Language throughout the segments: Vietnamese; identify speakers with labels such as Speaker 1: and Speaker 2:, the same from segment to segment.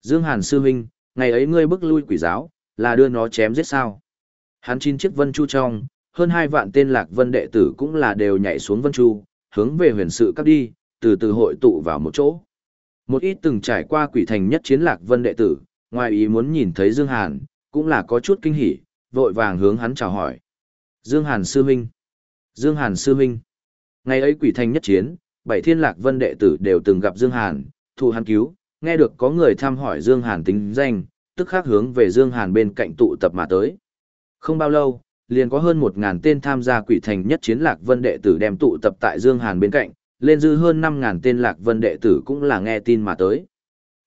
Speaker 1: Dương Hàn sư huynh, ngày ấy ngươi bức lui quỷ giáo, là đưa nó chém giết sao? Hắn chín chiếc vân chu trong, hơn hai vạn tên lạc vân đệ tử cũng là đều nhảy xuống vân chu, hướng về huyền sự các đi, từ từ hội tụ vào một chỗ. Một ít từng trải qua quỷ thành nhất chiến lạc vân đệ tử, ngoài ý muốn nhìn thấy Dương Hàn, cũng là có chút kinh hỉ, vội vàng hướng hắn chào hỏi. Dương Hàn sư huynh. Dương Hàn sư huynh. Ngày ấy quỷ thành nhất chiến, bảy thiên lạc vân đệ tử đều từng gặp Dương Hàn, thu hắn cứu, nghe được có người thăm hỏi Dương Hàn tính danh, tức khắc hướng về Dương Hàn bên cạnh tụ tập mà tới. Không bao lâu, liền có hơn một ngàn tên tham gia quỷ thành nhất chiến lạc vân đệ tử đem tụ tập tại Dương Hàn bên cạnh, lên dư hơn năm ngàn tên lạc vân đệ tử cũng là nghe tin mà tới.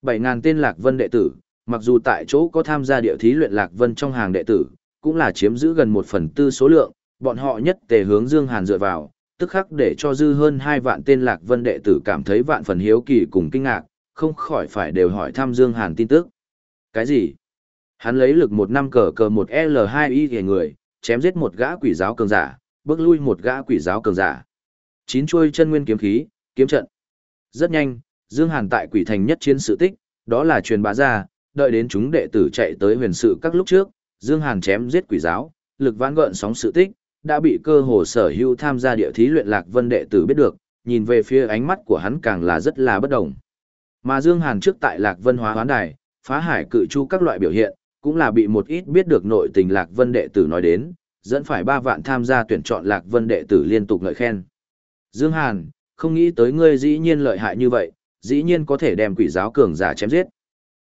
Speaker 1: Bảy ngàn tên lạc vân đệ tử, mặc dù tại chỗ có tham gia địa thí luyện lạc vân trong hàng đệ tử, cũng là chiếm giữ gần một phần tư số lượng, bọn họ nhất tề hướng Dương Hàn dựa vào, tức khắc để cho dư hơn hai vạn tên lạc vân đệ tử cảm thấy vạn phần hiếu kỳ cùng kinh ngạc, không khỏi phải đều hỏi thăm Dương Hàn tin tức. Cái gì? Hắn lấy lực một năm cờ cờ một L2Y ghề người, chém giết một gã quỷ giáo cường giả, bước lui một gã quỷ giáo cường giả. Chín chuôi chân nguyên kiếm khí, kiếm trận. Rất nhanh, Dương Hàn tại quỷ thành nhất chiến sự tích, đó là truyền bá ra, đợi đến chúng đệ tử chạy tới huyền sự các lúc trước, Dương Hàn chém giết quỷ giáo, lực vãn gợn sóng sự tích, đã bị cơ hồ sở hữu tham gia địa thí luyện lạc vân đệ tử biết được, nhìn về phía ánh mắt của hắn càng là rất là bất động. Mà Dương Hàn trước tại lạc vân hóa hoán đài, phá hải cự chu các loại biểu hiện, cũng là bị một ít biết được nội tình lạc vân đệ tử nói đến, dẫn phải ba vạn tham gia tuyển chọn lạc vân đệ tử liên tục ngợi khen. Dương Hàn, không nghĩ tới ngươi dĩ nhiên lợi hại như vậy, dĩ nhiên có thể đem quỷ giáo cường giả chém giết.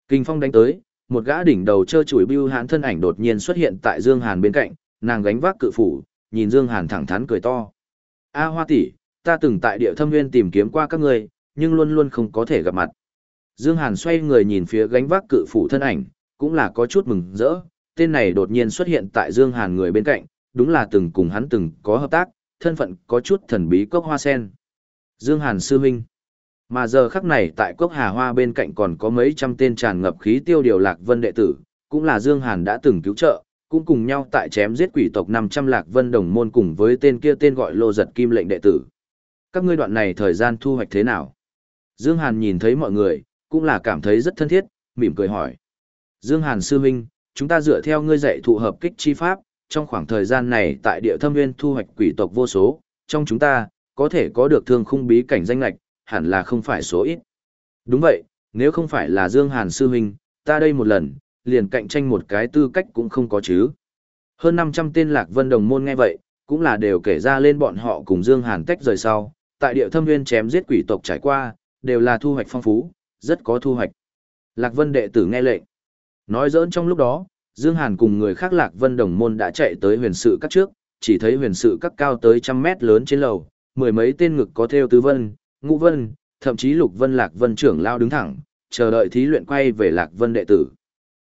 Speaker 1: Kinh phong đánh tới, một gã đỉnh đầu trơ chuỗi bưu hán thân ảnh đột nhiên xuất hiện tại Dương Hàn bên cạnh, nàng gánh vác cự phủ, nhìn Dương Hàn thẳng thắn cười to. A Hoa tỷ, ta từng tại địa thâm nguyên tìm kiếm qua các ngươi, nhưng luôn luôn không có thể gặp mặt. Dương Hàn xoay người nhìn phía gánh vác cự phủ thân ảnh, cũng là có chút mừng rỡ, tên này đột nhiên xuất hiện tại Dương Hàn người bên cạnh, đúng là từng cùng hắn từng có hợp tác, thân phận có chút thần bí cốc hoa sen. Dương Hàn sư huynh. Mà giờ khắc này tại cốc hà hoa bên cạnh còn có mấy trăm tên tràn ngập khí tiêu điều lạc vân đệ tử, cũng là Dương Hàn đã từng cứu trợ, cũng cùng nhau tại chém giết quỷ tộc 500 lạc vân đồng môn cùng với tên kia tên gọi lô giật kim lệnh đệ tử. Các ngươi đoạn này thời gian thu hoạch thế nào? Dương Hàn nhìn thấy mọi người, cũng là cảm thấy rất thân thiết, mỉm cười hỏi. Dương Hàn sư Minh, chúng ta dựa theo ngươi dạy thụ hợp kích chi pháp, trong khoảng thời gian này tại địa thâm nguyên thu hoạch quỷ tộc vô số, trong chúng ta, có thể có được thương khung bí cảnh danh lạch, hẳn là không phải số ít. Đúng vậy, nếu không phải là Dương Hàn sư Minh ta đây một lần, liền cạnh tranh một cái tư cách cũng không có chứ. Hơn 500 tên lạc vân đồng môn nghe vậy, cũng là đều kể ra lên bọn họ cùng Dương Hàn tách rời sau, tại địa thâm nguyên chém giết quỷ tộc trải qua, đều là thu hoạch phong phú, rất có thu hoạch. Lạc vân đệ tử nghe lệnh. Nói dỡn trong lúc đó, Dương Hàn cùng người khác lạc vân đồng môn đã chạy tới huyền sự các trước, chỉ thấy huyền sự các cao tới trăm mét lớn trên lầu, mười mấy tên ngực có theo tứ vân, ngũ vân, thậm chí lục vân lạc vân trưởng lao đứng thẳng, chờ đợi thí luyện quay về lạc vân đệ tử.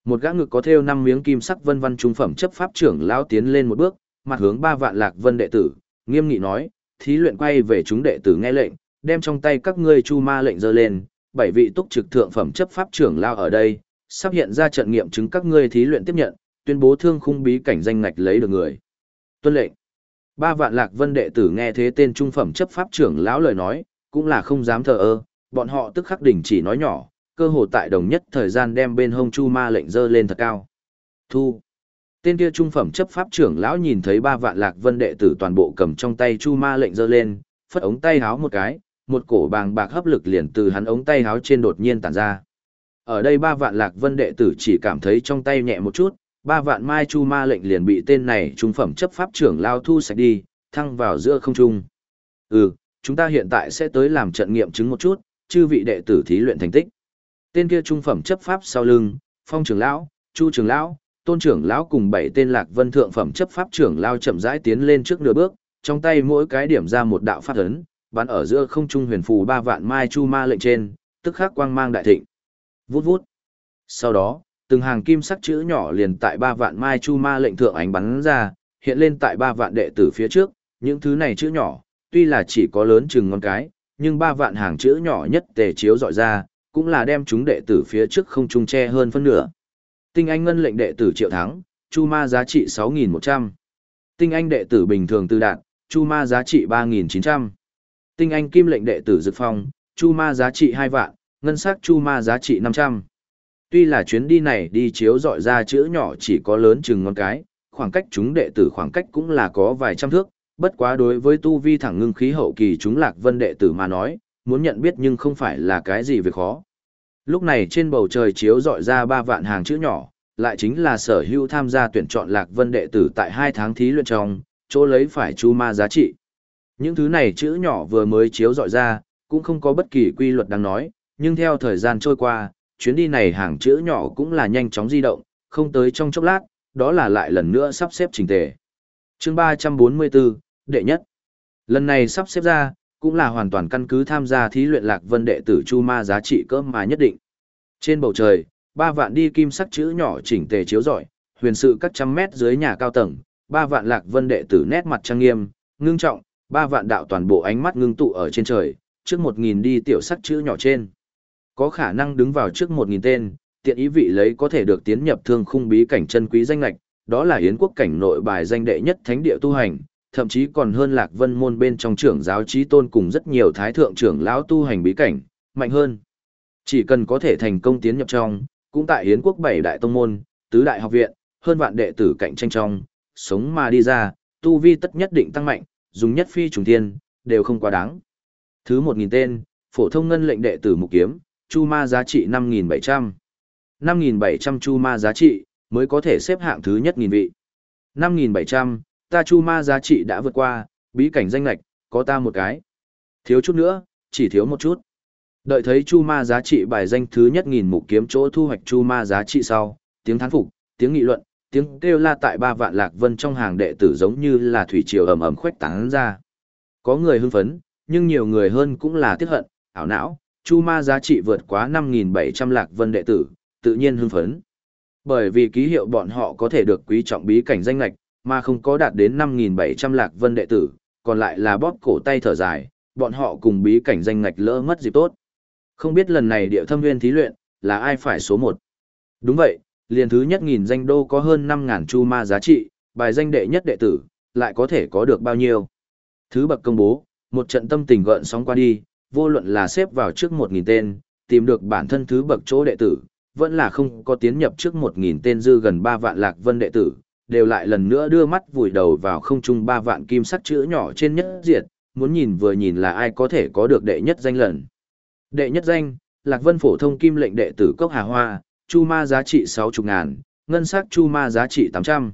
Speaker 1: Một gã ngực có theo năm miếng kim sắc vân văn trung phẩm chấp pháp trưởng lao tiến lên một bước, mặt hướng ba vạn lạc vân đệ tử, nghiêm nghị nói, thí luyện quay về chúng đệ tử nghe lệnh, đem trong tay các ngươi chu ma lệnh giơ lên, bảy vị túc trực thượng phẩm chấp pháp trưởng lao ở đây, sắp hiện ra trận nghiệm chứng các ngươi thí luyện tiếp nhận, tuyên bố thương khung bí cảnh danh ngạch lấy được người. Tuân lệnh. Ba vạn lạc vân đệ tử nghe thế tên trung phẩm chấp pháp trưởng lão lời nói, cũng là không dám thờ ơ, bọn họ tức khắc đỉnh chỉ nói nhỏ, cơ hồ tại đồng nhất thời gian đem bên hông chu ma lệnh dơ lên thật cao. Thu. Tên kia trung phẩm chấp pháp trưởng lão nhìn thấy ba vạn lạc vân đệ tử toàn bộ cầm trong tay chu ma lệnh dơ lên, phất ống tay háo một cái, một cổ bàng bạc hấp lực liền từ hắn ống tay háo trên đột nhiên tản ra. Ở đây ba vạn lạc vân đệ tử chỉ cảm thấy trong tay nhẹ một chút, ba vạn mai chu ma lệnh liền bị tên này trung phẩm chấp pháp trưởng lao thu sạch đi, thăng vào giữa không trung. Ừ, chúng ta hiện tại sẽ tới làm trận nghiệm chứng một chút, chư vị đệ tử thí luyện thành tích. Tên kia trung phẩm chấp pháp sau lưng, phong trưởng lão, chu trưởng lão, tôn trưởng lão cùng bảy tên lạc vân thượng phẩm chấp pháp trưởng lao chậm rãi tiến lên trước nửa bước, trong tay mỗi cái điểm ra một đạo phát ấn, bắn ở giữa không trung huyền phù ba vạn mai chu ma lệnh trên, tức khắc quang mang đại thịnh. Vút vút. Sau đó, từng hàng kim sắc chữ nhỏ liền tại ba vạn mai chu ma lệnh thượng ánh bắn ra, hiện lên tại ba vạn đệ tử phía trước, những thứ này chữ nhỏ, tuy là chỉ có lớn chừng ngón cái, nhưng ba vạn hàng chữ nhỏ nhất tề chiếu dọi ra, cũng là đem chúng đệ tử phía trước không trung che hơn phân nửa. Tinh Anh ngân lệnh đệ tử triệu thắng, chu ma giá trị 6.100. Tinh Anh đệ tử bình thường tư đạn, chu ma giá trị 3.900. Tinh Anh kim lệnh đệ tử dực phong, chu ma giá trị 2 vạn, ngân sắc chu ma giá trị 500. Tuy là chuyến đi này đi chiếu dọi ra chữ nhỏ chỉ có lớn chừng ngón cái, khoảng cách chúng đệ tử khoảng cách cũng là có vài trăm thước, bất quá đối với tu vi thẳng ngưng khí hậu kỳ chúng lạc vân đệ tử mà nói, muốn nhận biết nhưng không phải là cái gì việc khó. Lúc này trên bầu trời chiếu dọi ra ba vạn hàng chữ nhỏ, lại chính là sở hữu tham gia tuyển chọn lạc vân đệ tử tại hai tháng thí luyện trong, chỗ lấy phải chu ma giá trị. Những thứ này chữ nhỏ vừa mới chiếu dọi ra, cũng không có bất kỳ quy luật đáng nói, nhưng theo thời gian trôi qua, chuyến đi này hàng chữ nhỏ cũng là nhanh chóng di động, không tới trong chốc lát, đó là lại lần nữa sắp xếp chỉnh tề. chương 344, đệ nhất. Lần này sắp xếp ra, cũng là hoàn toàn căn cứ tham gia thí luyện lạc vân đệ tử Chu Ma giá trị cỡ mà nhất định. Trên bầu trời, ba vạn đi kim sắc chữ nhỏ chỉnh tề chiếu rọi, huyền sự các trăm mét dưới nhà cao tầng, ba vạn lạc vân đệ tử nét mặt trang nghiêm, ngưng trọng, ba vạn đạo toàn bộ ánh mắt ngưng tụ ở trên trời, trước một nghìn đi tiểu sắc chữ nhỏ trên. Có khả năng đứng vào trước một nghìn tên, tiện ý vị lấy có thể được tiến nhập thương khung bí cảnh chân quý danh lạch, đó là Yến quốc cảnh nội bài danh đệ nhất thánh địa tu hành, thậm chí còn hơn Lạc Vân môn bên trong trưởng giáo trí tôn cùng rất nhiều thái thượng trưởng lão tu hành bí cảnh, mạnh hơn. Chỉ cần có thể thành công tiến nhập trong, cũng tại Yến quốc bảy đại tông môn, tứ đại học viện, hơn vạn đệ tử cạnh tranh trong, sống mà đi ra, tu vi tất nhất định tăng mạnh, dùng nhất phi trùng thiên, đều không quá đáng. Thứ 1000 tên, phổ thông ngân lệnh đệ tử mục kiếm, chu ma giá trị 5700. 5700 chu ma giá trị mới có thể xếp hạng thứ nhất nghìn vị. 5700, ta chu ma giá trị đã vượt qua, bí cảnh danh lạch, có ta một cái. Thiếu chút nữa, chỉ thiếu một chút. Đợi thấy chu ma giá trị bài danh thứ nhất nghìn mục kiếm chỗ thu hoạch chu ma giá trị sau, tiếng thán phục, tiếng nghị luận, tiếng kêu la tại ba vạn lạc vân trong hàng đệ tử giống như là thủy triều ầm ầm khuếch tán ra. Có người hưng phấn, nhưng nhiều người hơn cũng là tiếc hận, ảo não, chu ma giá trị vượt quá 5.700 lạc vân đệ tử, tự nhiên hưng phấn. Bởi vì ký hiệu bọn họ có thể được quý trọng bí cảnh danh lạch, mà không có đạt đến 5.700 lạc vân đệ tử, còn lại là bóp cổ tay thở dài, bọn họ cùng bí cảnh danh ngạch lỡ mất dịp tốt. Không biết lần này địa thâm nguyên thí luyện, là ai phải số 1. Đúng vậy, liền thứ nhất nghìn danh đô có hơn 5.000 chu ma giá trị, bài danh đệ nhất đệ tử, lại có thể có được bao nhiêu. Thứ bậc công bố, một trận tâm tình gợn sóng qua đi, vô luận là xếp vào trước 1.000 tên, tìm được bản thân thứ bậc chỗ đệ tử, vẫn là không có tiến nhập trước 1.000 tên dư gần 3 vạn lạc vân đệ tử, đều lại lần nữa đưa mắt vùi đầu vào không trung 3 vạn kim sắc chữ nhỏ trên nhất diệt, muốn nhìn vừa nhìn là ai có thể có được đệ nhất danh lần. Đệ nhất danh, Lạc Vân phổ thông kim lệnh đệ tử Cốc Hà Hoa, chu ma giá trị 60 ngàn, ngân sắc chu ma giá trị 800.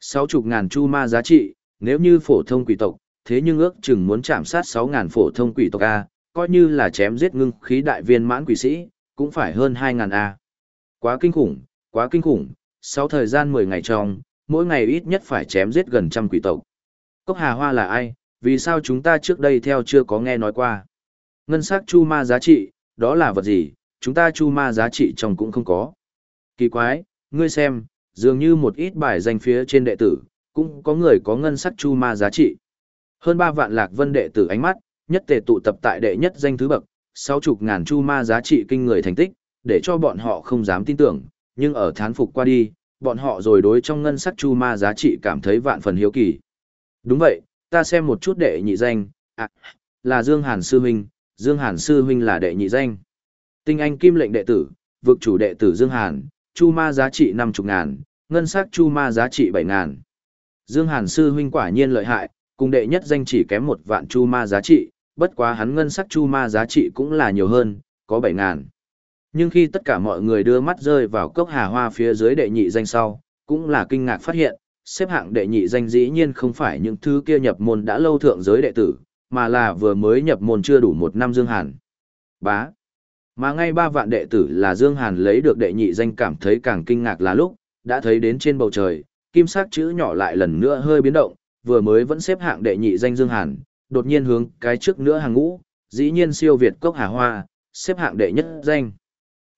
Speaker 1: 60 ngàn chu ma giá trị, nếu như phổ thông quỷ tộc, thế nhưng ước chừng muốn chạm sát 6 ngàn phổ thông quỷ tộc A, coi như là chém giết ngưng khí đại viên mãn quỷ sĩ, cũng phải hơn 2 ngàn A. Quá kinh khủng, quá kinh khủng, sau thời gian 10 ngày trong, mỗi ngày ít nhất phải chém giết gần trăm quỷ tộc. Cốc Hà Hoa là ai, vì sao chúng ta trước đây theo chưa có nghe nói qua? Ngân sắc chu ma giá trị, đó là vật gì, chúng ta chu ma giá trị trong cũng không có. Kỳ quái, ngươi xem, dường như một ít bài danh phía trên đệ tử, cũng có người có ngân sắc chu ma giá trị. Hơn 3 vạn lạc vân đệ tử ánh mắt, nhất tề tụ tập tại đệ nhất danh thứ bậc, sáu chục ngàn chu ma giá trị kinh người thành tích, để cho bọn họ không dám tin tưởng, nhưng ở thán phục qua đi, bọn họ rồi đối trong ngân sắc chu ma giá trị cảm thấy vạn phần hiếu kỳ. Đúng vậy, ta xem một chút đệ nhị danh, à, là Dương Hàn Sư Huynh, Dương Hàn Sư Huynh là đệ nhị danh. Tinh Anh Kim lệnh đệ tử, vực chủ đệ tử Dương Hàn, chu ma giá trị 50 ngàn, ngân sắc chu ma giá trị 7 ngàn. Dương Hàn Sư Huynh quả nhiên lợi hại, cùng đệ nhất danh chỉ kém một vạn chu ma giá trị, bất quá hắn ngân sắc chu ma giá trị cũng là nhiều hơn, có 7 ngàn. Nhưng khi tất cả mọi người đưa mắt rơi vào cốc hà hoa phía dưới đệ nhị danh sau, cũng là kinh ngạc phát hiện, xếp hạng đệ nhị danh dĩ nhiên không phải những thứ kia nhập môn đã lâu thượng giới đệ tử, mà là vừa mới nhập môn chưa đủ một năm Dương Hàn. Bá. Mà ngay ba vạn đệ tử là Dương Hàn lấy được đệ nhị danh cảm thấy càng kinh ngạc là lúc, đã thấy đến trên bầu trời, kim sắc chữ nhỏ lại lần nữa hơi biến động, vừa mới vẫn xếp hạng đệ nhị danh Dương Hàn, đột nhiên hướng cái trước nữa hàng ngũ, dĩ nhiên siêu việt cốc hà hoa, xếp hạng đệ nhất danh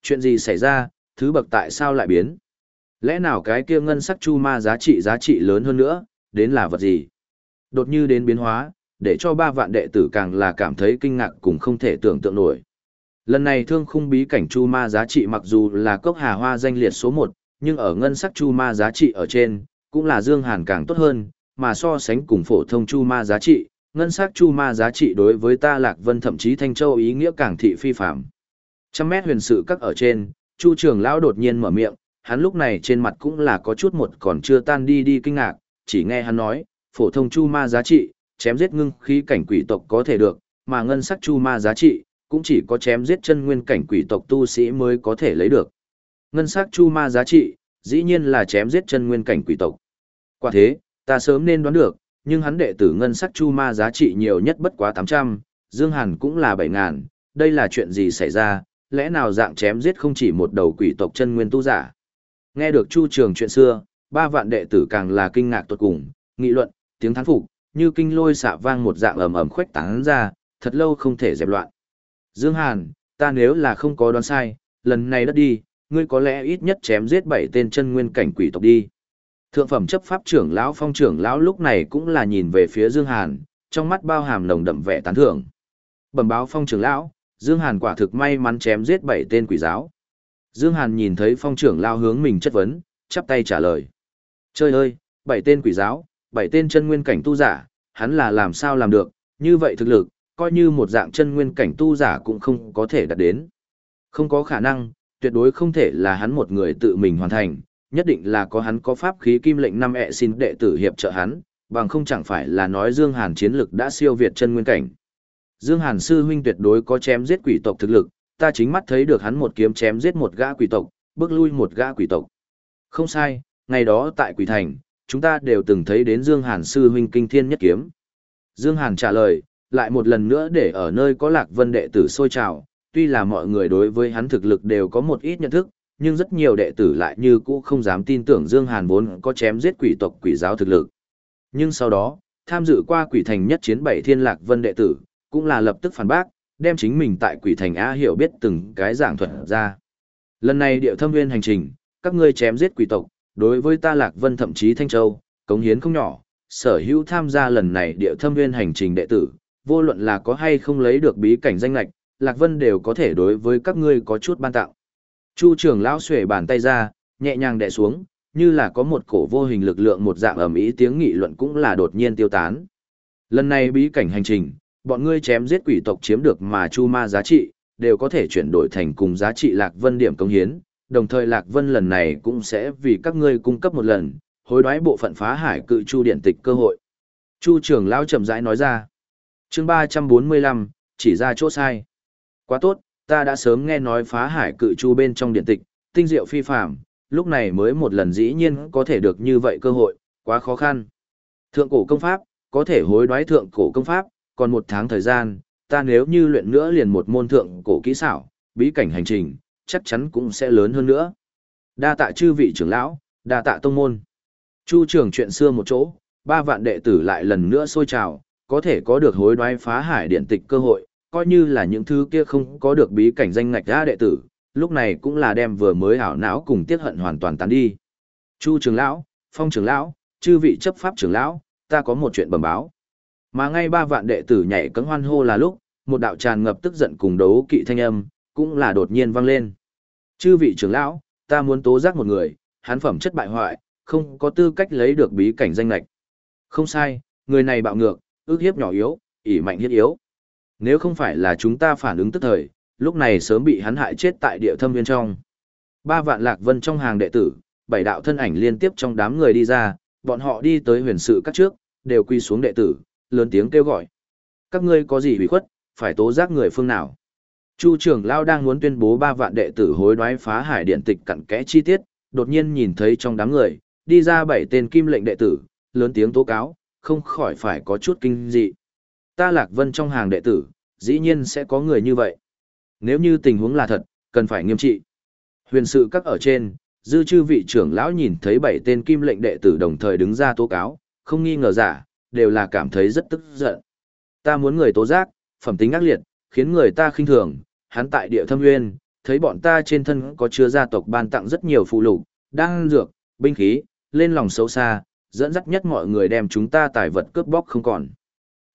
Speaker 1: chuyện gì xảy ra, thứ bậc tại sao lại biến? Lẽ nào cái kia ngân sắc chu ma giá trị giá trị lớn hơn nữa, đến là vật gì? Đột như đến biến hóa, để cho ba vạn đệ tử càng là cảm thấy kinh ngạc cùng không thể tưởng tượng nổi. Lần này thương khung bí cảnh chu ma giá trị mặc dù là cốc hà hoa danh liệt số 1, nhưng ở ngân sắc chu ma giá trị ở trên, cũng là dương hàn càng tốt hơn, mà so sánh cùng phổ thông chu ma giá trị, ngân sắc chu ma giá trị đối với ta lạc vân thậm chí thanh châu ý nghĩa càng thị phi phạm. Trăm mét huyền sự các ở trên, Chu trưởng lão đột nhiên mở miệng, hắn lúc này trên mặt cũng là có chút một còn chưa tan đi đi kinh ngạc, chỉ nghe hắn nói, phổ thông chu ma giá trị, chém giết ngưng khí cảnh quỷ tộc có thể được, mà ngân sắc chu ma giá trị, cũng chỉ có chém giết chân nguyên cảnh quỷ tộc tu sĩ mới có thể lấy được. Ngân sắc chu ma giá trị, dĩ nhiên là chém giết chân nguyên cảnh quỷ tộc. Quả thế, ta sớm nên đoán được, nhưng hắn đệ tử ngân sắc chu ma giá trị nhiều nhất bất quá 800, Dương Hàn cũng là 7000, đây là chuyện gì xảy ra, lẽ nào dạng chém giết không chỉ một đầu quỷ tộc chân nguyên tu giả. Nghe được Chu Trường chuyện xưa, ba vạn đệ tử càng là kinh ngạc tột cùng, nghị luận, tiếng thán phục, như kinh lôi xạ vang một dạng ầm ầm khuếch tán ra, thật lâu không thể dẹp loạn. Dương Hàn, ta nếu là không có đoán sai, lần này đất đi, ngươi có lẽ ít nhất chém giết bảy tên chân nguyên cảnh quỷ tộc đi. Thượng phẩm chấp pháp trưởng lão phong trưởng lão lúc này cũng là nhìn về phía Dương Hàn, trong mắt bao hàm nồng đậm vẻ tán thưởng. Bẩm báo phong trưởng lão, Dương Hàn quả thực may mắn chém giết bảy tên quỷ giáo. Dương Hàn nhìn thấy phong trưởng lão hướng mình chất vấn, chắp tay trả lời. Trời ơi, bảy tên quỷ giáo, bảy tên chân nguyên cảnh tu giả, hắn là làm sao làm được, như vậy thực lực, coi như một dạng chân nguyên cảnh tu giả cũng không có thể đạt đến. Không có khả năng, tuyệt đối không thể là hắn một người tự mình hoàn thành, nhất định là có hắn có pháp khí kim lệnh năm ẹ xin đệ tử hiệp trợ hắn, bằng không chẳng phải là nói Dương Hàn chiến lực đã siêu việt chân nguyên cảnh. Dương Hàn sư huynh tuyệt đối có chém giết quỷ tộc thực lực, ta chính mắt thấy được hắn một kiếm chém giết một gã quỷ tộc, bước lui một gã quỷ tộc. Không sai, ngày đó tại quỷ thành, chúng ta đều từng thấy đến Dương Hàn sư huynh kinh thiên nhất kiếm. Dương Hàn trả lời, lại một lần nữa để ở nơi có lạc vân đệ tử sôi trào, tuy là mọi người đối với hắn thực lực đều có một ít nhận thức, nhưng rất nhiều đệ tử lại như cũ không dám tin tưởng Dương Hàn vốn có chém giết quỷ tộc quỷ giáo thực lực. Nhưng sau đó, tham dự qua quỷ thành nhất chiến bảy thiên lạc vân đệ tử, cũng là lập tức phản bác, đem chính mình tại quỷ thành A hiểu biết từng cái giảng thuật ra. Lần này điệu thâm nguyên hành trình, các ngươi chém giết quỷ tộc, đối với ta lạc vân thậm chí Thanh Châu, cống hiến không nhỏ, sở hữu tham gia lần này điệu thâm nguyên hành trình đệ tử, vô luận là có hay không lấy được bí cảnh danh lệch, lạc vân đều có thể đối với các ngươi có chút ban tặng. Chu trưởng lão xuể bàn tay ra, nhẹ nhàng đè xuống, như là có một cổ vô hình lực lượng một dạng ầm ĩ tiếng nghị luận cũng là đột nhiên tiêu tán. Lần này bí cảnh hành trình, bọn ngươi chém giết quỷ tộc chiếm được mà chu ma giá trị, đều có thể chuyển đổi thành cùng giá trị Lạc Vân điểm công hiến, đồng thời Lạc Vân lần này cũng sẽ vì các ngươi cung cấp một lần, hối đoái bộ phận phá hải cự chu điện tịch cơ hội. Chu trưởng lão chậm rãi nói ra. Chương 345, chỉ ra chỗ sai. Quá tốt, ta đã sớm nghe nói phá hải cự chu bên trong điện tịch, tinh diệu phi phàm, lúc này mới một lần dĩ nhiên có thể được như vậy cơ hội, quá khó khăn. Thượng cổ công pháp, có thể hối đoái thượng cổ công pháp, còn một tháng thời gian, ta nếu như luyện nữa liền một môn thượng cổ kỹ xảo, bí cảnh hành trình, chắc chắn cũng sẽ lớn hơn nữa. Đa tạ chư vị trưởng lão, đa tạ tông môn. Chu trưởng chuyện xưa một chỗ, ba vạn đệ tử lại lần nữa sôi trào, có thể có được hối đoái phá hải điện tịch cơ hội, coi như là những thứ kia không có được bí cảnh danh ngạch ra đệ tử, lúc này cũng là đem vừa mới hảo não cùng tiết hận hoàn toàn tán đi. Chu trưởng lão, phong trưởng lão, chư vị chấp pháp trưởng lão, ta có một chuyện bẩm báo. Mà ngay ba vạn đệ tử nhảy cẫng hoan hô là lúc, một đạo tràn ngập tức giận cùng đấu kỵ thanh âm, cũng là đột nhiên vang lên. Chư vị trưởng lão, ta muốn tố giác một người, hắn phẩm chất bại hoại, không có tư cách lấy được bí cảnh danh lệch. Không sai, người này bạo ngược, ước hiếp nhỏ yếu, ỷ mạnh hiếp yếu. Nếu không phải là chúng ta phản ứng tức thời, lúc này sớm bị hắn hại chết tại địa thâm viên trong. Ba vạn lạc vân trong hàng đệ tử, bảy đạo thân ảnh liên tiếp trong đám người đi ra, bọn họ đi tới huyền sự các trước, đều quy xuống đệ tử, lớn tiếng kêu gọi. Các ngươi có gì hủy khuất, phải tố giác người phương nào? Chu trưởng lao đang muốn tuyên bố ba vạn đệ tử hối đoái phá hải điện tịch cặn kẽ chi tiết, đột nhiên nhìn thấy trong đám người, đi ra bảy tên kim lệnh đệ tử, lớn tiếng tố cáo, không khỏi phải có chút kinh dị. Ta lạc vân trong hàng đệ tử, dĩ nhiên sẽ có người như vậy. Nếu như tình huống là thật, cần phải nghiêm trị. Huyền sự các ở trên, dư chư vị trưởng lão nhìn thấy bảy tên kim lệnh đệ tử đồng thời đứng ra tố cáo, không nghi ngờ giả, đều là cảm thấy rất tức giận. Ta muốn người tố giác, phẩm tính ác liệt, khiến người ta khinh thường, hắn tại địa thâm nguyên, thấy bọn ta trên thân có chứa gia tộc ban tặng rất nhiều phụ lục, đan dược, binh khí, lên lòng xấu xa, dẫn dắt nhất mọi người đem chúng ta tài vật cướp bóc không còn.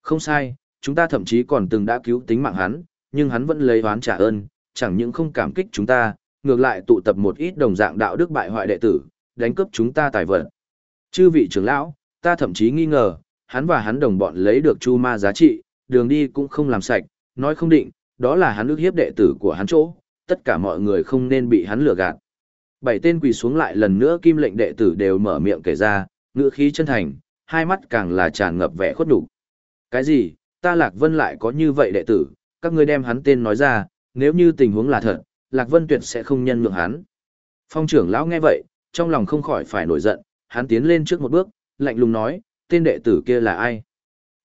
Speaker 1: Không sai, chúng ta thậm chí còn từng đã cứu tính mạng hắn, nhưng hắn vẫn lấy oán trả ơn, chẳng những không cảm kích chúng ta, ngược lại tụ tập một ít đồng dạng đạo đức bại hoại đệ tử, đánh cướp chúng ta tài vật. Chư vị trưởng lão, ta thậm chí nghi ngờ, hắn và hắn đồng bọn lấy được chu ma giá trị, đường đi cũng không làm sạch, nói không định, đó là hắn ước hiếp đệ tử của hắn chỗ, tất cả mọi người không nên bị hắn lừa gạt. Bảy tên quỳ xuống lại lần nữa kim lệnh đệ tử đều mở miệng kể ra, ngữ khí chân thành, hai mắt càng là tràn ngập vẻ khuất nhục. Cái gì, ta Lạc Vân lại có như vậy đệ tử, các ngươi đem hắn tên nói ra, nếu như tình huống là thật, Lạc Vân tuyệt sẽ không nhân nhượng hắn. Phong trưởng lão nghe vậy, trong lòng không khỏi phải nổi giận, hắn tiến lên trước một bước, lạnh lùng nói, tên đệ tử kia là ai?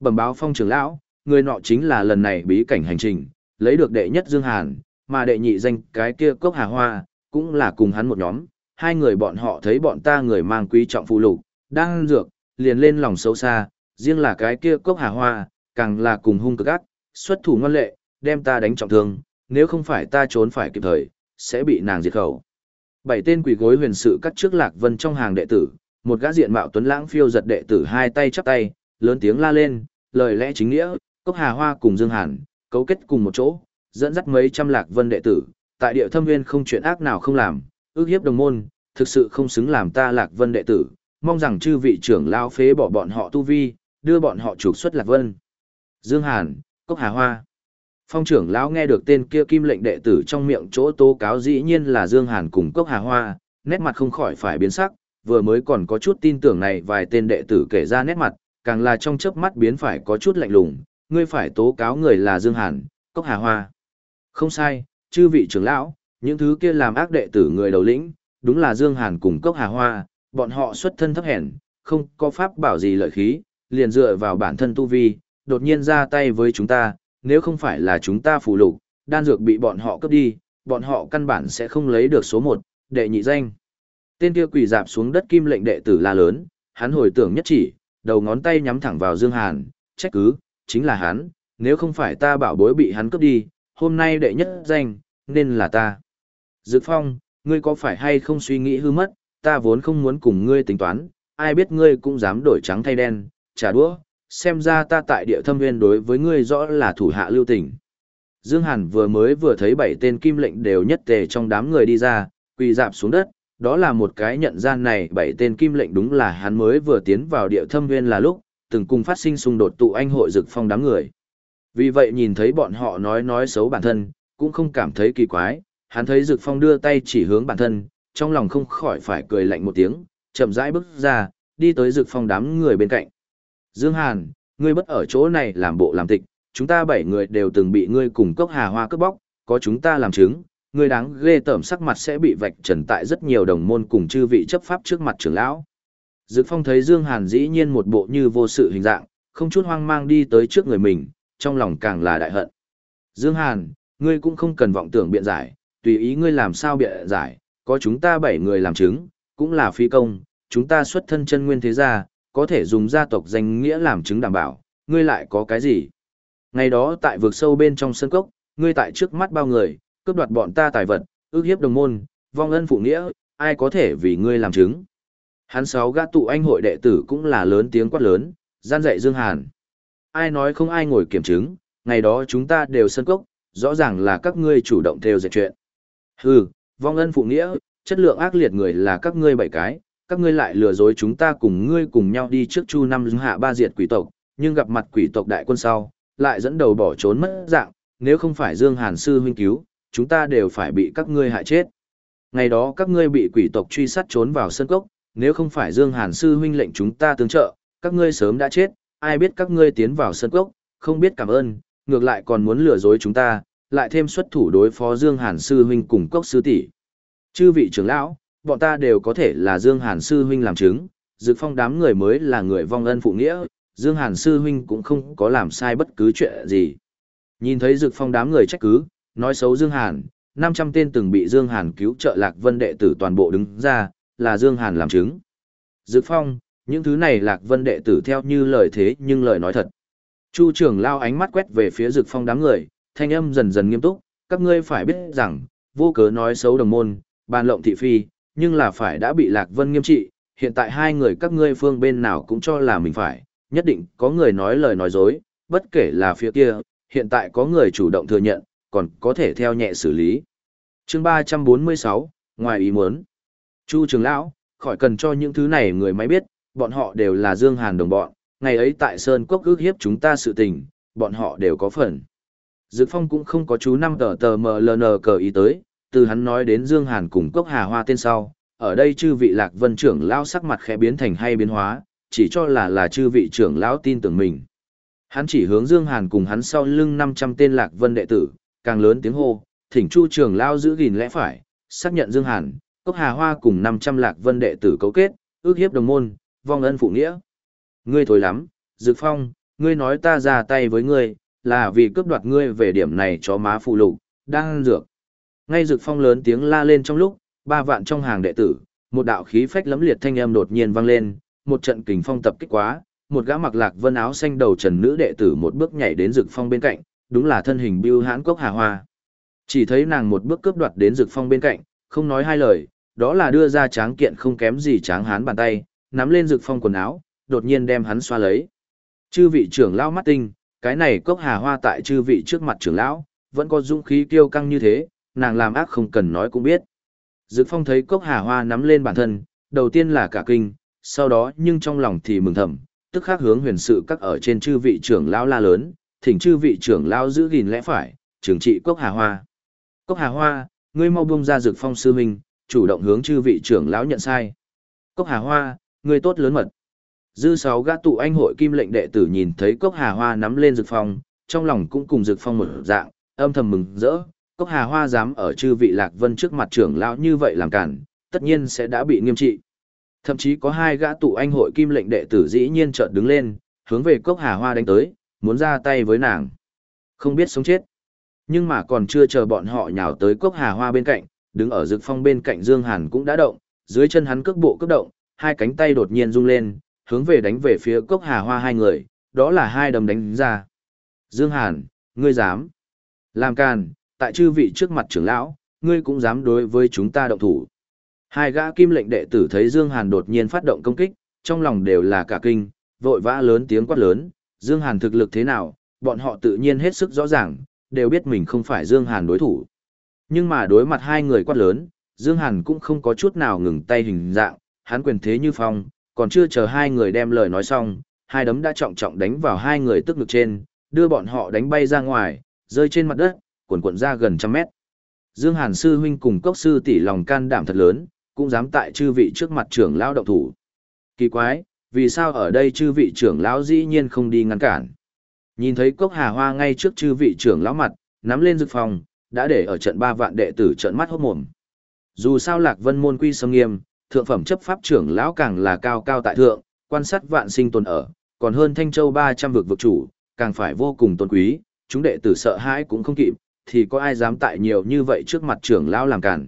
Speaker 1: Bẩm báo phong trưởng lão, người nọ chính là lần này bí cảnh hành trình, lấy được đệ nhất Dương Hàn, mà đệ nhị danh cái kia cốc hà hoa, cũng là cùng hắn một nhóm, hai người bọn họ thấy bọn ta người mang quý trọng phụ lục, đang dược, liền lên lòng xấu xa, riêng là cái kia cốc hà hoa, càng là cùng hung cực ác, xuất thủ ngoan lệ, đem ta đánh trọng thương, nếu không phải ta trốn phải kịp thời, sẽ bị nàng diệt khẩu. Bảy tên quỷ gối huyền sự cắt trước lạc vân trong hàng đệ tử, một gã diện mạo tuấn lãng phiêu giật đệ tử hai tay chắp tay, lớn tiếng la lên, lời lẽ chính nghĩa, cốc hà hoa cùng Dương Hàn, cấu kết cùng một chỗ, dẫn dắt mấy trăm lạc vân đệ tử, tại địa thâm nguyên không chuyện ác nào không làm, ước hiếp đồng môn, thực sự không xứng làm ta lạc vân đệ tử, mong rằng chư vị trưởng lao phế bỏ bọn họ tu vi, đưa bọn họ trục xuất lạc vân. Dương Hàn, Cốc Hà Hoa. Phong trưởng lão nghe được tên kia kim lệnh đệ tử trong miệng chỗ tố cáo dĩ nhiên là Dương Hàn cùng Cốc Hà Hoa, nét mặt không khỏi phải biến sắc, vừa mới còn có chút tin tưởng này vài tên đệ tử kể ra nét mặt, càng là trong chớp mắt biến phải có chút lạnh lùng, ngươi phải tố cáo người là Dương Hàn, Cốc Hà Hoa. Không sai, chư vị trưởng lão, những thứ kia làm ác đệ tử người đầu lĩnh, đúng là Dương Hàn cùng Cốc Hà Hoa, bọn họ xuất thân thấp hèn, không có pháp bảo gì lợi khí, liền dựa vào bản thân tu vi, đột nhiên ra tay với chúng ta, nếu không phải là chúng ta phù lục, đan dược bị bọn họ cướp đi, bọn họ căn bản sẽ không lấy được số 1, đệ nhị danh. Tên kia quỳ dạp xuống đất kim lệnh đệ tử la lớn, hắn hồi tưởng nhất chỉ, đầu ngón tay nhắm thẳng vào Dương Hàn, trách cứ, chính là hắn, nếu không phải ta bảo bối bị hắn cướp đi, hôm nay đệ nhất danh, nên là ta. Dược Phong, ngươi có phải hay không suy nghĩ hư mất, ta vốn không muốn cùng ngươi tính toán, ai biết ngươi cũng dám đổi trắng thay đen, trả đũa, xem ra ta tại địa thâm viên đối với ngươi rõ là thủ hạ lưu tình. Dương Hàn vừa mới vừa thấy bảy tên kim lệnh đều nhất tề trong đám người đi ra, quỳ dạp xuống đất, đó là một cái nhận ra này bảy tên kim lệnh đúng là hắn mới vừa tiến vào địa thâm viên là lúc, từng cùng phát sinh xung đột tụ anh hội dực phong đám người. Vì vậy nhìn thấy bọn họ nói nói xấu bản thân, cũng không cảm thấy kỳ quái, hắn thấy dực phong đưa tay chỉ hướng bản thân, trong lòng không khỏi phải cười lạnh một tiếng, chậm rãi bước ra, đi tới dực phong đám người bên cạnh. Dương Hàn, ngươi bất ở chỗ này làm bộ làm tịch, chúng ta bảy người đều từng bị ngươi cùng cốc hà hoa cướp bóc, có chúng ta làm chứng, ngươi đáng ghê tởm sắc mặt sẽ bị vạch trần tại rất nhiều đồng môn cùng chư vị chấp pháp trước mặt trưởng lão. Dực Phong thấy Dương Hàn dĩ nhiên một bộ như vô sự hình dạng, không chút hoang mang đi tới trước người mình, trong lòng càng là đại hận. Dương Hàn, ngươi cũng không cần vọng tưởng biện giải, tùy ý ngươi làm sao biện giải, có chúng ta bảy người làm chứng, cũng là phi công, chúng ta xuất thân chân nguyên thế gia, có thể dùng gia tộc danh nghĩa làm chứng đảm bảo, ngươi lại có cái gì? Ngày đó tại vực sâu bên trong sân cốc, ngươi tại trước mắt bao người, cướp đoạt bọn ta tài vật, ước hiếp đồng môn, vong ân phụ nghĩa, ai có thể vì ngươi làm chứng? Hắn sáu gã tụ anh hội đệ tử cũng là lớn tiếng quát lớn, gian dạy Dương Hàn. Ai nói không ai ngồi kiểm chứng, ngày đó chúng ta đều sân cốc, rõ ràng là các ngươi chủ động theo dệt chuyện. Hừ, vong ân phụ nghĩa, chất lượng ác liệt người là các ngươi bảy cái, các ngươi lại lừa dối chúng ta cùng ngươi cùng nhau đi trước chu năm hạ ba diệt quỷ tộc, nhưng gặp mặt quỷ tộc đại quân sau, lại dẫn đầu bỏ trốn mất dạng, nếu không phải Dương Hàn sư huynh cứu, chúng ta đều phải bị các ngươi hại chết. Ngày đó các ngươi bị quỷ tộc truy sát trốn vào sân cốc, nếu không phải Dương Hàn sư huynh lệnh chúng ta tương trợ, các ngươi sớm đã chết, ai biết các ngươi tiến vào sân cốc, không biết cảm ơn, ngược lại còn muốn lừa dối chúng ta, lại thêm xuất thủ đối phó Dương Hàn sư huynh cùng cốc sư tỷ. Chư vị trưởng lão, bọn ta đều có thể là Dương Hàn sư huynh làm chứng, Dực Phong đám người mới là người vong ân phụ nghĩa, Dương Hàn sư huynh cũng không có làm sai bất cứ chuyện gì. Nhìn thấy Dực Phong đám người trách cứ, nói xấu Dương Hàn, 500 tên từng bị Dương Hàn cứu trợ Lạc Vân đệ tử toàn bộ đứng ra, là Dương Hàn làm chứng. Dực Phong, những thứ này Lạc Vân đệ tử theo như lời thế nhưng lời nói thật. Chu trưởng lao ánh mắt quét về phía Dực Phong đám người, thanh âm dần dần nghiêm túc, các ngươi phải biết rằng, vô cớ nói xấu đồng môn, bàn lộng thị phi, nhưng là phải đã bị Lạc Vân nghiêm trị, hiện tại hai người các ngươi phương bên nào cũng cho là mình phải, nhất định có người nói lời nói dối, bất kể là phía kia, hiện tại có người chủ động thừa nhận, còn có thể theo nhẹ xử lý. chương 346, ngoài ý muốn. Chu trường lão, khỏi cần cho những thứ này người máy biết, bọn họ đều là Dương Hàn đồng bọn, ngày ấy tại Sơn Quốc ước hiếp chúng ta sự tình, bọn họ đều có phần. Dực Phong cũng không có chú năm tờ tờ MLN cờ ý tới, từ hắn nói đến Dương Hàn cùng Cốc Hà Hoa tên sau, ở đây chư vị Lạc Vân trưởng lão sắc mặt khẽ biến thành hay biến hóa, chỉ cho là là chư vị trưởng lão tin tưởng mình. Hắn chỉ hướng Dương Hàn cùng hắn sau lưng 500 tên Lạc Vân đệ tử, càng lớn tiếng hô, thỉnh Chu trưởng lão giữ gìn lẽ phải, xác nhận Dương Hàn, Cốc Hà Hoa cùng 500 Lạc Vân đệ tử cấu kết, ước hiếp đồng môn, vong ân phụ nghĩa. Ngươi thối lắm, Dực Phong, ngươi nói ta ra tay với ngươi, là vì cướp đoạt ngươi về điểm này cho má phụ lục, đang dược. Ngay Dực Phong lớn tiếng la lên trong lúc, ba vạn trong hàng đệ tử, một đạo khí phách lấm liệt thanh âm đột nhiên vang lên, một trận kình phong tập kích quá, một gã mặc lạc vân áo xanh đầu trần nữ đệ tử một bước nhảy đến Dực Phong bên cạnh, đúng là thân hình Bưu Hãn Cốc Hà Hoa. Chỉ thấy nàng một bước cướp đoạt đến Dực Phong bên cạnh, không nói hai lời, đó là đưa ra tráng kiện không kém gì tráng hán bàn tay, nắm lên Dực Phong quần áo, đột nhiên đem hắn xoa lấy. Chư vị trưởng lão mắt tinh, cái này Cốc Hà Hoa tại chư vị trước mặt trưởng lão, vẫn có dũng khí kiêu căng như thế, nàng làm ác không cần nói cũng biết. Dực Phong thấy Cốc Hà Hoa nắm lên bản thân, đầu tiên là cả kinh, sau đó nhưng trong lòng thì mừng thầm, tức khắc hướng huyền sự các ở trên chư vị trưởng lão la lớn, thỉnh chư vị trưởng lão giữ gìn lẽ phải, trưởng trị Cốc Hà Hoa. Cốc Hà Hoa, ngươi mau buông ra Dực Phong sư huynh, chủ động hướng chư vị trưởng lão nhận sai. Cốc Hà Hoa, ngươi tốt lớn mật. Dư sáu gã tụ anh hội kim lệnh đệ tử nhìn thấy Cốc Hà Hoa nắm lên dược Phong, trong lòng cũng cùng dược Phong một dạng, âm thầm mừng rỡ, Cốc Hà Hoa dám ở chư vị Lạc Vân trước mặt trưởng lão như vậy làm cản, tất nhiên sẽ đã bị nghiêm trị. Thậm chí có hai gã tụ anh hội kim lệnh đệ tử dĩ nhiên chợt đứng lên, hướng về Cốc Hà Hoa đánh tới, muốn ra tay với nàng. Không biết sống chết. Nhưng mà còn chưa chờ bọn họ nhào tới Cốc Hà Hoa bên cạnh, đứng ở rực phong bên cạnh Dương Hàn cũng đã động, dưới chân hắn cước bộ cước động, hai cánh tay đột nhiên rung lên, hướng về đánh về phía Cốc Hà Hoa hai người, đó là hai đầm đánh ra. Dương Hàn, ngươi dám? Làm càn, tại chư vị trước mặt trưởng lão, ngươi cũng dám đối với chúng ta động thủ. Hai gã kim lệnh đệ tử thấy Dương Hàn đột nhiên phát động công kích, trong lòng đều là cả kinh, vội vã lớn tiếng quát lớn, Dương Hàn thực lực thế nào, bọn họ tự nhiên hết sức rõ ràng, đều biết mình không phải Dương Hàn đối thủ. Nhưng mà đối mặt hai người quát lớn, Dương Hàn cũng không có chút nào ngừng tay hình dạng, hắn quyền thế như phong, còn chưa chờ hai người đem lời nói xong, hai đấm đã trọng trọng đánh vào hai người tức ngực trên, đưa bọn họ đánh bay ra ngoài, rơi trên mặt đất, cuộn cuộn ra gần trăm mét. Dương Hàn sư huynh cùng cốc sư tỷ lòng can đảm thật lớn, cũng dám tại chư vị trước mặt trưởng lão động thủ. Kỳ quái, vì sao ở đây chư vị trưởng lão dĩ nhiên không đi ngăn cản? Nhìn thấy cốc hà hoa ngay trước chư vị trưởng lão mặt, nắm lên dược phòng, đã để ở trận ba vạn đệ tử trận mắt hốt mồm. Dù sao lạc vân môn quy sâm nghiêm, thượng phẩm chấp pháp trưởng lão càng là cao cao tại thượng, quan sát vạn sinh tồn ở, còn hơn thanh châu 300 vực vực chủ, càng phải vô cùng tôn quý, chúng đệ tử sợ hãi cũng không kịp, thì có ai dám tại nhiều như vậy trước mặt trưởng lão làm cản.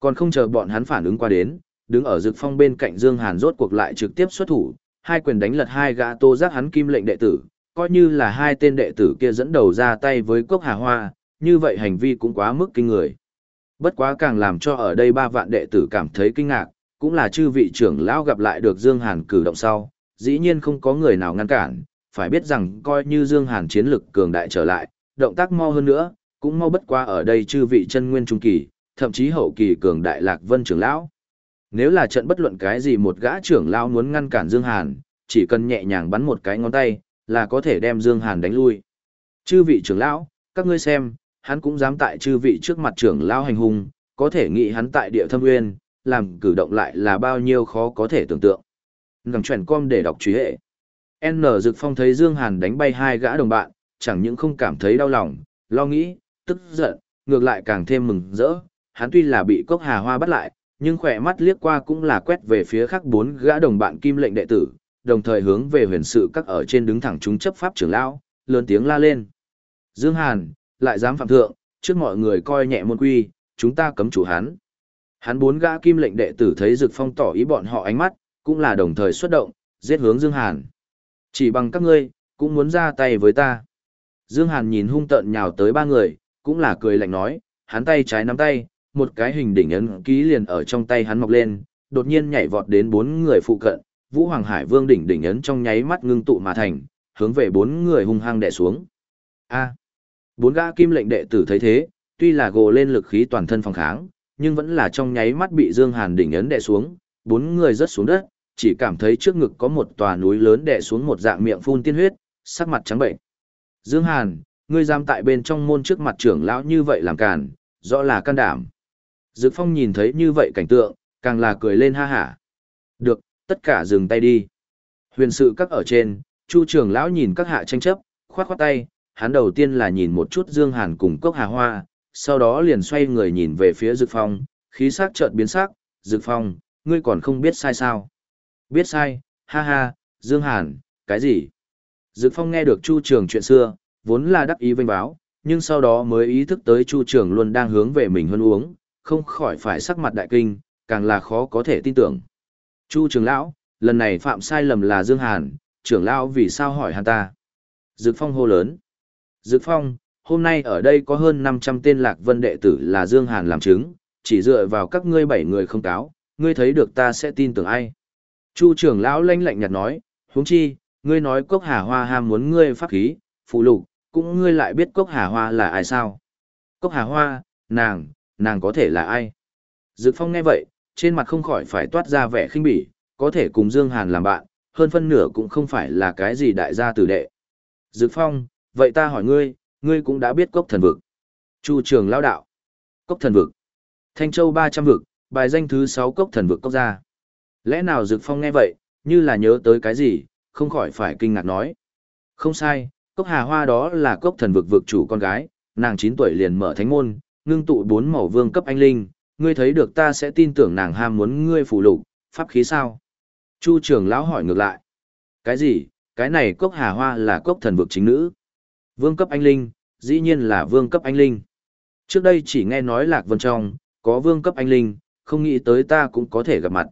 Speaker 1: Còn không chờ bọn hắn phản ứng qua đến, đứng ở dực phong bên cạnh Dương Hàn rốt cuộc lại trực tiếp xuất thủ, hai quyền đánh lật hai gã tô giác hắn kim lệnh đệ tử, coi như là hai tên đệ tử kia dẫn đầu ra tay với cốc hà hoa, như vậy hành vi cũng quá mức kinh người. Bất quá càng làm cho ở đây ba vạn đệ tử cảm thấy kinh ngạc, cũng là chư vị trưởng lão gặp lại được Dương Hàn cử động sau, dĩ nhiên không có người nào ngăn cản, phải biết rằng coi như Dương Hàn chiến lực cường đại trở lại, động tác mau hơn nữa, cũng mau bất qua ở đây chư vị chân nguyên trung kỳ, thậm chí hậu kỳ cường đại lạc vân trưởng lão. Nếu là trận bất luận cái gì một gã trưởng lão muốn ngăn cản Dương Hàn, chỉ cần nhẹ nhàng bắn một cái ngón tay, là có thể đem Dương Hàn đánh lui. Chư vị trưởng lão, các ngươi xem, hắn cũng dám tại chư vị trước mặt trưởng lão hành hung, có thể nghĩ hắn tại địa thâm nguyên, làm cử động lại là bao nhiêu khó có thể tưởng tượng. Ngằng chuyển com để đọc truy hệ. N. Dực Phong thấy Dương Hàn đánh bay hai gã đồng bạn, chẳng những không cảm thấy đau lòng, lo nghĩ, tức giận, ngược lại càng thêm mừng rỡ. Hắn tuy là bị cốc hà hoa bắt lại, nhưng khỏe mắt liếc qua cũng là quét về phía khác bốn gã đồng bạn kim lệnh đệ tử, đồng thời hướng về huyền sự các ở trên đứng thẳng chúng chấp pháp trưởng lão, lớn tiếng la lên. Dương Hàn, lại dám phạm thượng, trước mọi người coi nhẹ môn quy, chúng ta cấm chủ hắn. Hắn bốn gã kim lệnh đệ tử thấy Dực Phong tỏ ý bọn họ ánh mắt, cũng là đồng thời xuất động, giết hướng Dương Hàn. Chỉ bằng các ngươi, cũng muốn ra tay với ta. Dương Hàn nhìn hung tợn nhào tới ba người, cũng là cười lạnh nói, hắn tay trái nắm tay, một cái hình đỉnh ấn ký liền ở trong tay hắn mọc lên, đột nhiên nhảy vọt đến bốn người phụ cận, Vũ Hoàng Hải Vương đỉnh đỉnh ấn trong nháy mắt ngưng tụ mà thành, hướng về bốn người hung hăng đè xuống. A. bốn gã kim lệnh đệ tử thấy thế, tuy là gồ lên lực khí toàn thân phòng kháng, nhưng vẫn là trong nháy mắt bị Dương Hàn đỉnh ấn đè xuống, bốn người rớt xuống đất, chỉ cảm thấy trước ngực có một tòa núi lớn đè xuống một dạng miệng phun tiên huyết, sắc mặt trắng bệnh. Dương Hàn, ngươi dám tại bên trong môn trước mặt trưởng lão như vậy làm càn, rõ là can đảm. Dực Phong nhìn thấy như vậy cảnh tượng, càng là cười lên ha hả. Được, tất cả dừng tay đi. Huyền sự các ở trên, Chu trưởng lão nhìn các hạ tranh chấp, khoát khoát tay, hắn đầu tiên là nhìn một chút Dương Hàn cùng cốc hà hoa, sau đó liền xoay người nhìn về phía Dực Phong, khí sắc chợt biến sắc, Dực Phong, ngươi còn không biết sai sao? Biết sai, ha ha, Dương Hàn, cái gì? Dực Phong nghe được Chu Trường chuyện xưa, vốn là đắc ý vinh báo, nhưng sau đó mới ý thức tới Chu Trường luôn đang hướng về mình hơn uống, không khỏi phải sắc mặt đại kinh, càng là khó có thể tin tưởng. Chu Trường Lão, lần này phạm sai lầm là Dương Hàn, trưởng Lão vì sao hỏi hắn ta? Dực Phong hô lớn. Dực Phong, hôm nay ở đây có hơn 500 tên lạc vân đệ tử là Dương Hàn làm chứng, chỉ dựa vào các ngươi bảy người không cáo, ngươi thấy được ta sẽ tin tưởng ai. Chu trưởng lão lanh lạnh nhạt nói, huống chi, ngươi nói cốc hà hoa ham muốn ngươi pháp khí, phụ lục, cũng ngươi lại biết cốc hà hoa là ai sao. Cốc hà hoa, nàng, nàng có thể là ai? Dực phong nghe vậy, trên mặt không khỏi phải toát ra vẻ khinh bỉ, có thể cùng Dương Hàn làm bạn, hơn phân nửa cũng không phải là cái gì đại gia tử đệ. Dực phong, vậy ta hỏi ngươi, ngươi cũng đã biết cốc thần vực. Chu trường lão đạo. Cốc thần vực. Thanh Châu 300 vực, bài danh thứ 6 cốc thần vực cốc gia. Lẽ nào Dực Phong nghe vậy, như là nhớ tới cái gì, không khỏi phải kinh ngạc nói. Không sai, cốc hà hoa đó là cốc thần vực vực chủ con gái, nàng 9 tuổi liền mở thánh môn, ngưng tụ bốn màu vương cấp anh linh, ngươi thấy được ta sẽ tin tưởng nàng ham muốn ngươi phụ lục, pháp khí sao? Chu trưởng lão hỏi ngược lại. Cái gì, cái này cốc hà hoa là cốc thần vực chính nữ? Vương cấp anh linh, dĩ nhiên là vương cấp anh linh. Trước đây chỉ nghe nói lạc vân trong, có vương cấp anh linh, không nghĩ tới ta cũng có thể gặp mặt.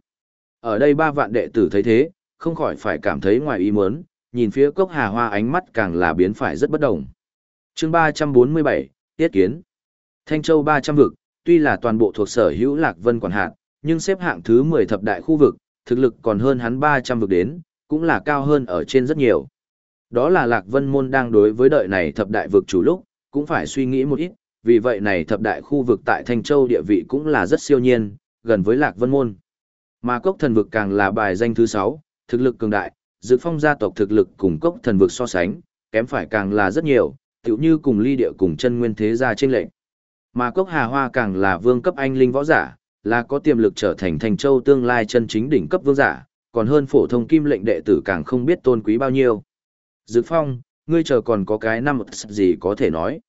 Speaker 1: Ở đây ba vạn đệ tử thấy thế, không khỏi phải cảm thấy ngoài ý muốn, nhìn phía cốc hà hoa ánh mắt càng là biến phải rất bất đồng. chương 347, Tiết Kiến Thanh Châu 300 vực, tuy là toàn bộ thuộc sở hữu Lạc Vân quản hạt, nhưng xếp hạng thứ 10 thập đại khu vực, thực lực còn hơn hắn 300 vực đến, cũng là cao hơn ở trên rất nhiều. Đó là Lạc Vân môn đang đối với đợi này thập đại vực chủ lúc, cũng phải suy nghĩ một ít, vì vậy này thập đại khu vực tại Thanh Châu địa vị cũng là rất siêu nhiên, gần với Lạc Vân môn. Mà cốc thần vực càng là bài danh thứ 6, thực lực cường đại, dự phong gia tộc thực lực cùng cốc thần vực so sánh, kém phải càng là rất nhiều, tựu như cùng ly địa cùng chân nguyên thế gia trên lệnh. Mà cốc hà hoa càng là vương cấp anh linh võ giả, là có tiềm lực trở thành thanh châu tương lai chân chính đỉnh cấp vương giả, còn hơn phổ thông kim lệnh đệ tử càng không biết tôn quý bao nhiêu. Dực phong, ngươi chờ còn có cái năm gì có thể nói.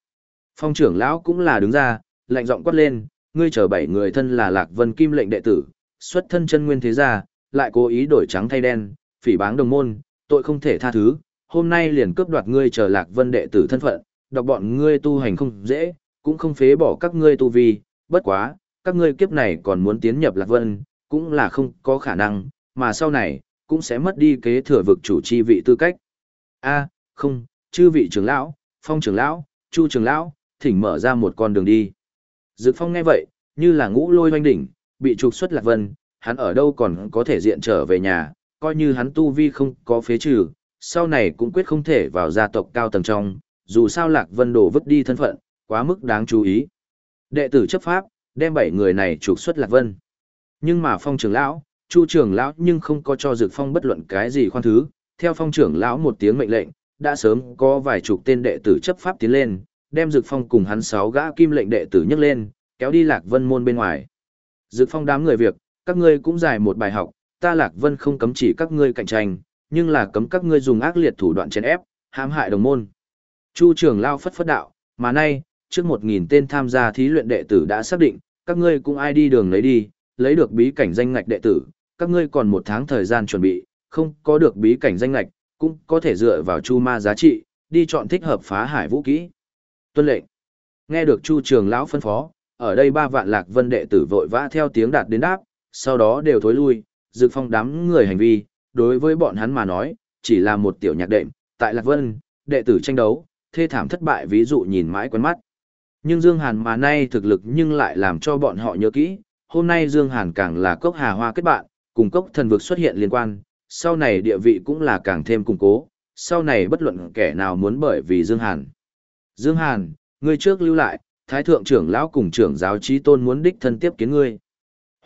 Speaker 1: Phong trưởng lão cũng là đứng ra, lạnh giọng quát lên, ngươi chờ bảy người thân là lạc vân kim lệnh đệ tử, xuất thân chân nguyên thế gia, lại cố ý đổi trắng thay đen, phỉ báng đồng môn, tội không thể tha thứ, hôm nay liền cướp đoạt ngươi chờ lạc vân đệ tử thân phận, đọc bọn ngươi tu hành không dễ, cũng không phế bỏ các ngươi tu vi, bất quá, các ngươi kiếp này còn muốn tiến nhập lạc vân, cũng là không có khả năng, mà sau này, cũng sẽ mất đi kế thừa vực chủ chi vị tư cách a không, chư vị trưởng lão, phong trưởng lão, chu trưởng lão, thỉnh mở ra một con đường đi. Dực phong nghe vậy, như là ngũ lôi oanh đỉnh, bị trục xuất lạc vân, hắn ở đâu còn có thể diện trở về nhà, coi như hắn tu vi không có phế trừ, sau này cũng quyết không thể vào gia tộc cao tầng trong, dù sao lạc vân đổ vứt đi thân phận, quá mức đáng chú ý. Đệ tử chấp pháp, đem bảy người này trục xuất lạc vân. Nhưng mà phong trưởng lão, chu trưởng lão nhưng không có cho dược phong bất luận cái gì khoan thứ, theo phong trưởng lão một tiếng mệnh lệnh, đã sớm có vài chục tên đệ tử chấp pháp tiến lên, đem dược phong cùng hắn sáu gã kim lệnh đệ tử nhấc lên, kéo đi lạc vân môn bên ngoài. Dược phong đám người việc, các ngươi cũng giải một bài học, ta lạc vân không cấm chỉ các ngươi cạnh tranh, nhưng là cấm các ngươi dùng ác liệt thủ đoạn chèn ép, hãm hại đồng môn. Chu trưởng lao phất phất đạo, mà nay, trước một nghìn tên tham gia thí luyện đệ tử đã xác định, các ngươi cũng ai đi đường lấy đi, lấy được bí cảnh danh ngạch đệ tử, các ngươi còn một tháng thời gian chuẩn bị, không có được bí cảnh danh lệch, cũng có thể dựa vào chu ma giá trị, đi chọn thích hợp phá hải vũ kỹ. Tuân lệnh. Nghe được chu trường lão phân phó, ở đây ba vạn lạc vân đệ tử vội vã theo tiếng đạt đến đáp, sau đó đều thối lui, dự phong đám người hành vi, đối với bọn hắn mà nói, chỉ là một tiểu nhạc đệm, tại lạc vân, đệ tử tranh đấu, thê thảm thất bại ví dụ nhìn mãi quen mắt. Nhưng Dương Hàn mà nay thực lực nhưng lại làm cho bọn họ nhớ kỹ, hôm nay Dương Hàn càng là cốc hà hoa kết bạn, cùng cốc thần vực xuất hiện liên quan, sau này địa vị cũng là càng thêm củng cố, sau này bất luận kẻ nào muốn bởi vì Dương Hàn. Dương Hàn, ngươi trước lưu lại, Thái Thượng trưởng lão cùng trưởng giáo trí tôn muốn đích thân tiếp kiến ngươi.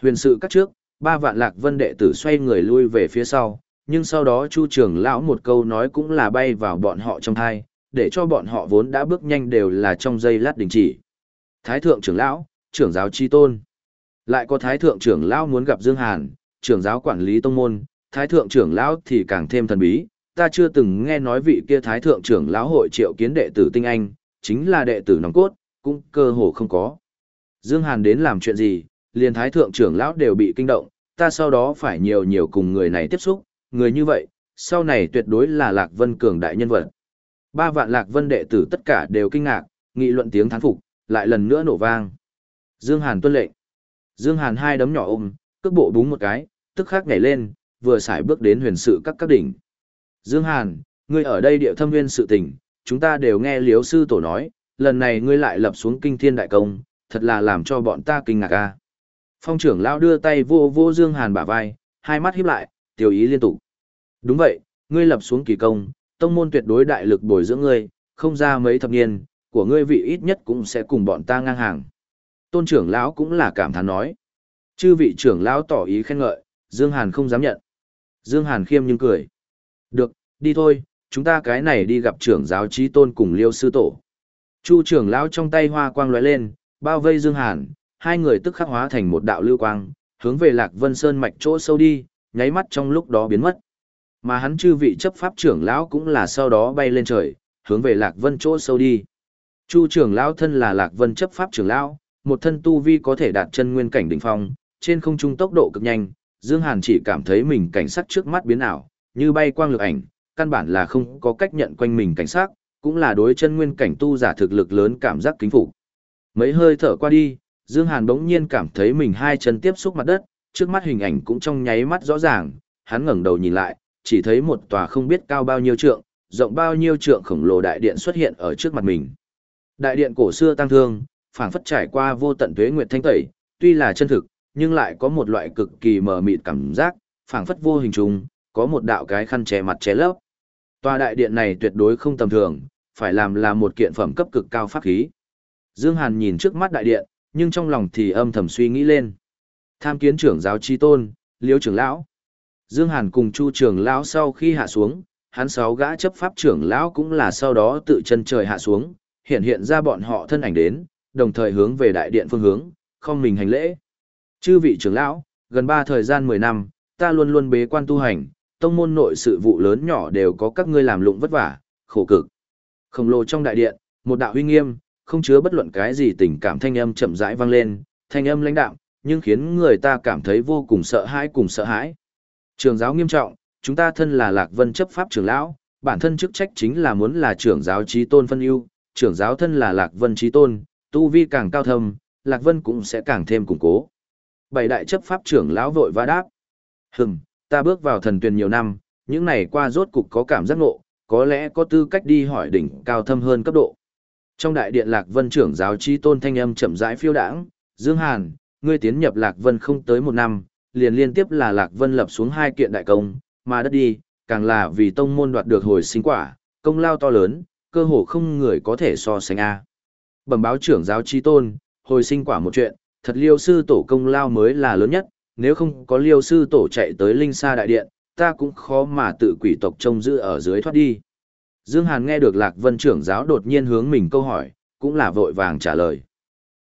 Speaker 1: Huyền sự các trước, ba vạn lạc vân đệ tử xoay người lui về phía sau, nhưng sau đó Chu trưởng lão một câu nói cũng là bay vào bọn họ trong thai, để cho bọn họ vốn đã bước nhanh đều là trong giây lát đình chỉ. Thái thượng trưởng lão, trưởng giáo chi tôn. Lại có thái thượng trưởng lão muốn gặp Dương Hàn, trưởng giáo quản lý tông môn, thái thượng trưởng lão thì càng thêm thần bí, ta chưa từng nghe nói vị kia thái thượng trưởng lão hội triệu kiến đệ tử tinh anh, chính là đệ tử nòng cốt, cũng cơ hồ không có. Dương Hàn đến làm chuyện gì, liền thái thượng trưởng lão đều bị kinh động, ta sau đó phải nhiều nhiều cùng người này tiếp xúc, người như vậy, sau này tuyệt đối là Lạc Vân cường đại nhân vật. Ba vạn Lạc Vân đệ tử tất cả đều kinh ngạc, nghị luận tiếng thán phục, lại lần nữa nổ vang. Dương Hàn tuân lệnh. Dương Hàn hai đấm nhỏ ôm, cước bộ búng một cái, tức khắc nhảy lên, vừa xài bước đến huyền sự các các đỉnh. Dương Hàn, ngươi ở đây địa thâm nguyên sự tình, chúng ta đều nghe liếu sư tổ nói, lần này ngươi lại lập xuống kinh thiên đại công, thật là làm cho bọn ta kinh ngạc a. Phong trưởng lão đưa tay vô vô Dương Hàn bả vai, hai mắt híp lại, tiểu ý liên tục. Đúng vậy, ngươi lập xuống kỳ công, tông môn tuyệt đối đại lực bồi dưỡng ngươi, không ra mấy thập niên, của ngươi vị ít nhất cũng sẽ cùng bọn ta ngang hàng. Tôn trưởng lão cũng là cảm thán nói. Chư vị trưởng lão tỏ ý khen ngợi, Dương Hàn không dám nhận. Dương Hàn khiêm nhưng cười. Được, đi thôi, chúng ta cái này đi gặp trưởng giáo trí tôn cùng liêu sư tổ. Chu trưởng lão trong tay hoa quang lóe lên, bao vây Dương Hàn, hai người tức khắc hóa thành một đạo lưu quang, hướng về Lạc Vân Sơn mạch chỗ sâu đi, nháy mắt trong lúc đó biến mất. Mà hắn chư vị chấp pháp trưởng lão cũng là sau đó bay lên trời, hướng về Lạc Vân chỗ sâu đi. Chu trưởng lão thân là Lạc Vân chấp pháp trưởng lão, một thân tu vi có thể đạt chân nguyên cảnh đỉnh phong, trên không trung tốc độ cực nhanh, Dương Hàn chỉ cảm thấy mình cảnh sắc trước mắt biến ảo, như bay quang lực ảnh, căn bản là không có cách nhận quanh mình cảnh sắc, cũng là đối chân nguyên cảnh tu giả thực lực lớn cảm giác kính phục. Mấy hơi thở qua đi, Dương Hàn bỗng nhiên cảm thấy mình hai chân tiếp xúc mặt đất, trước mắt hình ảnh cũng trong nháy mắt rõ ràng, hắn ngẩng đầu nhìn lại, chỉ thấy một tòa không biết cao bao nhiêu trượng, rộng bao nhiêu trượng khổng lồ đại điện xuất hiện ở trước mặt mình. Đại điện cổ xưa tăng thương, phảng phất trải qua vô tận tuế nguyệt thanh tẩy, tuy là chân thực, nhưng lại có một loại cực kỳ mờ mịt cảm giác, phảng phất vô hình trùng, có một đạo cái khăn che mặt che lấp. Tòa đại điện này tuyệt đối không tầm thường, phải làm là một kiện phẩm cấp cực cao pháp khí. Dương Hàn nhìn trước mắt đại điện, nhưng trong lòng thì âm thầm suy nghĩ lên. Tham kiến trưởng giáo chi tôn, liêu trưởng lão. Dương Hàn cùng Chu trưởng lão sau khi hạ xuống, hắn sáu gã chấp pháp trưởng lão cũng là sau đó tự chân trời hạ xuống, hiện hiện ra bọn họ thân ảnh đến, đồng thời hướng về đại điện phương hướng, không mình hành lễ. Chư vị trưởng lão, gần ba thời gian 10 năm, ta luôn luôn bế quan tu hành, tông môn nội sự vụ lớn nhỏ đều có các ngươi làm lụng vất vả, khổ cực. Khổng lồ trong đại điện, một đạo huy nghiêm, không chứa bất luận cái gì tình cảm thanh âm chậm rãi vang lên, thanh âm lãnh đạm, nhưng khiến người ta cảm thấy vô cùng sợ hãi cùng sợ hãi. Trường giáo nghiêm trọng, chúng ta thân là Lạc Vân chấp pháp trưởng lão, bản thân chức trách chính là muốn là trưởng giáo trí tôn phân ưu, trưởng giáo thân là Lạc Vân trí tôn, tu vi càng cao thâm, Lạc Vân cũng sẽ càng thêm củng cố. Bảy đại chấp pháp trưởng lão vội và đáp. Hừm, ta bước vào thần tuyển nhiều năm, những này qua rốt cục có cảm giác ngộ, có lẽ có tư cách đi hỏi đỉnh cao thâm hơn cấp độ. Trong đại điện Lạc Vân trưởng giáo chi tôn thanh âm chậm rãi phiêu đãng, Dương Hàn, ngươi tiến nhập Lạc Vân không tới một năm, liền liên tiếp là Lạc Vân lập xuống hai kiện đại công, mà đất đi, càng là vì tông môn đoạt được hồi sinh quả, công lao to lớn, cơ hồ không người có thể so sánh a. Bẩm báo trưởng giáo chi tôn, hồi sinh quả một chuyện, thật liêu sư tổ công lao mới là lớn nhất, nếu không có liêu sư tổ chạy tới linh sa đại điện, ta cũng khó mà tự quỷ tộc trông giữ ở dưới thoát đi. Dương Hàn nghe được Lạc Vân trưởng giáo đột nhiên hướng mình câu hỏi, cũng là vội vàng trả lời.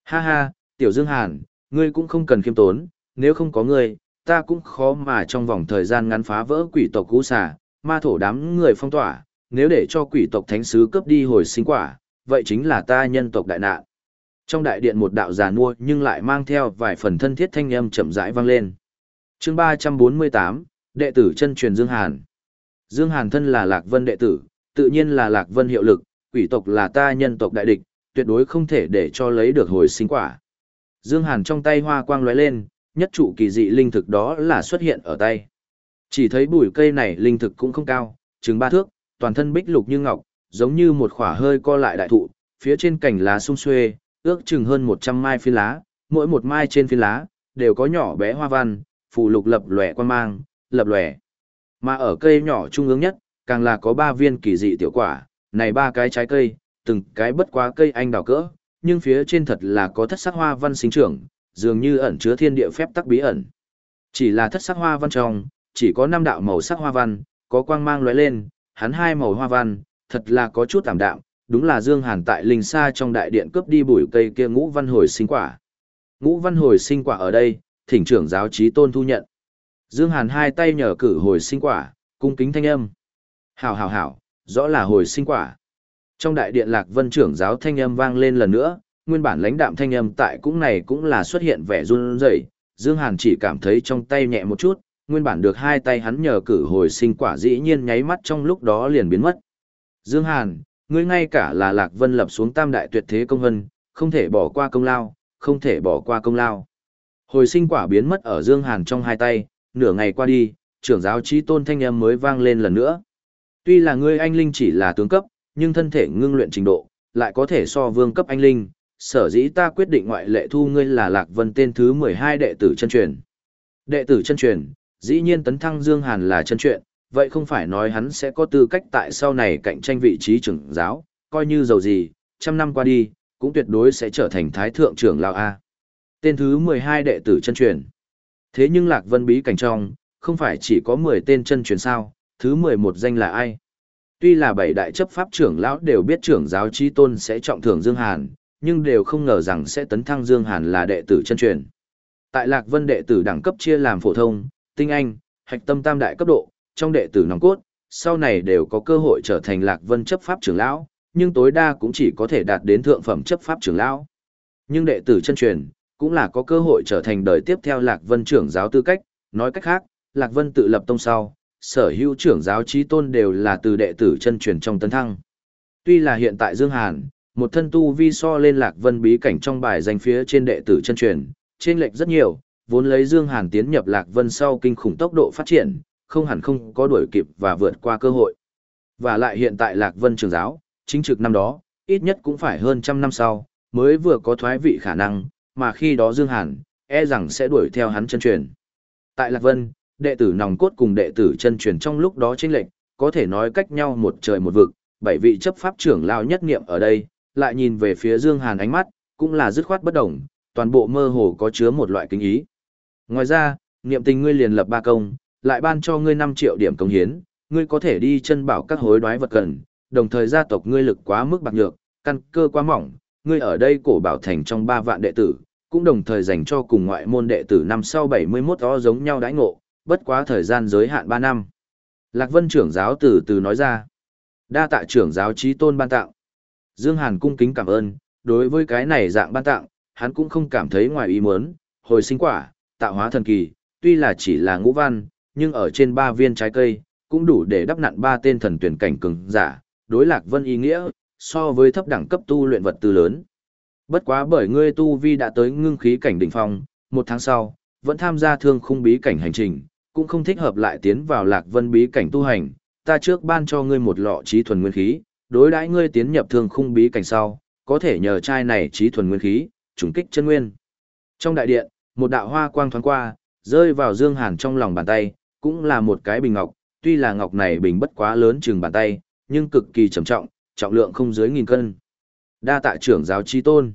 Speaker 1: Ha ha, tiểu Dương Hàn, ngươi cũng không cần khiêm tốn, nếu không có ngươi, ta cũng khó mà trong vòng thời gian ngắn phá vỡ quỷ tộc cũ xà, ma thổ đám người phong tỏa, nếu để cho quỷ tộc thánh sứ cướp đi hồi sinh quả, vậy chính là ta nhân tộc đại nạn. Trong đại điện một đạo già nua nhưng lại mang theo vài phần thân thiết thanh âm chậm rãi vang lên. chương 348, đệ tử chân truyền Dương Hàn. Dương Hàn thân là Lạc Vân đệ tử, tự nhiên là Lạc Vân hiệu lực, quỷ tộc là ta nhân tộc đại địch, tuyệt đối không thể để cho lấy được hồi sinh quả. Dương Hàn trong tay hoa quang lóe lên, nhất trụ kỳ dị linh thực đó là xuất hiện ở tay. Chỉ thấy bụi cây này linh thực cũng không cao, chừng ba thước, toàn thân bích lục như ngọc, giống như một khỏa hơi co lại đại thụ, phía trên cành lá sung xuê, ước chừng hơn 100 mai phiến lá, mỗi một mai trên phiến lá đều có nhỏ bé hoa văn, phù lục lập lòe quan mang, lập lòe. Mà ở cây nhỏ trung ương nhất, càng là có ba viên kỳ dị tiểu quả, này ba cái trái cây, từng cái bất quá cây anh đào cỡ, nhưng phía trên thật là có thất sắc hoa văn sinh trưởng, dường như ẩn chứa thiên địa phép tắc bí ẩn. Chỉ là thất sắc hoa văn trong, chỉ có năm đạo màu sắc hoa văn, có quang mang lóe lên, hắn hai màu hoa văn, thật là có chút tạm đạm, đúng là Dương Hàn tại linh sa trong đại điện cướp đi bụi cây kia ngũ văn hồi sinh quả. Ngũ văn hồi sinh quả ở đây, thỉnh trưởng giáo trí tôn thu nhận. Dương Hàn hai tay nhờ cử hồi sinh quả, cung kính thanh âm. Hảo hảo hảo, rõ là hồi sinh quả. Trong đại điện Lạc Vân trưởng giáo thanh âm vang lên lần nữa, nguyên bản lãnh đạm thanh âm tại cũng này cũng là xuất hiện vẻ run rẩy, Dương Hàn chỉ cảm thấy trong tay nhẹ một chút, nguyên bản được hai tay hắn nhờ cử hồi sinh quả dĩ nhiên nháy mắt trong lúc đó liền biến mất. Dương Hàn, ngươi ngay cả là Lạc Vân lập xuống tam đại tuyệt thế công vân, không thể bỏ qua công lao, không thể bỏ qua công lao. Hồi sinh quả biến mất ở Dương Hàn trong hai tay, nửa ngày qua đi, trưởng giáo trí tôn thanh âm mới vang lên lần nữa. Tuy là ngươi anh linh chỉ là tướng cấp, nhưng thân thể ngưng luyện trình độ, lại có thể so vương cấp anh linh, sở dĩ ta quyết định ngoại lệ thu ngươi là Lạc Vân tên thứ 12 đệ tử chân truyền. Đệ tử chân truyền, dĩ nhiên tấn thăng Dương Hàn là chân truyền, vậy không phải nói hắn sẽ có tư cách tại sau này cạnh tranh vị trí trưởng giáo, coi như giàu gì, trăm năm qua đi, cũng tuyệt đối sẽ trở thành thái thượng trưởng lão A. Tên thứ 12 đệ tử chân truyền. Thế nhưng Lạc Vân bí cảnh trong, không phải chỉ có 10 tên chân truyền sao, thứ 11 danh là ai? Tuy là bảy đại chấp pháp trưởng lão đều biết trưởng giáo chi tôn sẽ trọng thưởng Dương Hàn, nhưng đều không ngờ rằng sẽ tấn thăng Dương Hàn là đệ tử chân truyền. Tại Lạc Vân đệ tử đẳng cấp chia làm phổ thông, tinh anh, hạch tâm tam đại cấp độ, trong đệ tử nòng cốt, sau này đều có cơ hội trở thành Lạc Vân chấp pháp trưởng lão, nhưng tối đa cũng chỉ có thể đạt đến thượng phẩm chấp pháp trưởng lão. Nhưng đệ tử chân truyền, cũng là có cơ hội trở thành đời tiếp theo Lạc Vân trưởng giáo tư cách, nói cách khác, Lạc Vân tự lập tông sau, sở hữu trưởng giáo trí tôn đều là từ đệ tử chân truyền trong tấn thăng. Tuy là hiện tại Dương Hàn, một thân tu vi so lên Lạc Vân bí cảnh trong bài danh phía trên đệ tử chân truyền, trên lệch rất nhiều, vốn lấy Dương Hàn tiến nhập Lạc Vân sau kinh khủng tốc độ phát triển, không hẳn không có đuổi kịp và vượt qua cơ hội. Và lại hiện tại Lạc Vân trưởng giáo, chính trực năm đó, ít nhất cũng phải hơn trăm năm sau, mới vừa có thoái vị khả năng, mà khi đó Dương Hàn, e rằng sẽ đuổi theo hắn chân truyền. Tại Lạc Vân, đệ tử nòng cốt cùng đệ tử chân truyền trong lúc đó chênh lệch, có thể nói cách nhau một trời một vực, bảy vị chấp pháp trưởng lao nhất nghiệm ở đây, lại nhìn về phía Dương Hàn ánh mắt, cũng là dứt khoát bất động, toàn bộ mơ hồ có chứa một loại kính ý. Ngoài ra, niệm tình ngươi liền lập ba công, lại ban cho ngươi 5 triệu điểm công hiến, ngươi có thể đi chân bảo các hối đoái vật cần, đồng thời gia tộc ngươi lực quá mức bạc nhược, căn cơ quá mỏng, ngươi ở đây cổ bảo thành trong 3 vạn đệ tử, cũng đồng thời dành cho cùng ngoại môn đệ tử năm sau 71 đó giống nhau đãi ngộ, bất quá thời gian giới hạn 3 năm. Lạc Vân trưởng giáo từ từ nói ra. Đa tạ trưởng giáo trí tôn ban tặng. Dương Hàn cung kính cảm ơn, đối với cái này dạng ban tặng, hắn cũng không cảm thấy ngoài ý muốn, hồi sinh quả, tạo hóa thần kỳ, tuy là chỉ là ngũ văn, nhưng ở trên ba viên trái cây, cũng đủ để đắp nặn ba tên thần tuyển cảnh cường giả, đối Lạc Vân ý nghĩa, so với thấp đẳng cấp tu luyện vật tư lớn. Bất quá bởi ngươi tu vi đã tới ngưng khí cảnh đỉnh phong, một tháng sau, vẫn tham gia thương khung bí cảnh hành trình, cũng không thích hợp lại tiến vào lạc vân bí cảnh tu hành, ta trước ban cho ngươi một lọ trí thuần nguyên khí, đối đãi ngươi tiến nhập thương khung bí cảnh sau, có thể nhờ chai này trí thuần nguyên khí, trùng kích chân nguyên. Trong đại điện, một đạo hoa quang thoáng qua, rơi vào Dương Hàn trong lòng bàn tay, cũng là một cái bình ngọc, tuy là ngọc này bình bất quá lớn chừng bàn tay, nhưng cực kỳ trầm trọng, trọng lượng không dưới nghìn cân. Đa tạ trưởng giáo chi tôn.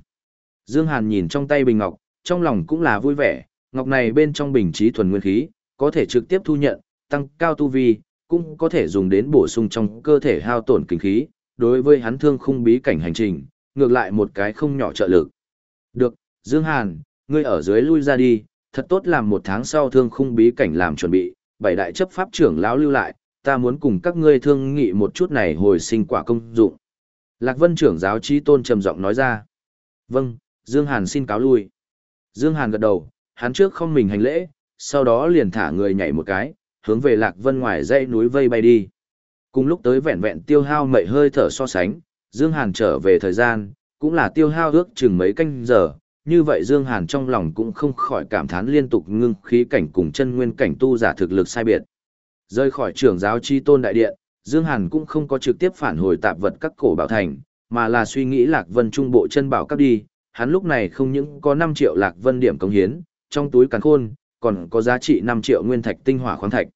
Speaker 1: Dương Hàn nhìn trong tay bình ngọc, trong lòng cũng là vui vẻ, ngọc này bên trong bình trí thuần nguyên khí, có thể trực tiếp thu nhận, tăng cao tu vi, cũng có thể dùng đến bổ sung trong cơ thể hao tổn kinh khí, đối với hắn thương khung bí cảnh hành trình, ngược lại một cái không nhỏ trợ lực. Được, Dương Hàn, ngươi ở dưới lui ra đi, thật tốt làm một tháng sau thương khung bí cảnh làm chuẩn bị, bảy đại chấp pháp trưởng lão lưu lại, ta muốn cùng các ngươi thương nghị một chút này hồi sinh quả công dụng. Lạc Vân trưởng giáo trí tôn trầm giọng nói ra. Vâng, Dương Hàn xin cáo lui. Dương Hàn gật đầu, hắn trước không mình hành lễ, sau đó liền thả người nhảy một cái, hướng về Lạc Vân ngoài dãy núi vây bay đi. Cùng lúc tới vẹn vẹn tiêu hao mậy hơi thở so sánh, Dương Hàn trở về thời gian, cũng là tiêu hao ước chừng mấy canh giờ, như vậy Dương Hàn trong lòng cũng không khỏi cảm thán liên tục ngưng khí cảnh cùng chân nguyên cảnh tu giả thực lực sai biệt. Rơi khỏi trưởng giáo chi tôn đại điện, Dương Hàn cũng không có trực tiếp phản hồi tạp vật các cổ bảo thành, mà là suy nghĩ Lạc Vân trung bộ chân bảo cấp đi, hắn lúc này không những có 5 triệu Lạc Vân điểm công hiến, trong túi càn khôn, còn có giá trị 5 triệu nguyên thạch tinh hỏa khoáng thạch.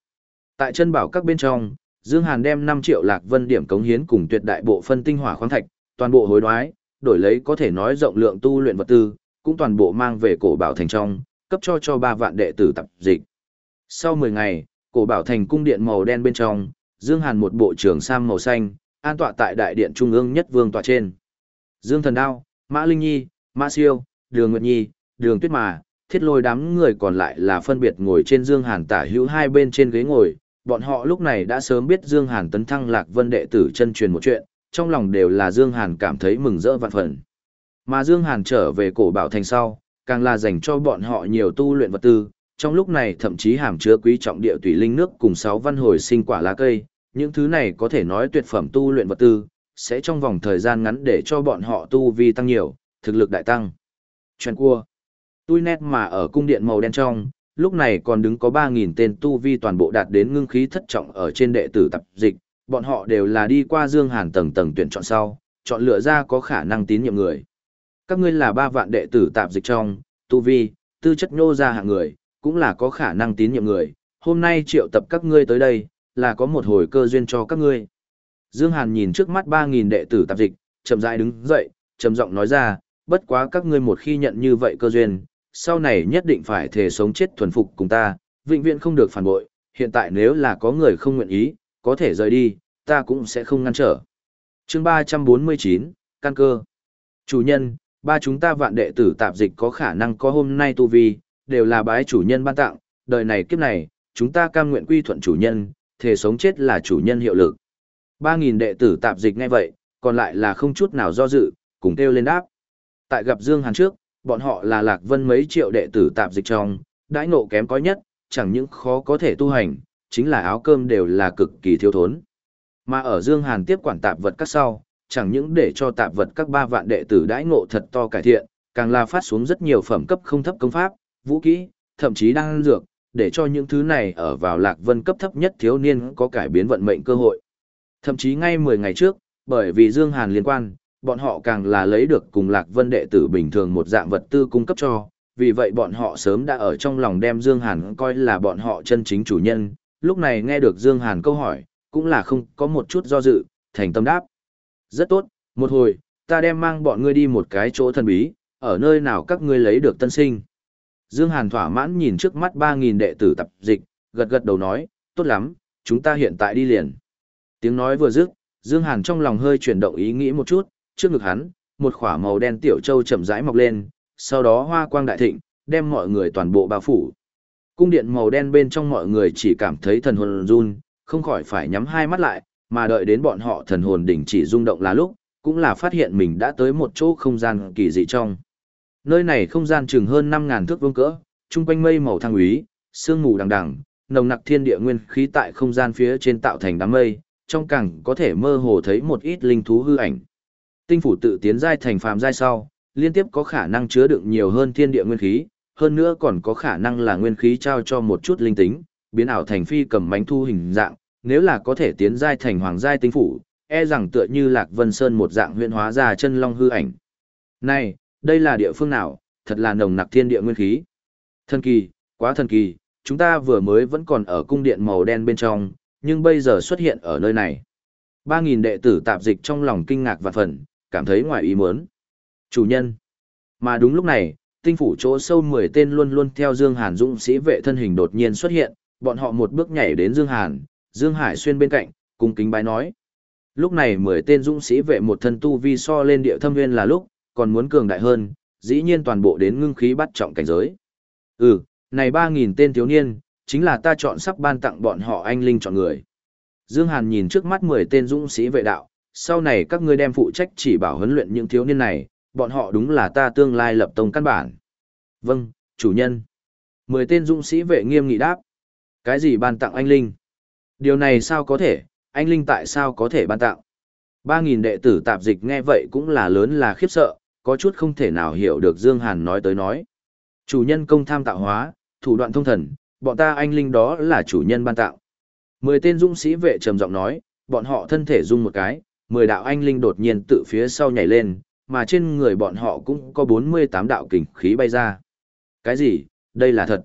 Speaker 1: Tại chân bảo các bên trong, Dương Hàn đem 5 triệu Lạc Vân điểm cống hiến cùng tuyệt đại bộ phân tinh hỏa khoáng thạch, toàn bộ hối đoái, đổi lấy có thể nói rộng lượng tu luyện vật tư, cũng toàn bộ mang về cổ bảo thành trong, cấp cho cho 3 vạn đệ tử tập dịch. Sau 10 ngày, cổ bảo thành cung điện màu đen bên trong, Dương Hàn một bộ trưởng sam màu xanh, an tọa tại đại điện trung ương nhất vương tọa trên. Dương Thần Đao, Mã Linh Nhi, Mã Siêu, Đường Nguyệt Nhi, đường tuyết mà, thiết lôi đám người còn lại là phân biệt ngồi trên Dương Hàn tả hữu hai bên trên ghế ngồi, bọn họ lúc này đã sớm biết Dương Hàn tấn thăng lạc vân đệ tử chân truyền một chuyện, trong lòng đều là Dương Hàn cảm thấy mừng rỡ vạn phần. Mà Dương Hàn trở về cổ bảo thành sau, càng là dành cho bọn họ nhiều tu luyện vật tư, trong lúc này thậm chí hàm chứa quý trọng địa tùy linh nước cùng sáu văn hồi sinh quả lá cây, những thứ này có thể nói tuyệt phẩm tu luyện vật tư, sẽ trong vòng thời gian ngắn để cho bọn họ tu vi tăng nhiều, thực lực đại tăng. Chuyện cua. Tui nét mà ở cung điện màu đen trong, lúc này còn đứng có 3.000 tên tu vi toàn bộ đạt đến ngưng khí thất trọng ở trên đệ tử tập dịch, bọn họ đều là đi qua Dương Hàn tầng tầng tuyển chọn sau, chọn lựa ra có khả năng tín nhiệm người. Các ngươi là ba vạn đệ tử tạp dịch trong, tu vi, tư chất nhô ra hạng người, cũng là có khả năng tín nhiệm người. Hôm nay triệu tập các ngươi tới đây, là có một hồi cơ duyên cho các ngươi. Dương Hàn nhìn trước mắt 3.000 đệ tử tạp dịch, chậm rãi đứng dậy, trầm giọng nói ra, bất quá các ngươi một khi nhận như vậy cơ duyên, sau này nhất định phải thể sống chết thuần phục cùng ta, vĩnh viễn không được phản bội, hiện tại nếu là có người không nguyện ý, có thể rời đi, ta cũng sẽ không ngăn trở. chương 349, Căn cơ. Chủ nhân, ba chúng ta vạn đệ tử tạp dịch có khả năng có hôm nay tu vi, đều là bái chủ nhân ban tặng, đời này kiếp này, chúng ta cam nguyện quy thuận chủ nhân, thể sống chết là chủ nhân hiệu lực. ba nghìn đệ tử tạp dịch ngay vậy, còn lại là không chút nào do dự, cùng kêu lên đáp. Tại gặp Dương Hàn trước, bọn họ là lạc vân mấy triệu đệ tử tạp dịch trong, đãi ngộ kém có nhất, chẳng những khó có thể tu hành, chính là áo cơm đều là cực kỳ thiếu thốn. Mà ở Dương Hàn tiếp quản tạp vật các sau, chẳng những để cho tạp vật các ba vạn đệ tử đãi ngộ thật to cải thiện, càng là phát xuống rất nhiều phẩm cấp không thấp công pháp, vũ kỹ, thậm chí đang dược, để cho những thứ này ở vào lạc vân cấp thấp nhất thiếu niên có cải biến vận mệnh cơ hội. Thậm chí ngay 10 ngày trước, bởi vì Dương Hàn liên quan, bọn họ càng là lấy được cùng lạc vân đệ tử bình thường một dạng vật tư cung cấp cho, vì vậy bọn họ sớm đã ở trong lòng đem Dương Hàn coi là bọn họ chân chính chủ nhân, lúc này nghe được Dương Hàn câu hỏi, cũng là không có một chút do dự, thành tâm đáp. Rất tốt, một hồi, ta đem mang bọn ngươi đi một cái chỗ thần bí, ở nơi nào các ngươi lấy được tân sinh. Dương Hàn thỏa mãn nhìn trước mắt 3.000 đệ tử tập dịch, gật gật đầu nói, tốt lắm, chúng ta hiện tại đi liền. Tiếng nói vừa dứt, Dương Hàn trong lòng hơi chuyển động ý nghĩ một chút, trước ngực hắn, một khỏa màu đen tiểu châu chậm rãi mọc lên, sau đó hoa quang đại thịnh, đem mọi người toàn bộ bao phủ. Cung điện màu đen bên trong mọi người chỉ cảm thấy thần hồn run, không khỏi phải nhắm hai mắt lại, mà đợi đến bọn họ thần hồn đỉnh chỉ rung động là lúc, cũng là phát hiện mình đã tới một chỗ không gian kỳ dị trong. Nơi này không gian chừng hơn 5000 thước vuông cỡ, trung quanh mây màu thăng úy, sương mù đằng đằng, nồng nặc thiên địa nguyên khí tại không gian phía trên tạo thành đám mây, trong cẳng có thể mơ hồ thấy một ít linh thú hư ảnh. Tinh phủ tự tiến giai thành phàm giai sau, liên tiếp có khả năng chứa đựng nhiều hơn thiên địa nguyên khí, hơn nữa còn có khả năng là nguyên khí trao cho một chút linh tính, biến ảo thành phi cầm mánh thu hình dạng, nếu là có thể tiến giai thành hoàng giai tinh phủ, e rằng tựa như Lạc Vân Sơn một dạng huyện hóa ra chân long hư ảnh. Này, đây là địa phương nào, thật là nồng nặc thiên địa nguyên khí. Thần kỳ, quá thần kỳ, chúng ta vừa mới vẫn còn ở cung điện màu đen bên trong, nhưng bây giờ xuất hiện ở nơi này. 3.000 đệ tử tạp dịch trong lòng kinh ngạc và phần, cảm thấy ngoài ý muốn. Chủ nhân. Mà đúng lúc này, tinh phủ chỗ sâu 10 tên luôn luôn theo Dương Hàn dũng sĩ vệ thân hình đột nhiên xuất hiện, bọn họ một bước nhảy đến Dương Hàn, Dương Hải xuyên bên cạnh, cung kính bái nói. Lúc này 10 tên dũng sĩ vệ một thân tu vi so lên địa thâm nguyên là lúc, còn muốn cường đại hơn, dĩ nhiên toàn bộ đến ngưng khí bắt trọng cảnh giới. Ừ, này 3.000 tên thiếu niên, chính là ta chọn sắp ban tặng bọn họ anh linh chọn người. Dương Hàn nhìn trước mắt 10 tên dũng sĩ vệ đạo, sau này các ngươi đem phụ trách chỉ bảo huấn luyện những thiếu niên này, bọn họ đúng là ta tương lai lập tông căn bản. Vâng, chủ nhân. 10 tên dũng sĩ vệ nghiêm nghị đáp. Cái gì ban tặng anh linh? Điều này sao có thể, anh linh tại sao có thể ban tặng? 3.000 đệ tử tạp dịch nghe vậy cũng là lớn là khiếp sợ, có chút không thể nào hiểu được Dương Hàn nói tới nói. Chủ nhân công tham tạo hóa, thủ đoạn thông thần, bọn ta anh linh đó là chủ nhân ban tặng. Mười tên dũng sĩ vệ trầm giọng nói, bọn họ thân thể rung một cái, mười đạo anh linh đột nhiên tự phía sau nhảy lên, mà trên người bọn họ cũng có 48 đạo kình khí bay ra. Cái gì? Đây là thật.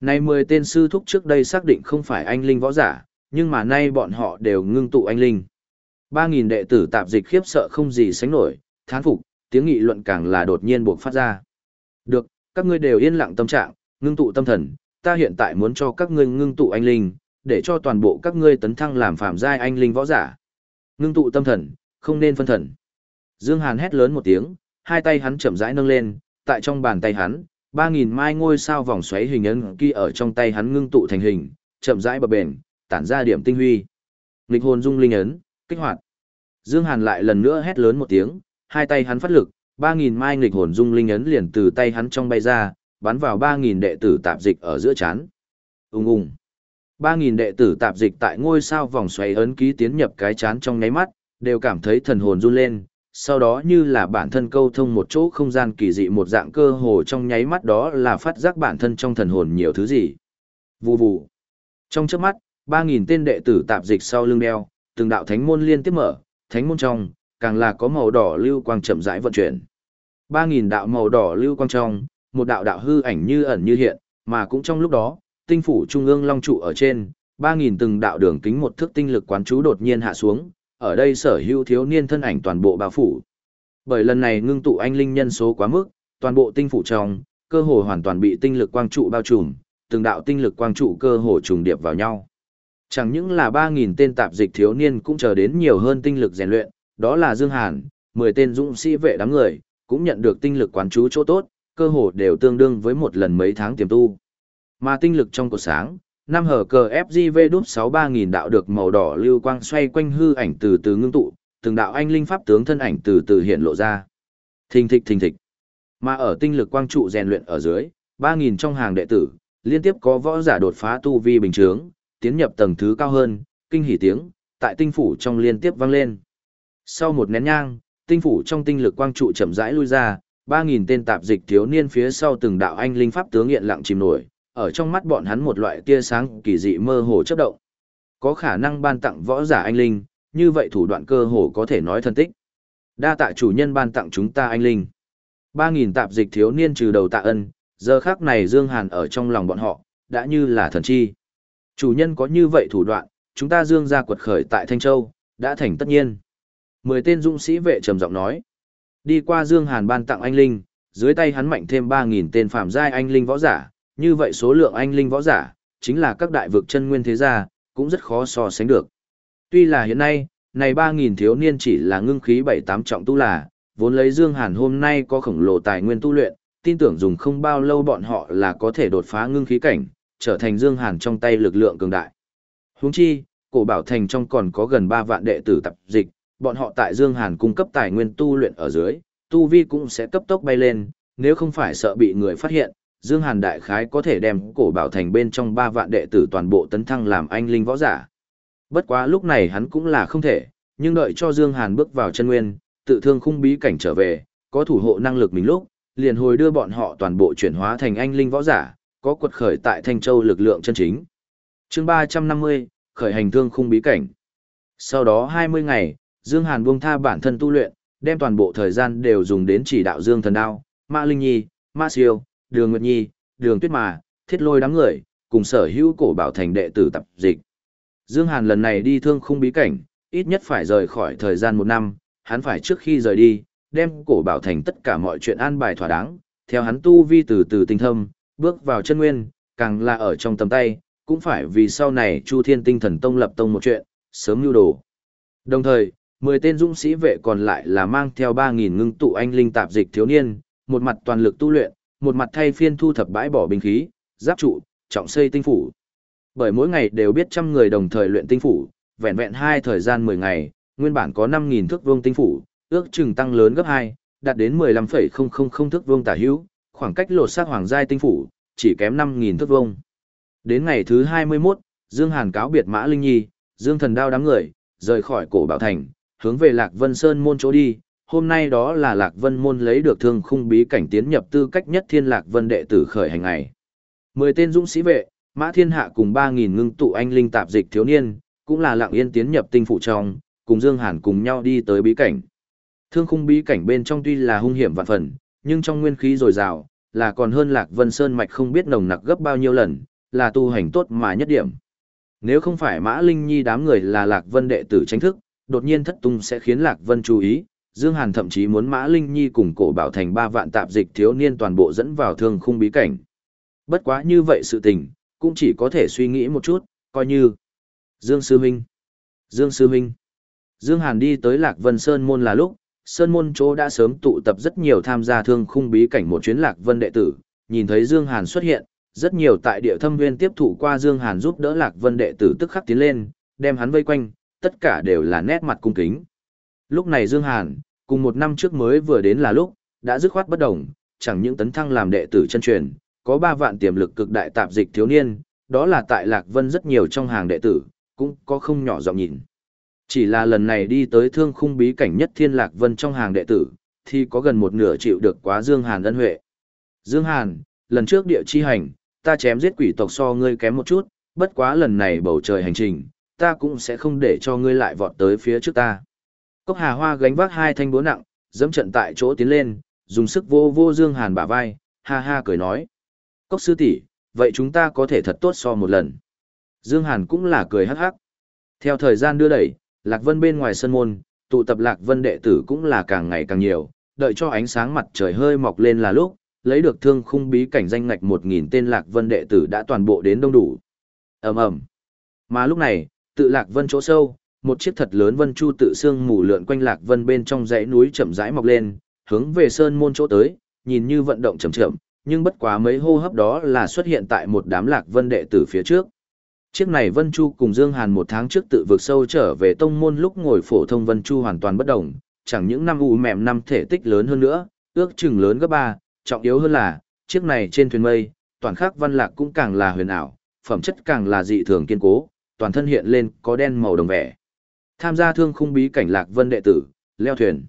Speaker 1: Nay mười tên sư thúc trước đây xác định không phải anh linh võ giả, nhưng mà nay bọn họ đều ngưng tụ anh linh. ba nghìn đệ tử tạp dịch khiếp sợ không gì sánh nổi, thán phục, tiếng nghị luận càng là đột nhiên buộc phát ra. Được, các ngươi đều yên lặng tâm trạng, ngưng tụ tâm thần, ta hiện tại muốn cho các ngươi ngưng tụ anh linh, để cho toàn bộ các ngươi tấn thăng làm phạm giai anh linh võ giả. Ngưng tụ tâm thần, không nên phân thần. Dương Hàn hét lớn một tiếng, hai tay hắn chậm rãi nâng lên, tại trong bàn tay hắn, ba nghìn mai ngôi sao vòng xoáy hình ấn kia ở trong tay hắn ngưng tụ thành hình, chậm rãi bập bền, tản ra điểm tinh huy. Nghịch hồn dung linh ấn, kích hoạt. Dương Hàn lại lần nữa hét lớn một tiếng, hai tay hắn phát lực, 3000 mai nghịch hồn dung linh ấn liền từ tay hắn trong bay ra, bắn vào 3000 đệ tử tạp dịch ở giữa chán. Ung ung. 3.000 đệ tử tạp dịch tại ngôi sao vòng xoáy ấn ký tiến nhập cái chán trong nháy mắt, đều cảm thấy thần hồn run lên, sau đó như là bản thân câu thông một chỗ không gian kỳ dị một dạng cơ hồ trong nháy mắt đó là phát giác bản thân trong thần hồn nhiều thứ gì. Vù vù. Trong chớp mắt, 3.000 tên đệ tử tạp dịch sau lưng đeo, từng đạo thánh môn liên tiếp mở, thánh môn trong, càng là có màu đỏ lưu quang chậm rãi vận chuyển. 3.000 đạo màu đỏ lưu quang trong, một đạo đạo hư ảnh như ẩn như hiện, mà cũng trong lúc đó, tinh phủ trung ương long trụ ở trên, 3.000 từng đạo đường kính một thước tinh lực quán chú đột nhiên hạ xuống, ở đây sở hữu thiếu niên thân ảnh toàn bộ bao phủ. Bởi lần này ngưng tụ anh linh nhân số quá mức, toàn bộ tinh phủ trong, cơ hồ hoàn toàn bị tinh lực quang trụ bao trùm, từng đạo tinh lực quang trụ cơ hồ trùng điệp vào nhau. Chẳng những là 3.000 tên tạp dịch thiếu niên cũng chờ đến nhiều hơn tinh lực rèn luyện, đó là Dương Hàn, 10 tên dũng sĩ vệ đám người, cũng nhận được tinh lực quán chú chỗ tốt, cơ hồ đều tương đương với một lần mấy tháng tiềm tu. Mà tinh lực trong cột sáng, năm hở cờ FGV đúp 63.000 đạo được màu đỏ lưu quang xoay quanh hư ảnh từ từ ngưng tụ, từng đạo anh linh pháp tướng thân ảnh từ từ hiện lộ ra. Thình thịch thình thịch. Mà ở tinh lực quang trụ rèn luyện ở dưới, 3.000 trong hàng đệ tử, liên tiếp có võ giả đột phá tu vi bình thường, tiến nhập tầng thứ cao hơn, kinh hỉ tiếng, tại tinh phủ trong liên tiếp vang lên. Sau một nén nhang, tinh phủ trong tinh lực quang trụ chậm rãi lui ra, 3000 tên tạp dịch thiếu niên phía sau từng đạo anh linh pháp tướng hiện lặng chìm nổi, ở trong mắt bọn hắn một loại tia sáng kỳ dị mơ hồ chớp động. Có khả năng ban tặng võ giả anh linh, như vậy thủ đoạn cơ hồ có thể nói thân tích. Đa tạ chủ nhân ban tặng chúng ta anh linh. 3000 tạp dịch thiếu niên trừ đầu tạ ân, giờ khắc này Dương Hàn ở trong lòng bọn họ, đã như là thần chi. Chủ nhân có như vậy thủ đoạn, chúng ta Dương gia quật khởi tại Thanh Châu, đã thành tất nhiên. Mười tên dũng sĩ vệ trầm giọng nói. Đi qua Dương Hàn ban tặng anh linh, dưới tay hắn mạnh thêm 3.000 tên phạm giai anh linh võ giả, như vậy số lượng anh linh võ giả, chính là các đại vực chân nguyên thế gia, cũng rất khó so sánh được. Tuy là hiện nay, này 3.000 thiếu niên chỉ là ngưng khí 7-8 trọng tu là, vốn lấy Dương Hàn hôm nay có khổng lồ tài nguyên tu luyện, tin tưởng dùng không bao lâu bọn họ là có thể đột phá ngưng khí cảnh, trở thành Dương Hàn trong tay lực lượng cường đại. Huống chi, cổ bảo thành trong còn có gần 3 vạn đệ tử tập dịch, bọn họ tại Dương Hàn cung cấp tài nguyên tu luyện ở dưới, tu vi cũng sẽ cấp tốc bay lên, nếu không phải sợ bị người phát hiện, Dương Hàn đại khái có thể đem cổ bảo thành bên trong 3 vạn đệ tử toàn bộ tấn thăng làm anh linh võ giả. Bất quá lúc này hắn cũng là không thể, nhưng đợi cho Dương Hàn bước vào chân nguyên, tự thương khung bí cảnh trở về, có thủ hộ năng lực mình lúc, liền hồi đưa bọn họ toàn bộ chuyển hóa thành anh linh võ giả, có quật khởi tại Thanh Châu lực lượng chân chính. Chương 350, khởi hành thương khung bí cảnh. Sau đó 20 ngày, Dương Hàn buông tha bản thân tu luyện, đem toàn bộ thời gian đều dùng đến chỉ đạo Dương Thần Đao, Mã Linh Nhi, Mã Siêu, Đường Nguyệt Nhi, Đường Tuyết Mà, Thiết Lôi đám người, cùng sở hữu cổ bảo thành đệ tử tập dịch. Dương Hàn lần này đi thương khung bí cảnh, ít nhất phải rời khỏi thời gian một năm, hắn phải trước khi rời đi, đem cổ bảo thành tất cả mọi chuyện an bài thỏa đáng, theo hắn tu vi từ từ tinh thâm, bước vào chân nguyên, càng là ở trong tầm tay, cũng phải vì sau này Chu Thiên Tinh Thần Tông lập tông một chuyện, sớm lưu đồ. Đồng thời, 10 tên dũng sĩ vệ còn lại là mang theo 3.000 ngưng tụ anh linh tạp dịch thiếu niên, một mặt toàn lực tu luyện, một mặt thay phiên thu thập bãi bỏ binh khí, giáp trụ, trọng xây tinh phủ. Bởi mỗi ngày đều biết trăm người đồng thời luyện tinh phủ, vẹn vẹn hai thời gian 10 ngày, nguyên bản có 5.000 thước vuông tinh phủ, ước chừng tăng lớn gấp 2, đạt đến 15,000 thước vuông tả hữu, khoảng cách lột xác hoàng giai tinh phủ, chỉ kém 5.000 thước vông. Đến ngày thứ 21, Dương Hàn cáo biệt Mã Linh Nhi, Dương Thần Đao đám người, rời khỏi cổ bảo thành, hướng về Lạc Vân Sơn môn chỗ đi. Hôm nay đó là Lạc Vân môn lấy được thương khung bí cảnh tiến nhập tư cách nhất thiên Lạc Vân đệ tử khởi hành ngày. Mười tên dũng sĩ vệ, Mã Thiên Hạ cùng 3.000 ngưng tụ anh linh tạp dịch thiếu niên, cũng là lặng yên tiến nhập tinh phụ trong, cùng Dương Hàn cùng nhau đi tới bí cảnh. Thương khung bí cảnh bên trong tuy là hung hiểm vạn phần, nhưng trong nguyên khí dồi dào, là còn hơn Lạc Vân Sơn mạch không biết nồng nặc gấp bao nhiêu lần, là tu hành tốt mà nhất điểm. Nếu không phải Mã Linh Nhi đám người là Lạc Vân đệ tử tránh thức, đột nhiên thất tung sẽ khiến Lạc Vân chú ý, Dương Hàn thậm chí muốn Mã Linh Nhi cùng cổ bảo thành ba vạn tạp dịch thiếu niên toàn bộ dẫn vào thương khung bí cảnh. Bất quá như vậy sự tình, cũng chỉ có thể suy nghĩ một chút, coi như Dương Sư Minh. Dương Sư Minh. Dương Hàn đi tới Lạc Vân Sơn Môn là lúc, Sơn Môn chỗ đã sớm tụ tập rất nhiều tham gia thương khung bí cảnh một chuyến Lạc Vân đệ tử, nhìn thấy Dương Hàn xuất hiện, rất nhiều tại địa thâm viên tiếp thụ qua Dương Hàn giúp đỡ Lạc Vân đệ tử tức khắc tiến lên, đem hắn vây quanh, tất cả đều là nét mặt cung kính. Lúc này Dương Hàn, cùng một năm trước mới vừa đến là lúc, đã dứt khoát bất động, chẳng những tấn thăng làm đệ tử chân truyền, có ba vạn tiềm lực cực đại tạp dịch thiếu niên, đó là tại Lạc Vân rất nhiều trong hàng đệ tử, cũng có không nhỏ giọng nhìn. Chỉ là lần này đi tới thương khung bí cảnh nhất thiên Lạc Vân trong hàng đệ tử, thì có gần một nửa chịu được quá Dương Hàn ân huệ. Dương Hàn, lần trước địa chi hành, ta chém giết quỷ tộc so ngươi kém một chút, bất quá lần này bầu trời hành trình, ta cũng sẽ không để cho ngươi lại vọt tới phía trước ta. Cốc Hà Hoa gánh vác hai thanh búa nặng, dẫm trận tại chỗ tiến lên, dùng sức vô vô Dương Hàn bả vai, ha ha cười nói. Cốc sư tỷ, vậy chúng ta có thể thật tốt so một lần. Dương Hàn cũng là cười hắc hắc. Theo thời gian đưa đẩy, Lạc Vân bên ngoài sân môn, tụ tập Lạc Vân đệ tử cũng là càng ngày càng nhiều, đợi cho ánh sáng mặt trời hơi mọc lên là lúc, lấy được thương khung bí cảnh danh ngạch 1.000 tên Lạc Vân đệ tử đã toàn bộ đến đông đủ. ầm ầm Mà lúc này, tự Lạc Vân chỗ sâu, một chiếc thật lớn vân chu tự xương mù lượn quanh Lạc Vân bên trong dãy núi chậm rãi mọc lên, hướng về sơn môn chỗ tới, nhìn như vận động chậm chậm, nhưng bất quá mấy hô hấp đó là xuất hiện tại một đám Lạc Vân đệ tử phía trước. Chiếc này Vân Chu cùng Dương Hàn một tháng trước tự vượt sâu trở về tông môn lúc ngồi phổ thông Vân Chu hoàn toàn bất động, chẳng những năm u mềm năm thể tích lớn hơn nữa, ước chừng lớn gấp ba, trọng yếu hơn là, chiếc này trên thuyền mây, toàn khắc văn lạc cũng càng là huyền ảo, phẩm chất càng là dị thường kiên cố, toàn thân hiện lên có đen màu đồng vẻ. Tham gia thương khung bí cảnh lạc vân đệ tử, leo thuyền.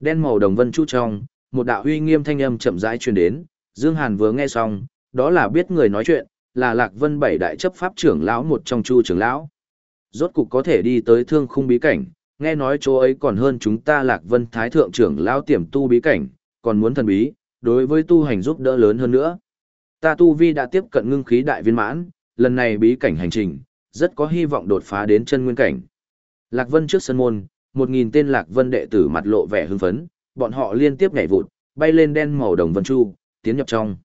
Speaker 1: Đen màu đồng vân chu trong, một đạo uy nghiêm thanh âm chậm rãi truyền đến, Dương Hàn vừa nghe xong, đó là biết người nói chuyện, là Lạc Vân bảy đại chấp pháp trưởng lão một trong Chu trưởng lão. Rốt cục có thể đi tới thương khung bí cảnh, nghe nói chỗ ấy còn hơn chúng ta Lạc Vân Thái thượng trưởng lão tiềm tu bí cảnh, còn muốn thần bí, đối với tu hành giúp đỡ lớn hơn nữa. Ta tu vi đã tiếp cận ngưng khí đại viên mãn, lần này bí cảnh hành trình, rất có hy vọng đột phá đến chân nguyên cảnh. Lạc Vân trước sân môn, một nghìn tên Lạc Vân đệ tử mặt lộ vẻ hưng phấn, bọn họ liên tiếp nhảy vụt, bay lên đen màu đồng vân chu, tiến nhập trong.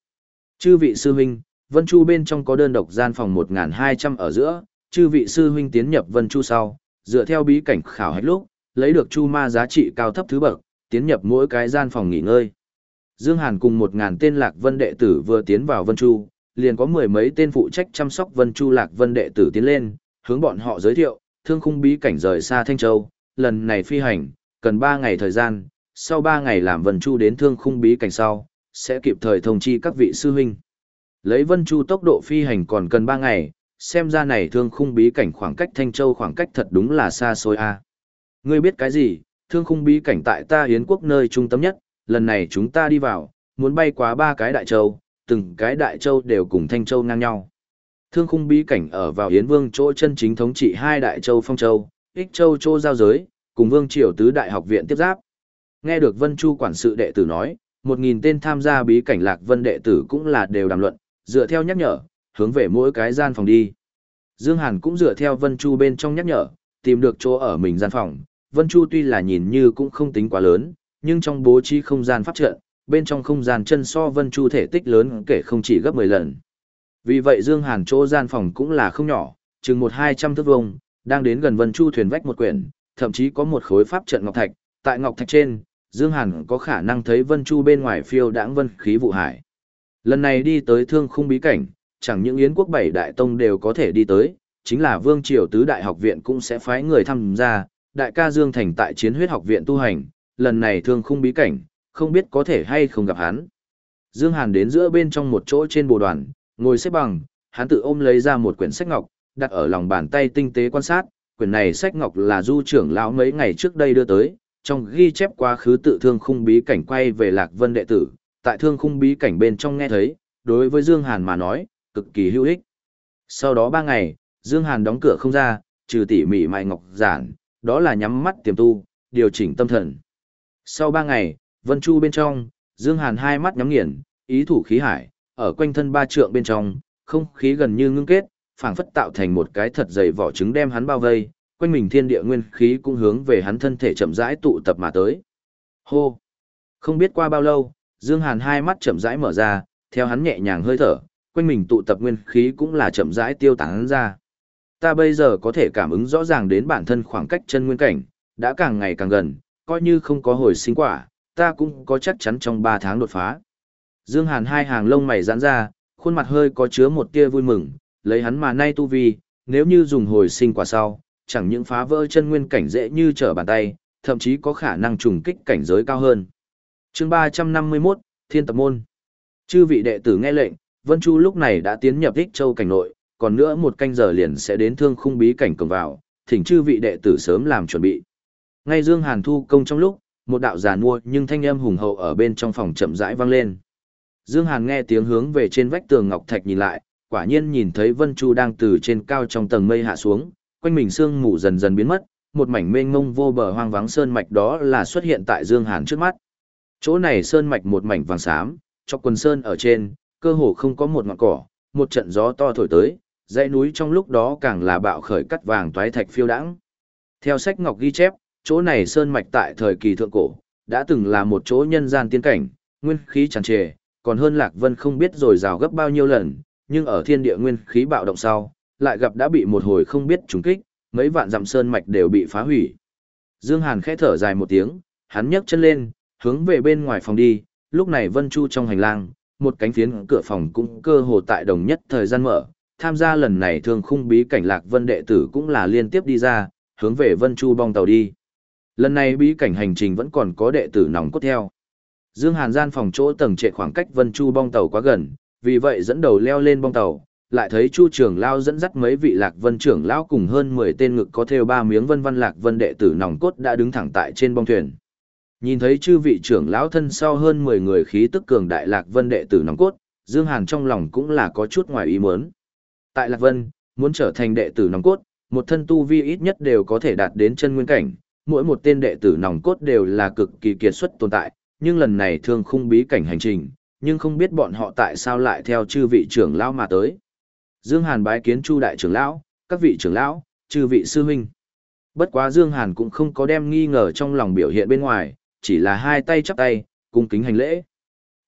Speaker 1: Chư vị sư huynh, vân chu bên trong có đơn độc gian phòng 1200 ở giữa, chư vị sư huynh tiến nhập vân chu sau, dựa theo bí cảnh khảo hạch lúc, lấy được chu ma giá trị cao thấp thứ bậc, tiến nhập mỗi cái gian phòng nghỉ ngơi. Dương Hàn cùng một ngàn tên Lạc Vân đệ tử vừa tiến vào Vân Chu, liền có mười mấy tên phụ trách chăm sóc Vân Chu Lạc Vân đệ tử tiến lên, hướng bọn họ giới thiệu, thương khung bí cảnh rời xa Thanh Châu, lần này phi hành, cần 3 ngày thời gian, sau 3 ngày làm Vân Chu đến thương khung bí cảnh sau, sẽ kịp thời thông chi các vị sư huynh. Lấy Vân Chu tốc độ phi hành còn cần 3 ngày, xem ra này thương khung bí cảnh khoảng cách Thanh Châu khoảng cách thật đúng là xa xôi a. Ngươi biết cái gì, thương khung bí cảnh tại ta Yến quốc nơi trung tâm nhất, lần này chúng ta đi vào, muốn bay quá ba cái đại châu, từng cái đại châu đều cùng Thanh Châu ngang nhau. Thương khung bí cảnh ở vào Yến Vương chỗ chân chính thống trị hai đại châu Phong Châu, Ích Châu chỗ giao giới, cùng Vương Triều Tứ Đại học viện tiếp giáp. Nghe được Vân Chu quản sự đệ tử nói, một nghìn tên tham gia bí cảnh Lạc Vân đệ tử cũng là đều đàm luận, dựa theo nhắc nhở, hướng về mỗi cái gian phòng đi. Dương Hàn cũng dựa theo Vân Chu bên trong nhắc nhở, tìm được chỗ ở mình gian phòng. Vân Chu tuy là nhìn như cũng không tính quá lớn, nhưng trong bố trí không gian pháp trận, bên trong không gian chân so vân chu thể tích lớn kể không chỉ gấp 10 lần. Vì vậy Dương Hàn chỗ gian phòng cũng là không nhỏ, chừng một hai trăm thước vuông, đang đến gần vân chu thuyền vách một quyển, thậm chí có một khối pháp trận ngọc thạch, tại ngọc thạch trên, Dương Hàn có khả năng thấy vân chu bên ngoài phiêu đãng vân khí vụ hải. Lần này đi tới thương khung bí cảnh, chẳng những yến quốc bảy đại tông đều có thể đi tới, chính là vương triều tứ đại học viện cũng sẽ phái người tham gia, đại ca Dương Thành tại chiến huyết học viện tu hành, lần này thương khung bí cảnh, không biết có thể hay không gặp hắn. Dương Hàn đến giữa bên trong một chỗ trên bồ đoàn, ngồi xếp bằng, hắn tự ôm lấy ra một quyển sách ngọc, đặt ở lòng bàn tay tinh tế quan sát, quyển này sách ngọc là du trưởng lão mấy ngày trước đây đưa tới, trong ghi chép quá khứ tự thương khung bí cảnh quay về Lạc Vân đệ tử, tại thương khung bí cảnh bên trong nghe thấy, đối với Dương Hàn mà nói, cực kỳ hữu ích. Sau đó ba ngày, Dương Hàn đóng cửa không ra, trừ tỉ mỉ mại ngọc giản, đó là nhắm mắt tiềm tu, điều chỉnh tâm thần. Sau ba ngày, Vân Chu bên trong, Dương Hàn hai mắt nhắm nghiền, ý thủ khí hải, ở quanh thân ba trượng bên trong, không khí gần như ngưng kết, phảng phất tạo thành một cái thật dày vỏ trứng đem hắn bao vây, quanh mình thiên địa nguyên khí cũng hướng về hắn thân thể chậm rãi tụ tập mà tới. Hô! Không biết qua bao lâu, Dương Hàn hai mắt chậm rãi mở ra, theo hắn nhẹ nhàng hơi thở, quanh mình tụ tập nguyên khí cũng là chậm rãi tiêu tán ra. Ta bây giờ có thể cảm ứng rõ ràng đến bản thân khoảng cách chân nguyên cảnh, đã càng ngày càng gần, coi như không có hồi sinh quả, ta cũng có chắc chắn trong 3 tháng đột phá. Dương Hàn hai hàng lông mày giãn ra, khuôn mặt hơi có chứa một tia vui mừng, lấy hắn mà nay tu vi, nếu như dùng hồi sinh quả sau, chẳng những phá vỡ chân nguyên cảnh dễ như trở bàn tay, thậm chí có khả năng trùng kích cảnh giới cao hơn. Chương 351, Thiên Tập Môn Chư vị đệ tử nghe lệnh, Vân Chu lúc này đã tiến nhập Ích Châu cảnh nội, còn nữa một canh giờ liền sẽ đến thương khung bí cảnh cổng vào, thỉnh chư vị đệ tử sớm làm chuẩn bị. Ngay Dương Hàn thu công trong lúc, một đạo giàn mua nhưng thanh âm hùng hậu ở bên trong phòng chậm rãi vang lên. Dương Hàn nghe tiếng hướng về trên vách tường ngọc thạch nhìn lại, quả nhiên nhìn thấy Vân Chu đang từ trên cao trong tầng mây hạ xuống, quanh mình sương mù dần dần biến mất, một mảnh mênh mông vô bờ hoang vắng sơn mạch đó là xuất hiện tại Dương Hàn trước mắt. Chỗ này sơn mạch một mảnh vàng xám, cho quần sơn ở trên, cơ hồ không có một ngọn cỏ, một trận gió to thổi tới, dãy núi trong lúc đó càng là bạo khởi cắt vàng toái thạch phiêu đãng. Theo sách ngọc ghi chép, chỗ này sơn mạch tại thời kỳ thượng cổ, đã từng là một chỗ nhân gian tiên cảnh, nguyên khí tràn trề, còn hơn Lạc Vân không biết rồi rào gấp bao nhiêu lần, nhưng ở thiên địa nguyên khí bạo động sau, lại gặp đã bị một hồi không biết trùng kích, mấy vạn dặm sơn mạch đều bị phá hủy. Dương Hàn khẽ thở dài một tiếng, hắn nhấc chân lên, hướng về bên ngoài phòng đi, lúc này Vân Chu trong hành lang, một cánh phiến cửa phòng cũng cơ hồ tại đồng nhất thời gian mở, tham gia lần này thường khung bí cảnh Lạc Vân đệ tử cũng là liên tiếp đi ra, hướng về Vân Chu bong tàu đi. Lần này bí cảnh hành trình vẫn còn có đệ tử nòng cốt theo. Dương Hàn gian phòng chỗ tầng trệ khoảng cách Vân Chu bong tàu quá gần, vì vậy dẫn đầu leo lên bong tàu, lại thấy Chu trưởng lao dẫn dắt mấy vị Lạc Vân trưởng lão cùng hơn 10 tên ngực có theo ba miếng vân văn Lạc Vân đệ tử nòng cốt đã đứng thẳng tại trên bong thuyền. Nhìn thấy chư vị trưởng lão thân sau hơn 10 người khí tức cường đại Lạc Vân đệ tử nòng cốt, Dương Hàn trong lòng cũng là có chút ngoài ý muốn. Tại Lạc Vân, muốn trở thành đệ tử nòng cốt, một thân tu vi ít nhất đều có thể đạt đến chân nguyên cảnh, mỗi một tên đệ tử nòng cốt đều là cực kỳ kiệt xuất tồn tại, nhưng lần này thương khung bí cảnh hành trình, nhưng không biết bọn họ tại sao lại theo chư vị trưởng lão mà tới. Dương Hàn bái kiến Chu đại trưởng lão, các vị trưởng lão, chư vị sư huynh. Bất quá Dương Hàn cũng không có đem nghi ngờ trong lòng biểu hiện bên ngoài, chỉ là hai tay chắp tay, cung kính hành lễ.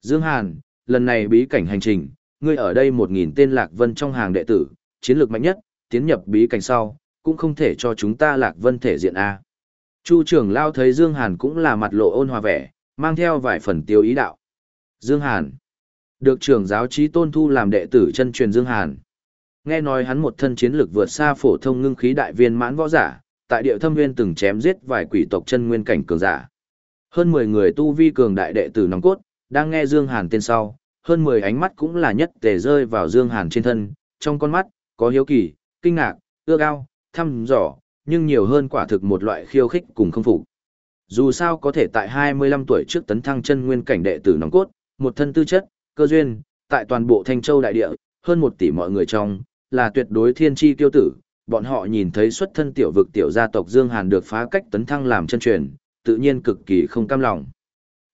Speaker 1: Dương Hàn, lần này bí cảnh hành trình, ngươi ở đây một nghìn tên Lạc Vân trong hàng đệ tử, chiến lược mạnh nhất, tiến nhập bí cảnh sau, cũng không thể cho chúng ta Lạc Vân thể diện A. Chu trưởng lao thấy Dương Hàn cũng là mặt lộ ôn hòa vẻ, mang theo vài phần tiêu ý đạo. Dương Hàn. Được trưởng giáo trí tôn thu làm đệ tử chân truyền Dương Hàn. Nghe nói hắn một thân chiến lực vượt xa phổ thông ngưng khí đại viên mãn võ giả, tại địa thâm nguyên từng chém giết vài quỷ tộc chân nguyên cảnh cường giả. Hơn 10 người tu vi cường đại đệ tử nòng cốt, đang nghe Dương Hàn tên sau, hơn 10 ánh mắt cũng là nhất tề rơi vào Dương Hàn trên thân, trong con mắt, có hiếu kỳ, kinh ngạc, ưa cao, thăm dò, nhưng nhiều hơn quả thực một loại khiêu khích cùng không phục. Dù sao có thể tại 25 tuổi trước tấn thăng chân nguyên cảnh đệ tử nòng cốt, một thân tư chất, cơ duyên, tại toàn bộ Thanh Châu đại địa, hơn một tỷ mọi người trong, là tuyệt đối thiên chi tiêu tử. Bọn họ nhìn thấy xuất thân tiểu vực tiểu gia tộc Dương Hàn được phá cách tấn thăng làm chân truyền, tự nhiên cực kỳ không cam lòng.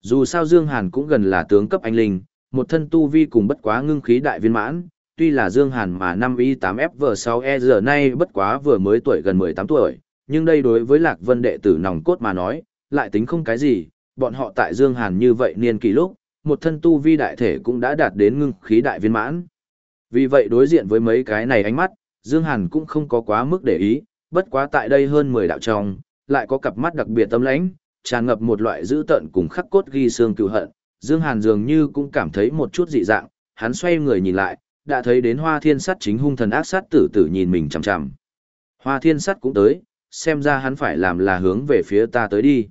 Speaker 1: Dù sao Dương Hàn cũng gần là tướng cấp anh linh, một thân tu vi cùng bất quá ngưng khí đại viên mãn, tuy là Dương Hàn mà năm y 8 fv 6 e giờ nay bất quá vừa mới tuổi gần 18 tuổi, nhưng đây đối với Lạc Vân đệ tử nòng cốt mà nói, lại tính không cái gì, bọn họ tại Dương Hàn như vậy niên kỳ lúc, một thân tu vi đại thể cũng đã đạt đến ngưng khí đại viên mãn. Vì vậy đối diện với mấy cái này ánh mắt, Dương Hàn cũng không có quá mức để ý, bất quá tại đây hơn 10 đạo trong, lại có cặp mắt đặc biệt tâm lãnh, tràn ngập một loại dữ tợn cùng khắc cốt ghi xương cựu hận. Dương Hàn dường như cũng cảm thấy một chút dị dạng, hắn xoay người nhìn lại, đã thấy đến Hoa Thiên Sắt chính hung thần ác sát tử tử nhìn mình chằm chằm. Hoa Thiên Sắt cũng tới, xem ra hắn phải làm là hướng về phía ta tới đi.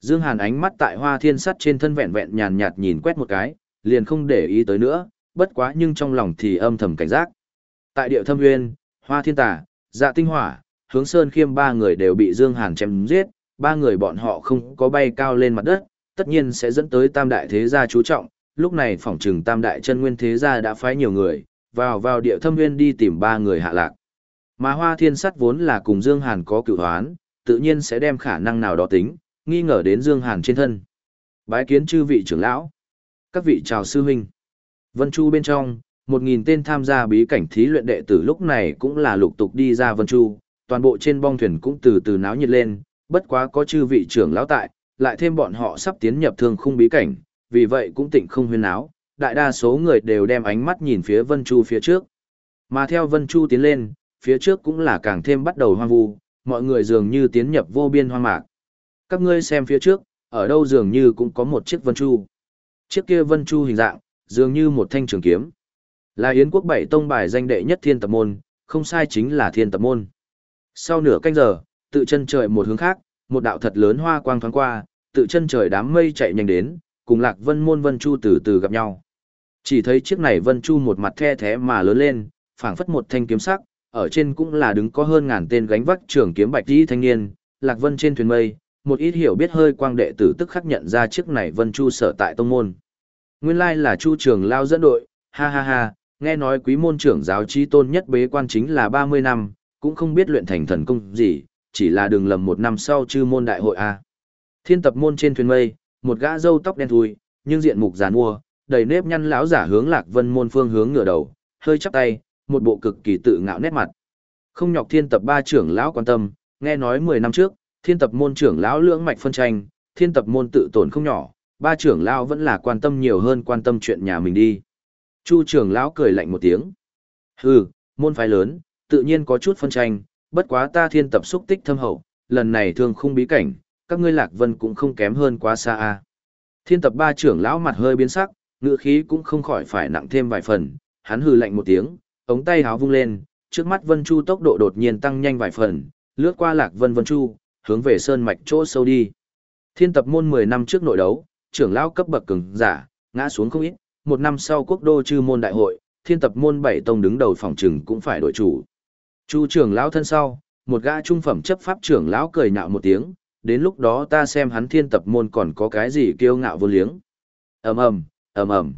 Speaker 1: Dương Hàn ánh mắt tại Hoa Thiên Sắt trên thân vẹn vẹn nhàn nhạt nhìn quét một cái, liền không để ý tới nữa, bất quá nhưng trong lòng thì âm thầm cảnh giác. Tại địa thâm nguyên, Hoa Thiên Tà, Dạ Tinh Hỏa, Hướng Sơn Khiêm ba người đều bị Dương Hàn chém giết, ba người bọn họ không có bay cao lên mặt đất, tất nhiên sẽ dẫn tới tam đại thế gia chú trọng, lúc này phỏng trừng tam đại chân nguyên thế gia đã phái nhiều người, vào vào địa thâm nguyên đi tìm ba người hạ lạc. Mà Hoa Thiên Sắt vốn là cùng Dương Hàn có cựu hoán, tự nhiên sẽ đem khả năng nào đó tính, nghi ngờ đến Dương Hàn trên thân. Bái kiến chư vị trưởng lão, các vị chào sư huynh. Vân Chu bên trong, một nghìn tên tham gia bí cảnh thí luyện đệ tử lúc này cũng là lục tục đi ra Vân Chu, toàn bộ trên bong thuyền cũng từ từ náo nhiệt lên, bất quá có chư vị trưởng lão tại, lại thêm bọn họ sắp tiến nhập thương khung bí cảnh, vì vậy cũng tịnh không huyên áo đại đa số người đều đem ánh mắt nhìn phía Vân Chu phía trước. Mà theo Vân Chu tiến lên, phía trước cũng là càng thêm bắt đầu hoang vu, mọi người dường như tiến nhập vô biên hoang mạc. Các ngươi xem phía trước, ở đâu dường như cũng có một chiếc Vân Chu. Chiếc kia Vân Chu hình dạng, dường như một thanh trường kiếm. Là Yến quốc bảy tông bài danh đệ nhất thiên tập môn, không sai chính là thiên tập môn. Sau nửa canh giờ, tự chân trời một hướng khác, một đạo thật lớn hoa quang thoáng qua, tự chân trời đám mây chạy nhanh đến, cùng Lạc Vân môn Vân Chu từ từ gặp nhau. Chỉ thấy chiếc này Vân Chu một mặt the thế mà lớn lên, phảng phất một thanh kiếm sắc, ở trên cũng là đứng có hơn ngàn tên gánh vác trưởng kiếm bạch y thanh niên, Lạc Vân trên thuyền mây, một ít hiểu biết hơi quang đệ tử tức khắc nhận ra chiếc này Vân Chu sở tại tông môn. Nguyên lai là Chu Trường Lao dẫn đội, ha ha ha, nghe nói quý môn trưởng giáo trí tôn nhất bế quan chính là 30 năm, cũng không biết luyện thành thần công gì, chỉ là đường lầm một năm sau chư môn đại hội a. Thiên tập môn trên thuyền mây, một gã râu tóc đen thui, nhưng diện mục giàn mua, đầy nếp nhăn lão giả hướng Lạc Vân môn phương hướng ngửa đầu, hơi chắp tay, một bộ cực kỳ tự ngạo nét mặt. Không nhọc thiên tập ba trưởng lão quan tâm, nghe nói 10 năm trước, thiên tập môn trưởng lão lưỡng mạch phân tranh, thiên tập môn tự tổn không nhỏ, ba trưởng lão vẫn là quan tâm nhiều hơn quan tâm chuyện nhà mình đi. Chu trưởng lão cười lạnh một tiếng. Hừ, môn phái lớn, tự nhiên có chút phân tranh, bất quá ta thiên tập xúc tích thâm hậu, lần này thường không bí cảnh, các ngươi lạc vân cũng không kém hơn quá xa a. Thiên tập ba trưởng lão mặt hơi biến sắc, ngựa khí cũng không khỏi phải nặng thêm vài phần, hắn hừ lạnh một tiếng, ống tay háo vung lên, trước mắt Vân Chu tốc độ đột nhiên tăng nhanh vài phần, lướt qua Lạc Vân Vân Chu, hướng về sơn mạch chỗ sâu đi. Thiên tập môn 10 năm trước nội đấu, trưởng lão cấp bậc cường giả, ngã xuống không ít, một năm sau quốc đô chư môn đại hội, thiên tập môn bảy tông đứng đầu phòng trừng cũng phải đổi chủ. Chu trưởng lão thân sau, một gã trung phẩm chấp pháp trưởng lão cười nhạo một tiếng, đến lúc đó ta xem hắn thiên tập môn còn có cái gì kiêu ngạo vô liếng. ầm ầm, ầm ầm.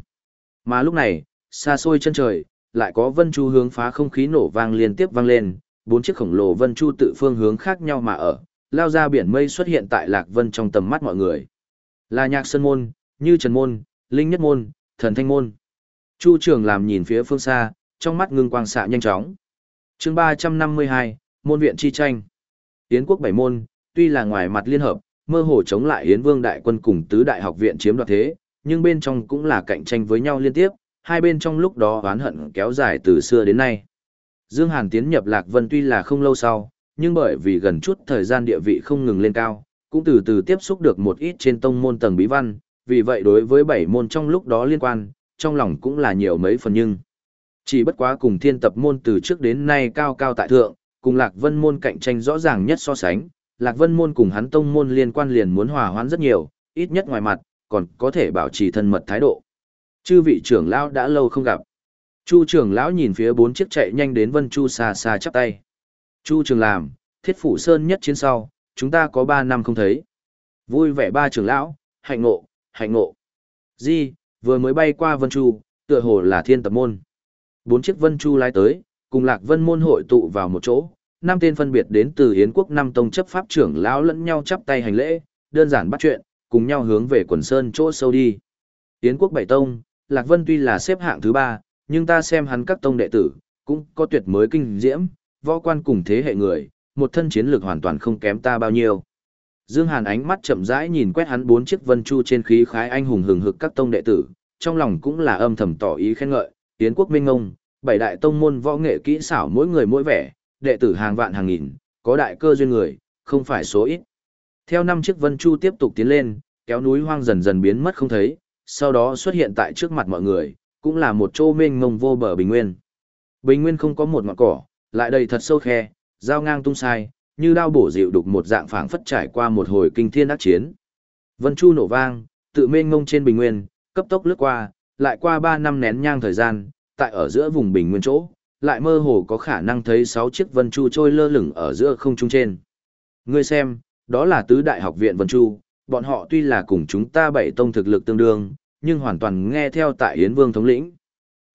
Speaker 1: Mà lúc này, xa xôi chân trời, lại có vân chu hướng phá không khí nổ vang liên tiếp vang lên, bốn chiếc khổng lồ vân chu tự phương hướng khác nhau mà ở, lao ra biển mây xuất hiện tại lạc vân trong tầm mắt mọi người. Là nhạc sơn môn, như trần môn, linh nhất môn, thần thanh môn. Chu trưởng làm nhìn phía phương xa, trong mắt ngưng quang xạ nhanh chóng chương ba trăm năm mươi hai, môn viện chi tranh. Yến quốc bảy môn, tuy là ngoài mặt liên hợp, mơ hồ chống lại Yến vương đại quân cùng tứ đại học viện chiếm đoạt thế, nhưng bên trong cũng là cạnh tranh với nhau liên tiếp, hai bên trong lúc đó oán hận kéo dài từ xưa đến nay. Dương Hàn tiến nhập Lạc Vân tuy là không lâu sau, nhưng bởi vì gần chút thời gian địa vị không ngừng lên cao, cũng từ từ tiếp xúc được một ít trên tông môn tầng bí văn, vì vậy đối với bảy môn trong lúc đó liên quan, trong lòng cũng là nhiều mấy phần nhưng. Chỉ bất quá cùng thiên tập môn từ trước đến nay cao cao tại thượng, cùng Lạc Vân môn cạnh tranh rõ ràng nhất so sánh, Lạc Vân môn cùng hắn tông môn liên quan liền muốn hòa hoãn rất nhiều, ít nhất ngoài mặt, còn có thể bảo trì thân mật thái độ. Chư vị trưởng lão đã lâu không gặp. Chu trưởng lão nhìn phía bốn chiếc chạy nhanh đến Vân Chu xa xa chắp tay. Chu trường làm, thiết phủ sơn nhất chiến sau, chúng ta có ba năm không thấy. Vui vẻ ba trưởng lão, hạnh ngộ, hạnh ngộ. Di, vừa mới bay qua Vân Chu, tựa hồ là thiên tập môn. Bốn chiếc Vân Chu lái tới, cùng Lạc Vân môn hội tụ vào một chỗ. Năm tên phân biệt đến từ Yến quốc năm tông chấp pháp trưởng lão lẫn nhau chắp tay hành lễ, đơn giản bắt chuyện, cùng nhau hướng về quần sơn chỗ sâu đi. Yến quốc bảy tông, Lạc Vân tuy là xếp hạng thứ ba, nhưng ta xem hắn các tông đệ tử, cũng có tuyệt mới kinh diễm, võ quan cùng thế hệ người, một thân chiến lược hoàn toàn không kém ta bao nhiêu. Dương Hàn ánh mắt chậm rãi nhìn quét hắn bốn chiếc vân chu trên khí khái anh hùng hừng hực các tông đệ tử, trong lòng cũng là âm thầm tỏ ý khen ngợi, tiến quốc minh ngông, bảy đại tông môn võ nghệ kỹ xảo mỗi người mỗi vẻ, đệ tử hàng vạn hàng nghìn, có đại cơ duyên người, không phải số ít. Theo năm chiếc vân chu tiếp tục tiến lên, kéo núi hoang dần dần biến mất không thấy, sau đó xuất hiện tại trước mặt mọi người, cũng là một chỗ mênh mông vô bờ bình nguyên. Bình nguyên không có một ngọn cỏ, lại đầy thật sâu khe, dao ngang tung sai, như đao bổ dịu đục một dạng phảng phất trải qua một hồi kinh thiên ác chiến. Vân Chu nổ vang, tự mênh mông trên bình nguyên, cấp tốc lướt qua, lại qua 3 năm nén nhang thời gian, tại ở giữa vùng bình nguyên chỗ, lại mơ hồ có khả năng thấy 6 chiếc Vân Chu trôi lơ lửng ở giữa không trung trên. Ngươi xem, đó là tứ đại học viện Vân Chu, bọn họ tuy là cùng chúng ta bảy tông thực lực tương đương, nhưng hoàn toàn nghe theo tại Yến Vương thống lĩnh.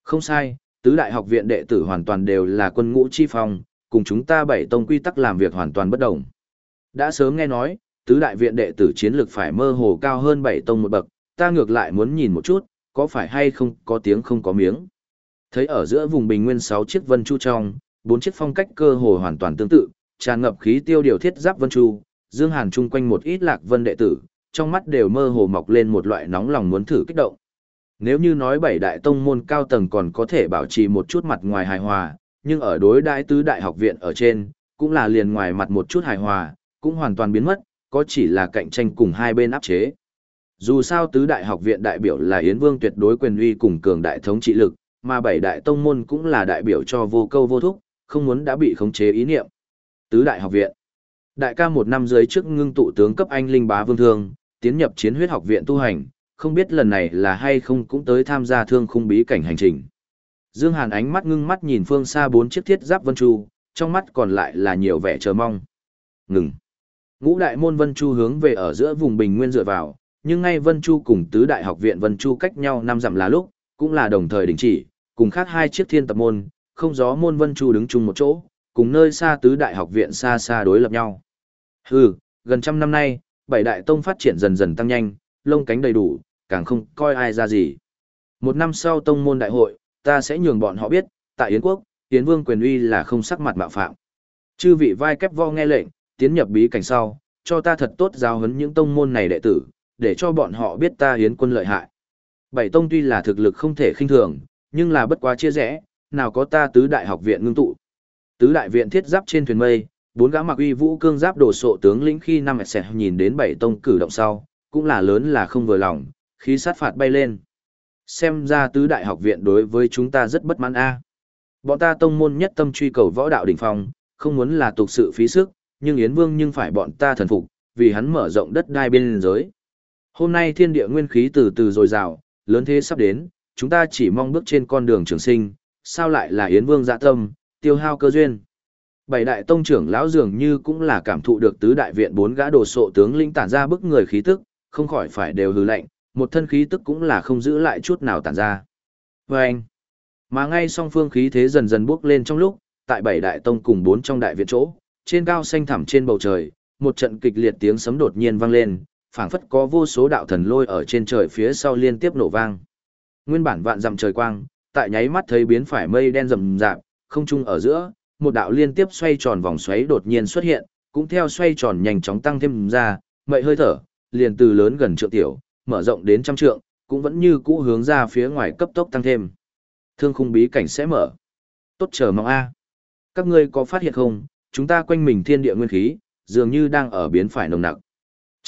Speaker 1: Không sai, tứ đại học viện đệ tử hoàn toàn đều là quân ngũ chi phong, cùng chúng ta bảy tông quy tắc làm việc hoàn toàn bất đồng. Đã sớm nghe nói, tứ đại viện đệ tử chiến lực phải mơ hồ cao hơn bảy tông một bậc, ta ngược lại muốn nhìn một chút, có phải hay không có tiếng không có miếng. Thấy ở giữa vùng bình nguyên 6 chiếc vân chu trong, bốn chiếc phong cách cơ hồ hoàn toàn tương tự, tràn ngập khí tiêu điều thiết giáp vân chu, Dương Hàn chung quanh một ít lạc vân đệ tử, trong mắt đều mơ hồ mọc lên một loại nóng lòng muốn thử kích động. Nếu như nói bảy đại tông môn cao tầng còn có thể bảo trì một chút mặt ngoài hài hòa, nhưng ở đối đại tứ đại học viện ở trên, cũng là liền ngoài mặt một chút hài hòa, cũng hoàn toàn biến mất, có chỉ là cạnh tranh cùng hai bên áp chế. Dù sao tứ đại học viện đại biểu là Yến Vương tuyệt đối quyền uy cùng cường đại thống trị lực, mà bảy đại tông môn cũng là đại biểu cho vô câu vô thúc, không muốn đã bị khống chế ý niệm. Tứ đại học viện. Đại ca một năm dưới trước ngưng tụ tướng cấp anh linh bá vương thương, tiến nhập chiến huyết học viện tu hành, không biết lần này là hay không cũng tới tham gia thương khung bí cảnh hành trình. Dương Hàn ánh mắt ngưng mắt nhìn phương xa bốn chiếc thiết giáp vân chu, trong mắt còn lại là nhiều vẻ chờ mong. Ngừng. Ngũ đại môn vân chu hướng về ở giữa vùng bình nguyên dựa vào, nhưng ngay vân chu cùng tứ đại học viện vân chu cách nhau năm dặm là lúc, cũng là đồng thời đình chỉ, cùng khác hai chiếc thiên tập môn, không gió môn vân chu đứng chung một chỗ, cùng nơi xa tứ đại học viện xa xa đối lập nhau. Hừ, gần trăm năm nay, bảy đại tông phát triển dần dần tăng nhanh, lông cánh đầy đủ, càng không coi ai ra gì. Một năm sau tông môn đại hội, ta sẽ nhường bọn họ biết, tại Yến quốc, Yến Vương quyền uy là không sắc mặt mạo phạm. Chư vị vai kép vo nghe lệnh, tiến nhập bí cảnh sau, cho ta thật tốt giáo huấn những tông môn này đệ tử, để cho bọn họ biết ta hiến quân lợi hại. Bảy tông tuy là thực lực không thể khinh thường, nhưng là bất quá chia rẽ, nào có ta tứ đại học viện ngưng tụ. Tứ đại viện thiết giáp trên thuyền mây, bốn gã mặc uy vũ cương giáp đổ sộ tướng lĩnh khi năm sẽ nhìn đến bảy tông cử động sau, cũng là lớn là không vừa lòng, khí sát phạt bay lên. Xem ra tứ đại học viện đối với chúng ta rất bất mãn a. Bọn ta tông môn nhất tâm truy cầu võ đạo đỉnh phong, không muốn là tục sự phí sức, nhưng Yến Vương nhưng phải bọn ta thần phục, vì hắn mở rộng đất đai biên giới. Hôm nay thiên địa nguyên khí từ từ dồi dào, lớn thế sắp đến, chúng ta chỉ mong bước trên con đường trường sinh, sao lại là Yến Vương dạ tâm, tiêu hao cơ duyên. Bảy đại tông trưởng lão dường như cũng là cảm thụ được tứ đại viện bốn gã đồ sộ tướng lĩnh tản ra bức người khí tức, không khỏi phải đều hừ lạnh, một thân khí tức cũng là không giữ lại chút nào tản ra. Và anh, mà ngay song phương khí thế dần dần bước lên trong lúc, tại bảy đại tông cùng bốn trong đại viện chỗ, trên cao xanh thẳm trên bầu trời, một trận kịch liệt tiếng sấm đột nhiên vang lên, phảng phất có vô số đạo thần lôi ở trên trời phía sau liên tiếp nổ vang. Nguyên bản vạn dặm trời quang, tại nháy mắt thấy biến phải mây đen rầm rạp, không trung ở giữa, một đạo liên tiếp xoay tròn vòng xoáy đột nhiên xuất hiện, cũng theo xoay tròn nhanh chóng tăng thêm ra, mậy hơi thở, liền từ lớn gần trượng tiểu, mở rộng đến trăm trượng, cũng vẫn như cũ hướng ra phía ngoài cấp tốc tăng thêm. Thương khung bí cảnh sẽ mở. Tốt chờ mong a. Các ngươi có phát hiện không, chúng ta quanh mình thiên địa nguyên khí, dường như đang ở biến phải nồng nặc.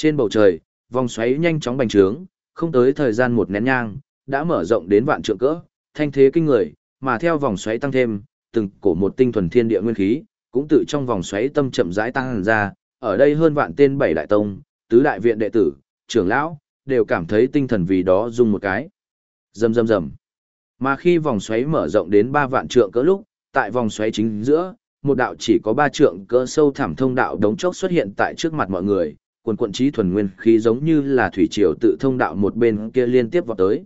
Speaker 1: Trên bầu trời, vòng xoáy nhanh chóng bành trướng, không tới thời gian một nén nhang, đã mở rộng đến vạn trượng cỡ, thanh thế kinh người, mà theo vòng xoáy tăng thêm, từng cổ một tinh thuần thiên địa nguyên khí, cũng tự trong vòng xoáy tâm chậm rãi tăng ra, ở đây hơn vạn tên bảy đại tông, tứ đại viện đệ tử, trưởng lão, đều cảm thấy tinh thần vì đó rung một cái. Rầm rầm rầm. Mà khi vòng xoáy mở rộng đến ba vạn trượng cỡ lúc, tại vòng xoáy chính giữa, một đạo chỉ có ba trượng cỡ sâu thẳm thông đạo đống chốc xuất hiện tại trước mặt mọi người, quần quận trí thuần nguyên khí giống như là thủy triều tự thông đạo một bên kia liên tiếp vào tới.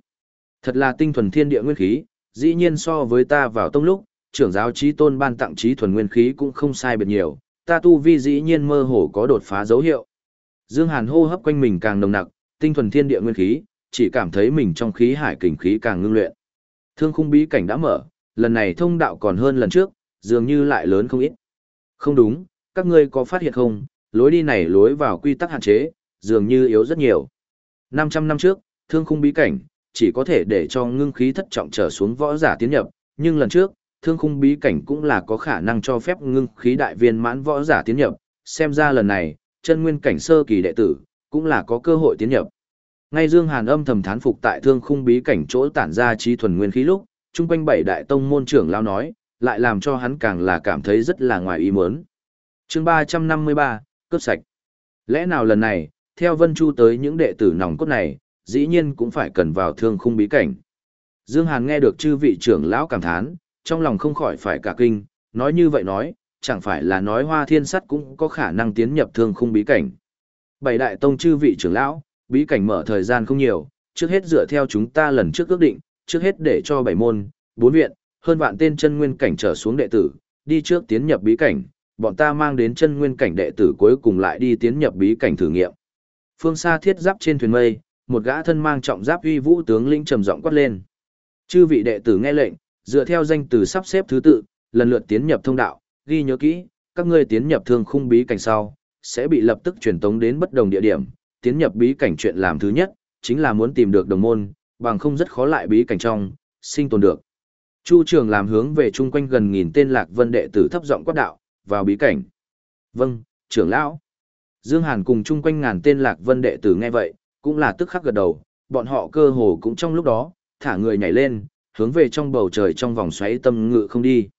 Speaker 1: Thật là tinh thuần thiên địa nguyên khí, dĩ nhiên so với ta vào tông lúc, trưởng giáo trí tôn ban tặng trí thuần nguyên khí cũng không sai biệt nhiều, ta tu vi dĩ nhiên mơ hồ có đột phá dấu hiệu. Dương Hàn hô hấp quanh mình càng nồng nặc, tinh thuần thiên địa nguyên khí, chỉ cảm thấy mình trong khí hải kình khí càng ngưng luyện. Thương khung bí cảnh đã mở, lần này thông đạo còn hơn lần trước, dường như lại lớn không ít. Không đúng, các ngươi có phát hiện không, lối đi này lối vào quy tắc hạn chế, dường như yếu rất nhiều. 500 năm trước, thương khung bí cảnh, chỉ có thể để cho ngưng khí thất trọng trở xuống võ giả tiến nhập, nhưng lần trước, thương khung bí cảnh cũng là có khả năng cho phép ngưng khí đại viên mãn võ giả tiến nhập, xem ra lần này, chân nguyên cảnh sơ kỳ đệ tử, cũng là có cơ hội tiến nhập. Ngay Dương Hàn âm thầm thán phục tại thương khung bí cảnh chỗ tản ra trí thuần nguyên khí lúc, trung quanh bảy đại tông môn trưởng lao nói, lại làm cho hắn càng là cảm thấy rất là ngoài ý muốn. Chương 353, cướp sạch. Lẽ nào lần này, theo Vân Chu tới những đệ tử nòng cốt này, dĩ nhiên cũng phải cần vào thương khung bí cảnh. Dương Hàn nghe được chư vị trưởng lão cảm thán, trong lòng không khỏi phải cả kinh, nói như vậy nói, chẳng phải là nói hoa thiên sắt cũng có khả năng tiến nhập thương khung bí cảnh. Bảy đại tông chư vị trưởng lão, bí cảnh mở thời gian không nhiều, trước hết dựa theo chúng ta lần trước ước định, trước hết để cho bảy môn, bốn viện, hơn vạn tên chân nguyên cảnh trở xuống đệ tử, đi trước tiến nhập bí cảnh, bọn ta mang đến chân nguyên cảnh đệ tử cuối cùng lại đi tiến nhập bí cảnh thử nghiệm. Phương xa thiết giáp trên thuyền mây, một gã thân mang trọng giáp uy vũ tướng lĩnh trầm giọng quát lên. Chư vị đệ tử nghe lệnh, dựa theo danh từ sắp xếp thứ tự, lần lượt tiến nhập thông đạo, ghi nhớ kỹ, các ngươi tiến nhập thương khung bí cảnh sau, sẽ bị lập tức truyền tống đến bất đồng địa điểm, tiến nhập bí cảnh chuyện làm thứ nhất, chính là muốn tìm được đồng môn, bằng không rất khó lại bí cảnh trong, sinh tồn được. Chu trường làm hướng về chung quanh gần nghìn tên lạc vân đệ tử thấp giọng quát đạo, vào bí cảnh. Vâng, trưởng lão. Dương Hàn cùng chung quanh ngàn tên lạc vân đệ tử nghe vậy, cũng là tức khắc gật đầu, bọn họ cơ hồ cũng trong lúc đó, thả người nhảy lên, hướng về trong bầu trời trong vòng xoáy tâm ngự không đi.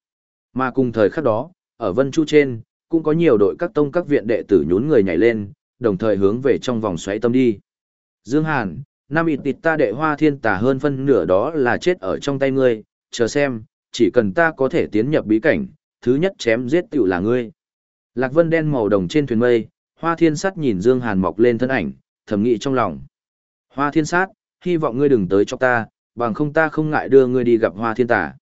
Speaker 1: Mà cùng thời khắc đó, ở Vân Chu trên, cũng có nhiều đội các tông các viện đệ tử nhún người nhảy lên, đồng thời hướng về trong vòng xoáy tâm đi. Dương Hàn, Nam ịt tịt ta đệ hoa thiên tà hơn phân nửa đó là chết ở trong tay ngươi, chờ xem, chỉ cần ta có thể tiến nhập bí cảnh, thứ nhất chém giết tiểu là ngươi. Lạc vân đen màu đồng trên thuyền mây, hoa thiên sát nhìn Dương Hàn mọc lên thân ảnh, thầm nghĩ trong lòng. Hoa thiên sát, hy vọng ngươi đừng tới cho ta, bằng không ta không ngại đưa ngươi đi gặp hoa thiên tà.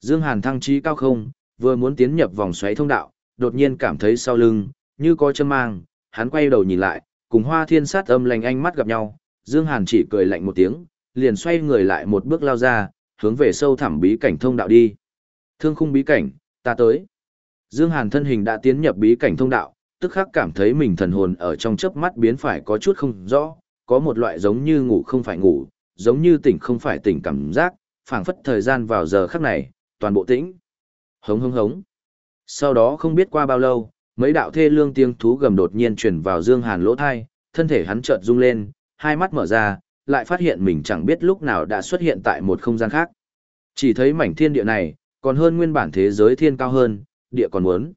Speaker 1: Dương Hàn thăng trí cao không, vừa muốn tiến nhập vòng xoáy thông đạo, đột nhiên cảm thấy sau lưng, như có châm mang, hắn quay đầu nhìn lại, cùng hoa thiên sát âm lành ánh mắt gặp nhau, Dương Hàn chỉ cười lạnh một tiếng, liền xoay người lại một bước lao ra, hướng về sâu thẳm bí cảnh thông đạo đi. Thương khung bí cảnh, ta tới. Dương Hàn thân hình đã tiến nhập bí cảnh thông đạo, tức khắc cảm thấy mình thần hồn ở trong chớp mắt biến phải có chút không rõ, có một loại giống như ngủ không phải ngủ, giống như tỉnh không phải tỉnh cảm giác, phảng phất thời gian vào giờ khắc này, toàn bộ tĩnh. Hống hống hống. Sau đó không biết qua bao lâu, mấy đạo thê lương tiếng thú gầm đột nhiên truyền vào Dương Hàn lỗ tai, thân thể hắn chợt rung lên, hai mắt mở ra, lại phát hiện mình chẳng biết lúc nào đã xuất hiện tại một không gian khác. Chỉ thấy mảnh thiên địa này, còn hơn nguyên bản thế giới thiên cao hơn, địa còn muốn.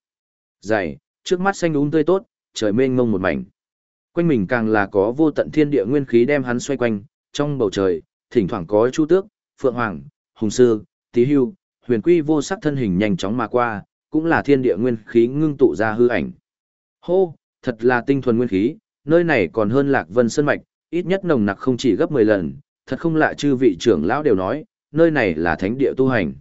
Speaker 1: Dày, trước mắt xanh úng tươi tốt, trời mênh mông một mảnh. Quanh mình càng là có vô tận thiên địa nguyên khí đem hắn xoay quanh, trong bầu trời, thỉnh thoảng có chu tước, phượng hoàng, hùng sư, tí hưu, huyền quy vô sắc thân hình nhanh chóng mà qua, cũng là thiên địa nguyên khí ngưng tụ ra hư ảnh. Hô, thật là tinh thuần nguyên khí, nơi này còn hơn lạc vân sơn mạch, ít nhất nồng nặc không chỉ gấp 10 lần, thật không lạ chư vị trưởng lão đều nói, nơi này là thánh địa tu hành.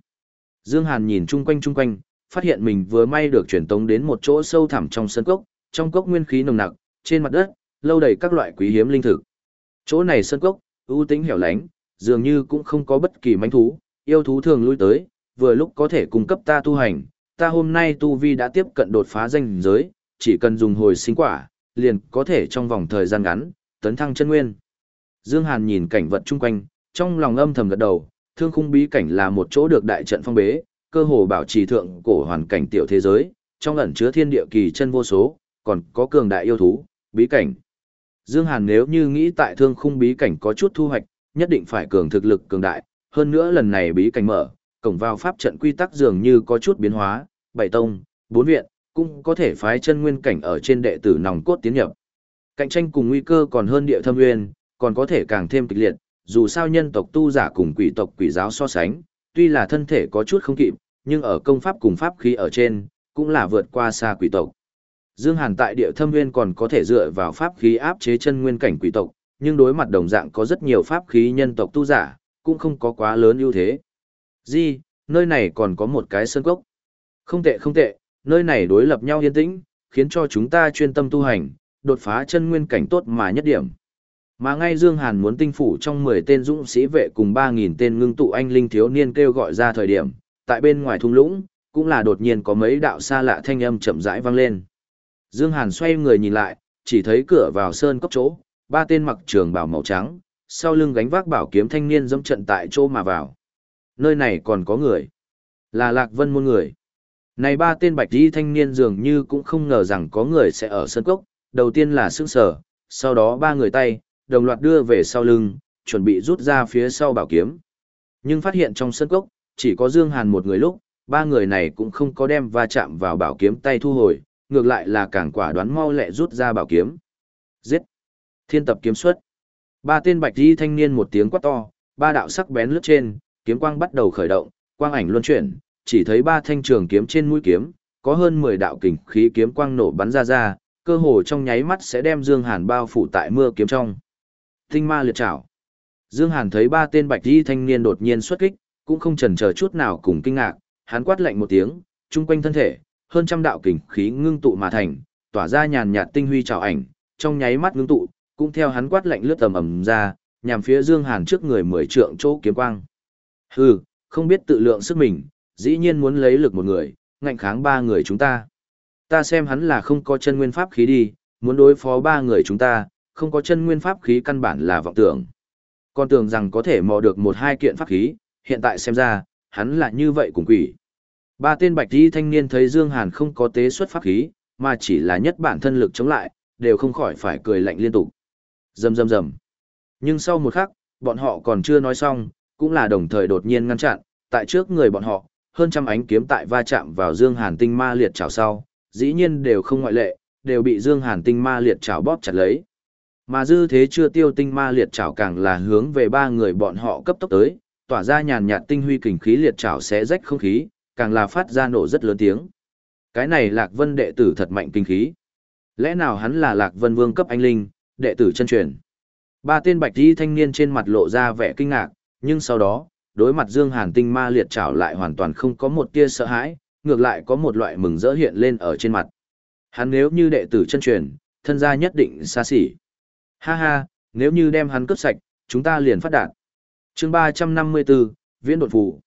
Speaker 1: Dương Hàn nhìn chung quanh chung quanh, phát hiện mình vừa may được chuyển tống đến một chỗ sâu thẳm trong sân cốc, trong cốc nguyên khí nồng nặc, trên mặt đất, lâu đầy các loại quý hiếm linh thực. Chỗ này sân cốc, ưu tĩnh hẻo lánh, dường như cũng không có bất kỳ manh thú, yêu thú thường lui tới, vừa lúc có thể cung cấp ta tu hành, ta hôm nay tu vi đã tiếp cận đột phá danh giới, chỉ cần dùng hồi sinh quả, liền có thể trong vòng thời gian ngắn, tấn thăng chân nguyên. Dương Hàn nhìn cảnh vật chung quanh, trong lòng âm thầm gật đầu, thương khung bí cảnh là một chỗ được đại trận phong bế, cơ hồ bảo trì thượng cổ hoàn cảnh tiểu thế giới, trong ẩn chứa thiên địa kỳ chân vô số, còn có cường đại yêu thú, bí cảnh. Dương Hàn nếu như nghĩ tại thương khung bí cảnh có chút thu hoạch, nhất định phải cường thực lực cường đại, hơn nữa lần này bí cảnh mở, cổng vào pháp trận quy tắc dường như có chút biến hóa, bảy tông, bốn viện, cũng có thể phái chân nguyên cảnh ở trên đệ tử nòng cốt tiến nhập. Cạnh tranh cùng nguy cơ còn hơn địa thâm nguyên, còn có thể càng thêm kịch liệt, dù sao nhân tộc tu giả cùng quỷ tộc quỷ giáo so sánh, tuy là thân thể có chút không kịp, nhưng ở công pháp cùng pháp khí ở trên, cũng là vượt qua xa quỷ tộc. Dương Hàn tại địa thâm nguyên còn có thể dựa vào pháp khí áp chế chân nguyên cảnh quỷ tộc, nhưng đối mặt đồng dạng có rất nhiều pháp khí nhân tộc tu giả, cũng không có quá lớn ưu thế. Di, nơi này còn có một cái sơn cốc. Không tệ không tệ, nơi này đối lập nhau yên tĩnh, khiến cho chúng ta chuyên tâm tu hành, đột phá chân nguyên cảnh tốt mà nhất điểm. Mà ngay Dương Hàn muốn tinh phủ trong 10 tên dũng sĩ vệ cùng 3.000 tên ngưng tụ anh linh thiếu niên kêu gọi ra thời điểm, tại bên ngoài thung lũng, cũng là đột nhiên có mấy đạo xa lạ thanh âm chậm rãi vang lên. Dương Hàn xoay người nhìn lại, chỉ thấy cửa vào sơn cốc chỗ, ba tên mặc trường bào màu trắng, sau lưng gánh vác bảo kiếm thanh niên dẫm trận tại chỗ mà vào. Nơi này còn có người. Là Lạc Vân môn người. Này ba tên bạch y thanh niên dường như cũng không ngờ rằng có người sẽ ở sơn cốc, đầu tiên là sững sờ, sau đó ba người tay, đồng loạt đưa về sau lưng, chuẩn bị rút ra phía sau bảo kiếm. Nhưng phát hiện trong sân cốc, chỉ có Dương Hàn một người lúc, ba người này cũng không có đem va chạm vào bảo kiếm tay thu hồi, ngược lại là càng quả đoán mau lẹ rút ra bảo kiếm. Giết! Thiên tập kiếm xuất. Ba tên bạch y thanh niên một tiếng quát to, ba đạo sắc bén lướt trên, kiếm quang bắt đầu khởi động, quang ảnh luân chuyển, chỉ thấy ba thanh trường kiếm trên mũi kiếm, có hơn 10 đạo kình khí kiếm quang nổ bắn ra ra, cơ hồ trong nháy mắt sẽ đem Dương Hàn bao phủ tại mưa kiếm trong. Tinh ma liệt trảo. Dương Hàn thấy ba tên bạch y thanh niên đột nhiên xuất kích, cũng không chần chờ chút nào cùng kinh ngạc, hắn quát lạnh một tiếng, trung quanh thân thể, hơn trăm đạo kình khí ngưng tụ mà thành, tỏa ra nhàn nhạt tinh huy trảo ảnh, trong nháy mắt ngưng tụ, cũng theo hắn quát lạnh lướt tầm ầm ra, nhằm phía Dương Hàn trước người mười trượng chỗ kiếm quang. Hừ, không biết tự lượng sức mình, dĩ nhiên muốn lấy lực một người, ngạnh kháng ba người chúng ta. Ta xem hắn là không có chân nguyên pháp khí đi, muốn đối phó ba người chúng ta, không có chân nguyên pháp khí căn bản là vọng tưởng. Con tưởng rằng có thể mò được một hai kiện pháp khí, hiện tại xem ra, hắn là như vậy cùng quỷ. Ba tên bạch y thanh niên thấy Dương Hàn không có tế xuất pháp khí, mà chỉ là nhất bản thân lực chống lại, đều không khỏi phải cười lạnh liên tục. Rầm rầm rầm. Nhưng sau một khắc, bọn họ còn chưa nói xong, cũng là đồng thời đột nhiên ngăn chặn, tại trước người bọn họ, hơn trăm ánh kiếm tại va chạm vào Dương Hàn tinh ma liệt chảo sau, dĩ nhiên đều không ngoại lệ, đều bị Dương Hàn tinh ma liệt chảo bóp chặt lấy. Mà dư thế chưa tiêu tinh ma liệt chảo càng là hướng về ba người bọn họ cấp tốc tới, tỏa ra nhàn nhạt tinh huy kình khí liệt chảo xé rách không khí, càng là phát ra nổ rất lớn tiếng. Cái này Lạc Vân đệ tử thật mạnh kinh khí. Lẽ nào hắn là Lạc Vân Vương cấp anh linh, đệ tử chân truyền? Ba tên bạch y thanh niên trên mặt lộ ra vẻ kinh ngạc, nhưng sau đó, đối mặt Dương Hàn tinh ma liệt trảo lại hoàn toàn không có một tia sợ hãi, ngược lại có một loại mừng rỡ hiện lên ở trên mặt. Hắn nếu như đệ tử chân truyền, thân gia nhất định xa xỉ. Ha ha, nếu như đem hắn cướp sạch, chúng ta liền phát đạt. Chương 354, Viễn đột Phủ.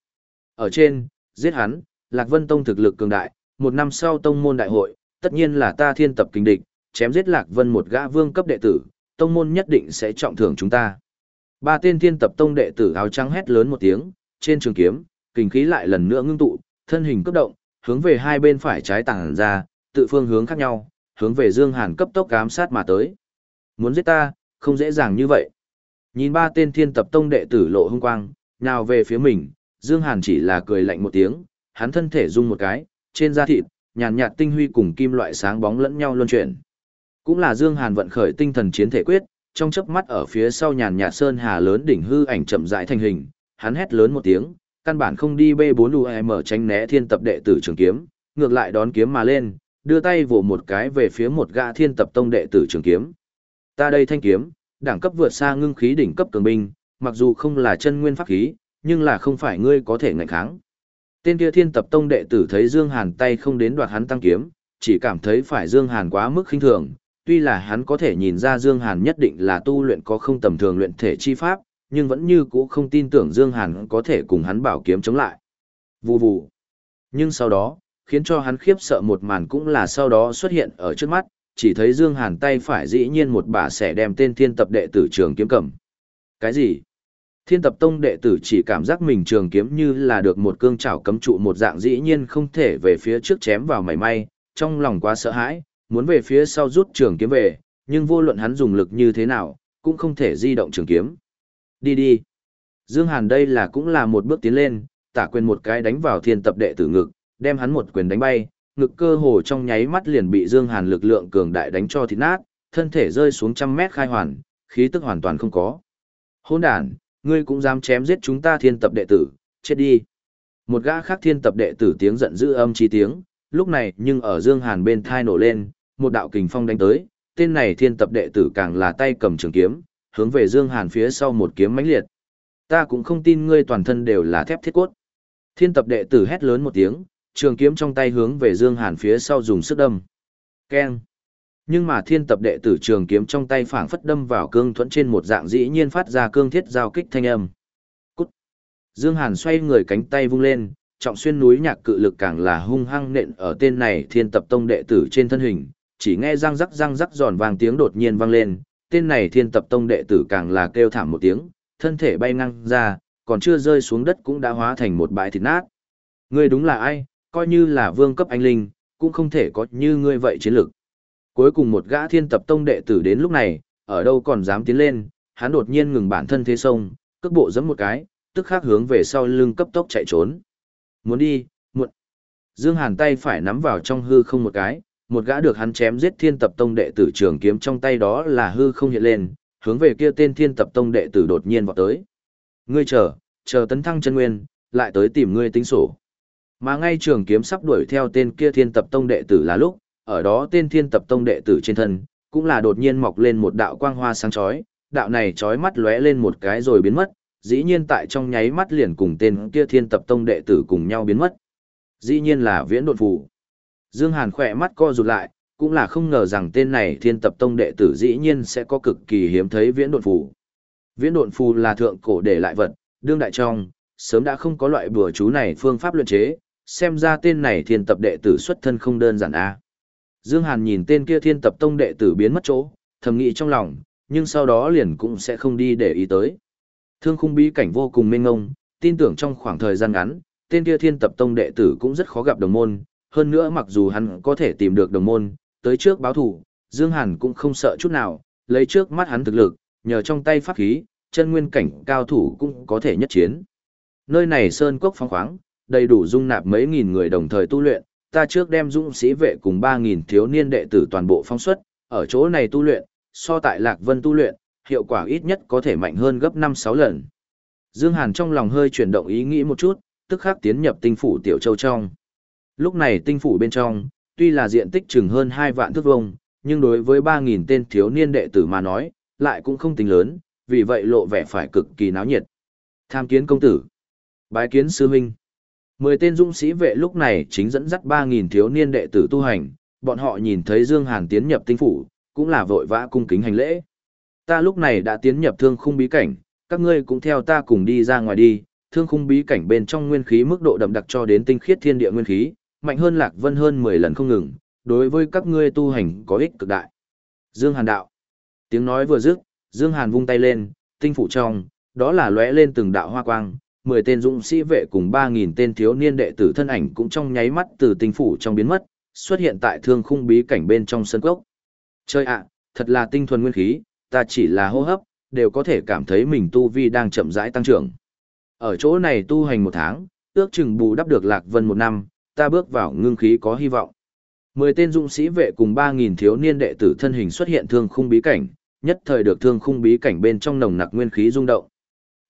Speaker 1: Ở trên, giết hắn, Lạc Vân Tông thực lực cường đại, một năm sau tông môn đại hội, tất nhiên là ta thiên tập kinh địch, chém giết Lạc Vân một gã vương cấp đệ tử, tông môn nhất định sẽ trọng thưởng chúng ta. Ba tên thiên tập tông đệ tử áo trắng hét lớn một tiếng, trên trường kiếm, kinh khí lại lần nữa ngưng tụ, thân hình cấp động, hướng về hai bên phải trái tàng ra, tự phương hướng khác nhau, hướng về Dương Hàn cấp tốc ám sát mà tới. Muốn giết ta, không dễ dàng như vậy. Nhìn ba tên thiên tập tông đệ tử lộ hung quang, nào về phía mình, Dương Hàn chỉ là cười lạnh một tiếng, hắn thân thể rung một cái, trên da thịt, nhàn nhạt tinh huy cùng kim loại sáng bóng lẫn nhau luân chuyển. Cũng là Dương Hàn vận khởi tinh thần chiến thể quyết, trong chớp mắt ở phía sau nhàn nhạt sơn hà lớn đỉnh hư ảnh chậm rãi thành hình, hắn hét lớn một tiếng, căn bản không đi B4UM tránh né thiên tập đệ tử trường kiếm, ngược lại đón kiếm mà lên, đưa tay vồ một cái về phía một gã thiên tập tông đệ tử trường kiếm. Ta đây thanh kiếm, đẳng cấp vượt xa ngưng khí đỉnh cấp cường binh, mặc dù không là chân nguyên pháp khí, nhưng là không phải ngươi có thể ngạnh kháng. Tên kia thiên tập tông đệ tử thấy Dương Hàn tay không đến đoạt hắn tăng kiếm, chỉ cảm thấy phải Dương Hàn quá mức khinh thường, tuy là hắn có thể nhìn ra Dương Hàn nhất định là tu luyện có không tầm thường luyện thể chi pháp, nhưng vẫn như cũ không tin tưởng Dương Hàn có thể cùng hắn bảo kiếm chống lại. Vù vù. Nhưng sau đó, khiến cho hắn khiếp sợ một màn cũng là sau đó xuất hiện ở trước mắt, chỉ thấy Dương Hàn tay phải dĩ nhiên một bà sẽ đem tên thiên tập đệ tử trường kiếm cầm. Cái gì? Thiên tập tông đệ tử chỉ cảm giác mình trường kiếm như là được một cương chảo cấm trụ một dạng dĩ nhiên không thể về phía trước chém vào mảy may, trong lòng quá sợ hãi, muốn về phía sau rút trường kiếm về, nhưng vô luận hắn dùng lực như thế nào, cũng không thể di động trường kiếm. Đi đi. Dương Hàn đây là cũng là một bước tiến lên, tả quyền một cái đánh vào thiên tập đệ tử ngực, đem hắn một quyền đánh bay, ngực cơ hồ trong nháy mắt liền bị Dương Hàn lực lượng cường đại đánh cho thịt nát, thân thể rơi xuống trăm mét khai hoàn, khí tức hoàn toàn không có. Hỗn đàn ngươi cũng dám chém giết chúng ta thiên tập đệ tử, chết đi. Một gã khác thiên tập đệ tử tiếng giận dữ âm chi tiếng, lúc này nhưng ở Dương Hàn bên thai nổ lên, một đạo kình phong đánh tới, tên này thiên tập đệ tử càng là tay cầm trường kiếm, hướng về Dương Hàn phía sau một kiếm mãnh liệt. Ta cũng không tin ngươi toàn thân đều là thép thiết cốt. Thiên tập đệ tử hét lớn một tiếng, trường kiếm trong tay hướng về Dương Hàn phía sau dùng sức đâm. Keng. Nhưng mà thiên tập đệ tử trường kiếm trong tay phảng phất đâm vào cương thuẫn trên một dạng dĩ nhiên phát ra cương thiết giao kích thanh âm. Cút. Dương Hàn xoay người cánh tay vung lên, trọng xuyên núi nhạc cự lực càng là hung hăng nện ở tên này thiên tập tông đệ tử trên thân hình, chỉ nghe răng rắc răng rắc giòn vang tiếng đột nhiên vang lên, tên này thiên tập tông đệ tử càng là kêu thảm một tiếng, thân thể bay ngang ra, còn chưa rơi xuống đất cũng đã hóa thành một bãi thịt nát. Ngươi đúng là ai, coi như là vương cấp anh linh, cũng không thể có như ngươi vậy chiến lực. Cuối cùng một gã thiên tập tông đệ tử đến lúc này, ở đâu còn dám tiến lên, hắn đột nhiên ngừng bản thân thế sông, cước bộ giẫm một cái, tức khắc hướng về sau lưng cấp tốc chạy trốn. Muốn đi, muộn. Dương Hàn tay phải nắm vào trong hư không một cái, một gã được hắn chém giết thiên tập tông đệ tử trường kiếm trong tay đó là hư không hiện lên, hướng về kia tên thiên tập tông đệ tử đột nhiên vọt tới. Ngươi chờ, chờ tấn thăng chân nguyên, lại tới tìm ngươi tính sổ. Mà ngay trường kiếm sắp đuổi theo tên kia thiên tập tông đệ tử là lúc, ở đó tên thiên tập tông đệ tử trên thân, cũng là đột nhiên mọc lên một đạo quang hoa sáng chói, đạo này chói mắt lóe lên một cái rồi biến mất, dĩ nhiên tại trong nháy mắt liền cùng tên kia thiên tập tông đệ tử cùng nhau biến mất. Dĩ nhiên là viễn đột phù. Dương Hàn khỏe mắt co rụt lại, cũng là không ngờ rằng tên này thiên tập tông đệ tử dĩ nhiên sẽ có cực kỳ hiếm thấy viễn đột phù. Viễn đột phù là thượng cổ để lại vật, đương đại trong, sớm đã không có loại bùa chú này phương pháp luyện chế, xem ra tên này thiên tập đệ tử xuất thân không đơn giản a. Dương Hàn nhìn tên kia thiên tập tông đệ tử biến mất chỗ, thầm nghĩ trong lòng, nhưng sau đó liền cũng sẽ không đi để ý tới. Thương khung bí cảnh vô cùng mênh ngông, tin tưởng trong khoảng thời gian ngắn, tên kia thiên tập tông đệ tử cũng rất khó gặp đồng môn, hơn nữa mặc dù hắn có thể tìm được đồng môn, tới trước báo thủ, Dương Hàn cũng không sợ chút nào, lấy trước mắt hắn thực lực, nhờ trong tay pháp khí, chân nguyên cảnh cao thủ cũng có thể nhất chiến. Nơi này sơn cốc phong khoáng, đầy đủ dung nạp mấy nghìn người đồng thời tu luyện, ta trước đem dũng sĩ vệ cùng 3.000 thiếu niên đệ tử toàn bộ phong xuất, ở chỗ này tu luyện, so tại Lạc Vân tu luyện, hiệu quả ít nhất có thể mạnh hơn gấp 5-6 lần. Dương Hàn trong lòng hơi chuyển động ý nghĩ một chút, tức khắc tiến nhập tinh phủ Tiểu Châu trong. Lúc này tinh phủ bên trong, tuy là diện tích chừng hơn 2 vạn thước vuông, nhưng đối với 3.000 tên thiếu niên đệ tử mà nói, lại cũng không tính lớn, vì vậy lộ vẻ phải cực kỳ náo nhiệt. Tham kiến công tử, bái kiến sư huynh. Mười tên dũng sĩ vệ lúc này chính dẫn dắt 3.000 thiếu niên đệ tử tu hành, bọn họ nhìn thấy Dương Hàn tiến nhập tinh phủ, cũng là vội vã cung kính hành lễ. Ta lúc này đã tiến nhập thương khung bí cảnh, các ngươi cũng theo ta cùng đi ra ngoài đi, thương khung bí cảnh bên trong nguyên khí mức độ đậm đặc cho đến tinh khiết thiên địa nguyên khí, mạnh hơn Lạc Vân hơn 10 lần không ngừng, đối với các ngươi tu hành có ích cực đại. Dương Hàn đạo. Tiếng nói vừa dứt, Dương Hàn vung tay lên, tinh phủ trong, đó là lóe lên từng đạo hoa quang, 10 tên dũng sĩ vệ cùng 3.000 tên thiếu niên đệ tử thân ảnh cũng trong nháy mắt từ tinh phủ trong biến mất, xuất hiện tại thương khung bí cảnh bên trong sân cốc. Chơi ạ, thật là tinh thuần nguyên khí, ta chỉ là hô hấp, đều có thể cảm thấy mình tu vi đang chậm rãi tăng trưởng. Ở chỗ này tu hành một tháng, ước chừng bù đắp được lạc vân một năm, ta bước vào ngưng khí có hy vọng. Mười tên dũng sĩ vệ cùng 3.000 thiếu niên đệ tử thân hình xuất hiện thương khung bí cảnh, nhất thời được thương khung bí cảnh bên trong nồng nặc nguyên khí rung động.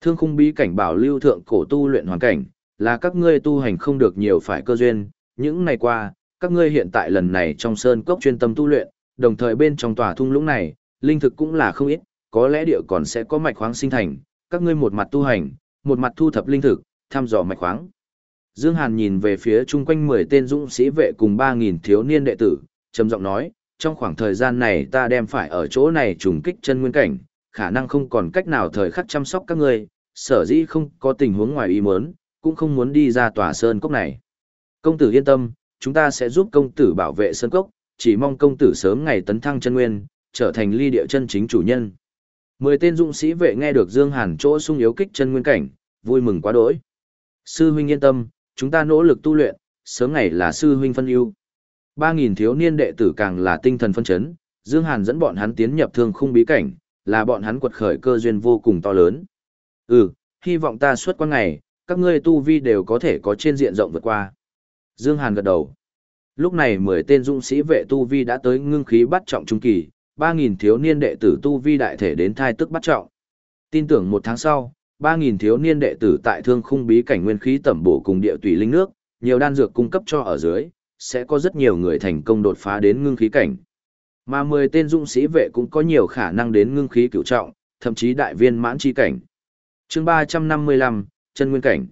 Speaker 1: Thương khung bí cảnh bảo lưu thượng cổ tu luyện hoàn cảnh, là các ngươi tu hành không được nhiều phải cơ duyên, những ngày qua, các ngươi hiện tại lần này trong sơn cốc chuyên tâm tu luyện, đồng thời bên trong tòa thung lũng này, linh thực cũng là không ít, có lẽ địa còn sẽ có mạch khoáng sinh thành, các ngươi một mặt tu hành, một mặt thu thập linh thực, thăm dò mạch khoáng. Dương Hàn nhìn về phía chung quanh 10 tên dũng sĩ vệ cùng 3.000 thiếu niên đệ tử, trầm giọng nói, trong khoảng thời gian này ta đem phải ở chỗ này trùng kích chân nguyên cảnh, khả năng không còn cách nào thời khắc chăm sóc các ngươi, sở dĩ không có tình huống ngoài ý muốn, cũng không muốn đi ra tòa sơn cốc này. Công tử yên tâm, chúng ta sẽ giúp công tử bảo vệ sơn cốc, chỉ mong công tử sớm ngày tấn thăng chân nguyên, trở thành ly địa chân chính chủ nhân. Mười tên dũng sĩ vệ nghe được Dương Hàn chỗ sung yếu kích chân nguyên cảnh, vui mừng quá đỗi. Sư huynh yên tâm, chúng ta nỗ lực tu luyện, sớm ngày là sư huynh phân ưu. Ba nghìn thiếu niên đệ tử càng là tinh thần phân chấn, Dương Hàn dẫn bọn hắn tiến nhập thương khung bí cảnh, là bọn hắn quật khởi cơ duyên vô cùng to lớn. Ừ, hy vọng ta suốt qua ngày, các ngươi tu vi đều có thể có trên diện rộng vượt qua. Dương Hàn gật đầu. Lúc này mười tên dũng sĩ vệ tu vi đã tới ngưng khí bắt trọng trung kỳ, ba nghìn thiếu niên đệ tử tu vi đại thể đến thai tức bắt trọng. Tin tưởng một tháng sau, ba nghìn thiếu niên đệ tử tại thương khung bí cảnh nguyên khí tẩm bổ cùng địa tùy linh nước, nhiều đan dược cung cấp cho ở dưới, sẽ có rất nhiều người thành công đột phá đến ngưng khí cảnh. Mà mười tên dũng sĩ vệ cũng có nhiều khả năng đến ngưng khí cửu trọng, thậm chí đại viên mãn chi cảnh. Chương ba trăm năm mươi lăm chân nguyên cảnh.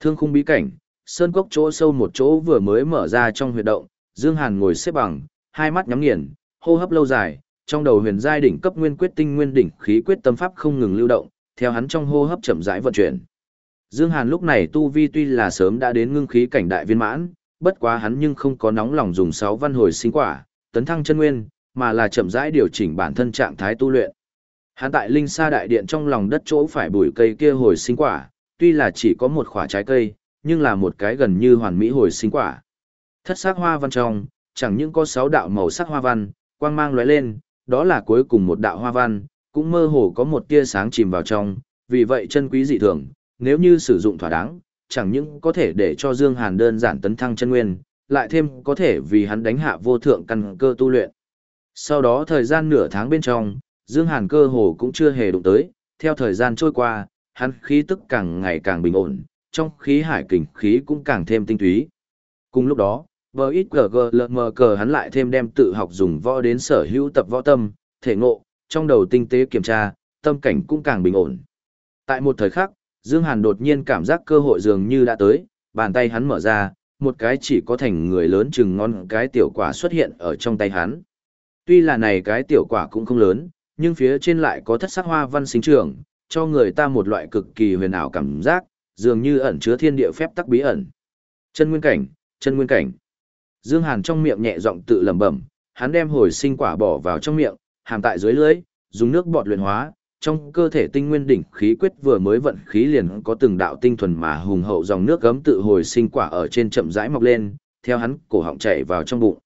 Speaker 1: Thương khung bí cảnh, sơn cốc chỗ sâu một chỗ vừa mới mở ra trong huyệt động, Dương Hàn ngồi xếp bằng, hai mắt nhắm nghiền, hô hấp lâu dài, trong đầu huyền giai đỉnh cấp nguyên quyết tinh nguyên đỉnh khí quyết tâm pháp không ngừng lưu động, theo hắn trong hô hấp chậm rãi vận chuyển. Dương Hàn lúc này tu vi tuy là sớm đã đến ngưng khí cảnh đại viên mãn, bất quá hắn nhưng không có nóng lòng dùng sáu văn hồi sinh quả, tấn thăng chân nguyên, mà là chậm rãi điều chỉnh bản thân trạng thái tu luyện. Hắn tại linh sa đại điện trong lòng đất chỗ phải bùi cây kia hồi sinh quả, tuy là chỉ có một quả trái cây, nhưng là một cái gần như hoàn mỹ hồi sinh quả. Thất sắc hoa văn trong, chẳng những có sáu đạo màu sắc hoa văn, quang mang lóe lên, đó là cuối cùng một đạo hoa văn, cũng mơ hồ có một tia sáng chìm vào trong, vì vậy chân quý dị thường, nếu như sử dụng thỏa đáng, chẳng những có thể để cho Dương Hàn đơn giản tấn thăng chân nguyên, lại thêm có thể vì hắn đánh hạ vô thượng căn cơ tu luyện. Sau đó thời gian nửa tháng bên trong, Dương Hàn cơ hồ cũng chưa hề đụng tới, theo thời gian trôi qua, hắn khí tức càng ngày càng bình ổn, trong khí hải kình khí cũng càng thêm tinh túy. Cùng lúc đó, vờ ít gg lợn mờ cờ hắn lại thêm đem tự học dùng võ đến sở hữu tập võ tâm, thể ngộ, trong đầu tinh tế kiểm tra, tâm cảnh cũng càng bình ổn. Tại một thời khắc, Dương Hàn đột nhiên cảm giác cơ hội dường như đã tới, bàn tay hắn mở ra, một cái chỉ có thành người lớn chừng ngon cái tiểu quả xuất hiện ở trong tay hắn. Tuy là này cái tiểu quả cũng không lớn, nhưng phía trên lại có thất sắc hoa văn sinh trưởng, cho người ta một loại cực kỳ huyền ảo cảm giác, dường như ẩn chứa thiên địa phép tắc bí ẩn. Chân nguyên cảnh, chân nguyên cảnh. Dương Hàn trong miệng nhẹ giọng tự lẩm bẩm, hắn đem hồi sinh quả bỏ vào trong miệng, hàm tại dưới lưỡi, dùng nước bọt luyện hóa, trong cơ thể tinh nguyên đỉnh khí quyết vừa mới vận khí liền có từng đạo tinh thuần mà hùng hậu dòng nước gấm tự hồi sinh quả ở trên chậm rãi mọc lên, theo hắn cổ họng chảy vào trong bụng.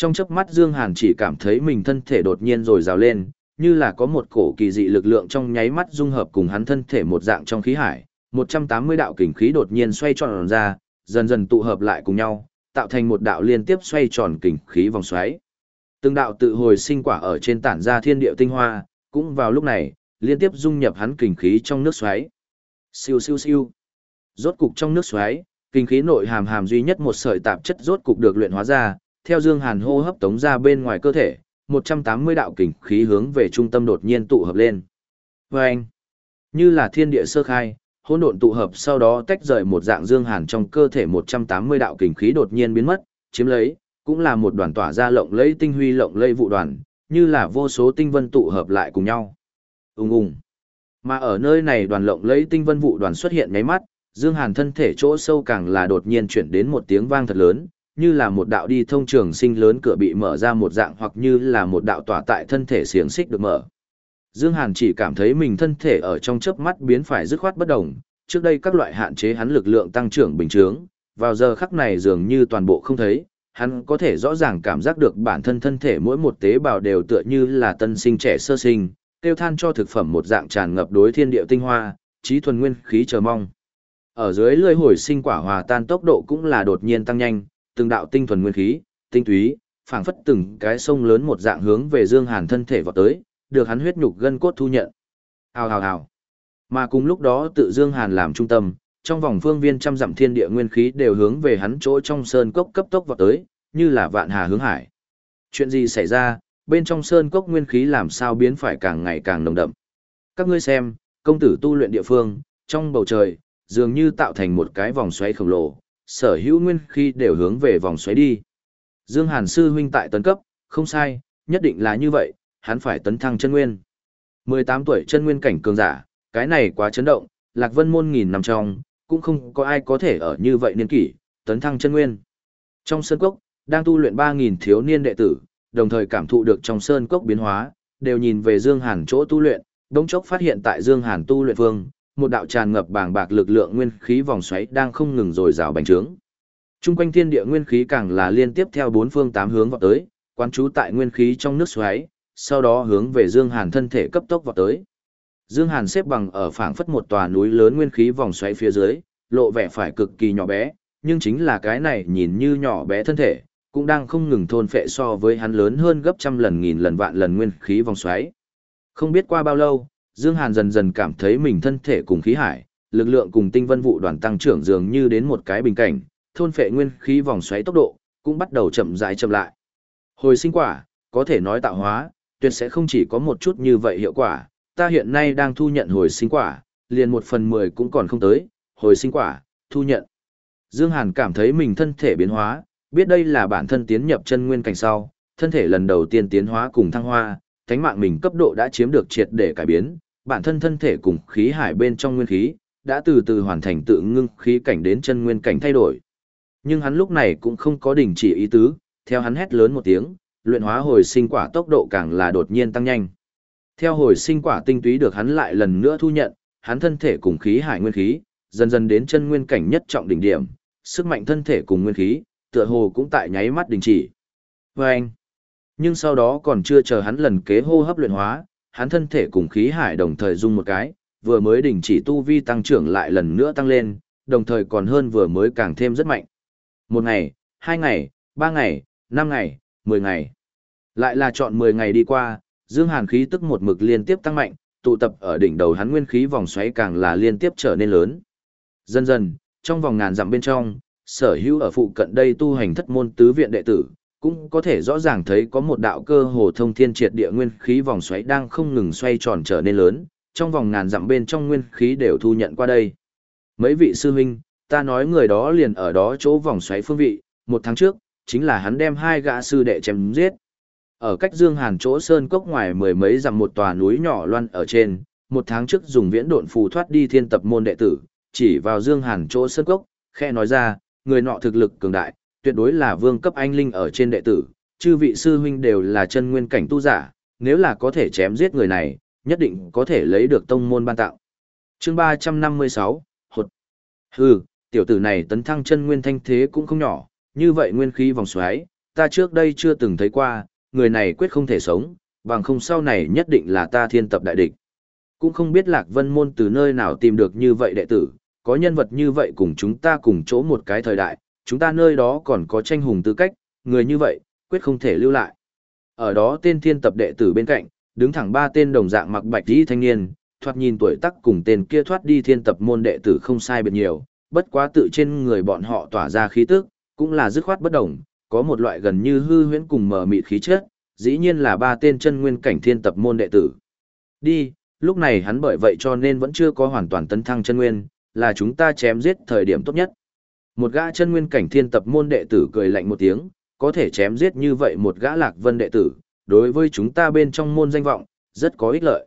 Speaker 1: Trong chớp mắt Dương Hàn chỉ cảm thấy mình thân thể đột nhiên rồi rào lên, như là có một cổ kỳ dị lực lượng trong nháy mắt dung hợp cùng hắn thân thể một dạng trong khí hải, 180 đạo kình khí đột nhiên xoay tròn ra, dần dần tụ hợp lại cùng nhau, tạo thành một đạo liên tiếp xoay tròn kình khí vòng xoáy. Từng đạo tự hồi sinh quả ở trên tản ra thiên địa tinh hoa, cũng vào lúc này, liên tiếp dung nhập hắn kình khí trong nước xoáy. Siêu siêu siêu. Rốt cục trong nước xoáy, kình khí nội hàm hàm duy nhất một sợi tạp chất rốt cục được luyện hóa ra, theo Dương Hàn hô hấp tống ra bên ngoài cơ thể, 180 đạo kình khí hướng về trung tâm đột nhiên tụ hợp lên. Vâng! Như là thiên địa sơ khai, hỗn độn tụ hợp sau đó tách rời một dạng Dương Hàn trong cơ thể 180 đạo kình khí đột nhiên biến mất, chiếm lấy, cũng là một đoàn tỏa ra lộng lẫy tinh huy lộng lẫy vụ đoàn, như là vô số tinh vân tụ hợp lại cùng nhau. Ùng ùng. Mà ở nơi này đoàn lộng lẫy tinh vân vụ đoàn xuất hiện nháy mắt, Dương Hàn thân thể chỗ sâu càng là đột nhiên chuyển đến một tiếng vang thật lớn, như là một đạo đi thông trường sinh lớn cửa bị mở ra một dạng hoặc như là một đạo tỏa tại thân thể xiềng xích được mở. Dương Hàn chỉ cảm thấy mình thân thể ở trong chớp mắt biến phải dứt khoát bất động, trước đây các loại hạn chế hắn lực lượng tăng trưởng bình thường, vào giờ khắc này dường như toàn bộ không thấy, hắn có thể rõ ràng cảm giác được bản thân thân thể mỗi một tế bào đều tựa như là tân sinh trẻ sơ sinh, tiêu than cho thực phẩm một dạng tràn ngập đối thiên địa tinh hoa, trí thuần nguyên khí chờ mong. Ở dưới lưỡi hồi sinh quả hòa tan tốc độ cũng là đột nhiên tăng nhanh, từng đạo tinh thuần nguyên khí, tinh túy, phảng phất từng cái sông lớn một dạng hướng về Dương Hàn thân thể vọt tới, được hắn huyết nhục gân cốt thu nhận. Hào hào hào. Mà cùng lúc đó tự Dương Hàn làm trung tâm, trong vòng phương viên trăm dặm thiên địa nguyên khí đều hướng về hắn chỗ trong sơn cốc cấp tốc vọt tới, như là vạn hà hướng hải. Chuyện gì xảy ra, bên trong sơn cốc nguyên khí làm sao biến phải càng ngày càng nồng đậm. Các ngươi xem, công tử tu luyện địa phương, trong bầu trời, dường như tạo thành một cái vòng xoáy khổng lồ, sở hữu nguyên khi đều hướng về vòng xoáy đi. Dương Hàn sư huynh tại tấn cấp, không sai, nhất định là như vậy, hắn phải tấn thăng chân nguyên. 18 tuổi chân nguyên cảnh cường giả, cái này quá chấn động, Lạc Vân môn nghìn năm trong, cũng không có ai có thể ở như vậy niên kỷ, tấn thăng chân nguyên. Trong sơn cốc, đang tu luyện 3.000 thiếu niên đệ tử, đồng thời cảm thụ được trong sơn cốc biến hóa, đều nhìn về Dương Hàn chỗ tu luyện, đống chốc phát hiện tại Dương Hàn tu luyện vương một đạo tràn ngập bàng bạc lực lượng nguyên khí vòng xoáy đang không ngừng rồi rào bành trướng. Trung quanh thiên địa nguyên khí càng là liên tiếp theo bốn phương tám hướng vọt tới, quán trú tại nguyên khí trong nước xoáy, sau đó hướng về Dương Hàn thân thể cấp tốc vọt tới. Dương Hàn xếp bằng ở phảng phất một tòa núi lớn nguyên khí vòng xoáy phía dưới, lộ vẻ phải cực kỳ nhỏ bé, nhưng chính là cái này nhìn như nhỏ bé thân thể, cũng đang không ngừng thôn phệ so với hắn lớn hơn gấp trăm lần nghìn lần vạn lần nguyên khí vòng xoáy. Không biết qua bao lâu, Dương Hàn dần dần cảm thấy mình thân thể cùng khí hải, lực lượng cùng tinh vân vụ đoàn tăng trưởng dường như đến một cái bình cảnh, thôn phệ nguyên khí vòng xoáy tốc độ cũng bắt đầu chậm rãi chậm lại. Hồi sinh quả, có thể nói tạo hóa, tuyệt sẽ không chỉ có một chút như vậy hiệu quả, ta hiện nay đang thu nhận hồi sinh quả, liền một phần mười cũng còn không tới, hồi sinh quả, thu nhận. Dương Hàn cảm thấy mình thân thể biến hóa, biết đây là bản thân tiến nhập chân nguyên cảnh sau, thân thể lần đầu tiên tiến hóa cùng thăng hoa, thánh mạng mình cấp độ đã chiếm được triệt để cải biến, bản thân thân thể cùng khí hải bên trong nguyên khí, đã từ từ hoàn thành tự ngưng khí cảnh đến chân nguyên cảnh thay đổi. Nhưng hắn lúc này cũng không có đình chỉ ý tứ, theo hắn hét lớn một tiếng, luyện hóa hồi sinh quả tốc độ càng là đột nhiên tăng nhanh. Theo hồi sinh quả tinh túy được hắn lại lần nữa thu nhận, hắn thân thể cùng khí hải nguyên khí, dần dần đến chân nguyên cảnh nhất trọng đỉnh điểm, sức mạnh thân thể cùng nguyên khí, tựa hồ cũng tại nháy mắt đình chỉ. Và anh, nhưng sau đó còn chưa chờ hắn lần kế hô hấp luyện hóa, hắn thân thể cùng khí hải đồng thời dung một cái, vừa mới đình chỉ tu vi tăng trưởng lại lần nữa tăng lên, đồng thời còn hơn vừa mới càng thêm rất mạnh. Một ngày, hai ngày, ba ngày, năm ngày, mười ngày. Lại là chọn mười ngày đi qua, dương hàn khí tức một mực liên tiếp tăng mạnh, tụ tập ở đỉnh đầu hắn nguyên khí vòng xoáy càng là liên tiếp trở nên lớn. Dần dần, trong vòng ngàn dặm bên trong, sở hữu ở phụ cận đây tu hành thất môn tứ viện đệ tử, cũng có thể rõ ràng thấy có một đạo cơ hồ thông thiên triệt địa nguyên khí vòng xoáy đang không ngừng xoay tròn trở nên lớn, trong vòng ngàn dặm bên trong nguyên khí đều thu nhận qua đây. Mấy vị sư huynh, ta nói người đó liền ở đó chỗ vòng xoáy phương vị, một tháng trước, chính là hắn đem hai gã sư đệ chém giết. Ở cách Dương Hàn chỗ sơn cốc ngoài mười mấy dặm một tòa núi nhỏ loan ở trên, một tháng trước dùng viễn độn phù thoát đi thiên tập môn đệ tử, chỉ vào Dương Hàn chỗ sơn cốc, khe nói ra, người nọ thực lực cường đại, tuyệt đối là vương cấp anh linh ở trên đệ tử, chư vị sư huynh đều là chân nguyên cảnh tu giả, nếu là có thể chém giết người này, nhất định có thể lấy được tông môn ban tạo. Chương 356, hột. Hừ, tiểu tử này tấn thăng chân nguyên thanh thế cũng không nhỏ, như vậy nguyên khí vòng xoáy, ta trước đây chưa từng thấy qua, người này quyết không thể sống, bằng không sau này nhất định là ta thiên tập đại địch. Cũng không biết Lạc Vân Môn từ nơi nào tìm được như vậy đệ tử, có nhân vật như vậy cùng chúng ta cùng chỗ một cái thời đại, chúng ta nơi đó còn có tranh hùng tư cách, người như vậy, quyết không thể lưu lại. Ở đó tên thiên tập đệ tử bên cạnh, đứng thẳng ba tên đồng dạng mặc bạch y thanh niên, thoạt nhìn tuổi tác cùng tên kia thoát đi thiên tập môn đệ tử không sai biệt nhiều, bất quá tự trên người bọn họ tỏa ra khí tức, cũng là dứt khoát bất đồng, có một loại gần như hư huyễn cùng mờ mịt khí chất, dĩ nhiên là ba tên chân nguyên cảnh thiên tập môn đệ tử. Đi, lúc này hắn bởi vậy cho nên vẫn chưa có hoàn toàn tấn thăng chân nguyên, là chúng ta chém giết thời điểm tốt nhất. Một gã chân nguyên cảnh thiên tập môn đệ tử cười lạnh một tiếng, có thể chém giết như vậy một gã lạc vân đệ tử, đối với chúng ta bên trong môn danh vọng, rất có ích lợi.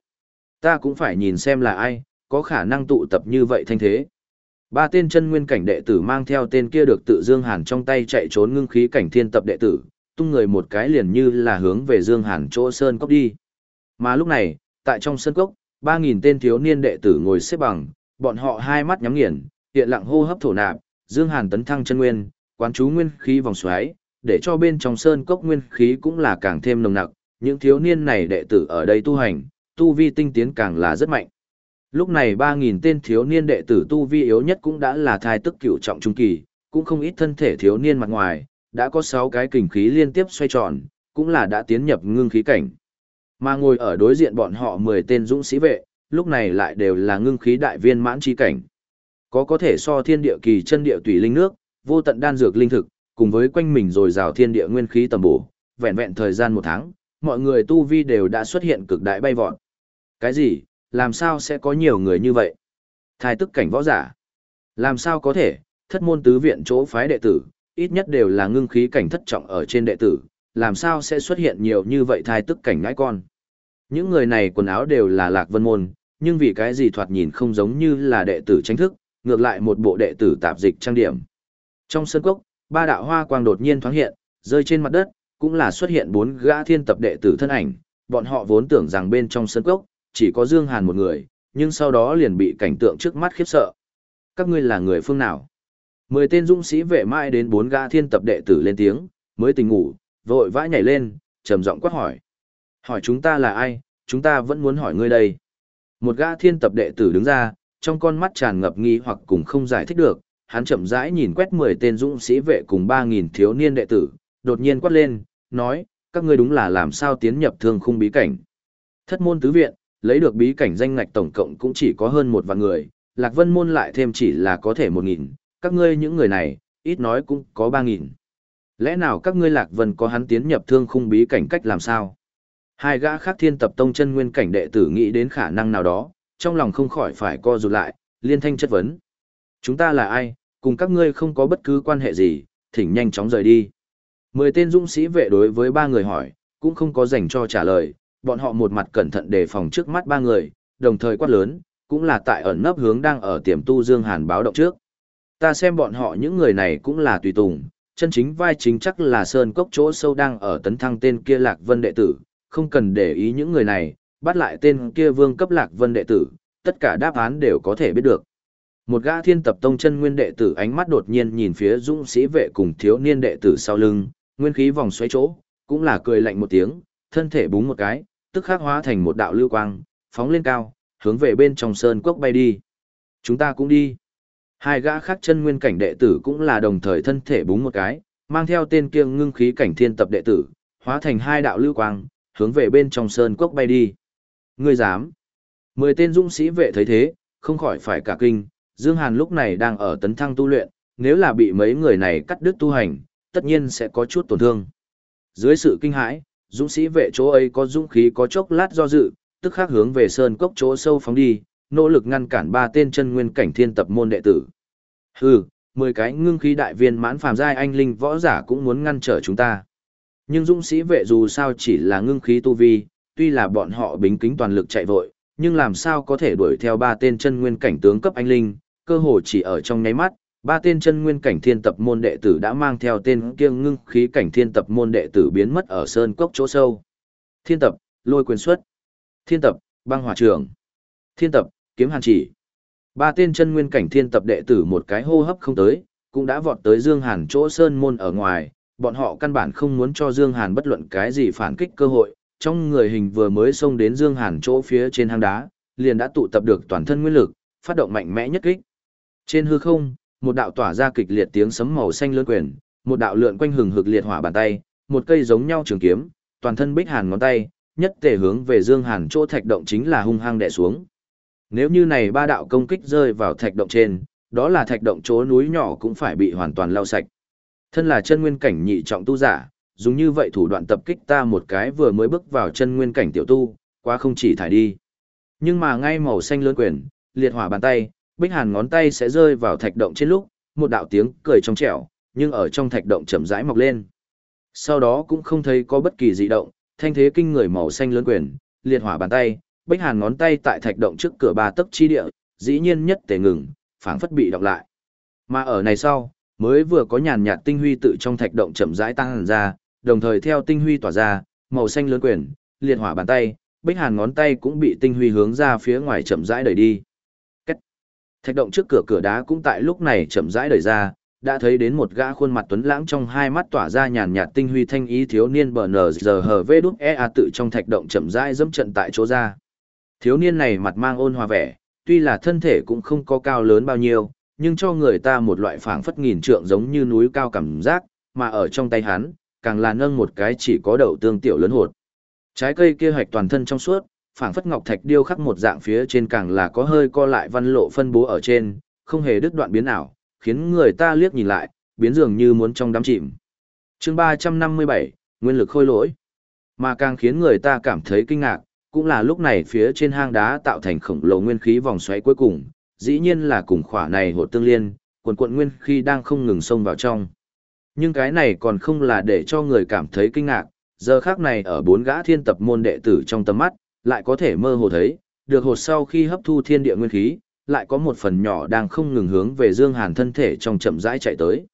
Speaker 1: Ta cũng phải nhìn xem là ai, có khả năng tụ tập như vậy thanh thế. Ba tên chân nguyên cảnh đệ tử mang theo tên kia được tự Dương Hàn trong tay chạy trốn ngưng khí cảnh thiên tập đệ tử, tung người một cái liền như là hướng về Dương Hàn chỗ sơn cốc đi. Mà lúc này, tại trong sơn cốc, ba nghìn tên thiếu niên đệ tử ngồi xếp bằng, bọn họ hai mắt nhắm nghiền, hiện lặng hô hấp thổ nạp, Dương Hàn tấn thăng chân nguyên, quán chú nguyên khí vòng xoáy, để cho bên trong sơn cốc nguyên khí cũng là càng thêm nồng nặc, những thiếu niên này đệ tử ở đây tu hành, tu vi tinh tiến càng là rất mạnh. Lúc này 3.000 tên thiếu niên đệ tử tu vi yếu nhất cũng đã là thai tức cửu trọng trung kỳ, cũng không ít thân thể thiếu niên mặt ngoài, đã có 6 cái kình khí liên tiếp xoay tròn, cũng là đã tiến nhập ngưng khí cảnh. Mà ngồi ở đối diện bọn họ 10 tên dũng sĩ vệ, lúc này lại đều là ngưng khí đại viên mãn chi cảnh. Có có thể so thiên địa kỳ chân địa tùy linh nước, vô tận đan dược linh thực, cùng với quanh mình rồi rào thiên địa nguyên khí tầm bổ, vẹn vẹn thời gian một tháng, mọi người tu vi đều đã xuất hiện cực đại bay vọt. Cái gì, làm sao sẽ có nhiều người như vậy? Thái tức cảnh võ giả. Làm sao có thể, thất môn tứ viện chỗ phái đệ tử, ít nhất đều là ngưng khí cảnh thất trọng ở trên đệ tử, làm sao sẽ xuất hiện nhiều như vậy thái tức cảnh ngãi con. Những người này quần áo đều là lạc vân môn, nhưng vì cái gì thoạt nhìn không giống như là đệ tử tranh thức, ngược lại một bộ đệ tử tạp dịch trang điểm. Trong sân cốc, ba đạo hoa quang đột nhiên thoáng hiện, rơi trên mặt đất, cũng là xuất hiện bốn gã thiên tập đệ tử thân ảnh, bọn họ vốn tưởng rằng bên trong sân cốc, chỉ có Dương Hàn một người, nhưng sau đó liền bị cảnh tượng trước mắt khiếp sợ. Các ngươi là người phương nào? Mười tên dũng sĩ vệ mai đến bốn gã thiên tập đệ tử lên tiếng, mới tỉnh ngủ, vội vã nhảy lên, trầm giọng quát hỏi. Hỏi chúng ta là ai, chúng ta vẫn muốn hỏi ngươi đây. Một gã thiên tập đệ tử đứng ra, trong con mắt tràn ngập nghi hoặc cùng không giải thích được, hắn chậm rãi nhìn quét 10 tên dũng sĩ vệ cùng 3000 thiếu niên đệ tử, đột nhiên quát lên, nói, các ngươi đúng là làm sao tiến nhập thương khung bí cảnh. Thất môn tứ viện, lấy được bí cảnh danh ngạch tổng cộng cũng chỉ có hơn một vạn người, Lạc Vân môn lại thêm chỉ là có thể 1.000, các ngươi những người này, ít nói cũng có 3000. Lẽ nào các ngươi Lạc Vân có hắn tiến nhập thương khung bí cảnh cách làm sao? Hai gã khác thiên tập tông chân nguyên cảnh đệ tử nghĩ đến khả năng nào đó, trong lòng không khỏi phải co rụt lại, liên thanh chất vấn. Chúng ta là ai, cùng các ngươi không có bất cứ quan hệ gì, thỉnh nhanh chóng rời đi. Mười tên dũng sĩ vệ đối với ba người hỏi, cũng không có dành cho trả lời, bọn họ một mặt cẩn thận đề phòng trước mắt ba người, đồng thời quát lớn, cũng là tại ẩn nấp hướng đang ở tiềm tu Dương Hàn báo động trước. Ta xem bọn họ những người này cũng là tùy tùng, chân chính vai chính chắc là Sơn Cốc chỗ sâu đang ở tấn thăng tên kia Lạc Vân đệ tử, không cần để ý những người này, bắt lại tên kia vương cấp Lạc Vân đệ tử, tất cả đáp án đều có thể biết được. Một gã thiên tập tông chân nguyên đệ tử ánh mắt đột nhiên nhìn phía dũng sĩ vệ cùng thiếu niên đệ tử sau lưng, nguyên khí vòng xoáy chỗ, cũng là cười lạnh một tiếng, thân thể búng một cái, tức khắc hóa thành một đạo lưu quang, phóng lên cao, hướng về bên trong sơn cốc bay đi. Chúng ta cũng đi. Hai gã khác chân nguyên cảnh đệ tử cũng là đồng thời thân thể búng một cái, mang theo tên kiêng ngưng khí cảnh thiên tập đệ tử, hóa thành hai đạo lưu quang, hướng về bên trong sơn cốc bay đi. Ngươi dám? Mười tên dũng sĩ vệ thấy thế, không khỏi phải cả kinh, Dương Hàn lúc này đang ở tấn thăng tu luyện, nếu là bị mấy người này cắt đứt tu hành, tất nhiên sẽ có chút tổn thương. Dưới sự kinh hãi, dũng sĩ vệ chỗ ấy có dũng khí có chốc lát do dự, tức khắc hướng về sơn cốc chỗ sâu phóng đi, nỗ lực ngăn cản ba tên chân nguyên cảnh thiên tập môn đệ tử. Hừ, mười cái ngưng khí đại viên mãn phàm giai anh linh võ giả cũng muốn ngăn trở chúng ta. Nhưng dũng sĩ vệ dù sao chỉ là ngưng khí tu vi, tuy là bọn họ bính kính toàn lực chạy vội, nhưng làm sao có thể đuổi theo ba tên chân nguyên cảnh tướng cấp anh linh, cơ hồ chỉ ở trong nháy mắt, ba tên chân nguyên cảnh thiên tập môn đệ tử đã mang theo tên kiêng ngưng khí cảnh thiên tập môn đệ tử biến mất ở sơn cốc chỗ sâu. Thiên tập, lôi quyền xuất. Thiên tập, băng hỏa trường. Thiên tập, kiếm hàn chỉ. Ba tên chân nguyên cảnh thiên tập đệ tử một cái hô hấp không tới, cũng đã vọt tới Dương Hàn chỗ sơn môn ở ngoài, bọn họ căn bản không muốn cho Dương Hàn bất luận cái gì phản kích cơ hội, trong người hình vừa mới xông đến Dương Hàn chỗ phía trên hang đá, liền đã tụ tập được toàn thân nguyên lực, phát động mạnh mẽ nhất kích. Trên hư không, một đạo tỏa ra kịch liệt tiếng sấm màu xanh lớn quyền, một đạo lượn quanh hừng hực liệt hỏa bàn tay, một cây giống nhau trường kiếm, toàn thân bích hàn ngón tay, nhất tề hướng về Dương Hàn chỗ thạch động chính là hung hăng đè xuống. Nếu như này ba đạo công kích rơi vào thạch động trên, đó là thạch động chỗ núi nhỏ cũng phải bị hoàn toàn lau sạch. Thân là chân nguyên cảnh nhị trọng tu giả, dùng như vậy thủ đoạn tập kích ta một cái vừa mới bước vào chân nguyên cảnh tiểu tu, quá không chỉ thải đi. Nhưng mà ngay màu xanh lớn quyền, liệt hỏa bàn tay, bích hàn ngón tay sẽ rơi vào thạch động trên lúc, một đạo tiếng cười trong trẻo, nhưng ở trong thạch động chậm rãi mọc lên. Sau đó cũng không thấy có bất kỳ dị động, thanh thế kinh người màu xanh lớn quyền, liệt hỏa bàn tay, bích hàn ngón tay tại thạch động trước cửa ba tấc chi địa, dĩ nhiên nhất tề ngừng, phảng phất bị đọc lại. Mà ở này sau, mới vừa có nhàn nhạt tinh huy tự trong thạch động chậm rãi tăng ra, đồng thời theo tinh huy tỏa ra, màu xanh lớn quyền, liệt hỏa bàn tay, bích hàn ngón tay cũng bị tinh huy hướng ra phía ngoài chậm rãi đẩy đi. Cách. Thạch động trước cửa cửa đá cũng tại lúc này chậm rãi đẩy ra, đã thấy đến một gã khuôn mặt tuấn lãng trong hai mắt tỏa ra nhàn nhạt tinh huy thanh ý thiếu niên bờ nờ giờ hờ vê đúc e a tự trong thạch động chậm rãi dẫm trận tại chỗ ra. Thiếu niên này mặt mang ôn hòa vẻ, tuy là thân thể cũng không có cao lớn bao nhiêu, nhưng cho người ta một loại phảng phất nghìn trượng giống như núi cao cảm giác, mà ở trong tay hắn, càng là nâng một cái chỉ có đậu tương tiểu lớn hột. Trái cây kia hạch toàn thân trong suốt, phảng phất ngọc thạch điêu khắc một dạng phía trên càng là có hơi co lại văn lộ phân bố ở trên, không hề đứt đoạn biến ảo, khiến người ta liếc nhìn lại, biến dường như muốn trong đám chìm. Chương 357, Nguyên lực khôi lỗi. Mà càng khiến người ta cảm thấy kinh ngạc, cũng là lúc này phía trên hang đá tạo thành khổng lồ nguyên khí vòng xoáy cuối cùng, dĩ nhiên là cùng khỏa này hột tương liên, quần quận nguyên khí đang không ngừng xông vào trong. Nhưng cái này còn không là để cho người cảm thấy kinh ngạc, giờ khác này ở bốn gã thiên tập môn đệ tử trong tầm mắt, lại có thể mơ hồ thấy, được hột sau khi hấp thu thiên địa nguyên khí, lại có một phần nhỏ đang không ngừng hướng về Dương Hàn thân thể trong chậm rãi chạy tới.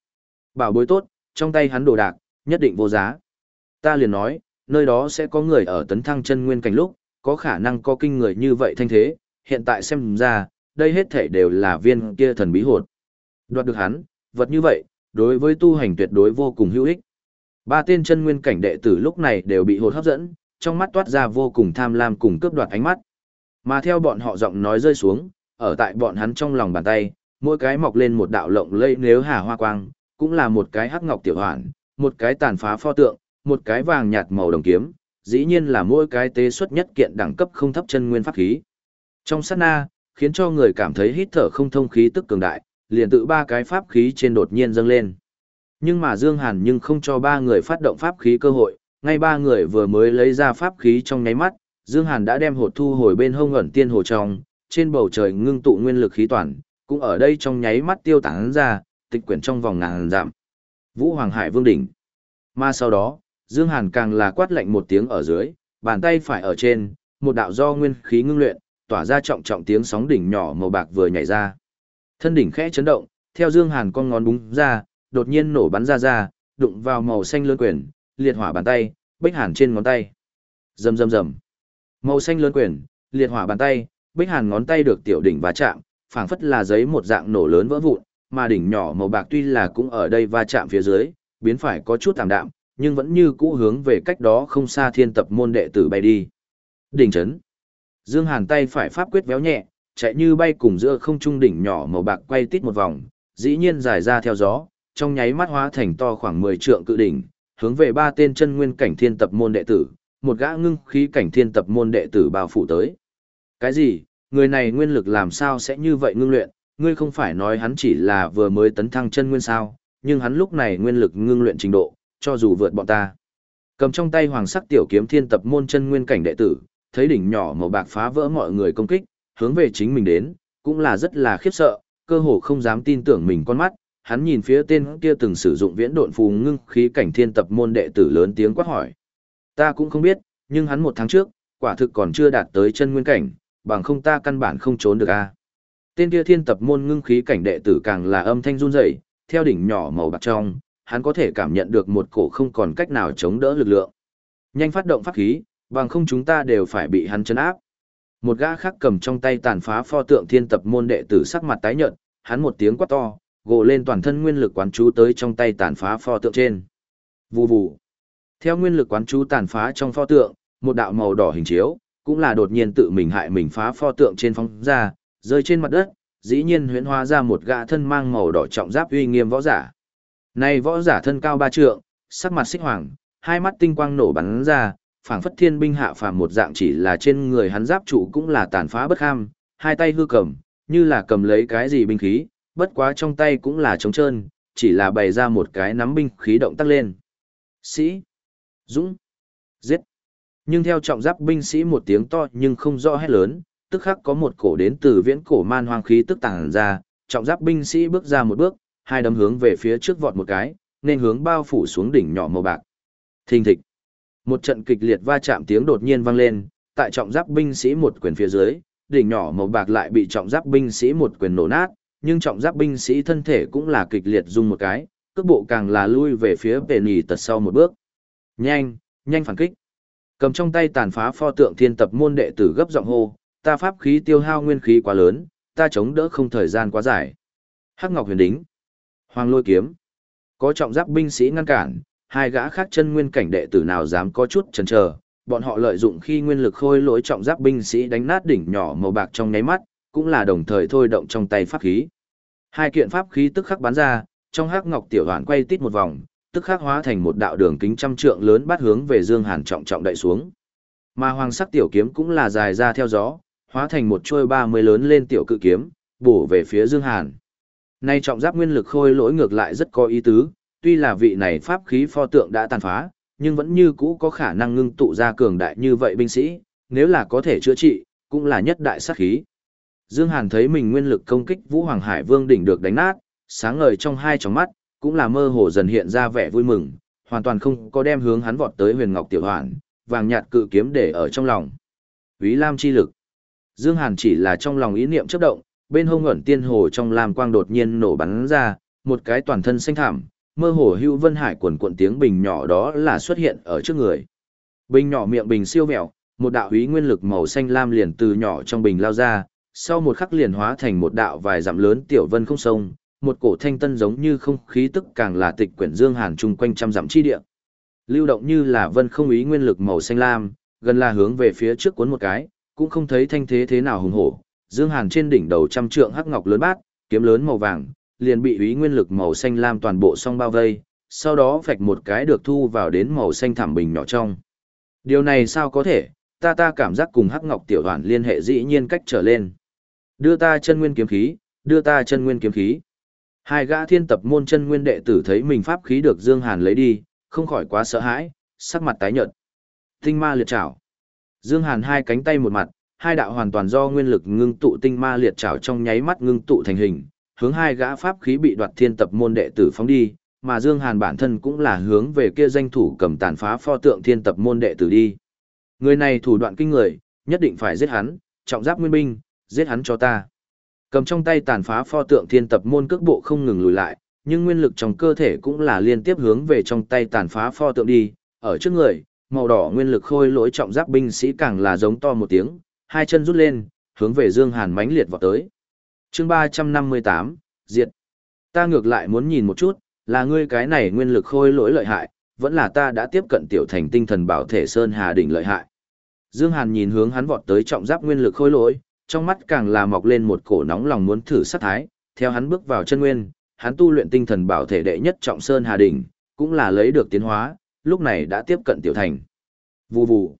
Speaker 1: Bảo bối tốt, trong tay hắn đồ đạc, nhất định vô giá. Ta liền nói, nơi đó sẽ có người ở tấn thăng chân nguyên cảnh lúc, có khả năng có kinh người như vậy thanh thế, hiện tại xem ra, đây hết thể đều là viên kia thần bí hột. Đoạt được hắn, vật như vậy, đối với tu hành tuyệt đối vô cùng hữu ích. Ba tên chân nguyên cảnh đệ tử lúc này đều bị hột hấp dẫn, trong mắt toát ra vô cùng tham lam cùng cướp đoạt ánh mắt. Mà theo bọn họ giọng nói rơi xuống, ở tại bọn hắn trong lòng bàn tay, mỗi cái mọc lên một đạo lộng lây nếu hà hoa quang, cũng là một cái hắc ngọc tiểu hoàn, một cái tàn phá pho tượng, một cái vàng nhạt màu đồng kiếm, dĩ nhiên là mỗi cái tế xuất nhất kiện đẳng cấp không thấp chân nguyên pháp khí. Trong sát na, khiến cho người cảm thấy hít thở không thông khí tức cường đại, liền tự ba cái pháp khí trên đột nhiên dâng lên. Nhưng mà Dương Hàn nhưng không cho ba người phát động pháp khí cơ hội, ngay ba người vừa mới lấy ra pháp khí trong nháy mắt, Dương Hàn đã đem hột thu hồi bên hông ẩn tiên hồ trong, trên bầu trời ngưng tụ nguyên lực khí toàn, cũng ở đây trong nháy mắt tiêu tán ra, tịch quyển trong vòng ngàn giảm. Vũ Hoàng Hải Vương đỉnh. Mà sau đó, Dương Hàn càng là quát lạnh một tiếng ở dưới, bàn tay phải ở trên, một đạo do nguyên khí ngưng luyện, tỏa ra trọng trọng tiếng sóng đỉnh nhỏ màu bạc vừa nhảy ra. Thân đỉnh khẽ chấn động, theo Dương Hàn con ngón búng ra, đột nhiên nổ bắn ra ra, đụng vào màu xanh lớn quyển, liệt hỏa bàn tay, bích hàn trên ngón tay. Rầm rầm rầm. Màu xanh lớn quyển, liệt hỏa bàn tay, bích hàn ngón tay được tiểu đỉnh va chạm, phảng phất là giấy một dạng nổ lớn vỡ vụn, mà đỉnh nhỏ màu bạc tuy là cũng ở đây va chạm phía dưới, biến phải có chút tạm đạm, nhưng vẫn như cũ hướng về cách đó không xa thiên tập môn đệ tử bay đi. Đỉnh chấn. Dương Hàn tay phải pháp quyết véo nhẹ, chạy như bay cùng giữa không trung đỉnh nhỏ màu bạc quay tít một vòng, dĩ nhiên dài ra theo gió, trong nháy mắt hóa thành to khoảng 10 trượng cự đỉnh, hướng về ba tên chân nguyên cảnh thiên tập môn đệ tử, một gã ngưng khí cảnh thiên tập môn đệ tử bao phủ tới. Cái gì? Người này nguyên lực làm sao sẽ như vậy ngưng luyện? Ngươi không phải nói hắn chỉ là vừa mới tấn thăng chân nguyên sao, nhưng hắn lúc này nguyên lực ngưng luyện trình độ, cho dù vượt bọn ta. Cầm trong tay hoàng sắc tiểu kiếm thiên tập môn chân nguyên cảnh đệ tử, thấy đỉnh nhỏ màu bạc phá vỡ mọi người công kích, hướng về chính mình đến, cũng là rất là khiếp sợ, cơ hồ không dám tin tưởng mình con mắt, hắn nhìn phía tên kia từng sử dụng viễn độn phù ngưng khí cảnh thiên tập môn đệ tử lớn tiếng quát hỏi. Ta cũng không biết, nhưng hắn một tháng trước, quả thực còn chưa đạt tới chân nguyên cảnh, bằng không ta căn bản không trốn được a. Tên kia thiên tập môn ngưng khí cảnh đệ tử càng là âm thanh run rẩy, theo đỉnh nhỏ màu bạc trong, hắn có thể cảm nhận được một cổ không còn cách nào chống đỡ lực lượng. Nhanh phát động pháp khí, bằng không chúng ta đều phải bị hắn chấn áp. Một gã khác cầm trong tay tàn phá pho tượng thiên tập môn đệ tử sắc mặt tái nhợt, hắn một tiếng quát to, gồ lên toàn thân nguyên lực quán chú tới trong tay tàn phá pho tượng trên. Vù vù. Theo nguyên lực quán chú tàn phá trong pho tượng, một đạo màu đỏ hình chiếu, cũng là đột nhiên tự mình hại mình phá pho tượng trên phóng ra, rơi trên mặt đất, dĩ nhiên huyễn hóa ra một gã thân mang màu đỏ trọng giáp uy nghiêm võ giả. Này võ giả thân cao ba trượng, sắc mặt xích hoàng, hai mắt tinh quang nổ bắn ra, phảng phất thiên binh hạ phàm một dạng chỉ là trên người hắn giáp trụ cũng là tàn phá bất ham, hai tay hư cầm, như là cầm lấy cái gì binh khí, bất quá trong tay cũng là trống trơn, chỉ là bày ra một cái nắm binh khí động tác lên. Sĩ, Dũng, giết. Nhưng theo trọng giáp binh sĩ một tiếng to nhưng không rõ hết lớn, tức khắc có một cổ đến từ viễn cổ man hoang khí tức tàng ra, trọng giáp binh sĩ bước ra một bước, hai đấm hướng về phía trước vọt một cái, nên hướng bao phủ xuống đỉnh nhỏ màu bạc. Thình thịch. Một trận kịch liệt va chạm tiếng đột nhiên vang lên, tại trọng giáp binh sĩ một quyền phía dưới, đỉnh nhỏ màu bạc lại bị trọng giáp binh sĩ một quyền nổ nát, nhưng trọng giáp binh sĩ thân thể cũng là kịch liệt rung một cái, cước bộ càng là lui về phía bề nỉ tật sau một bước. Nhanh, nhanh phản kích. Cầm trong tay tàn phá pho tượng thiên tập môn đệ tử gấp giọng hô, ta pháp khí tiêu hao nguyên khí quá lớn, ta chống đỡ không thời gian quá dài. Hắc Ngọc Huyền Đính, Hoàng Lôi Kiếm, có trọng giáp binh sĩ ngăn cản, hai gã khác chân nguyên cảnh đệ tử nào dám có chút chần chờ, bọn họ lợi dụng khi nguyên lực khôi lỗi trọng giáp binh sĩ đánh nát đỉnh nhỏ màu bạc trong nháy mắt, cũng là đồng thời thôi động trong tay pháp khí. Hai kiện pháp khí tức khắc bắn ra, trong hắc ngọc tiểu hoàn quay tít một vòng, tức khắc hóa thành một đạo đường kính trăm trượng lớn bắt hướng về Dương Hàn trọng trọng đậy xuống. Mà hoàng sắc tiểu kiếm cũng là dài ra theo gió, hóa thành một chuôi ba mươi lớn lên tiểu cự kiếm, bổ về phía Dương Hàn. Nay trọng giáp nguyên lực khôi lỗi ngược lại rất có ý tứ, tuy là vị này pháp khí pho tượng đã tàn phá, nhưng vẫn như cũ có khả năng ngưng tụ ra cường đại như vậy binh sĩ, nếu là có thể chữa trị, cũng là nhất đại sát khí. Dương Hàn thấy mình nguyên lực công kích Vũ Hoàng Hải Vương đỉnh được đánh nát, sáng ngời trong hai tròng mắt, cũng là mơ hồ dần hiện ra vẻ vui mừng, hoàn toàn không có đem hướng hắn vọt tới Huyền Ngọc Tiểu Hoàn, vàng nhạt cự kiếm để ở trong lòng. Ví Lam chi lực. Dương Hàn chỉ là trong lòng ý niệm chớp động, bên hông ẩn tiên hồ trong lam quang đột nhiên nổ bắn ra, một cái toàn thân xanh thảm, mơ hồ hưu vân hải quần cuộn tiếng bình nhỏ đó là xuất hiện ở trước người. Bình nhỏ miệng bình siêu vẹo, một đạo húy nguyên lực màu xanh lam liền từ nhỏ trong bình lao ra, sau một khắc liền hóa thành một đạo vài dặm lớn tiểu vân không sông, một cổ thanh tân giống như không khí tức càng là tịch quyển dương hàn chung quanh trăm dặm chi địa. Lưu động như là vân không ý nguyên lực màu xanh lam, gần là hướng về phía trước cuốn một cái, cũng không thấy thanh thế thế nào hùng hổ. Dương Hàn trên đỉnh đầu trăm trượng hắc ngọc lớn bát, kiếm lớn màu vàng, liền bị ý nguyên lực màu xanh lam toàn bộ song bao vây, sau đó vạch một cái được thu vào đến màu xanh thảm bình nhỏ trong. Điều này sao có thể, ta ta cảm giác cùng hắc ngọc tiểu đoàn liên hệ dĩ nhiên cách trở lên. Đưa ta chân nguyên kiếm khí, đưa ta chân nguyên kiếm khí. Hai gã thiên tập môn chân nguyên đệ tử thấy mình pháp khí được Dương Hàn lấy đi, không khỏi quá sợ hãi, sắc mặt tái nhợt. Tinh ma liệt trảo. Dương Hàn hai cánh tay một mặt, hai đạo hoàn toàn do nguyên lực ngưng tụ tinh ma liệt trảo trong nháy mắt ngưng tụ thành hình, hướng hai gã pháp khí bị đoạt thiên tập môn đệ tử phóng đi, mà Dương Hàn bản thân cũng là hướng về kia danh thủ cầm tàn phá pho tượng thiên tập môn đệ tử đi. Người này thủ đoạn kinh người, nhất định phải giết hắn, trọng giáp nguyên binh, giết hắn cho ta. Cầm trong tay tàn phá pho tượng thiên tập môn cước bộ không ngừng lùi lại, nhưng nguyên lực trong cơ thể cũng là liên tiếp hướng về trong tay tàn phá pho tượng đi, ở trước người, màu đỏ nguyên lực khôi lỗi trọng giáp binh sĩ càng là giống to một tiếng, hai chân rút lên, hướng về Dương Hàn mãnh liệt vọt tới. Chương 358, diệt. Ta ngược lại muốn nhìn một chút, là ngươi cái này nguyên lực khôi lỗi lợi hại, vẫn là ta đã tiếp cận tiểu thành tinh thần bảo thể Sơn Hà đỉnh lợi hại. Dương Hàn nhìn hướng hắn vọt tới trọng giáp nguyên lực khôi lỗi, trong mắt càng là mọc lên một cổ nóng lòng muốn thử sát thái, theo hắn bước vào chân nguyên, hắn tu luyện tinh thần bảo thể đệ nhất trọng Sơn Hà đỉnh, cũng là lấy được tiến hóa, lúc này đã tiếp cận tiểu thành. Vù vù.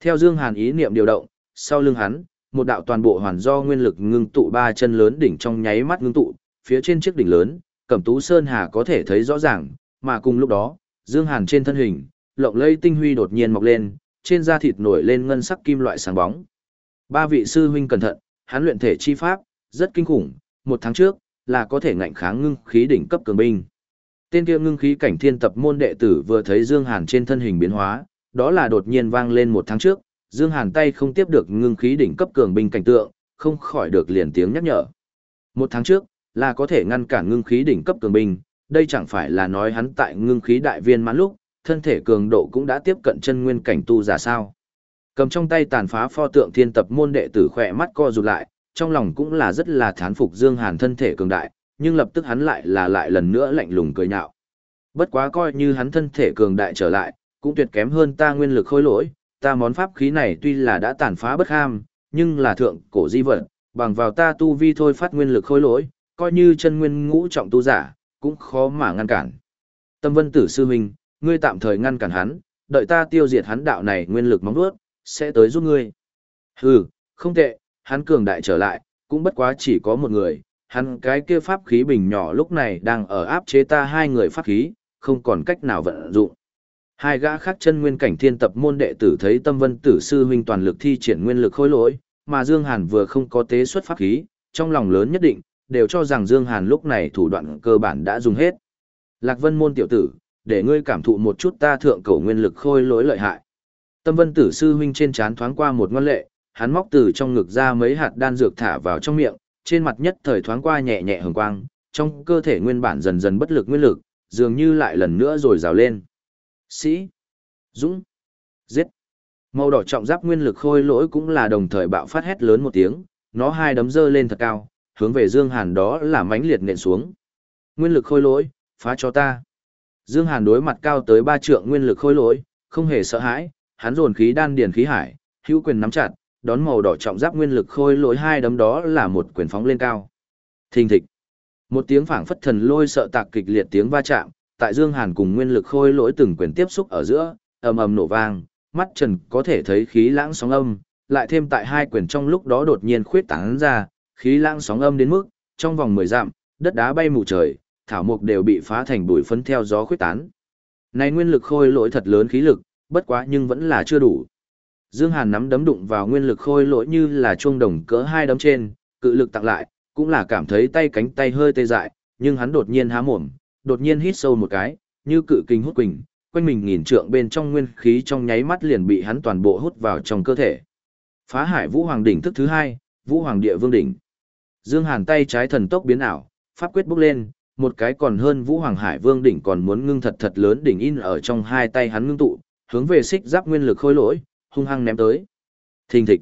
Speaker 1: Theo Dương Hàn ý niệm điều động, sau lưng hắn, một đạo toàn bộ hoàn do nguyên lực ngưng tụ ba chân lớn đỉnh trong nháy mắt ngưng tụ, phía trên chiếc đỉnh lớn, Cẩm Tú Sơn Hà có thể thấy rõ ràng, mà cùng lúc đó, Dương Hàn trên thân hình, lộng lây tinh huy đột nhiên mọc lên, trên da thịt nổi lên ngân sắc kim loại sáng bóng. Ba vị sư huynh cẩn thận, hắn luyện thể chi pháp, rất kinh khủng, một tháng trước, là có thể ngạnh kháng ngưng khí đỉnh cấp cường binh. Tên kia ngưng khí cảnh thiên tập môn đệ tử vừa thấy Dương Hàn trên thân hình biến hóa, đó là đột nhiên vang lên một tháng trước, Dương Hàn tay không tiếp được ngưng khí đỉnh cấp cường binh cảnh tượng, không khỏi được liền tiếng nhắc nhở. Một tháng trước, là có thể ngăn cản ngưng khí đỉnh cấp cường binh, đây chẳng phải là nói hắn tại ngưng khí đại viên mãn lúc, thân thể cường độ cũng đã tiếp cận chân nguyên cảnh tu giả sao. Cầm trong tay tàn phá pho tượng thiên tập môn đệ tử khỏe mắt co rụt lại, trong lòng cũng là rất là thán phục Dương Hàn thân thể cường đại, nhưng lập tức hắn lại là lại lần nữa lạnh lùng cười nhạo. Bất quá coi như hắn thân thể cường đại trở lại, cũng tuyệt kém hơn ta nguyên lực khôi lỗi, ta món pháp khí này tuy là đã tàn phá bất ham, nhưng là thượng cổ di vật, bằng vào ta tu vi thôi phát nguyên lực khôi lỗi, coi như chân nguyên ngũ trọng tu giả, cũng khó mà ngăn cản. Tâm vân tử sư huynh, ngươi tạm thời ngăn cản hắn, đợi ta tiêu diệt hắn đạo này nguyên lực móng vuốt, sẽ tới giúp ngươi. Hừ, không tệ, hắn cường đại trở lại, cũng bất quá chỉ có một người, hắn cái kia pháp khí bình nhỏ lúc này đang ở áp chế ta hai người pháp khí, không còn cách nào vận dụng. Hai gã khác chân nguyên cảnh thiên tập môn đệ tử thấy tâm vân tử sư huynh toàn lực thi triển nguyên lực khôi lỗi, mà Dương Hàn vừa không có tế xuất pháp khí, trong lòng lớn nhất định, đều cho rằng Dương Hàn lúc này thủ đoạn cơ bản đã dùng hết. Lạc Vân môn tiểu tử, để ngươi cảm thụ một chút ta thượng cổ nguyên lực khôi lỗi lợi hại. Tâm Vân Tử sư huynh trên trán thoáng qua một ngân lệ, hắn móc từ trong ngực ra mấy hạt đan dược thả vào trong miệng, trên mặt nhất thời thoáng qua nhẹ nhẹ hường quang, trong cơ thể nguyên bản dần dần bất lực nguyên lực, dường như lại lần nữa rồi rào lên. Sĩ, Dũng, Giết. Màu đỏ trọng giáp nguyên lực khôi lỗi cũng là đồng thời bạo phát hét lớn một tiếng, nó hai đấm dơ lên thật cao, hướng về Dương Hàn đó là mãnh liệt nện xuống. Nguyên lực khôi lỗi, phá cho ta. Dương Hàn đối mặt cao tới ba trượng nguyên lực khôi lỗi, không hề sợ hãi, hắn dồn khí đan điền khí hải, hữu quyền nắm chặt, đón màu đỏ trọng giáp nguyên lực khôi lỗi hai đấm đó là một quyền phóng lên cao. Thình thịch. Một tiếng phảng phất thần lôi sợ tạc kịch liệt tiếng va chạm, tại Dương Hàn cùng nguyên lực khôi lỗi từng quyền tiếp xúc ở giữa, ầm ầm nổ vang, mắt Trần có thể thấy khí lãng sóng âm, lại thêm tại hai quyền trong lúc đó đột nhiên khuyết tán ra, khí lãng sóng âm đến mức, trong vòng 10 dặm, đất đá bay mù trời, thảo mục đều bị phá thành bụi phấn theo gió khuyết tán. Này nguyên lực khôi lỗi thật lớn khí lực, bất quá nhưng vẫn là chưa đủ. Dương Hàn nắm đấm đụng vào nguyên lực khôi lỗi như là chuông đồng cỡ hai đấm trên, cự lực tặng lại, cũng là cảm thấy tay cánh tay hơi tê dại, nhưng hắn đột nhiên há mồm, đột nhiên hít sâu một cái, như cự kinh hút quỳnh, quanh mình nghìn trượng bên trong nguyên khí trong nháy mắt liền bị hắn toàn bộ hút vào trong cơ thể. Phá Hải Vũ Hoàng đỉnh thức thứ hai, Vũ Hoàng Địa Vương đỉnh. Dương Hàn tay trái thần tốc biến ảo, pháp quyết bốc lên, một cái còn hơn Vũ Hoàng Hải Vương đỉnh còn muốn ngưng thật thật lớn đỉnh in ở trong hai tay hắn ngưng tụ, hướng về xích giáp nguyên lực khôi lỗi, hung hăng ném tới. Thình thịch.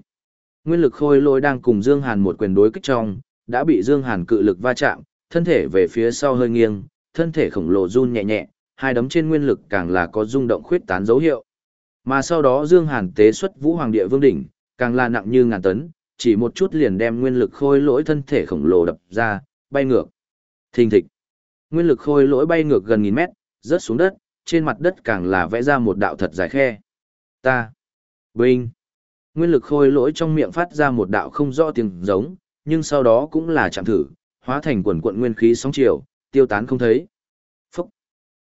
Speaker 1: Nguyên lực khôi lỗi đang cùng Dương Hàn một quyền đối kích trong, đã bị Dương Hàn cự lực va chạm, thân thể về phía sau hơi nghiêng, thân thể khổng lồ run nhẹ nhẹ, hai đấm trên nguyên lực càng là có rung động khuyết tán dấu hiệu. Mà sau đó Dương Hàn tế xuất Vũ Hoàng Địa Vương đỉnh, càng là nặng như ngàn tấn, chỉ một chút liền đem nguyên lực khôi lỗi thân thể khổng lồ đập ra, bay ngược. Thình thịch. Nguyên lực khôi lỗi bay ngược gần nghìn mét, rớt xuống đất, trên mặt đất càng là vẽ ra một đạo thật dài khe. Ta. Vinh. Nguyên lực khôi lỗi trong miệng phát ra một đạo không rõ tiếng giống, nhưng sau đó cũng là chạm thử, hóa thành quần quận nguyên khí sóng chiều, tiêu tán không thấy. Phúc.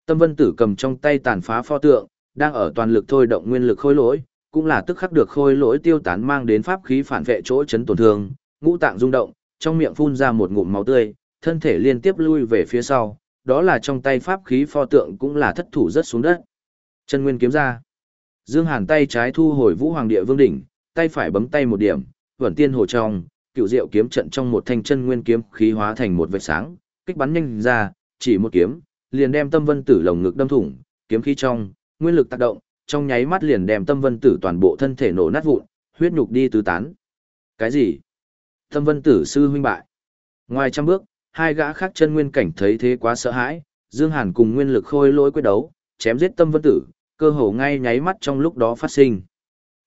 Speaker 1: Tâm vân tử cầm trong tay tàn phá pho tượng, đang ở toàn lực thôi động nguyên lực khôi lỗi, cũng là tức khắc được khôi lỗi tiêu tán mang đến pháp khí phản vệ chỗ chấn tổn thương, ngũ tạng rung động, trong miệng phun ra một ngụm máu tươi, thân thể liên tiếp lui về phía sau, đó là trong tay pháp khí pho tượng cũng là thất thủ rất xuống đất. Chân nguyên kiếm ra. Dương Hàn tay trái thu hồi Vũ Hoàng Địa Vương đỉnh, tay phải bấm tay một điểm, vẩn tiên hồ trong, cựu diệu kiếm trận trong một thanh chân nguyên kiếm khí hóa thành một vệt sáng, kích bắn nhanh ra, chỉ một kiếm, liền đem Tâm Vân Tử lồng ngực đâm thủng, kiếm khí trong, nguyên lực tác động, trong nháy mắt liền đem Tâm Vân Tử toàn bộ thân thể nổ nát vụn, huyết nhục đi tứ tán. Cái gì? Tâm Vân Tử sư huynh bại. Ngoài trăm bước, hai gã khác chân nguyên cảnh thấy thế quá sợ hãi, Dương Hàn cùng nguyên lực khôi lỗi quyết đấu, chém giết Tâm Vân Tử, cơ hồ ngay nháy mắt trong lúc đó phát sinh.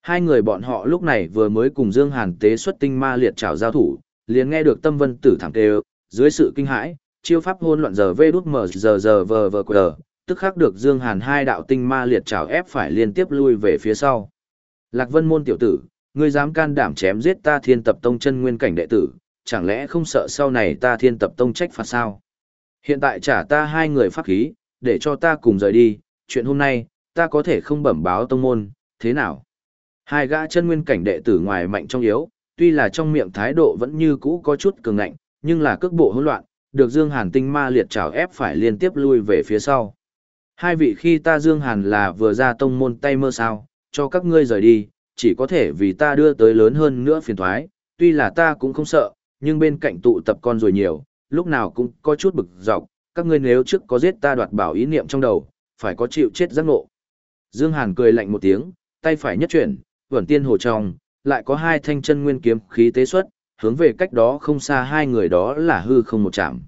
Speaker 1: Hai người bọn họ lúc này vừa mới cùng Dương Hàn tế xuất tinh ma liệt trảo giao thủ, liền nghe được Tâm Vân Tử thẳng kêu, dưới sự kinh hãi, chiêu pháp hôn loạn giờ vê đút mờ giờ giờ vờ vờ quờ, tức khắc được Dương Hàn hai đạo tinh ma liệt trảo ép phải liên tiếp lui về phía sau. Lạc Vân môn tiểu tử, ngươi dám can đảm chém giết ta Thiên Tập Tông chân nguyên cảnh đệ tử, chẳng lẽ không sợ sau này ta Thiên Tập Tông trách phạt sao? Hiện tại trả ta hai người pháp khí, để cho ta cùng rời đi, chuyện hôm nay, ta có thể không bẩm báo tông môn, thế nào? Hai gã chân nguyên cảnh đệ tử ngoài mạnh trong yếu, tuy là trong miệng thái độ vẫn như cũ có chút cường ngạnh, nhưng là cước bộ hỗn loạn, được Dương Hàn tinh ma liệt trảo ép phải liên tiếp lui về phía sau. Hai vị khi ta Dương Hàn là vừa ra tông môn tay mơ sao, cho các ngươi rời đi, chỉ có thể vì ta đưa tới lớn hơn nữa phiền toái, tuy là ta cũng không sợ, nhưng bên cạnh tụ tập con rồi nhiều, lúc nào cũng có chút bực dọc, các ngươi nếu trước có giết ta đoạt bảo ý niệm trong đầu, phải có chịu chết giác ngộ. Dương Hàn cười lạnh một tiếng, tay phải nhất chuyển, vẩn tiên hồ trong, lại có hai thanh chân nguyên kiếm khí tế xuất, hướng về cách đó không xa hai người đó là hư không một chạm.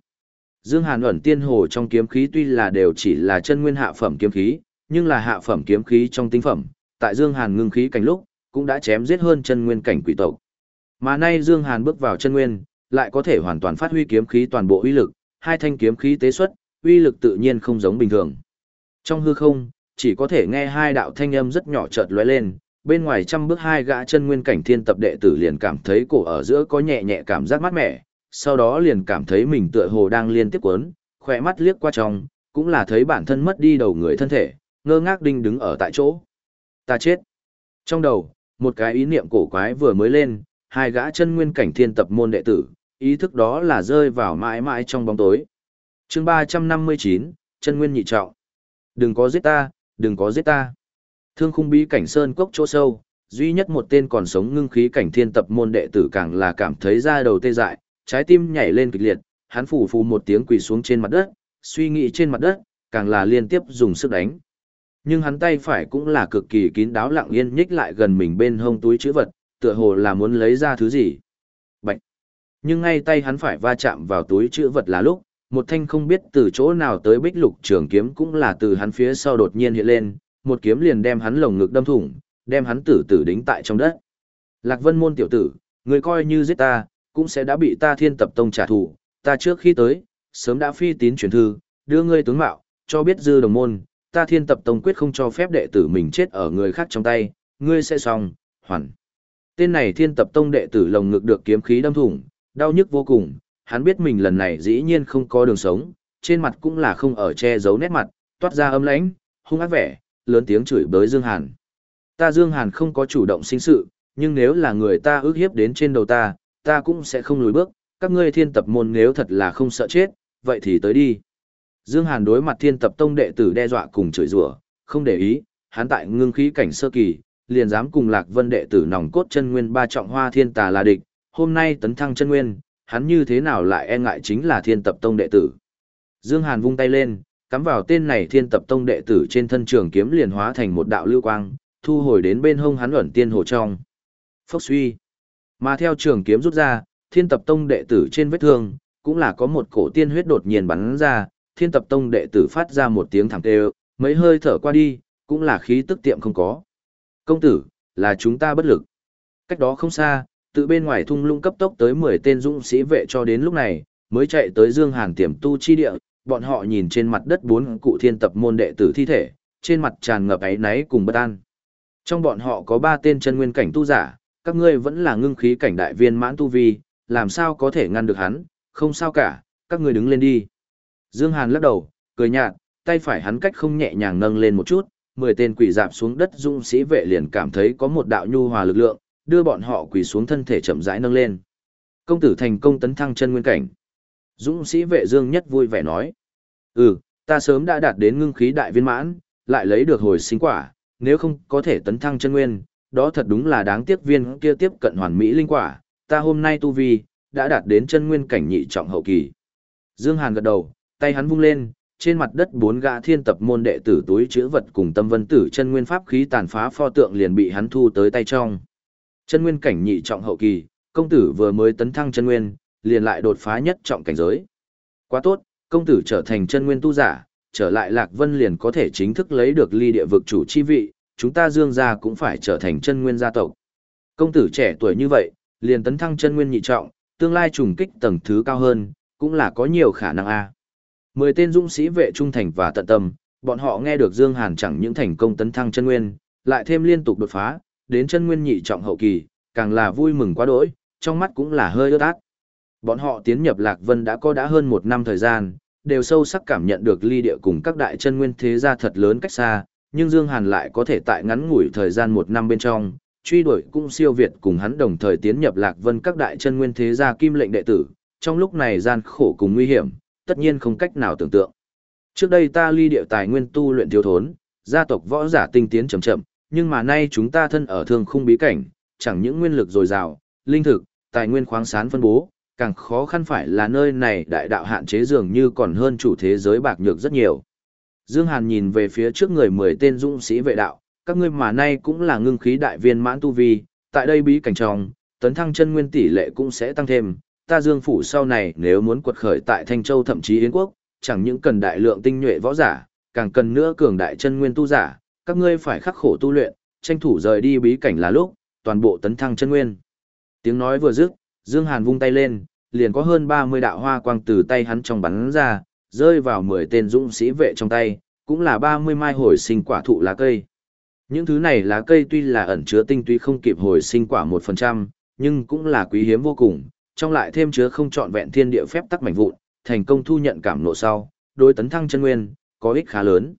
Speaker 1: Dương Hàn ẩn tiên hồ trong kiếm khí tuy là đều chỉ là chân nguyên hạ phẩm kiếm khí, nhưng là hạ phẩm kiếm khí trong tinh phẩm, tại Dương Hàn ngưng khí cảnh lúc, cũng đã chém giết hơn chân nguyên cảnh quỷ tộc. Mà nay Dương Hàn bước vào chân nguyên, lại có thể hoàn toàn phát huy kiếm khí toàn bộ uy lực, hai thanh kiếm khí tế xuất, uy lực tự nhiên không giống bình thường. Trong hư không, chỉ có thể nghe hai đạo thanh âm rất nhỏ chợt lóe lên, bên ngoài trăm bước hai gã chân nguyên cảnh thiên tập đệ tử liền cảm thấy cổ ở giữa có nhẹ nhẹ cảm giác mát mẻ, sau đó liền cảm thấy mình tựa hồ đang liên tiếp quấn, khỏe mắt liếc qua trong, cũng là thấy bản thân mất đi đầu người thân thể, ngơ ngác đinh đứng ở tại chỗ. Ta chết. Trong đầu, một cái ý niệm cổ quái vừa mới lên, hai gã chân nguyên cảnh thiên tập môn đệ tử, ý thức đó là rơi vào mãi mãi trong bóng tối. chương 359, chân nguyên nhị trọng. Đừng có giết ta, đừng có giết ta. Thương khung bí cảnh sơn cốc chỗ sâu, duy nhất một tên còn sống ngưng khí cảnh thiên tập môn đệ tử càng là cảm thấy da đầu tê dại, trái tim nhảy lên kịch liệt, hắn phủ phù một tiếng quỳ xuống trên mặt đất, suy nghĩ trên mặt đất, càng là liên tiếp dùng sức đánh. Nhưng hắn tay phải cũng là cực kỳ kín đáo lặng yên nhích lại gần mình bên hông túi chữ vật, tựa hồ là muốn lấy ra thứ gì. Bạch! Nhưng ngay tay hắn phải va chạm vào túi chữ vật là lúc, một thanh không biết từ chỗ nào tới bích lục trường kiếm cũng là từ hắn phía sau đột nhiên hiện lên, một kiếm liền đem hắn lồng ngực đâm thủng, đem hắn tử tử đính tại trong đất. Lạc Vân môn tiểu tử, người coi như giết ta, cũng sẽ đã bị ta thiên tập tông trả thù, ta trước khi tới, sớm đã phi tín truyền thư, đưa ngươi tướng mạo, cho biết dư đồng môn, ta thiên tập tông quyết không cho phép đệ tử mình chết ở người khác trong tay, ngươi sẽ xong, hoàn. Tên này thiên tập tông đệ tử lồng ngực được kiếm khí đâm thủng, đau nhức vô cùng, hắn biết mình lần này dĩ nhiên không có đường sống, trên mặt cũng là không ở che giấu nét mặt, toát ra âm lãnh, hung ác vẻ, lớn tiếng chửi bới Dương Hàn. Ta Dương Hàn không có chủ động sinh sự, nhưng nếu là người ta ước hiếp đến trên đầu ta, ta cũng sẽ không lùi bước, các ngươi thiên tập môn nếu thật là không sợ chết, vậy thì tới đi. Dương Hàn đối mặt thiên tập tông đệ tử đe dọa cùng chửi rủa, không để ý, hắn tại ngưng khí cảnh sơ kỳ, liền dám cùng Lạc Vân đệ tử nòng cốt chân nguyên ba trọng hoa thiên tà là địch, hôm nay tấn thăng chân nguyên, hắn như thế nào lại e ngại chính là thiên tập tông đệ tử. Dương Hàn vung tay lên, cắm vào tên này thiên tập tông đệ tử trên thân trường kiếm liền hóa thành một đạo lưu quang, thu hồi đến bên hông hắn ẩn tiên hồ trong. Phốc suy. Mà theo trường kiếm rút ra, thiên tập tông đệ tử trên vết thương, cũng là có một cổ tiên huyết đột nhiên bắn ra, thiên tập tông đệ tử phát ra một tiếng thẳng tê mấy hơi thở qua đi, cũng là khí tức tiệm không có. Công tử, là chúng ta bất lực. Cách đó không xa, tự bên ngoài thung lũng cấp tốc tới 10 tên dũng sĩ vệ cho đến lúc này, mới chạy tới Dương Hàn tiềm tu chi địa, bọn họ nhìn trên mặt đất bốn cụ thiên tập môn đệ tử thi thể, trên mặt tràn ngập áy náy cùng bất an. Trong bọn họ có ba tên chân nguyên cảnh tu giả, các ngươi vẫn là ngưng khí cảnh đại viên mãn tu vi, làm sao có thể ngăn được hắn, không sao cả, các ngươi đứng lên đi. Dương Hàn lắc đầu, cười nhạt, tay phải hắn cách không nhẹ nhàng nâng lên một chút, mười tên quỷ dạp xuống đất dũng sĩ vệ liền cảm thấy có một đạo nhu hòa lực lượng, đưa bọn họ quỳ xuống thân thể chậm rãi nâng lên. Công tử thành công tấn thăng chân nguyên cảnh. Dũng sĩ vệ Dương nhất vui vẻ nói. Ừ, ta sớm đã đạt đến ngưng khí đại viên mãn, lại lấy được hồi sinh quả, nếu không có thể tấn thăng chân nguyên, đó thật đúng là đáng tiếc viên kia tiếp cận hoàn mỹ linh quả, ta hôm nay tu vi, đã đạt đến chân nguyên cảnh nhị trọng hậu kỳ. Dương Hàn gật đầu, tay hắn vung lên, trên mặt đất bốn gã thiên tập môn đệ tử túi chứa vật cùng tâm vân tử chân nguyên pháp khí tàn phá pho tượng liền bị hắn thu tới tay trong. Chân nguyên cảnh nhị trọng hậu kỳ, công tử vừa mới tấn thăng chân nguyên, liền lại đột phá nhất trọng cảnh giới. Quá tốt, công tử trở thành chân nguyên tu giả, trở lại Lạc Vân liền có thể chính thức lấy được ly địa vực chủ chi vị, chúng ta dương gia cũng phải trở thành chân nguyên gia tộc. Công tử trẻ tuổi như vậy, liền tấn thăng chân nguyên nhị trọng, tương lai trùng kích tầng thứ cao hơn, cũng là có nhiều khả năng a. Mười tên dũng sĩ vệ trung thành và tận tâm, bọn họ nghe được Dương Hàn chẳng những thành công tấn thăng chân nguyên, lại thêm liên tục đột phá, đến chân nguyên nhị trọng hậu kỳ, càng là vui mừng quá đỗi, trong mắt cũng là hơi ướt át. Bọn họ tiến nhập Lạc Vân đã có đã hơn một năm thời gian, đều sâu sắc cảm nhận được ly địa cùng các đại chân nguyên thế gia thật lớn cách xa, nhưng Dương Hàn lại có thể tại ngắn ngủi thời gian một năm bên trong, truy đuổi cung siêu Việt cùng hắn đồng thời tiến nhập Lạc Vân các đại chân nguyên thế gia kim lệnh đệ tử, trong lúc này gian khổ cùng nguy hiểm, tất nhiên không cách nào tưởng tượng. Trước đây ta ly địa tài nguyên tu luyện thiếu thốn, gia tộc võ giả tinh tiến chậm chậm, nhưng mà nay chúng ta thân ở thương khung bí cảnh, chẳng những nguyên lực dồi dào, linh thực, tài nguyên khoáng sản phân bố, càng khó khăn phải là nơi này đại đạo hạn chế dường như còn hơn chủ thế giới bạc nhược rất nhiều. Dương Hàn nhìn về phía trước người mười tên dũng sĩ vệ đạo, các ngươi mà nay cũng là ngưng khí đại viên mãn tu vi, tại đây bí cảnh trong, tấn thăng chân nguyên tỷ lệ cũng sẽ tăng thêm, ta Dương phủ sau này nếu muốn quật khởi tại Thanh Châu thậm chí Yến quốc, chẳng những cần đại lượng tinh nhuệ võ giả, càng cần nữa cường đại chân nguyên tu giả, các ngươi phải khắc khổ tu luyện, tranh thủ rời đi bí cảnh là lúc, toàn bộ tấn thăng chân nguyên. Tiếng nói vừa dứt, Dương Hàn vung tay lên, liền có hơn 30 đạo hoa quang từ tay hắn trong bắn ra, rơi vào 10 tên dũng sĩ vệ trong tay, cũng là 30 mai hồi sinh quả thụ lá cây. Những thứ này lá cây tuy là ẩn chứa tinh túy không kịp hồi sinh quả 1%, nhưng cũng là quý hiếm vô cùng, trong lại thêm chứa không trọn vẹn thiên địa phép tắc mảnh vụn, thành công thu nhận cảm nộ sau, đối tấn thăng chân nguyên, có ích khá lớn.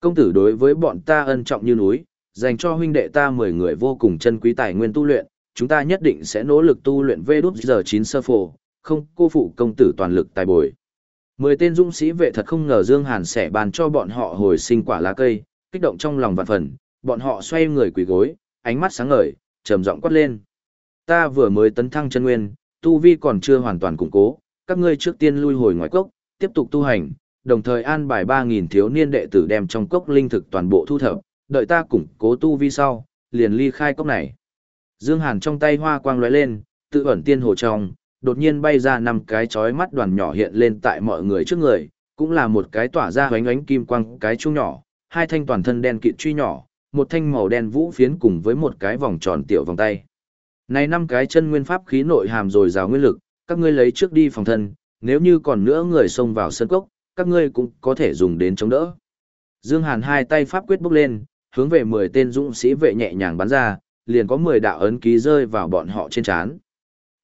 Speaker 1: Công tử đối với bọn ta ân trọng như núi, dành cho huynh đệ ta 10 người vô cùng chân quý tài nguyên tu luyện, chúng ta nhất định sẽ nỗ lực tu luyện vê đút giờ chín sơ phổ, không cô phụ công tử toàn lực tài bồi. Mười tên dũng sĩ vệ thật không ngờ Dương Hàn sẽ bàn cho bọn họ hồi sinh quả lá cây, kích động trong lòng vạn phần, bọn họ xoay người quỳ gối, ánh mắt sáng ngời, trầm giọng quát lên. Ta vừa mới tấn thăng chân nguyên, tu vi còn chưa hoàn toàn củng cố, các ngươi trước tiên lui hồi ngoài cốc, tiếp tục tu hành, đồng thời an bài ba nghìn thiếu niên đệ tử đem trong cốc linh thực toàn bộ thu thập, đợi ta củng cố tu vi sau, liền ly khai cốc này. Dương Hàn trong tay hoa quang lóe lên, tự ẩn tiên hồ trong, đột nhiên bay ra năm cái chói mắt đoàn nhỏ hiện lên tại mọi người trước người, cũng là một cái tỏa ra ánh ánh kim quang cái chuông nhỏ, hai thanh toàn thân đen kịt truy nhỏ, một thanh màu đen vũ phiến cùng với một cái vòng tròn tiểu vòng tay. Này năm cái chân nguyên pháp khí nội hàm rồi rào nguyên lực, các ngươi lấy trước đi phòng thân, nếu như còn nữa người xông vào sân cốc, các ngươi cũng có thể dùng đến chống đỡ. Dương Hàn hai tay pháp quyết bốc lên, hướng về 10 tên dũng sĩ vệ nhẹ nhàng bắn ra, liền có 10 đạo ấn ký rơi vào bọn họ trên trán.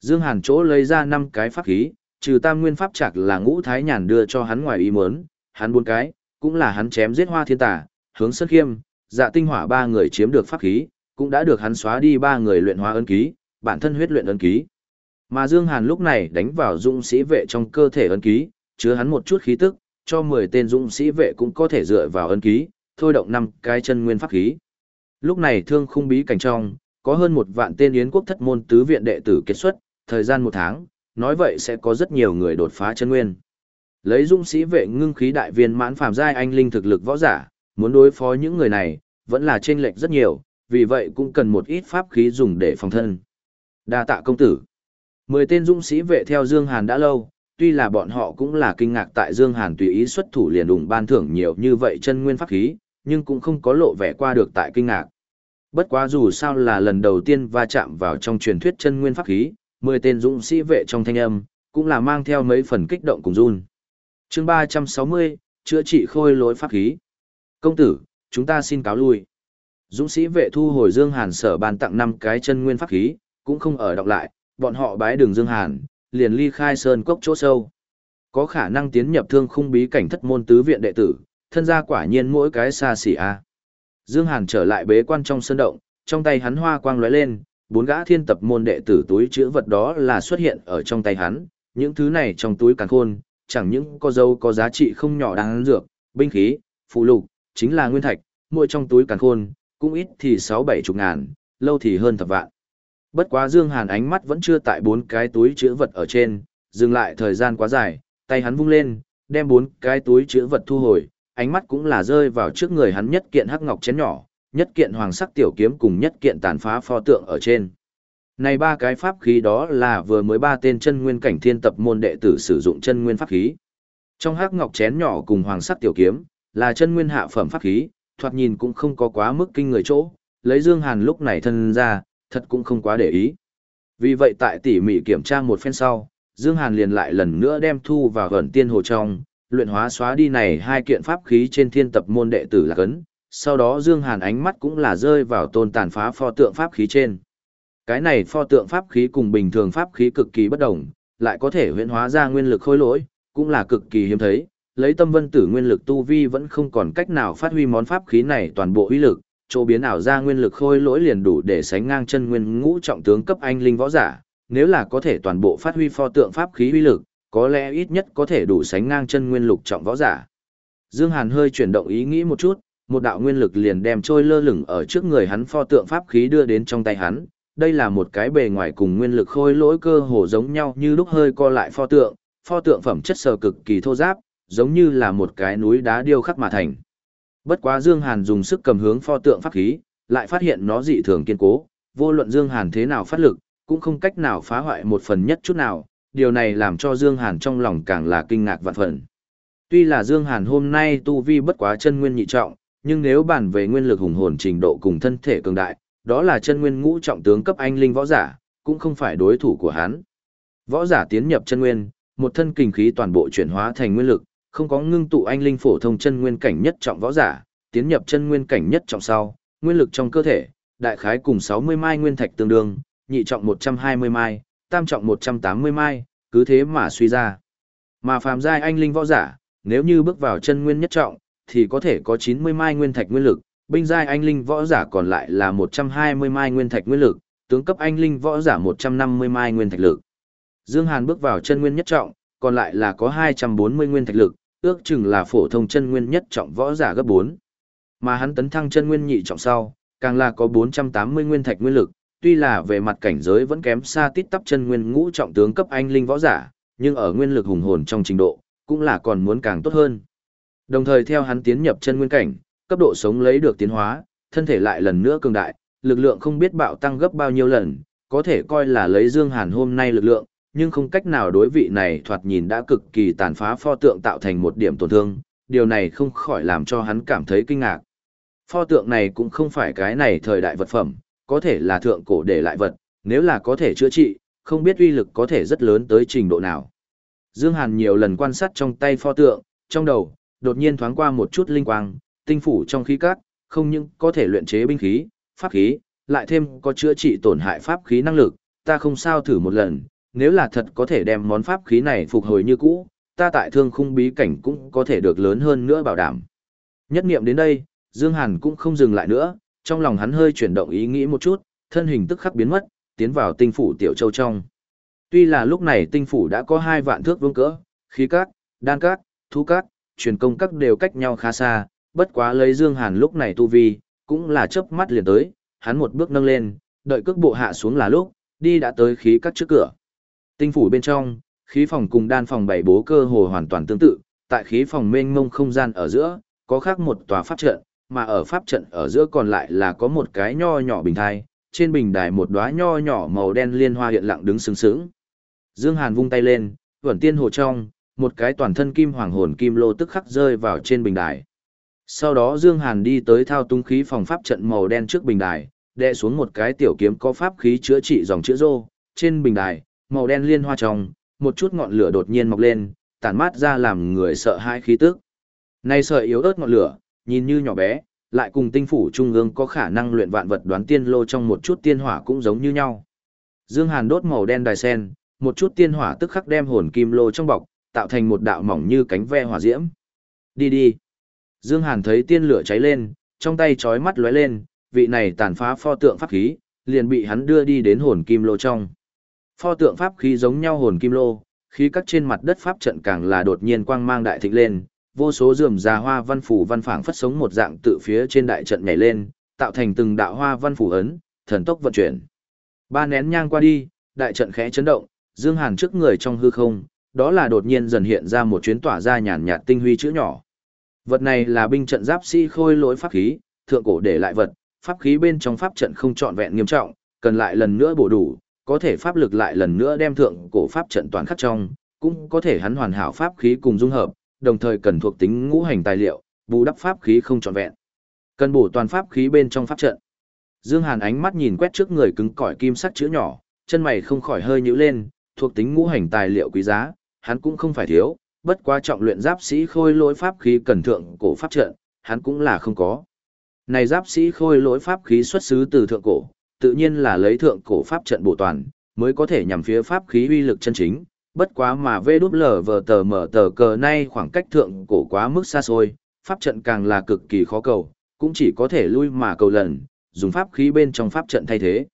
Speaker 1: Dương Hàn chỗ lấy ra 5 cái pháp khí, trừ tam nguyên pháp chặt là ngũ thái nhàn đưa cho hắn ngoài ý muốn, hắn bốn cái, cũng là hắn chém giết hoa thiên tả, hướng sơn khiêm, dạ tinh hỏa ba người chiếm được pháp khí, cũng đã được hắn xóa đi ba người luyện hóa ấn ký, bản thân huyết luyện ấn ký. Mà Dương Hàn lúc này đánh vào dũng sĩ vệ trong cơ thể ấn ký, chứa hắn một chút khí tức, cho 10 tên dũng sĩ vệ cũng có thể dựa vào ấn ký, thôi động năm cái chân nguyên pháp khí. Lúc này thương khung bí cảnh trong, có hơn một vạn tên yến quốc thất môn tứ viện đệ tử kết xuất, thời gian một tháng, nói vậy sẽ có rất nhiều người đột phá chân nguyên. Lấy dũng sĩ vệ ngưng khí đại viên mãn phàm giai anh linh thực lực võ giả, muốn đối phó những người này, vẫn là chênh lệch rất nhiều, vì vậy cũng cần một ít pháp khí dùng để phòng thân. Đa tạ công tử. Mười tên dũng sĩ vệ theo Dương Hàn đã lâu, tuy là bọn họ cũng là kinh ngạc tại Dương Hàn tùy ý xuất thủ liền đùng ban thưởng nhiều như vậy chân nguyên pháp khí, nhưng cũng không có lộ vẻ qua được tại kinh ngạc. Bất quá dù sao là lần đầu tiên va chạm vào trong truyền thuyết chân nguyên pháp khí, mười tên dũng sĩ vệ trong thanh âm, cũng là mang theo mấy phần kích động cùng run. Chương 360, chữa trị khôi lỗi pháp khí. Công tử, chúng ta xin cáo lui. Dũng sĩ vệ thu hồi Dương Hàn sở ban tặng năm cái chân nguyên pháp khí, cũng không ở đọc lại, bọn họ bái đường Dương Hàn, liền ly khai sơn cốc chỗ sâu. Có khả năng tiến nhập thương khung bí cảnh thất môn tứ viện đệ tử, thân gia quả nhiên mỗi cái xa xỉ a. Dương Hàn trở lại bế quan trong sơn động, trong tay hắn hoa quang lóe lên, bốn gã thiên tập môn đệ tử túi chứa vật đó là xuất hiện ở trong tay hắn, những thứ này trong túi càn khôn, chẳng những có dấu có giá trị không nhỏ đáng dược, binh khí, phụ lục, chính là nguyên thạch, mỗi trong túi càn khôn, cũng ít thì sáu bảy chục ngàn, lâu thì hơn thập vạn. Bất quá Dương Hàn ánh mắt vẫn chưa tại bốn cái túi chứa vật ở trên, dừng lại thời gian quá dài, tay hắn vung lên, đem bốn cái túi chứa vật thu hồi, ánh mắt cũng là rơi vào trước người hắn nhất kiện hắc ngọc chén nhỏ, nhất kiện hoàng sắc tiểu kiếm cùng nhất kiện tàn phá pho tượng ở trên. Này ba cái pháp khí đó là vừa mới ba tên chân nguyên cảnh thiên tập môn đệ tử sử dụng chân nguyên pháp khí. Trong hắc ngọc chén nhỏ cùng hoàng sắc tiểu kiếm, là chân nguyên hạ phẩm pháp khí, thoạt nhìn cũng không có quá mức kinh người chỗ, lấy Dương Hàn lúc này thân ra, thật cũng không quá để ý. Vì vậy tại tỉ mỉ kiểm tra một phen sau, Dương Hàn liền lại lần nữa đem thu vào gần tiên hồ trong, luyện hóa xóa đi này hai kiện pháp khí trên thiên tập môn đệ tử là cấn. Sau đó Dương Hàn ánh mắt cũng là rơi vào tôn tàn phá pho tượng pháp khí trên. Cái này pho tượng pháp khí cùng bình thường pháp khí cực kỳ bất đồng, lại có thể huyễn hóa ra nguyên lực khôi lỗi, cũng là cực kỳ hiếm thấy. Lấy tâm vân tử nguyên lực tu vi vẫn không còn cách nào phát huy món pháp khí này toàn bộ uy lực, chỗ biến ảo ra nguyên lực khôi lỗi liền đủ để sánh ngang chân nguyên ngũ trọng tướng cấp anh linh võ giả, nếu là có thể toàn bộ phát huy pho tượng pháp khí uy lực, có lẽ ít nhất có thể đủ sánh ngang chân nguyên lục trọng võ giả. Dương Hàn hơi chuyển động ý nghĩ một chút, một đạo nguyên lực liền đem trôi lơ lửng ở trước người hắn pho tượng pháp khí đưa đến trong tay hắn. Đây là một cái bề ngoài cùng nguyên lực khôi lỗi cơ hồ giống nhau như lúc hơi co lại pho tượng, pho tượng phẩm chất sờ cực kỳ thô ráp giống như là một cái núi đá điêu khắc mà thành. Bất quá Dương Hàn dùng sức cầm hướng pho tượng pháp khí, lại phát hiện nó dị thường kiên cố, vô luận Dương Hàn thế nào phát lực, cũng không cách nào phá hoại một phần nhất chút nào, điều này làm cho Dương Hàn trong lòng càng là kinh ngạc vạn phần. Tuy là Dương Hàn hôm nay tu vi bất quá chân nguyên nhị trọng, nhưng nếu bàn về nguyên lực hùng hồn trình độ cùng thân thể cường đại, đó là chân nguyên ngũ trọng tướng cấp anh linh võ giả, cũng không phải đối thủ của hắn. Võ giả tiến nhập chân nguyên, một thân kinh khí toàn bộ chuyển hóa thành nguyên lực, không có ngưng tụ anh linh phổ thông chân nguyên cảnh nhất trọng võ giả, tiến nhập chân nguyên cảnh nhất trọng sau, nguyên lực trong cơ thể, đại khái cùng 60 mai nguyên thạch tương đương, nhị trọng 120 mai, tam trọng 180 mai, cứ thế mà suy ra. Mà phàm giai anh linh võ giả, nếu như bước vào chân nguyên nhất trọng, thì có thể có 90 mai nguyên thạch nguyên lực, binh giai anh linh võ giả còn lại là 120 mai nguyên thạch nguyên lực, tướng cấp anh linh võ giả 150 mai nguyên thạch lực. Dương Hàn bước vào chân nguyên nhất trọng, còn lại là có 240 nguyên thạch lực, ước chừng là phổ thông chân nguyên nhất trọng võ giả gấp 4. Mà hắn tấn thăng chân nguyên nhị trọng sau, càng là có 480 nguyên thạch nguyên lực, tuy là về mặt cảnh giới vẫn kém xa tít tắp chân nguyên ngũ trọng tướng cấp anh linh võ giả, nhưng ở nguyên lực hùng hồn trong trình độ, cũng là còn muốn càng tốt hơn. Đồng thời theo hắn tiến nhập chân nguyên cảnh, cấp độ sống lấy được tiến hóa, thân thể lại lần nữa cường đại, lực lượng không biết bạo tăng gấp bao nhiêu lần, có thể coi là lấy Dương Hàn hôm nay lực lượng, nhưng không cách nào đối vị này thoạt nhìn đã cực kỳ tàn phá pho tượng tạo thành một điểm tổn thương, điều này không khỏi làm cho hắn cảm thấy kinh ngạc. Pho tượng này cũng không phải cái này thời đại vật phẩm, có thể là thượng cổ để lại vật, nếu là có thể chữa trị, không biết uy lực có thể rất lớn tới trình độ nào. Dương Hàn nhiều lần quan sát trong tay pho tượng, trong đầu, đột nhiên thoáng qua một chút linh quang, tinh phủ trong khí cát, không những có thể luyện chế binh khí, pháp khí, lại thêm có chữa trị tổn hại pháp khí năng lực, ta không sao thử một lần, nếu là thật có thể đem món pháp khí này phục hồi như cũ, ta tại thương khung bí cảnh cũng có thể được lớn hơn nữa bảo đảm. Nhất niệm đến đây, Dương Hàn cũng không dừng lại nữa, trong lòng hắn hơi chuyển động ý nghĩ một chút, thân hình tức khắc biến mất, tiến vào tinh phủ tiểu châu trong. Tuy là lúc này tinh phủ đã có hai vạn thước vương cỡ, khí cát, đan cát, thú cát, truyền công các đều cách nhau khá xa, bất quá lấy Dương Hàn lúc này tu vi, cũng là chớp mắt liền tới, hắn một bước nâng lên, đợi cước bộ hạ xuống là lúc, đi đã tới khí cát trước cửa. Tinh phủ bên trong, khí phòng cùng đan phòng bảy bố cơ hồ hoàn toàn tương tự, tại khí phòng mênh mông không gian ở giữa, có khác một tòa pháp trận, mà ở pháp trận ở giữa còn lại là có một cái nho nhỏ bình thai, trên bình đài một đóa nho nhỏ màu đen liên hoa hiện lặng đứng sướng sướng. Dương Hàn vung tay lên, vẩn tiên hồ trong, một cái toàn thân kim hoàng hồn kim lô tức khắc rơi vào trên bình đài. Sau đó Dương Hàn đi tới thao tung khí phòng pháp trận màu đen trước bình đài, đè xuống một cái tiểu kiếm có pháp khí chữa trị dòng chữa rô, trên bình đài, màu đen liên hoa trong, một chút ngọn lửa đột nhiên mọc lên, tản mát ra làm người sợ hãi khí tức. Này sợi yếu ớt ngọn lửa, nhìn như nhỏ bé, lại cùng tinh phủ trung ương có khả năng luyện vạn vật đoán tiên lô trong một chút tiên hỏa cũng giống như nhau. Dương Hàn đốt màu đen đài sen, một chút tiên hỏa tức khắc đem hồn kim lô trong bọc, tạo thành một đạo mỏng như cánh ve hỏa diễm. Đi đi. Dương Hàn thấy tiên lửa cháy lên, trong tay chói mắt lóe lên, vị này tàn phá pho tượng pháp khí, liền bị hắn đưa đi đến hồn kim lô trong. Pho tượng pháp khí giống nhau hồn kim lô, khí các trên mặt đất pháp trận càng là đột nhiên quang mang đại thịnh lên, vô số rườm rà hoa văn phủ văn phảng phất sống một dạng tự phía trên đại trận nhảy lên, tạo thành từng đạo hoa văn phủ ấn, thần tốc vận chuyển. Ba nén nhang qua đi, đại trận khẽ chấn động, Dương Hàn trước người trong hư không, đó là đột nhiên dần hiện ra một chuyến tỏa ra nhàn nhạt tinh huy chữ nhỏ. Vật này là binh trận giáp sĩ khôi lỗi pháp khí, thượng cổ để lại vật, pháp khí bên trong pháp trận không trọn vẹn nghiêm trọng, cần lại lần nữa bổ đủ, có thể pháp lực lại lần nữa đem thượng cổ pháp trận toàn khắc trong, cũng có thể hắn hoàn hảo pháp khí cùng dung hợp, đồng thời cần thuộc tính ngũ hành tài liệu, bù đắp pháp khí không trọn vẹn. Cần bổ toàn pháp khí bên trong pháp trận. Dương Hàn ánh mắt nhìn quét trước người cứng cỏi kim sắc chữ nhỏ, chân mày không khỏi hơi nhíu lên, thuộc tính ngũ hành tài liệu quý giá, hắn cũng không phải thiếu, bất quá trọng luyện giáp sĩ khôi lỗi pháp khí cần thượng cổ pháp trận, hắn cũng là không có. Này giáp sĩ khôi lỗi pháp khí xuất xứ từ thượng cổ, tự nhiên là lấy thượng cổ pháp trận bổ toàn, mới có thể nhằm phía pháp khí uy lực chân chính, bất quá mà vê đút lở vờ tờ mở tờ cờ nay khoảng cách thượng cổ quá mức xa xôi, pháp trận càng là cực kỳ khó cầu, cũng chỉ có thể lui mà cầu lần, dùng pháp khí bên trong pháp trận thay thế.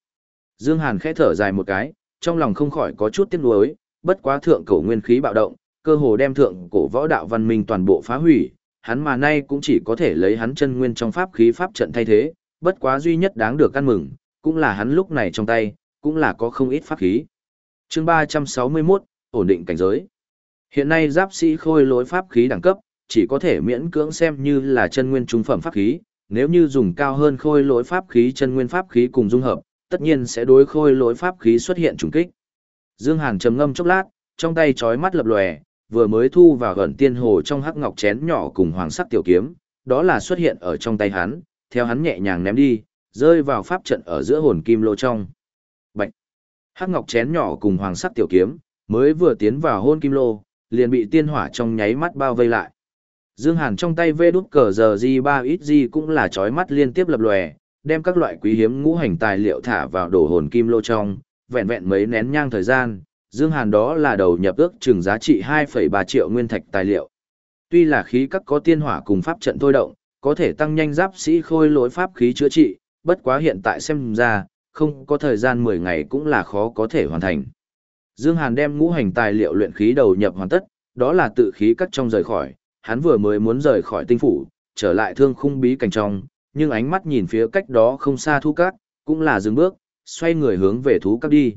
Speaker 1: Dương Hàn khẽ thở dài một cái, trong lòng không khỏi có chút tiếc nuối, bất quá thượng cổ nguyên khí bạo động, cơ hồ đem thượng cổ võ đạo văn minh toàn bộ phá hủy, hắn mà nay cũng chỉ có thể lấy hắn chân nguyên trong pháp khí pháp trận thay thế, bất quá duy nhất đáng được ăn mừng, cũng là hắn lúc này trong tay, cũng là có không ít pháp khí. Chương 361, ổn định cảnh giới. Hiện nay giáp sĩ khôi lối pháp khí đẳng cấp, chỉ có thể miễn cưỡng xem như là chân nguyên trung phẩm pháp khí, nếu như dùng cao hơn khôi lối pháp khí chân nguyên pháp khí cùng dung hợp, tất nhiên sẽ đối khôi lối pháp khí xuất hiện trùng kích. Dương Hàn trầm ngâm chốc lát, trong tay chói mắt lập lòe, vừa mới thu vào gần tiên hồ trong hắc ngọc chén nhỏ cùng hoàng sắc tiểu kiếm, đó là xuất hiện ở trong tay hắn, theo hắn nhẹ nhàng ném đi, rơi vào pháp trận ở giữa hồn kim lô trong. Bạch. Hắc ngọc chén nhỏ cùng hoàng sắc tiểu kiếm, mới vừa tiến vào hôn kim lô, liền bị tiên hỏa trong nháy mắt bao vây lại. Dương Hàn trong tay vê đút cờ giờ di ba ít di cũng là chói mắt liên tiếp lập lòe, đem các loại quý hiếm ngũ hành tài liệu thả vào đổ hồn kim lô trong, vẹn vẹn mấy nén nhang thời gian, Dương Hàn đó là đầu nhập ước chừng giá trị 2,3 triệu nguyên thạch tài liệu. Tuy là khí các có tiên hỏa cùng pháp trận thôi động, có thể tăng nhanh giáp sĩ khôi lỗi pháp khí chữa trị, bất quá hiện tại xem ra, không có thời gian 10 ngày cũng là khó có thể hoàn thành. Dương Hàn đem ngũ hành tài liệu luyện khí đầu nhập hoàn tất, đó là tự khí cắt trong rời khỏi, hắn vừa mới muốn rời khỏi tinh phủ, trở lại thương khung bí cảnh trong, nhưng ánh mắt nhìn phía cách đó không xa thú cát, cũng là dừng bước, xoay người hướng về thú cát đi.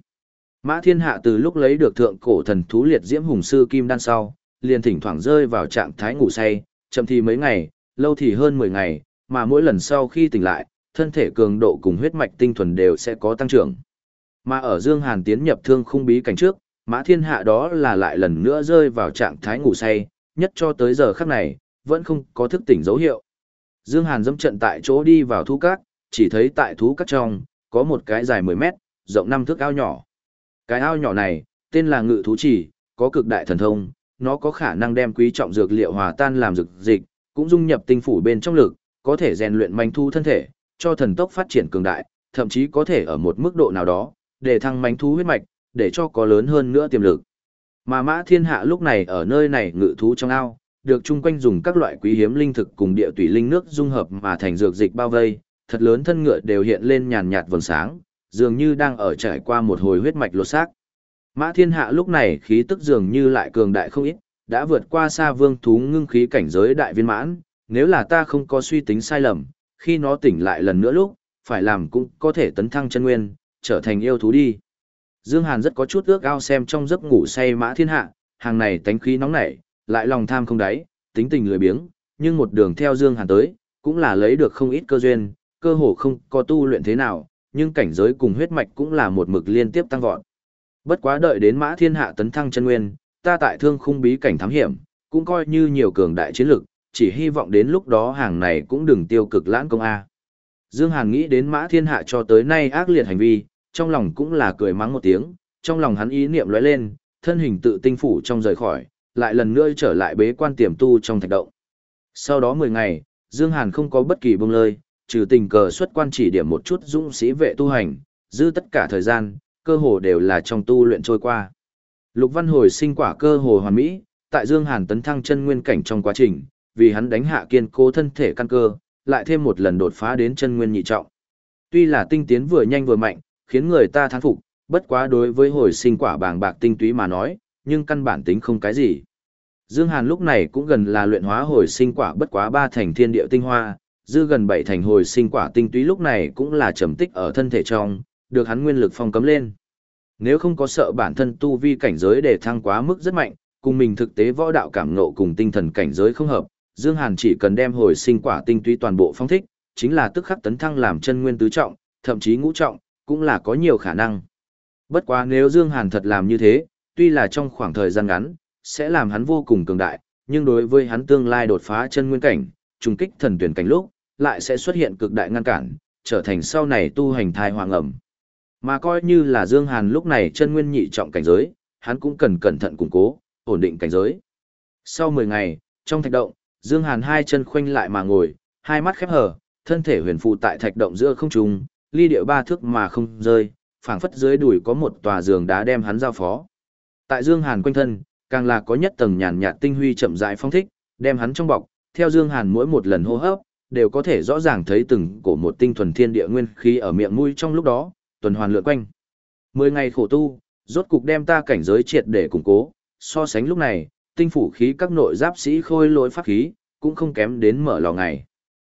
Speaker 1: Mã Thiên Hạ từ lúc lấy được thượng cổ thần thú liệt diễm hùng sư kim đan sau, liền thỉnh thoảng rơi vào trạng thái ngủ say, chậm thì mấy ngày, lâu thì hơn 10 ngày, mà mỗi lần sau khi tỉnh lại, thân thể cường độ cùng huyết mạch tinh thuần đều sẽ có tăng trưởng. Mà ở Dương Hàn tiến nhập thương khung bí cảnh trước, Mã Thiên Hạ đó là lại lần nữa rơi vào trạng thái ngủ say, nhất cho tới giờ khắc này, vẫn không có thức tỉnh dấu hiệu. Dương Hàn dẫm trận tại chỗ đi vào thú cát, chỉ thấy tại thú cát trong, có một cái dài 10 mét, rộng 5 thước ao nhỏ. Cái ao nhỏ này, tên là ngự thú chỉ, có cực đại thần thông, nó có khả năng đem quý trọng dược liệu hòa tan làm dược dịch, cũng dung nhập tinh phủ bên trong lực, có thể rèn luyện manh thu thân thể, cho thần tốc phát triển cường đại, thậm chí có thể ở một mức độ nào đó, để thăng mánh thú huyết mạch, để cho có lớn hơn nữa tiềm lực. Mà mã thiên hạ lúc này ở nơi này ngự thú trong ao, được chung quanh dùng các loại quý hiếm linh thực cùng địa tùy linh nước dung hợp mà thành dược dịch bao vây, thật lớn thân ngựa đều hiện lên nhàn nhạt vầng sáng, dường như đang ở trải qua một hồi huyết mạch lột xác. Mã thiên hạ lúc này khí tức dường như lại cường đại không ít, đã vượt qua xa vương thú ngưng khí cảnh giới đại viên mãn, nếu là ta không có suy tính sai lầm, khi nó tỉnh lại lần nữa lúc, phải làm cũng có thể tấn thăng chân nguyên, trở thành yêu thú đi. Dương Hàn rất có chút ước ao xem trong giấc ngủ say mã thiên hạ, hàng này tánh khí nóng nảy, lại lòng tham không đáy, tính tình lười biếng, nhưng một đường theo Dương Hàn tới, cũng là lấy được không ít cơ duyên, cơ hồ không có tu luyện thế nào, nhưng cảnh giới cùng huyết mạch cũng là một mực liên tiếp tăng vọt. Bất quá đợi đến mã thiên hạ tấn thăng chân nguyên, ta tại thương khung bí cảnh thám hiểm, cũng coi như nhiều cường đại chiến lực, chỉ hy vọng đến lúc đó hàng này cũng đừng tiêu cực lãng công A. Dương Hàn nghĩ đến mã thiên hạ cho tới nay ác liệt hành vi, trong lòng cũng là cười mắng một tiếng, trong lòng hắn ý niệm lóe lên, thân hình tự tinh phủ trong rời khỏi, lại lần nữa trở lại bế quan tiềm tu trong thạch động. Sau đó 10 ngày, Dương Hàn không có bất kỳ bông lơi, trừ tình cờ xuất quan chỉ điểm một chút dũng sĩ vệ tu hành, dư tất cả thời gian, cơ hồ đều là trong tu luyện trôi qua. Lục Văn hồi sinh quả cơ hồ hoàn mỹ, tại Dương Hàn tấn thăng chân nguyên cảnh trong quá trình, vì hắn đánh hạ kiên cố thân thể căn cơ, lại thêm một lần đột phá đến chân nguyên nhị trọng. Tuy là tinh tiến vừa nhanh vừa mạnh, khiến người ta thán phục, bất quá đối với hồi sinh quả bàng bạc tinh túy mà nói, nhưng căn bản tính không cái gì. Dương Hàn lúc này cũng gần là luyện hóa hồi sinh quả bất quá ba thành thiên địa tinh hoa, dư gần bảy thành hồi sinh quả tinh túy lúc này cũng là trầm tích ở thân thể trong, được hắn nguyên lực phong cấm lên. Nếu không có sợ bản thân tu vi cảnh giới để thăng quá mức rất mạnh, cùng mình thực tế võ đạo cảm ngộ cùng tinh thần cảnh giới không hợp, Dương Hàn chỉ cần đem hồi sinh quả tinh túy toàn bộ phong thích, chính là tức khắc tấn thăng làm chân nguyên tứ trọng, thậm chí ngũ trọng, cũng là có nhiều khả năng. Bất quá nếu Dương Hàn thật làm như thế, tuy là trong khoảng thời gian ngắn, sẽ làm hắn vô cùng cường đại, nhưng đối với hắn tương lai đột phá chân nguyên cảnh, trùng kích thần tuyển cảnh lúc, lại sẽ xuất hiện cực đại ngăn cản, trở thành sau này tu hành thai hoàng ẩm. Mà coi như là Dương Hàn lúc này chân nguyên nhị trọng cảnh giới, hắn cũng cần cẩn thận củng cố, ổn định cảnh giới. Sau 10 ngày, trong thạch động, Dương Hàn hai chân khoanh lại mà ngồi, hai mắt khép hờ, thân thể huyền phụ tại thạch động giữa không trung, ly điệu ba thước mà không rơi, phảng phất dưới đùi có một tòa giường đá đem hắn giao phó. Tại Dương Hàn quanh thân, càng là có nhất tầng nhàn nhạt tinh huy chậm rãi phong thích, đem hắn trong bọc, theo Dương Hàn mỗi một lần hô hấp, đều có thể rõ ràng thấy từng cổ một tinh thuần thiên địa nguyên khí ở miệng mũi trong lúc đó, tuần hoàn lượn quanh. Mười ngày khổ tu, rốt cục đem ta cảnh giới triệt để củng cố, so sánh lúc này, tinh phủ khí các nội giáp sĩ khôi lỗi pháp khí, cũng không kém đến mở lò ngày.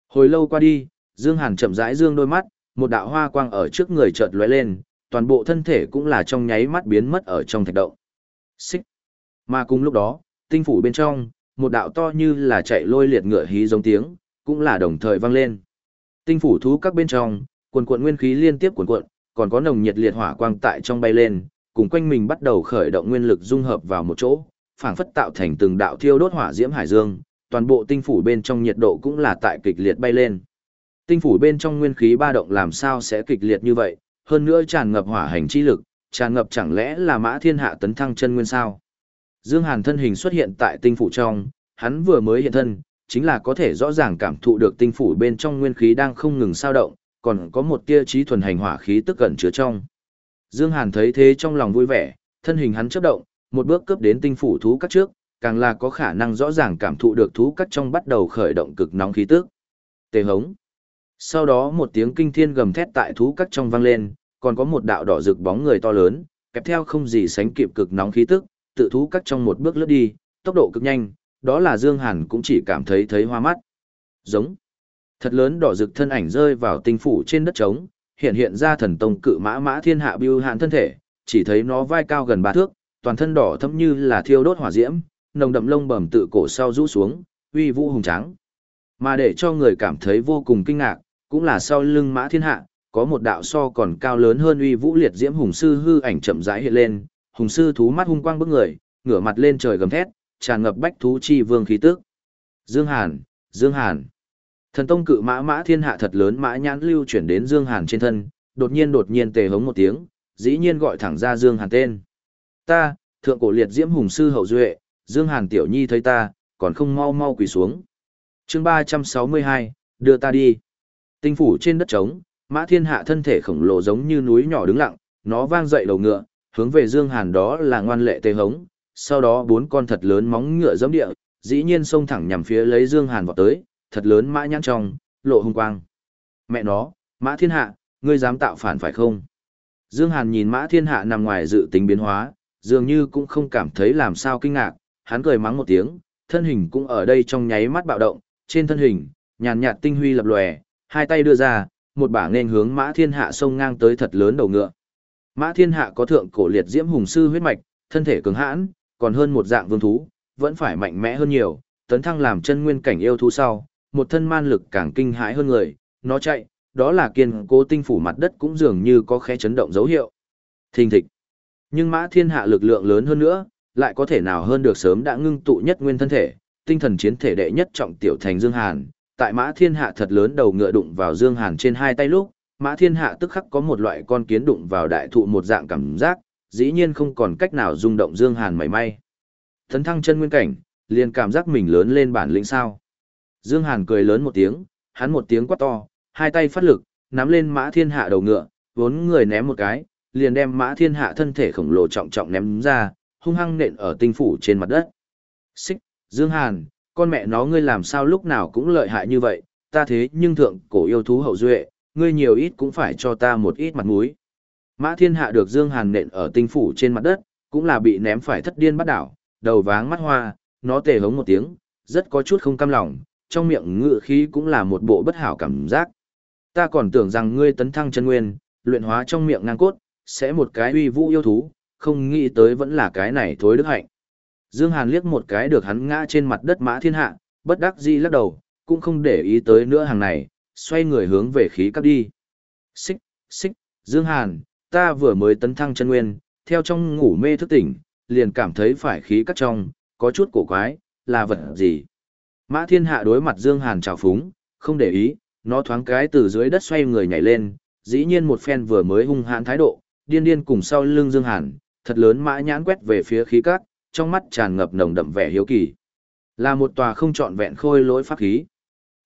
Speaker 1: Hồi lâu qua đi, Dương Hàn chậm rãi dương đôi mắt, một đạo hoa quang ở trước người chợt lóe lên, toàn bộ thân thể cũng là trong nháy mắt biến mất ở trong thạch động. Xích. Mà cùng lúc đó, tinh phủ bên trong, một đạo to như là chạy lôi liệt ngựa hí giống tiếng, cũng là đồng thời vang lên. Tinh phủ thú các bên trong, quần cuộn nguyên khí liên tiếp cuộn cuộn, còn có nồng nhiệt liệt hỏa quang tại trong bay lên, cùng quanh mình bắt đầu khởi động nguyên lực dung hợp vào một chỗ, phảng phất tạo thành từng đạo thiêu đốt hỏa diễm hải dương, toàn bộ tinh phủ bên trong nhiệt độ cũng là tại kịch liệt bay lên. Tinh phủ bên trong nguyên khí ba động làm sao sẽ kịch liệt như vậy, hơn nữa tràn ngập hỏa hành chi lực, tràn ngập chẳng lẽ là mã thiên hạ tấn thăng chân nguyên sao. Dương Hàn thân hình xuất hiện tại tinh phủ trong, hắn vừa mới hiện thân, chính là có thể rõ ràng cảm thụ được tinh phủ bên trong nguyên khí đang không ngừng sao động, còn có một tia trí thuần hành hỏa khí tức gần chứa trong. Dương Hàn thấy thế trong lòng vui vẻ, thân hình hắn chớp động, một bước cướp đến tinh phủ thú cắt trước, càng là có khả năng rõ ràng cảm thụ được thú cắt trong bắt đầu khởi động cực nóng khí tức. Tề hống. Sau đó một tiếng kinh thiên gầm thét tại thú cắt trong vang lên, còn có một đạo đỏ rực bóng người to lớn, kẹp theo không gì sánh kịp cực nóng khí tức, tự thú cắt trong một bước lướt đi, tốc độ cực nhanh, đó là Dương Hàn cũng chỉ cảm thấy thấy hoa mắt. Giống. Thật lớn đỏ rực thân ảnh rơi vào tinh phủ trên đất trống, hiện hiện ra thần tông cự mã mã thiên hạ biêu hạn thân thể, chỉ thấy nó vai cao gần ba thước, toàn thân đỏ thẫm như là thiêu đốt hỏa diễm, nồng đậm lông bẩm tự cổ sau rũ xuống, uy vũ hùng tráng. Mà để cho người cảm thấy vô cùng kinh ngạc, cũng là sau lưng mã thiên hạ, có một đạo so còn cao lớn hơn uy vũ liệt diễm hùng sư hư ảnh chậm rãi hiện lên, hùng sư thú mắt hung quang bức người, ngửa mặt lên trời gầm thét, tràn ngập bách thú chi vương khí tức. Dương Hàn, Dương Hàn. Thần tông cự mã mã thiên hạ thật lớn mã nhãn lưu chuyển đến Dương Hàn trên thân, đột nhiên đột nhiên tề hống một tiếng, dĩ nhiên gọi thẳng ra Dương Hàn tên. Ta, thượng cổ liệt diễm hùng sư hậu duệ, Dương Hàn tiểu nhi thấy ta, còn không mau mau quỳ xuống. Chương 362, đưa ta đi. Tinh phủ trên đất trống, mã thiên hạ thân thể khổng lồ giống như núi nhỏ đứng lặng, nó vang dậy đầu ngựa, hướng về Dương Hàn đó là ngoan lệ tê hống, sau đó bốn con thật lớn móng ngựa giẫm địa, dĩ nhiên xông thẳng nhằm phía lấy Dương Hàn vọt tới, thật lớn mã nhãn trong, lộ hung quang. Mẹ nó, mã thiên hạ, ngươi dám tạo phản phải không? Dương Hàn nhìn mã thiên hạ nằm ngoài dự tính biến hóa, dường như cũng không cảm thấy làm sao kinh ngạc, hắn cười mắng một tiếng, thân hình cũng ở đây trong nháy mắt bạo động, trên thân hình, nhàn nhạt tinh huy lập lòe, hai tay đưa ra, một bả nên hướng mã thiên hạ xông ngang tới thật lớn đầu ngựa. Mã thiên hạ có thượng cổ liệt diễm hùng sư huyết mạch, thân thể cứng hãn, còn hơn một dạng vương thú, vẫn phải mạnh mẽ hơn nhiều, tấn thăng làm chân nguyên cảnh yêu thú sau, một thân man lực càng kinh hãi hơn người, nó chạy, đó là kiên cố tinh phủ mặt đất cũng dường như có khẽ chấn động dấu hiệu. Thình thịch. Nhưng mã thiên hạ lực lượng lớn hơn nữa, lại có thể nào hơn được sớm đã ngưng tụ nhất nguyên thân thể, tinh thần chiến thể đệ nhất trọng tiểu thành Dương Hàn. Tại mã thiên hạ thật lớn đầu ngựa đụng vào Dương Hàn trên hai tay lúc, mã thiên hạ tức khắc có một loại con kiến đụng vào đại thụ một dạng cảm giác, dĩ nhiên không còn cách nào rung động Dương Hàn mảy may. Thấn thăng chân nguyên cảnh, liền cảm giác mình lớn lên bản lĩnh sao. Dương Hàn cười lớn một tiếng, hắn một tiếng quát to, hai tay phát lực, nắm lên mã thiên hạ đầu ngựa, vốn người ném một cái, liền đem mã thiên hạ thân thể khổng lồ trọng trọng ném ra, hung hăng nện ở tinh phủ trên mặt đất. Xích, Dương Hàn, con mẹ nó ngươi làm sao lúc nào cũng lợi hại như vậy, ta thế nhưng thượng cổ yêu thú hậu duệ, ngươi nhiều ít cũng phải cho ta một ít mặt mũi. Mã thiên hạ được Dương Hàn nện ở tinh phủ trên mặt đất, cũng là bị ném phải thất điên bắt đảo, đầu váng mắt hoa, nó tề hống một tiếng, rất có chút không cam lòng, trong miệng ngự khí cũng là một bộ bất hảo cảm giác. Ta còn tưởng rằng ngươi tấn thăng chân nguyên, luyện hóa trong miệng ngang cốt, sẽ một cái uy vũ yêu thú, không nghĩ tới vẫn là cái này thối đức hạnh. Dương Hàn liếc một cái được hắn ngã trên mặt đất mã thiên hạ, bất đắc dĩ lắc đầu, cũng không để ý tới nữa hàng này, xoay người hướng về khí cấp đi. Xích, xích, Dương Hàn, ta vừa mới tấn thăng chân nguyên, theo trong ngủ mê thức tỉnh, liền cảm thấy phải khí cắt trong, có chút cổ quái, là vật gì. Mã thiên hạ đối mặt Dương Hàn trào phúng, không để ý, nó thoáng cái từ dưới đất xoay người nhảy lên, dĩ nhiên một phen vừa mới hung hãn thái độ, điên điên cùng sau lưng Dương Hàn, thật lớn mã nhãn quét về phía khí cắt trong mắt tràn ngập nồng đậm vẻ hiếu kỳ. Là một tòa không trọn vẹn khôi lỗi pháp khí.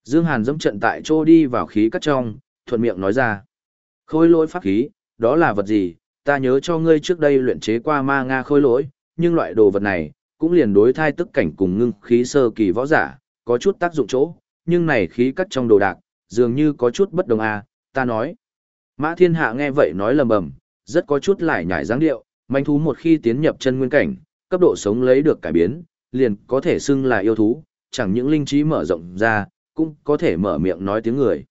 Speaker 1: Dương Hàn dẫm trận tại chỗ đi vào khí cắt trong, thuận miệng nói ra. Khôi lỗi pháp khí, đó là vật gì? Ta nhớ cho ngươi trước đây luyện chế qua ma nga khôi lỗi, nhưng loại đồ vật này, cũng liền đối thai tức cảnh cùng ngưng khí sơ kỳ võ giả, có chút tác dụng chỗ, nhưng này khí cắt trong đồ đạc, dường như có chút bất đồng à, ta nói. Mã thiên hạ nghe vậy nói lầm bầm, rất có chút lại nhảy dáng điệu, manh thú một khi tiến nhập chân nguyên cảnh, cấp độ sống lấy được cải biến, liền có thể xưng là yêu thú, chẳng những linh trí mở rộng ra, cũng có thể mở miệng nói tiếng người.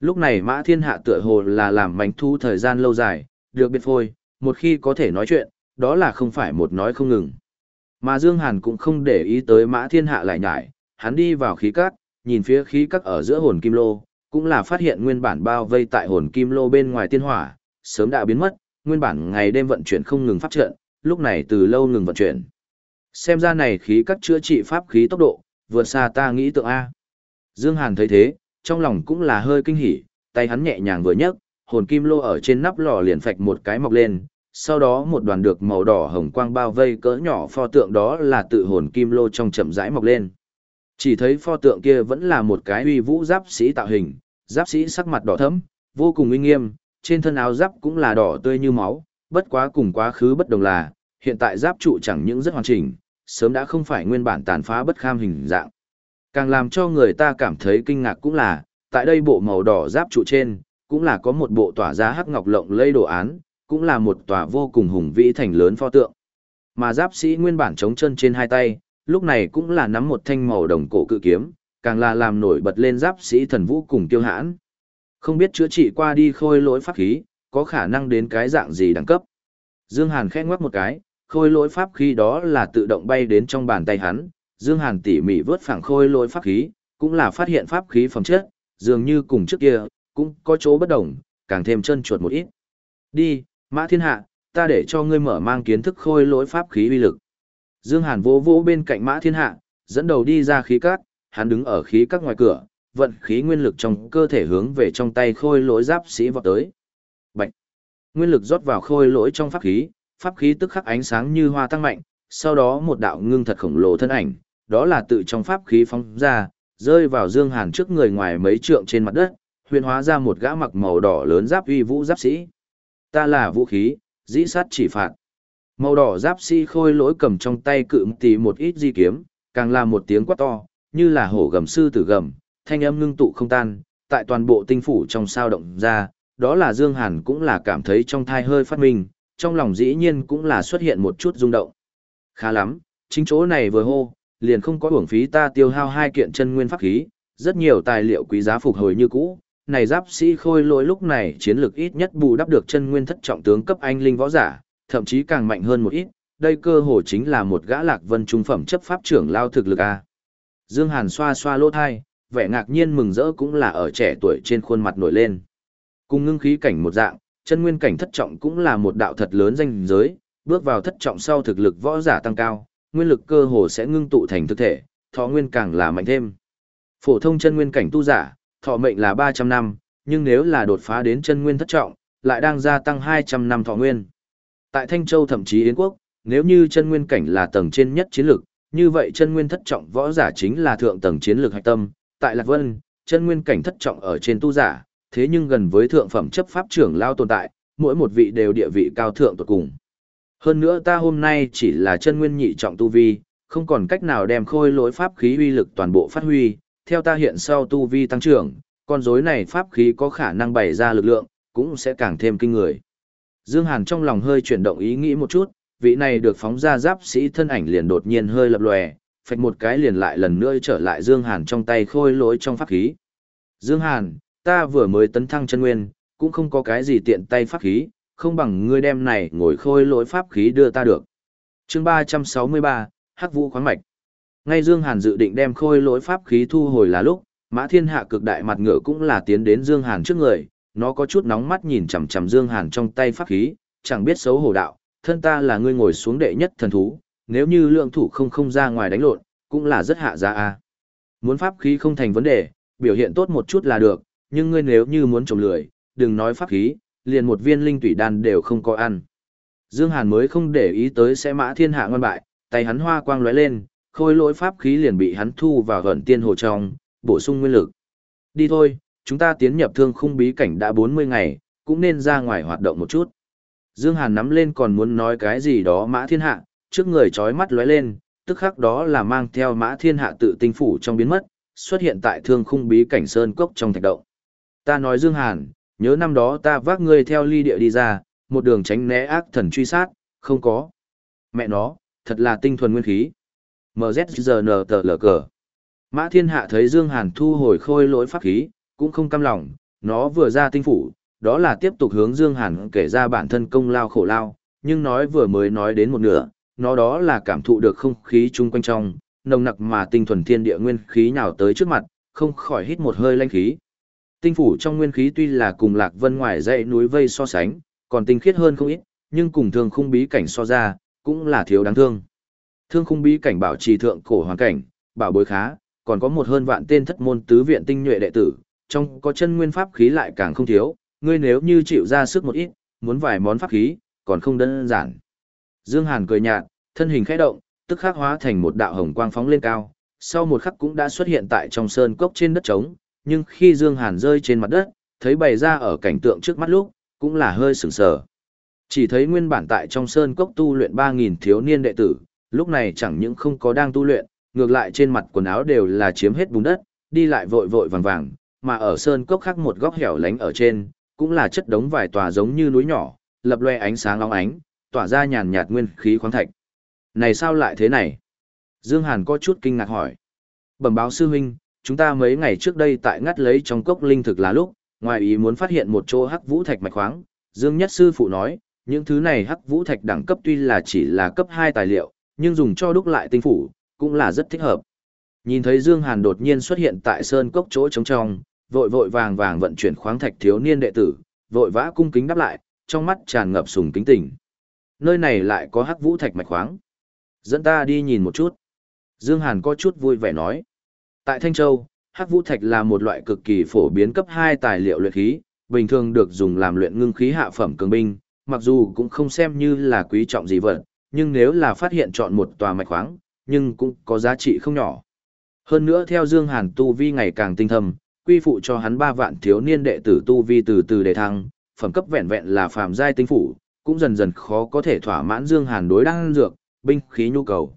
Speaker 1: Lúc này mã thiên hạ tựa hồ là làm manh thu thời gian lâu dài, được biệt phôi, một khi có thể nói chuyện, đó là không phải một nói không ngừng. Mà Dương Hàn cũng không để ý tới mã thiên hạ lại nhải, hắn đi vào khí cát, nhìn phía khí cát ở giữa hồn kim lô, cũng là phát hiện nguyên bản bao vây tại hồn kim lô bên ngoài tiên hỏa, sớm đã biến mất, nguyên bản ngày đêm vận chuyển không ngừng phát trận, lúc này từ lâu ngừng vận chuyển. Xem ra này khí cắt chữa trị pháp khí tốc độ, vượt xa ta nghĩ tượng A. Dương Hàn thấy thế, trong lòng cũng là hơi kinh hỉ, tay hắn nhẹ nhàng vừa nhấc, hồn kim lô ở trên nắp lò liền phạch một cái mọc lên, sau đó một đoàn được màu đỏ hồng quang bao vây cỡ nhỏ pho tượng đó là tự hồn kim lô trong chậm rãi mọc lên. Chỉ thấy pho tượng kia vẫn là một cái uy vũ giáp sĩ tạo hình, giáp sĩ sắc mặt đỏ thẫm, vô cùng uy nghiêm, trên thân áo giáp cũng là đỏ tươi như máu, bất quá cùng quá khứ bất đồng là, hiện tại giáp trụ chẳng những rất hoàn chỉnh, sớm đã không phải nguyên bản tàn phá bất kham hình dạng. Càng làm cho người ta cảm thấy kinh ngạc cũng là, tại đây bộ màu đỏ giáp trụ trên, cũng là có một bộ tỏa ra hắc ngọc lộng lây đồ án, cũng là một tòa vô cùng hùng vĩ thành lớn pho tượng. Mà giáp sĩ nguyên bản chống chân trên hai tay, lúc này cũng là nắm một thanh màu đồng cổ cự kiếm, càng là làm nổi bật lên giáp sĩ thần vũ cùng tiêu hãn. Không biết chữa trị qua đi khôi lỗi pháp khí, có khả năng đến cái dạng gì đẳng cấp. Dương Hàn khẽ ngoắc một cái, khôi lỗi pháp khí đó là tự động bay đến trong bàn tay hắn, Dương Hàn tỉ mỉ vớt phẳng khôi lỗi pháp khí, cũng là phát hiện pháp khí phẩm chất, dường như cùng trước kia, cũng có chỗ bất đồng, càng thêm chân chuột một ít. Đi, Mã Thiên Hạ, ta để cho ngươi mở mang kiến thức khôi lỗi pháp khí uy lực. Dương Hàn vỗ vỗ bên cạnh Mã Thiên Hạ, dẫn đầu đi ra khí cát, hắn đứng ở khí các ngoài cửa, vận khí nguyên lực trong cơ thể hướng về trong tay khôi lỗi giáp sĩ vọt tới. Bạch. Nguyên lực rót vào khôi lỗi trong pháp khí, pháp khí tức khắc ánh sáng như hoa tăng mạnh, sau đó một đạo ngưng thật khổng lồ thân ảnh, đó là tự trong pháp khí phóng ra, rơi vào Dương Hàn trước người ngoài mấy trượng trên mặt đất, huyền hóa ra một gã mặc màu đỏ lớn giáp uy vũ giáp sĩ. Ta là vũ khí, dĩ sát chỉ phạt. Màu đỏ giáp sĩ khôi lỗi cầm trong tay cự tì một ít di kiếm, càng là một tiếng quát to, như là hổ gầm sư tử gầm, thanh âm ngưng tụ không tan, tại toàn bộ tinh phủ trong sao động ra, đó là Dương Hàn cũng là cảm thấy trong thai hơi phát minh, trong lòng dĩ nhiên cũng là xuất hiện một chút rung động. Khá lắm, chính chỗ này vừa hô, liền không có uổng phí ta tiêu hao hai kiện chân nguyên pháp khí, rất nhiều tài liệu quý giá phục hồi như cũ. Này giáp sĩ khôi lỗi lúc này chiến lược ít nhất bù đắp được chân nguyên thất trọng tướng cấp anh linh võ giả, thậm chí càng mạnh hơn một ít, đây cơ hồ chính là một gã lạc vân trung phẩm chấp pháp trưởng lao thực lực a. Dương Hàn xoa xoa lỗ thai, vẻ ngạc nhiên mừng rỡ cũng là ở trẻ tuổi trên khuôn mặt nổi lên. Cùng ngưng khí cảnh một dạng, chân nguyên cảnh thất trọng cũng là một đạo thật lớn danh giới, bước vào thất trọng sau thực lực võ giả tăng cao, nguyên lực cơ hồ sẽ ngưng tụ thành thực thể, thọ nguyên càng là mạnh thêm. Phổ thông chân nguyên cảnh tu giả, thọ mệnh là 300 năm, nhưng nếu là đột phá đến chân nguyên thất trọng, lại đang gia tăng 200 năm thọ nguyên. Tại Thanh Châu thậm chí Yến Quốc, nếu như chân nguyên cảnh là tầng trên nhất chiến lực, như vậy chân nguyên thất trọng võ giả chính là thượng tầng chiến lược hạch tâm. Tại Lạc Vân, chân nguyên cảnh thất trọng ở trên tu giả, thế nhưng gần với thượng phẩm chấp pháp trưởng lao tồn tại, mỗi một vị đều địa vị cao thượng tuyệt cùng. Hơn nữa ta hôm nay chỉ là chân nguyên nhị trọng tu vi, không còn cách nào đem khôi lỗi pháp khí uy lực toàn bộ phát huy, theo ta hiện sau tu vi tăng trưởng, con rối này pháp khí có khả năng bày ra lực lượng, cũng sẽ càng thêm kinh người. Dương Hàn trong lòng hơi chuyển động ý nghĩ một chút, vị này được phóng ra giáp sĩ thân ảnh liền đột nhiên hơi lập lòe, phạch một cái liền lại lần nữa trở lại Dương Hàn trong tay khôi lỗi trong pháp khí. Dương Hàn, ta vừa mới tấn thăng chân nguyên, cũng không có cái gì tiện tay pháp khí, không bằng ngươi đem này ngồi khôi lỗi pháp khí đưa ta được. Chương 363, Hắc Vũ khoáng mạch. Ngay Dương Hàn dự định đem khôi lỗi pháp khí thu hồi là lúc, Mã Thiên Hạ cực đại mặt ngựa cũng là tiến đến Dương Hàn trước người, nó có chút nóng mắt nhìn chằm chằm Dương Hàn trong tay pháp khí, chẳng biết xấu hổ đạo, thân ta là ngươi ngồi xuống đệ nhất thần thú, nếu như lượng thủ không không ra ngoài đánh lộn, cũng là rất hạ giá a. Muốn pháp khí không thành vấn đề, biểu hiện tốt một chút là được, nhưng ngươi nếu như muốn trồng lười, đừng nói pháp khí, liền một viên linh tủy đan đều không có ăn. Dương Hàn mới không để ý tới sẽ mã thiên hạ ngoan bại, tay hắn hoa quang lóe lên, khôi lỗi pháp khí liền bị hắn thu vào gần tiên hồ trong, bổ sung nguyên lực. Đi thôi, chúng ta tiến nhập thương khung bí cảnh đã 40 ngày, cũng nên ra ngoài hoạt động một chút. Dương Hàn nắm lên còn muốn nói cái gì đó mã thiên hạ, trước người chói mắt lóe lên, tức khắc đó là mang theo mã thiên hạ tự tinh phủ trong biến mất, xuất hiện tại thương khung bí cảnh sơn cốc trong thạch động. Ta nói Dương Hàn, nhớ năm đó ta vác ngươi theo ly địa đi ra, một đường tránh né ác thần truy sát, không có. Mẹ nó, thật là tinh thuần nguyên khí. MZGNTLG. Mã thiên hạ thấy Dương Hàn thu hồi khôi lỗi pháp khí, cũng không cam lòng, nó vừa ra tinh phủ, đó là tiếp tục hướng Dương Hàn kể ra bản thân công lao khổ lao, nhưng nói vừa mới nói đến một nửa, nó đó là cảm thụ được không khí chung quanh trong, nồng nặc mà tinh thuần thiên địa nguyên khí nhào tới trước mặt, không khỏi hít một hơi lanh khí. Tinh phủ trong nguyên khí tuy là cùng Lạc Vân ngoài dãy núi vây so sánh, còn tinh khiết hơn không ít, nhưng cùng thương khung bí cảnh so ra, cũng là thiếu đáng thương. Thương khung bí cảnh bảo trì thượng cổ hoàn cảnh, bảo bối khá, còn có một hơn vạn tên thất môn tứ viện tinh nhuệ đệ tử, trong có chân nguyên pháp khí lại càng không thiếu, ngươi nếu như chịu ra sức một ít, muốn vài món pháp khí, còn không đơn giản. Dương Hàn cười nhạt, thân hình khẽ động, tức khắc hóa thành một đạo hồng quang phóng lên cao, sau một khắc cũng đã xuất hiện tại trong sơn cốc trên đất trống, nhưng khi Dương Hàn rơi trên mặt đất, thấy bày ra ở cảnh tượng trước mắt lúc, cũng là hơi sửng sờ. Chỉ thấy nguyên bản tại trong sơn cốc tu luyện 3.000 thiếu niên đệ tử, lúc này chẳng những không có đang tu luyện, ngược lại trên mặt quần áo đều là chiếm hết bùn đất, đi lại vội vội vàng vàng, mà ở sơn cốc khác một góc hẻo lánh ở trên, cũng là chất đống vài tòa giống như núi nhỏ, lập loe ánh sáng long ánh, tỏa ra nhàn nhạt nguyên khí khoáng thạch. Này sao lại thế này? Dương Hàn có chút kinh ngạc hỏi. Bẩm báo sư huynh, chúng ta mấy ngày trước đây tại ngắt lấy trong cốc linh thực là lúc, ngoài ý muốn phát hiện một chỗ hắc vũ thạch mạch khoáng, Dương Nhất sư phụ nói, những thứ này hắc vũ thạch đẳng cấp tuy là chỉ là cấp 2 tài liệu, nhưng dùng cho đúc lại tinh phủ, cũng là rất thích hợp. Nhìn thấy Dương Hàn đột nhiên xuất hiện tại sơn cốc chỗ trống trong, vội vội vàng vàng vận chuyển khoáng thạch thiếu niên đệ tử, vội vã cung kính đáp lại, trong mắt tràn ngập sùng kính tình Nơi này lại có hắc vũ thạch mạch khoáng. Dẫn ta đi nhìn một chút. Dương Hàn có chút vui vẻ nói. Tại Thanh Châu, hắc vũ thạch là một loại cực kỳ phổ biến cấp 2 tài liệu luyện khí, bình thường được dùng làm luyện ngưng khí hạ phẩm cường binh, mặc dù cũng không xem như là quý trọng gì vật, nhưng nếu là phát hiện chọn một tòa mạch khoáng, nhưng cũng có giá trị không nhỏ. Hơn nữa theo Dương Hàn tu vi ngày càng tinh thâm, quy phụ cho hắn ba vạn thiếu niên đệ tử tu vi từ từ để thăng, phẩm cấp vẹn vẹn là phàm giai tinh phủ, cũng dần dần khó có thể thỏa mãn Dương Hàn đối đang dược, binh khí nhu cầu.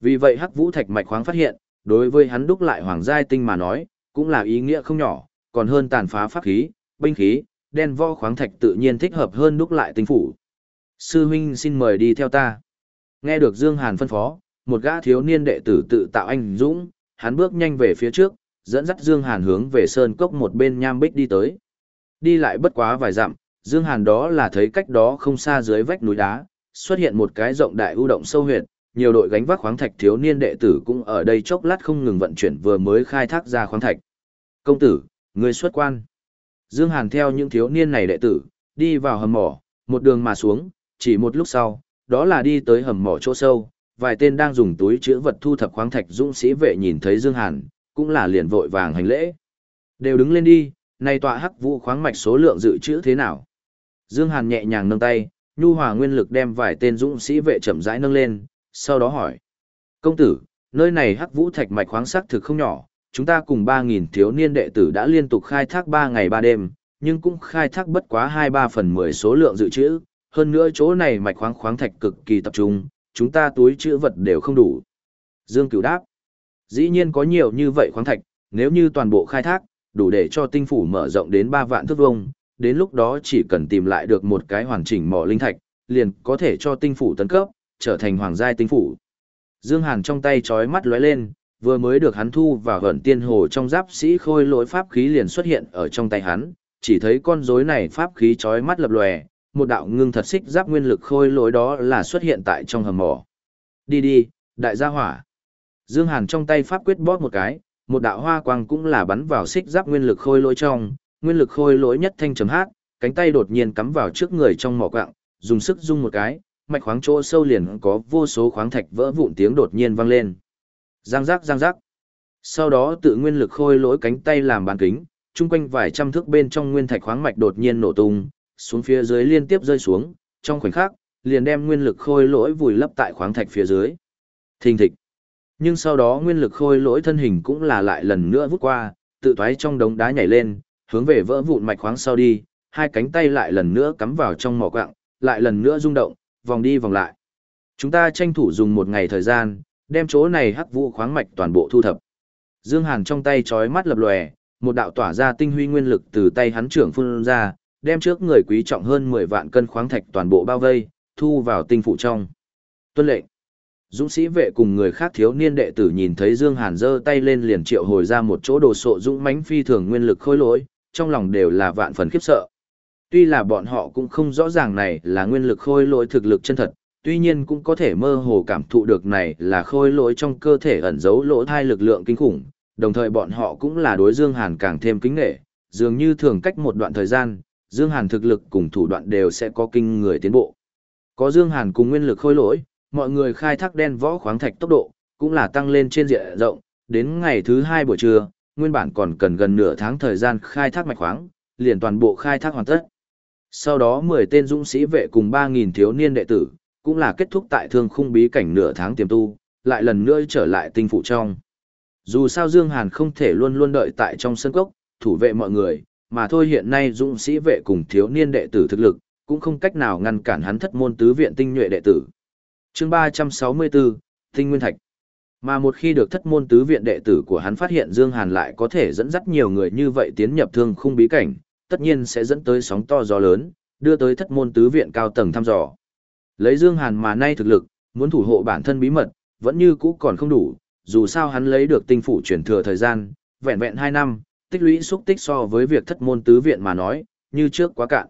Speaker 1: Vì vậy Hắc Vũ Thạch mạch khoáng phát hiện, đối với hắn đúc lại hoàng giai tinh mà nói, cũng là ý nghĩa không nhỏ, còn hơn tàn phá pháp khí, binh khí, đen vo khoáng thạch tự nhiên thích hợp hơn đúc lại tinh phủ. Sư huynh xin mời đi theo ta. Nghe được Dương Hàn phân phó, một gã thiếu niên đệ tử tự tạo anh dũng, hắn bước nhanh về phía trước, dẫn dắt Dương Hàn hướng về sơn cốc một bên nham bích đi tới. Đi lại bất quá vài dặm, Dương Hàn đó là thấy cách đó không xa dưới vách núi đá, xuất hiện một cái rộng đại u động sâu huyệt, nhiều đội gánh vác khoáng thạch thiếu niên đệ tử cũng ở đây chốc lát không ngừng vận chuyển vừa mới khai thác ra khoáng thạch. Công tử, người xuất quan. Dương Hàn theo những thiếu niên này đệ tử, đi vào hầm mỏ, một đường mà xuống, chỉ một lúc sau, đó là đi tới hầm mỏ chỗ sâu, vài tên đang dùng túi chứa vật thu thập khoáng thạch dũng sĩ vệ nhìn thấy Dương Hàn, cũng là liền vội vàng hành lễ. Đều đứng lên đi, này tọa hắc vũ khoáng mạch số lượng dự trữ thế nào? Dương Hàn nhẹ nhàng nâng tay, nhu hòa nguyên lực đem vài tên dũng sĩ vệ chậm rãi nâng lên, sau đó hỏi. Công tử, nơi này hắc vũ thạch mạch khoáng sắc thực không nhỏ, chúng ta cùng 3.000 thiếu niên đệ tử đã liên tục khai thác 3 ngày 3 đêm, nhưng cũng khai thác bất quá 2-3 phần 10 số lượng dự trữ. Hơn nữa chỗ này mạch khoáng khoáng thạch cực kỳ tập trung, chúng ta túi chữ vật đều không đủ. Dương Cửu đáp. Dĩ nhiên có nhiều như vậy khoáng thạch, nếu như toàn bộ khai thác, đủ để cho tinh phủ mở rộng đến 3 vạn thước vuông, đến lúc đó chỉ cần tìm lại được một cái hoàn chỉnh mỏ linh thạch, liền có thể cho tinh phủ tấn cấp, trở thành hoàng giai tinh phủ. Dương Hàn trong tay chói mắt lóe lên, vừa mới được hắn thu vào hận tiên hồ trong giáp sĩ khôi lỗi pháp khí liền xuất hiện ở trong tay hắn, chỉ thấy con rối này pháp khí chói mắt lập lòe, một đạo ngưng thật xích giáp nguyên lực khôi lỗi đó là xuất hiện tại trong hầm mỏ. Đi đi, đại gia hỏa. Dương Hàn trong tay pháp quyết bóp một cái, một đạo hoa quang cũng là bắn vào xích giáp nguyên lực khôi lỗi trong, nguyên lực khôi lỗi nhất thanh chấm hát, cánh tay đột nhiên cắm vào trước người trong mỏ quặng, dùng sức rung một cái, mạch khoáng chỗ sâu liền có vô số khoáng thạch vỡ vụn tiếng đột nhiên vang lên. Giang giác giang giác. Sau đó tự nguyên lực khôi lỗi cánh tay làm bàn kính, chung quanh vài trăm thước bên trong nguyên thạch khoáng mạch đột nhiên nổ tung, xuống phía dưới liên tiếp rơi xuống, trong khoảnh khắc, liền đem nguyên lực khôi lỗi vùi lấp tại khoáng thạch phía dưới. Thình thịch. Nhưng sau đó nguyên lực khôi lỗi thân hình cũng là lại lần nữa vút qua, tự thoái trong đống đá nhảy lên, hướng về vỡ vụn mạch khoáng sau đi, hai cánh tay lại lần nữa cắm vào trong mỏ quặng, lại lần nữa rung động, vòng đi vòng lại. Chúng ta tranh thủ dùng một ngày thời gian, đem chỗ này hắc vũ khoáng mạch toàn bộ thu thập. Dương Hàn trong tay chói mắt lập lòe, một đạo tỏa ra tinh huy nguyên lực từ tay hắn trưởng phun ra, đem trước người quý trọng hơn 10 vạn cân khoáng thạch toàn bộ bao vây, thu vào tinh phủ trong. Tuân lệnh. Dũng sĩ vệ cùng người khác thiếu niên đệ tử nhìn thấy Dương Hàn giơ tay lên liền triệu hồi ra một chỗ đồ sộ dũng mãnh phi thường nguyên lực khôi lỗi, trong lòng đều là vạn phần khiếp sợ. Tuy là bọn họ cũng không rõ ràng này là nguyên lực khôi lỗi thực lực chân thật, tuy nhiên cũng có thể mơ hồ cảm thụ được này là khôi lỗi trong cơ thể ẩn giấu lỗ thai lực lượng kinh khủng, đồng thời bọn họ cũng là đối Dương Hàn càng thêm kính nghệ, dường như thường cách một đoạn thời gian, Dương Hàn thực lực cùng thủ đoạn đều sẽ có kinh người tiến bộ. Có Dương Hàn cùng nguyên lực khôi lỗi, mọi người khai thác đen võ khoáng thạch tốc độ, cũng là tăng lên trên diện rộng, đến ngày thứ hai buổi trưa, nguyên bản còn cần gần nửa tháng thời gian khai thác mạch khoáng, liền toàn bộ khai thác hoàn tất. Sau đó 10 tên dũng sĩ vệ cùng 3.000 thiếu niên đệ tử, cũng là kết thúc tại thương khung bí cảnh nửa tháng tiềm tu, lại lần nữa trở lại tinh phủ trong. Dù sao Dương Hàn không thể luôn luôn đợi tại trong sân cốc, thủ vệ mọi người, mà thôi hiện nay dũng sĩ vệ cùng thiếu niên đệ tử thực lực, cũng không cách nào ngăn cản hắn thất môn tứ viện tinh nhuệ đệ tử. Chương 364, Tinh Nguyên Thạch. Mà một khi được thất môn tứ viện đệ tử của hắn phát hiện Dương Hàn lại có thể dẫn dắt nhiều người như vậy tiến nhập thương khung bí cảnh, tất nhiên sẽ dẫn tới sóng to gió lớn, đưa tới thất môn tứ viện cao tầng thăm dò. Lấy Dương Hàn mà nay thực lực, muốn thủ hộ bản thân bí mật, vẫn như cũ còn không đủ, dù sao hắn lấy được tinh phủ chuyển thừa thời gian, vẹn vẹn 2 năm, tích lũy xúc tích so với việc thất môn tứ viện mà nói, như trước quá cạn.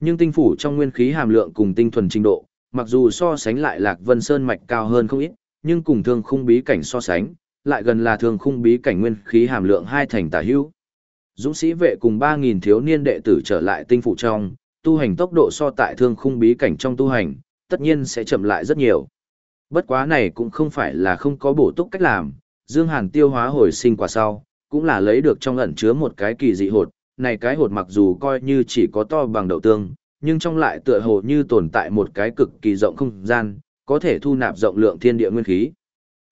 Speaker 1: Nhưng tinh phủ trong nguyên khí hàm lượng cùng tinh thuần trình độ, mặc dù so sánh lại Lạc Vân Sơn mạch cao hơn không ít, nhưng cùng thương khung bí cảnh so sánh, lại gần là thương khung bí cảnh nguyên khí hàm lượng hai thành tả hữu. Dũng sĩ vệ cùng 3.000 thiếu niên đệ tử trở lại tinh phủ trong, tu hành tốc độ so tại thương khung bí cảnh trong tu hành, tất nhiên sẽ chậm lại rất nhiều. Bất quá này cũng không phải là không có bổ túc cách làm, Dương Hàn tiêu hóa hồi sinh quả sau, cũng là lấy được trong ẩn chứa một cái kỳ dị hột, này cái hột mặc dù coi như chỉ có to bằng đậu tương, nhưng trong lại tựa hồ như tồn tại một cái cực kỳ rộng không gian, có thể thu nạp rộng lượng thiên địa nguyên khí.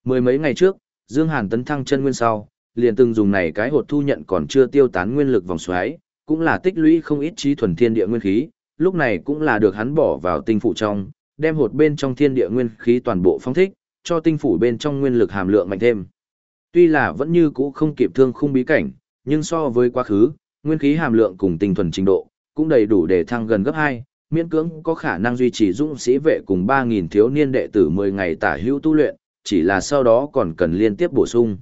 Speaker 1: Mười mấy ngày trước, Dương Hàn tấn thăng chân nguyên sau, liền từng dùng này cái hột thu nhận còn chưa tiêu tán nguyên lực vòng xoáy, cũng là tích lũy không ít trí thuần thiên địa nguyên khí, lúc này cũng là được hắn bỏ vào tinh phủ trong, đem hột bên trong thiên địa nguyên khí toàn bộ phóng thích, cho tinh phủ bên trong nguyên lực hàm lượng mạnh thêm. Tuy là vẫn như cũ không kịp thương khung bí cảnh, nhưng so với quá khứ, nguyên khí hàm lượng cùng tinh thuần trình độ, cũng đầy đủ để thăng gần gấp 2, miễn cưỡng có khả năng duy trì dũng sĩ vệ cùng 3.000 thiếu niên đệ tử 10 ngày tả hữu tu luyện, chỉ là sau đó còn cần liên tiếp bổ sung.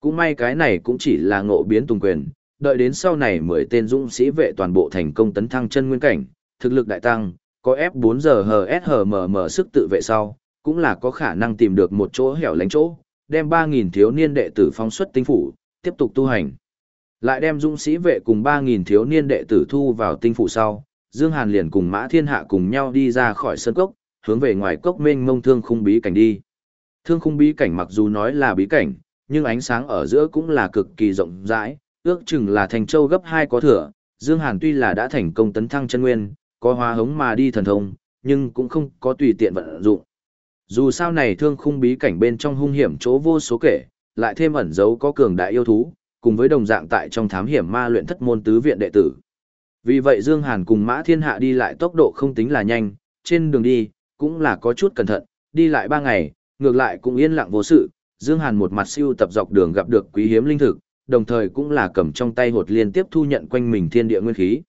Speaker 1: Cũng may cái này cũng chỉ là ngộ biến tùng quyền, đợi đến sau này 10 tên dũng sĩ vệ toàn bộ thành công tấn thăng chân nguyên cảnh, thực lực đại tăng, có F4 giờ HSHMM sức tự vệ sau, cũng là có khả năng tìm được một chỗ hẻo lánh chỗ, đem 3.000 thiếu niên đệ tử phóng xuất tinh phủ, tiếp tục tu hành. Lại đem dũng sĩ vệ cùng 3.000 thiếu niên đệ tử thu vào tinh phủ sau, Dương Hàn liền cùng Mã Thiên Hạ cùng nhau đi ra khỏi sân cốc, hướng về ngoài cốc mênh mông thương khung bí cảnh đi. Thương khung bí cảnh mặc dù nói là bí cảnh, nhưng ánh sáng ở giữa cũng là cực kỳ rộng rãi, ước chừng là thành châu gấp 2 có thừa. Dương Hàn tuy là đã thành công tấn thăng chân nguyên, có hóa hống mà đi thần thông, nhưng cũng không có tùy tiện vận dụng. Dù sao này thương khung bí cảnh bên trong hung hiểm chỗ vô số kể, lại thêm ẩn dấu có cường đại yêu thú, cùng với đồng dạng tại trong thám hiểm ma luyện thất môn tứ viện đệ tử. Vì vậy Dương Hàn cùng Mã Thiên Hạ đi lại tốc độ không tính là nhanh, trên đường đi, cũng là có chút cẩn thận, đi lại ba ngày, ngược lại cũng yên lặng vô sự. Dương Hàn một mặt siêu tập dọc đường gặp được quý hiếm linh thực, đồng thời cũng là cầm trong tay hột liên tiếp thu nhận quanh mình thiên địa nguyên khí.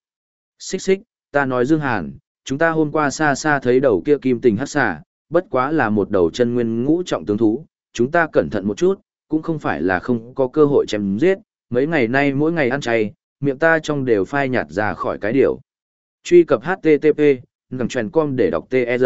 Speaker 1: Xích xích, ta nói Dương Hàn, chúng ta hôm qua xa xa thấy đầu kia kim tình hắc xà, bất quá là một đầu chân nguyên ngũ trọng tướng thú, chúng ta cẩn thận một chút, cũng không phải là không có cơ hội chém giết, mấy ngày nay mỗi ngày ăn chay, miệng ta trong đều phai nhạt ra khỏi cái điều. Truy cập HTTP, ngầm truyền com để đọc TR. E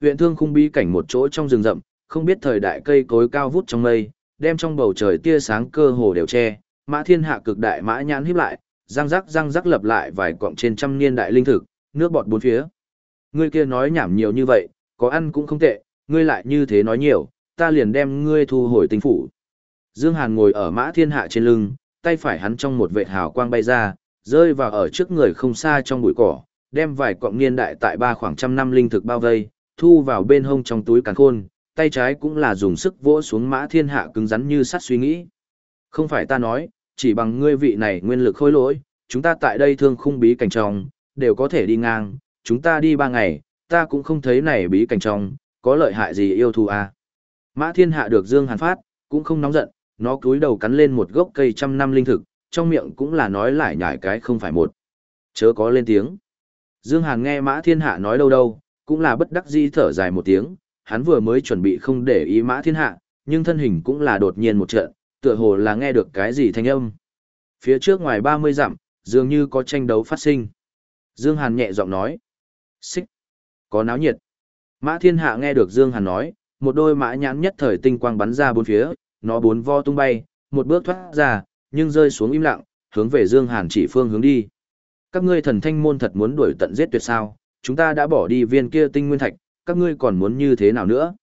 Speaker 1: Huyện thương khung bí cảnh một chỗ trong rừng rậm, không biết thời đại cây cối cao vút trong mây, đem trong bầu trời tia sáng cơ hồ đều che, mã thiên hạ cực đại mã nhãn híp lại, răng rắc răng rắc lập lại vài cọng trên trăm niên đại linh thực, nước bọt bốn phía. Ngươi kia nói nhảm nhiều như vậy, có ăn cũng không tệ, ngươi lại như thế nói nhiều, ta liền đem ngươi thu hồi tinh phủ. Dương Hàn ngồi ở mã thiên hạ trên lưng, tay phải hắn trong một vệt hào quang bay ra, rơi vào ở trước người không xa trong bụi cỏ, đem vài cọng niên đại tại ba khoảng trăm năm linh thực bao vây, thu vào bên hông trong túi càn khôn, tay trái cũng là dùng sức vỗ xuống mã thiên hạ cứng rắn như sắt suy nghĩ. Không phải ta nói, chỉ bằng ngươi vị này nguyên lực khôi lỗi, chúng ta tại đây thương khung bí cảnh trong, đều có thể đi ngang, chúng ta đi ba ngày, ta cũng không thấy này bí cảnh trong, có lợi hại gì yêu thù à. Mã thiên hạ được Dương Hàn phát, cũng không nóng giận, nó cúi đầu cắn lên một gốc cây trăm năm linh thực, trong miệng cũng là nói lại nhải cái không phải một. Chớ có lên tiếng. Dương Hàn nghe Mã Thiên Hạ nói đâu đâu, cũng là bất đắc dĩ thở dài một tiếng, hắn vừa mới chuẩn bị không để ý Mã Thiên Hạ, nhưng thân hình cũng là đột nhiên một trận, tựa hồ là nghe được cái gì thanh âm. Phía trước ngoài 30 dặm, dường như có tranh đấu phát sinh. Dương Hàn nhẹ giọng nói. Xích. Có náo nhiệt. Mã Thiên Hạ nghe được Dương Hàn nói, một đôi mã nhãn nhất thời tinh quang bắn ra bốn phía, nó bốn vo tung bay, một bước thoát ra, nhưng rơi xuống im lặng, hướng về Dương Hàn chỉ phương hướng đi. Các ngươi thần thanh môn thật muốn đuổi tận giết tuyệt sao, chúng ta đã bỏ đi viên kia tinh nguyên thạch, các ngươi còn muốn như thế nào nữa?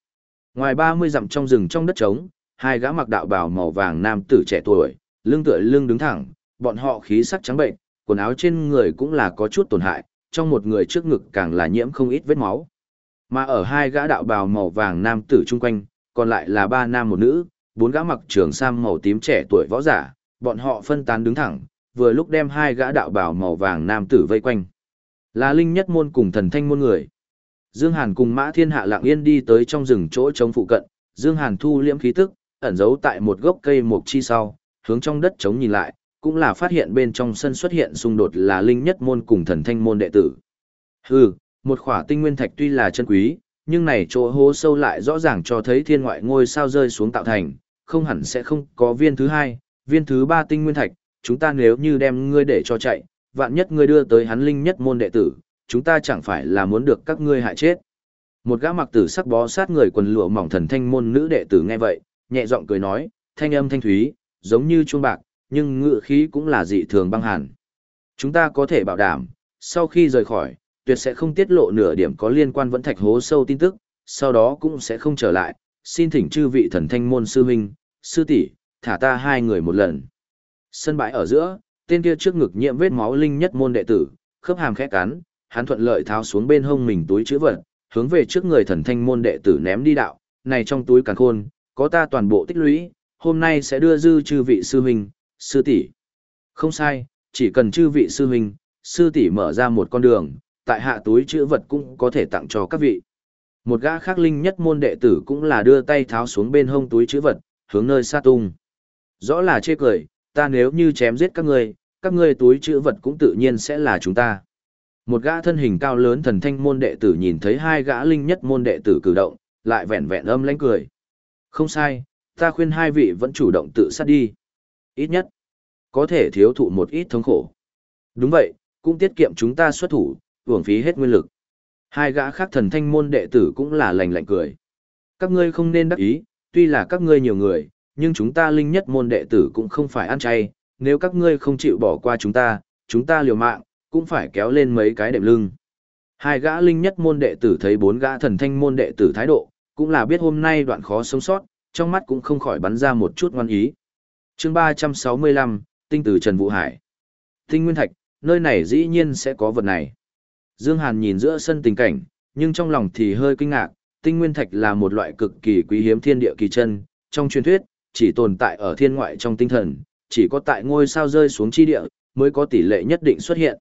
Speaker 1: Ngoài 30 dặm trong rừng trong đất trống, Hai gã mặc đạo bào màu vàng nam tử trẻ tuổi, lưng tựa lưng đứng thẳng, bọn họ khí sắc trắng bệnh, quần áo trên người cũng là có chút tổn hại, trong một người trước ngực càng là nhiễm không ít vết máu. Mà ở hai gã đạo bào màu vàng nam tử chung quanh, còn lại là ba nam một nữ, bốn gã mặc trường sam màu tím trẻ tuổi võ giả, bọn họ phân tán đứng thẳng, vừa lúc đem hai gã đạo bào màu vàng nam tử vây quanh. Là linh nhất môn cùng thần thanh môn người. Dương Hàn cùng Mã Thiên Hạ lặng yên đi tới trong rừng chỗ trống phụ cận, Dương Hàn thu liễm khí tức, ẩn giấu tại một gốc cây mục chi sau, hướng trong đất trống nhìn lại, cũng là phát hiện bên trong sân xuất hiện xung đột là linh nhất môn cùng thần thanh môn đệ tử. Hừ, một khỏa tinh nguyên thạch tuy là chân quý, nhưng này chỗ hố sâu lại rõ ràng cho thấy thiên ngoại ngôi sao rơi xuống tạo thành, không hẳn sẽ không có viên thứ hai, viên thứ ba tinh nguyên thạch, chúng ta nếu như đem ngươi để cho chạy, vạn nhất ngươi đưa tới hắn linh nhất môn đệ tử, chúng ta chẳng phải là muốn được các ngươi hại chết. Một gã mặc tử sắc bó sát người quần lụa mỏng thần thanh môn nữ đệ tử nghe vậy, nhẹ giọng cười nói, thanh âm thanh thúy, giống như chuông bạc, nhưng ngựa khí cũng là dị thường băng hàn. Chúng ta có thể bảo đảm, sau khi rời khỏi, tuyệt sẽ không tiết lộ nửa điểm có liên quan vẫn thạch hố sâu tin tức, sau đó cũng sẽ không trở lại, xin thỉnh chư vị thần thanh môn sư huynh, sư tỷ, thả ta hai người một lần. Sân bãi ở giữa, tên kia trước ngực nhiễm vết máu linh nhất môn đệ tử, khớp hàm khẽ cắn, hắn thuận lợi tháo xuống bên hông mình túi chữ vật, hướng về trước người thần thanh môn đệ tử ném đi đạo, này trong túi càng khôn, có ta toàn bộ tích lũy, hôm nay sẽ đưa dư chư vị sư huynh, sư tỷ. Không sai, chỉ cần chư vị sư huynh, sư tỷ mở ra một con đường, tại hạ túi chữ vật cũng có thể tặng cho các vị. Một gã khác linh nhất môn đệ tử cũng là đưa tay tháo xuống bên hông túi chữ vật, hướng nơi xa tung. Rõ là chê cười, ta nếu như chém giết các ngươi, các ngươi túi chữ vật cũng tự nhiên sẽ là chúng ta. Một gã thân hình cao lớn thần thanh môn đệ tử nhìn thấy hai gã linh nhất môn đệ tử cử động, lại vẹn vẹn âm lãnh cười. Không sai, ta khuyên hai vị vẫn chủ động tự sát đi. Ít nhất, có thể thiếu thụ một ít thống khổ. Đúng vậy, cũng tiết kiệm chúng ta xuất thủ, uổng phí hết nguyên lực. Hai gã khác thần thanh môn đệ tử cũng là lành lạnh cười. Các ngươi không nên đắc ý, tuy là các ngươi nhiều người, nhưng chúng ta linh nhất môn đệ tử cũng không phải ăn chay, nếu các ngươi không chịu bỏ qua chúng ta, chúng ta liều mạng, cũng phải kéo lên mấy cái đệm lưng. Hai gã linh nhất môn đệ tử thấy bốn gã thần thanh môn đệ tử thái độ, cũng là biết hôm nay đoạn khó sống sót, trong mắt cũng không khỏi bắn ra một chút ngoan ý. chương 365, Tinh tử Trần Vũ Hải. Tinh Nguyên Thạch, nơi này dĩ nhiên sẽ có vật này. Dương Hàn nhìn giữa sân tình cảnh, nhưng trong lòng thì hơi kinh ngạc, tinh nguyên thạch là một loại cực kỳ quý hiếm thiên địa kỳ chân, trong truyền thuyết, chỉ tồn tại ở thiên ngoại trong tinh thần, chỉ có tại ngôi sao rơi xuống chi địa, mới có tỷ lệ nhất định xuất hiện.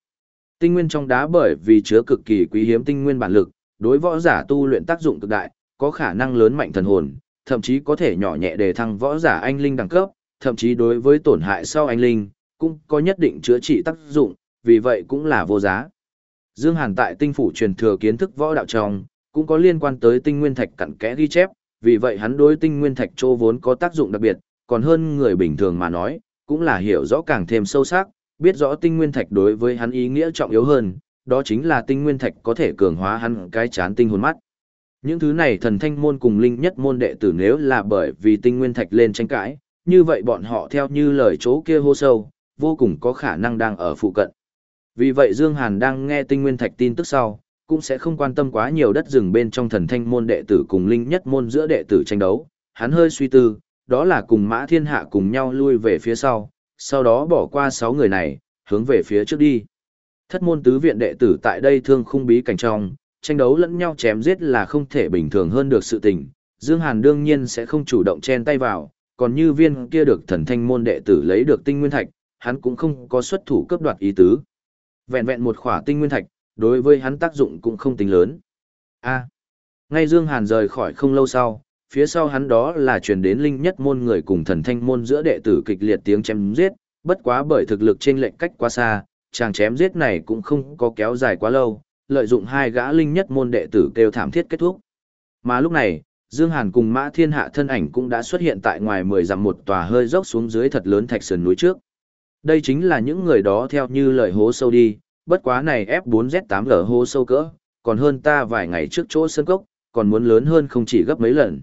Speaker 1: Tinh nguyên trong đá bởi vì chứa cực kỳ quý hiếm tinh nguyên bản lực, đối võ giả tu luyện tác dụng cực đại, có khả năng lớn mạnh thần hồn, thậm chí có thể nhỏ nhẹ đề thăng võ giả anh linh đẳng cấp, thậm chí đối với tổn hại sau anh linh, cũng có nhất định chữa trị tác dụng, vì vậy cũng là vô giá. Dương Hàn tại tinh phủ truyền thừa kiến thức võ đạo trong, cũng có liên quan tới tinh nguyên thạch cặn kẽ ghi chép, vì vậy hắn đối tinh nguyên thạch trô vốn có tác dụng đặc biệt, còn hơn người bình thường mà nói, cũng là hiểu rõ càng thêm sâu sắc, biết rõ tinh nguyên thạch đối với hắn ý nghĩa trọng yếu hơn, đó chính là tinh nguyên thạch có thể cường hóa hắn cái chán tinh hồn mắt. Những thứ này thần thanh môn cùng linh nhất môn đệ tử nếu là bởi vì tinh nguyên thạch lên tranh cãi, như vậy bọn họ theo như lời chỗ kia hô sâu, vô cùng có khả năng đang ở phụ cận. Vì vậy Dương Hàn đang nghe tinh nguyên thạch tin tức sau, cũng sẽ không quan tâm quá nhiều đất rừng bên trong thần thanh môn đệ tử cùng linh nhất môn giữa đệ tử tranh đấu. Hắn hơi suy tư, đó là cùng mã thiên hạ cùng nhau lui về phía sau, sau đó bỏ qua sáu người này, hướng về phía trước đi. Thất môn tứ viện đệ tử tại đây thương khung bí cảnh trong, tranh đấu lẫn nhau chém giết là không thể bình thường hơn được sự tình. Dương Hàn đương nhiên sẽ không chủ động chen tay vào, còn như viên kia được thần thanh môn đệ tử lấy được tinh nguyên thạch, hắn cũng không có xuất thủ cướp đoạt ý tứ. Vẹn vẹn một khỏa tinh nguyên thạch, đối với hắn tác dụng cũng không tính lớn. A. ngay Dương Hàn rời khỏi không lâu sau, phía sau hắn đó là truyền đến linh nhất môn người cùng thần thanh môn giữa đệ tử kịch liệt tiếng chém giết, bất quá bởi thực lực trên lệnh cách quá xa, chàng chém giết này cũng không có kéo dài quá lâu, lợi dụng hai gã linh nhất môn đệ tử kêu thảm thiết kết thúc. Mà lúc này, Dương Hàn cùng Mã Thiên Hạ thân ảnh cũng đã xuất hiện tại ngoài 10 dặm một tòa hơi dốc xuống dưới thật lớn thạch sườn núi trước. Đây chính là những người đó theo như lời hố sâu đi, bất quá này F4Z8G hố sâu cỡ, còn hơn ta vài ngày trước chỗ sân cốc, còn muốn lớn hơn không chỉ gấp mấy lần.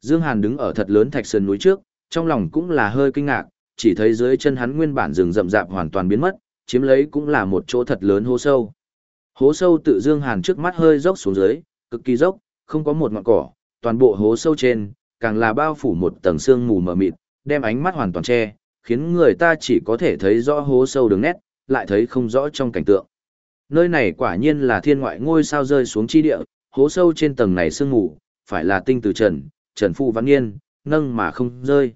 Speaker 1: Dương Hàn đứng ở thật lớn thạch sơn núi trước, trong lòng cũng là hơi kinh ngạc, chỉ thấy dưới chân hắn nguyên bản rừng rậm rạp hoàn toàn biến mất, chiếm lấy cũng là một chỗ thật lớn hố sâu. Hố sâu tự Dương Hàn trước mắt hơi dốc xuống dưới, cực kỳ dốc, không có một ngọn cỏ, toàn bộ hố sâu trên, càng là bao phủ một tầng sương mù mờ mịt, đem ánh mắt hoàn toàn che, khiến người ta chỉ có thể thấy rõ hố sâu đường nét, lại thấy không rõ trong cảnh tượng. Nơi này quả nhiên là thiên ngoại ngôi sao rơi xuống chi địa, hố sâu trên tầng này sương mù, phải là tinh từ trần, trần phu văn nghiên, nâng mà không rơi.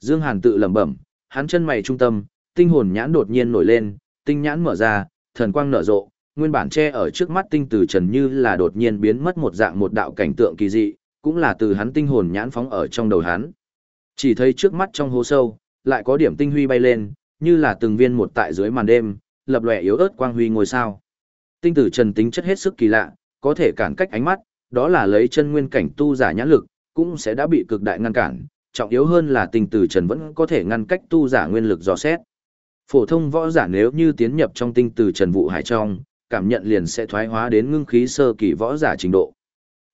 Speaker 1: Dương Hàn tự lẩm bẩm, hắn chân mày trung tâm, tinh hồn nhãn đột nhiên nổi lên, tinh nhãn mở ra, thần quang nở rộ, nguyên bản che ở trước mắt tinh từ trần như là đột nhiên biến mất một dạng một đạo cảnh tượng kỳ dị, cũng là từ hắn tinh hồn nhãn phóng ở trong đầu hắn. Chỉ thấy trước mắt trong hố sâu, lại có điểm tinh huy bay lên, như là từng viên một tại dưới màn đêm, lập lòe yếu ớt quang huy ngôi sao. Tinh tử trần tính chất hết sức kỳ lạ, có thể cản cách ánh mắt, đó là lấy chân nguyên cảnh tu giả nhãn lực, cũng sẽ đã bị cực đại ngăn cản, trọng yếu hơn là tinh tử trần vẫn có thể ngăn cách tu giả nguyên lực dò xét. Phổ thông võ giả nếu như tiến nhập trong tinh tử trần vụ hải trong, cảm nhận liền sẽ thoái hóa đến ngưng khí sơ kỳ võ giả trình độ.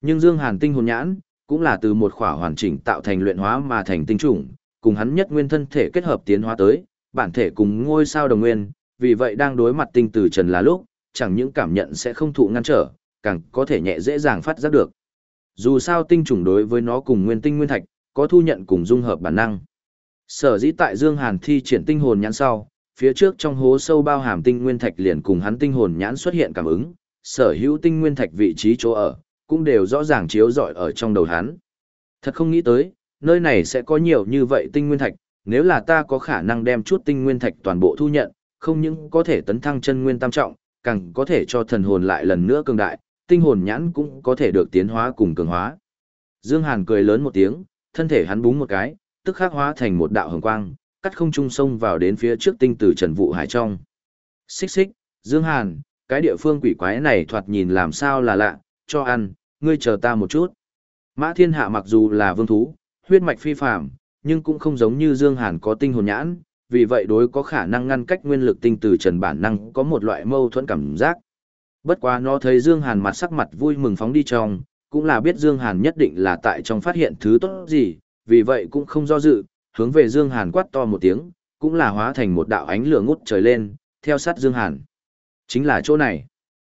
Speaker 1: Nhưng Dương Hàn tinh hồn nhãn, cũng là từ một khỏa hoàn chỉnh tạo thành luyện hóa mà thành tinh trùng, cùng hắn nhất nguyên thân thể kết hợp tiến hóa tới, bản thể cùng ngôi sao đồng nguyên, vì vậy đang đối mặt tinh tử trần là lúc, chẳng những cảm nhận sẽ không thụ ngăn trở, càng có thể nhẹ dễ dàng phát giác được. Dù sao tinh trùng đối với nó cùng nguyên tinh nguyên thạch, có thu nhận cùng dung hợp bản năng. Sở dĩ tại Dương Hàn thi triển tinh hồn nhãn sau, phía trước trong hố sâu bao hàm tinh nguyên thạch liền cùng hắn tinh hồn nhãn xuất hiện cảm ứng, sở hữu tinh nguyên thạch vị trí chỗ ở, cũng đều rõ ràng chiếu rọi ở trong đầu hắn. Thật không nghĩ tới, nơi này sẽ có nhiều như vậy tinh nguyên thạch, nếu là ta có khả năng đem chút tinh nguyên thạch toàn bộ thu nhận, không những có thể tấn thăng chân nguyên tam trọng, càng có thể cho thần hồn lại lần nữa cường đại, tinh hồn nhãn cũng có thể được tiến hóa cùng cường hóa. Dương Hàn cười lớn một tiếng, thân thể hắn búng một cái, tức khắc hóa thành một đạo hồng quang, cắt không trung sông vào đến phía trước tinh tử Trần Vũ Hải trong. Xích xích, Dương Hàn, cái địa phương quỷ quái này thoạt nhìn làm sao là lạ, cho ăn, ngươi chờ ta một chút. Mã Thiên Hạ mặc dù là vương thú, huyết mạch phi phàm, nhưng cũng không giống như Dương Hàn có tinh hồn nhãn, vì vậy đối có khả năng ngăn cách nguyên lực tinh tử trần bản năng có một loại mâu thuẫn cảm giác. Bất quá nó thấy Dương Hàn mặt sắc mặt vui mừng phóng đi trong, cũng là biết Dương Hàn nhất định là tại trong phát hiện thứ tốt gì, vì vậy cũng không do dự, hướng về Dương Hàn quát to một tiếng, cũng là hóa thành một đạo ánh lửa ngút trời lên, theo sát Dương Hàn. Chính là chỗ này.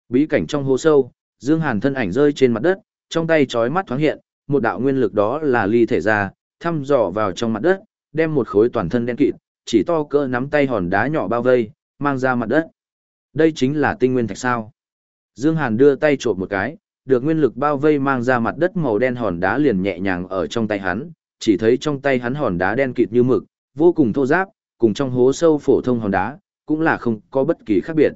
Speaker 1: Bí cảnh trong hồ sâu, Dương Hàn thân ảnh rơi trên mặt đất, trong tay chói mắt thoáng hiện, một đạo nguyên lực đó là ly thể ra, thăm dò vào trong mặt đất, đem một khối toàn thân đen kịt, chỉ to cỡ nắm tay hòn đá nhỏ bao vây, mang ra mặt đất. Đây chính là tinh nguyên thạch sao. Dương Hàn đưa tay trộm một cái, được nguyên lực bao vây mang ra mặt đất màu đen hòn đá liền nhẹ nhàng ở trong tay hắn, chỉ thấy trong tay hắn hòn đá đen kịt như mực, vô cùng thô ráp, cùng trong hố sâu phổ thông hòn đá, cũng là không có bất kỳ khác biệt.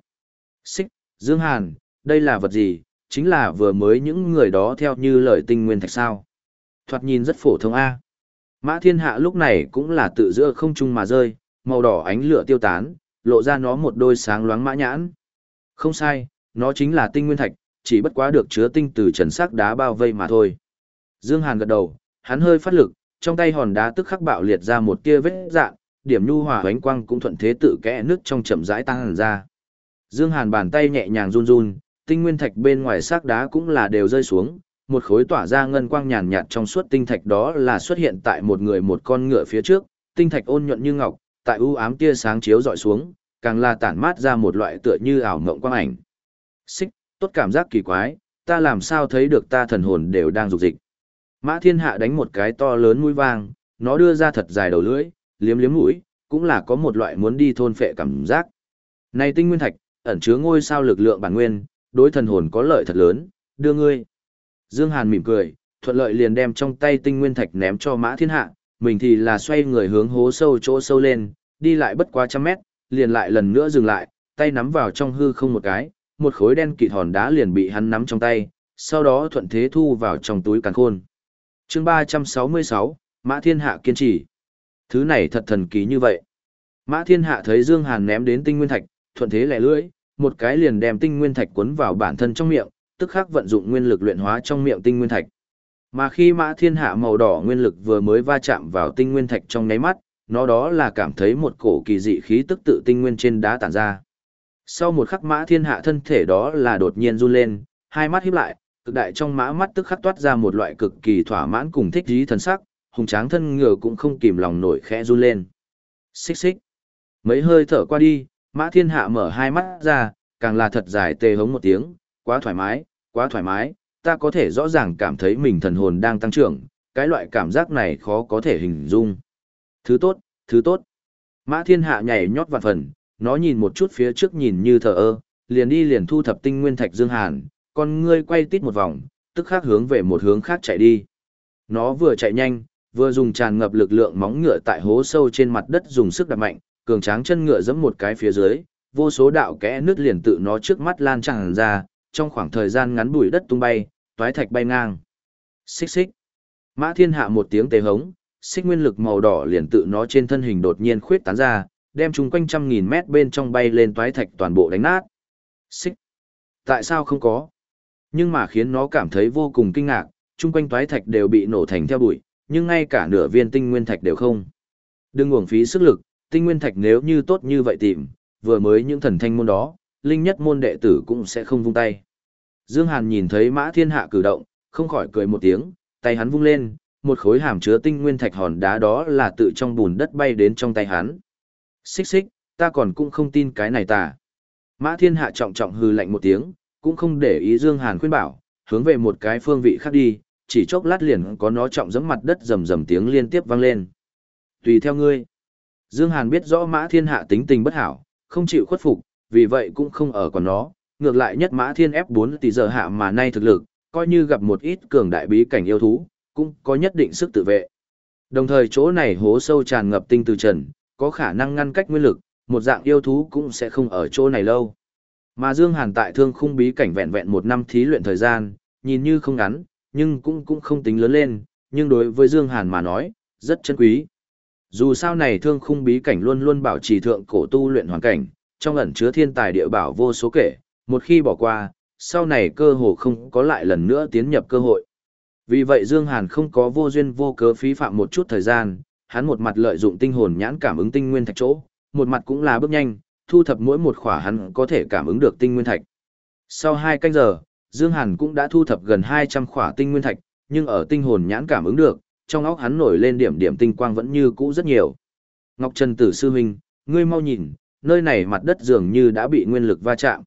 Speaker 1: Xích, Dương Hàn, đây là vật gì, chính là vừa mới những người đó theo như lời tinh nguyên thạch sao. Thoạt nhìn rất phổ thông A. Mã thiên hạ lúc này cũng là tự giữa không trung mà rơi, màu đỏ ánh lửa tiêu tán, lộ ra nó một đôi sáng loáng mã nhãn. Không sai, nó chính là tinh nguyên thạch, chỉ bất quá được chứa tinh từ trần sắc đá bao vây mà thôi. Dương Hàn gật đầu, hắn hơi phát lực, trong tay hòn đá tức khắc bạo liệt ra một tia vết dạng điểm nhu hòa ánh quang cũng thuận thế tự kẽ nước trong chậm rãi tăng hẳn ra. Dương Hàn bàn tay nhẹ nhàng run run, tinh nguyên thạch bên ngoài sắc đá cũng là đều rơi xuống, một khối tỏa ra ngân quang nhàn nhạt trong suốt tinh thạch đó là xuất hiện tại một người một con ngựa phía trước, tinh thạch ôn nhuận như ngọc, tại u ám tia sáng chiếu dọi xuống, càng là tản mát ra một loại tựa như ảo mộng quang ảnh. Xích, tốt cảm giác kỳ quái, ta làm sao thấy được ta thần hồn đều đang dục dịch. Mã thiên hạ đánh một cái to lớn mũi vang, nó đưa ra thật dài đầu lưỡi, liếm liếm mũi, cũng là có một loại muốn đi thôn phệ cảm giác. Này tinh nguyên thạch, ẩn chứa ngôi sao lực lượng bản nguyên, đối thần hồn có lợi thật lớn, đưa ngươi. Dương Hàn mỉm cười, thuận lợi liền đem trong tay tinh nguyên thạch ném cho Mã Thiên Hạ, mình thì là xoay người hướng hố sâu chỗ sâu lên, đi lại bất quá trăm mét, liền lại lần nữa dừng lại, tay nắm vào trong hư không một cái, một khối đen kịt hòn đá liền bị hắn nắm trong tay, sau đó thuận thế thu vào trong túi càn khôn. Chương 366, Mã Thiên Hạ kiên trì. Thứ này thật thần kỳ như vậy. Mã Thiên Hạ thấy Dương Hàn ném đến tinh nguyên thạch, thuận thế lẻ lưỡi, một cái liền đem tinh nguyên thạch cuốn vào bản thân trong miệng, tức khắc vận dụng nguyên lực luyện hóa trong miệng tinh nguyên thạch. Mà khi Mã Thiên Hạ màu đỏ nguyên lực vừa mới va chạm vào tinh nguyên thạch trong nháy mắt, nó đó là cảm thấy một cổ kỳ dị khí tức tự tinh nguyên trên đá tản ra. Sau một khắc Mã Thiên Hạ thân thể đó là đột nhiên run lên, hai mắt híp lại, cực đại trong mã mắt tức khắc toát ra một loại cực kỳ thỏa mãn cùng thích dí thần sắc, hùng tráng thân ngựa cũng không kìm lòng nổi khẽ run lên. Xích xích. Mấy hơi thở qua đi, Mã Thiên Hạ mở hai mắt ra, càng là thật dài tê hống một tiếng, quá thoải mái, quá thoải mái, ta có thể rõ ràng cảm thấy mình thần hồn đang tăng trưởng, cái loại cảm giác này khó có thể hình dung. Thứ tốt, thứ tốt. Mã thiên hạ nhảy nhót vạn phần, nó nhìn một chút phía trước nhìn như thờ ơ, liền đi liền thu thập tinh nguyên thạch dương hàn, con ngươi quay tít một vòng, tức khắc hướng về một hướng khác chạy đi. Nó vừa chạy nhanh, vừa dùng tràn ngập lực lượng móng ngựa tại hố sâu trên mặt đất dùng sức đạp mạnh, cường tráng chân ngựa giẫm một cái phía dưới, vô số đạo kẽ nước liền tự nó trước mắt lan tràn ra, trong khoảng thời gian ngắn bụi đất tung bay, toái thạch bay ngang. Xích xích. Mã Thiên Hạ một tiếng tê hống, xích nguyên lực màu đỏ liền tự nó trên thân hình đột nhiên khuyết tán ra, đem chúng quanh trăm nghìn mét bên trong bay lên toái thạch toàn bộ đánh nát. Xích. Tại sao không có? Nhưng mà khiến nó cảm thấy vô cùng kinh ngạc, chung quanh toái thạch đều bị nổ thành theo bụi, nhưng ngay cả nửa viên tinh nguyên thạch đều không. Đừng uổng phí sức lực, tinh nguyên thạch nếu như tốt như vậy tìm, vừa mới những thần thanh môn đó, linh nhất môn đệ tử cũng sẽ không vung tay. Dương Hàn nhìn thấy Mã Thiên Hạ cử động, không khỏi cười một tiếng, tay hắn vung lên, một khối hàm chứa tinh nguyên thạch hòn đá đó là tự trong bùn đất bay đến trong tay hắn. Xích xích, ta còn cũng không tin cái này ta. Mã Thiên Hạ trọng trọng hừ lạnh một tiếng, cũng không để ý Dương Hàn khuyên bảo, hướng về một cái phương vị khác đi, chỉ chốc lát liền có nó trọng giẫm mặt đất rầm rầm tiếng liên tiếp vang lên. Tùy theo ngươi. Dương Hàn biết rõ Mã Thiên Hạ tính tình bất hảo, không chịu khuất phục, vì vậy cũng không ở còn nó, ngược lại nhất Mã Thiên F4 tỷ giờ hạ mà nay thực lực, coi như gặp một ít cường đại bí cảnh yêu thú, cũng có nhất định sức tự vệ. Đồng thời chỗ này hố sâu tràn ngập tinh từ trần, có khả năng ngăn cách nguyên lực, một dạng yêu thú cũng sẽ không ở chỗ này lâu. Mà Dương Hàn tại thương khung bí cảnh vẹn vẹn một năm thí luyện thời gian, nhìn như không ngắn, nhưng cũng cũng không tính lớn lên, nhưng đối với Dương Hàn mà nói, rất chân quý. Dù sao này thương khung bí cảnh luôn luôn bảo trì thượng cổ tu luyện hoàn cảnh, trong ẩn chứa thiên tài địa bảo vô số kể, một khi bỏ qua, sau này cơ hồ không có lại lần nữa tiến nhập cơ hội. Vì vậy Dương Hàn không có vô duyên vô cớ phí phạm một chút thời gian, hắn một mặt lợi dụng tinh hồn nhãn cảm ứng tinh nguyên thạch chỗ, một mặt cũng là bước nhanh, thu thập mỗi một khỏa hắn có thể cảm ứng được tinh nguyên thạch. Sau hai canh giờ, Dương Hàn cũng đã thu thập gần 200 khỏa tinh nguyên thạch, nhưng ở tinh hồn nhãn cảm ứng được, trong óc hắn nổi lên điểm điểm tinh quang vẫn như cũ rất nhiều. Ngọc Trần Tử sư huynh, ngươi mau nhìn, nơi này mặt đất dường như đã bị nguyên lực va chạm.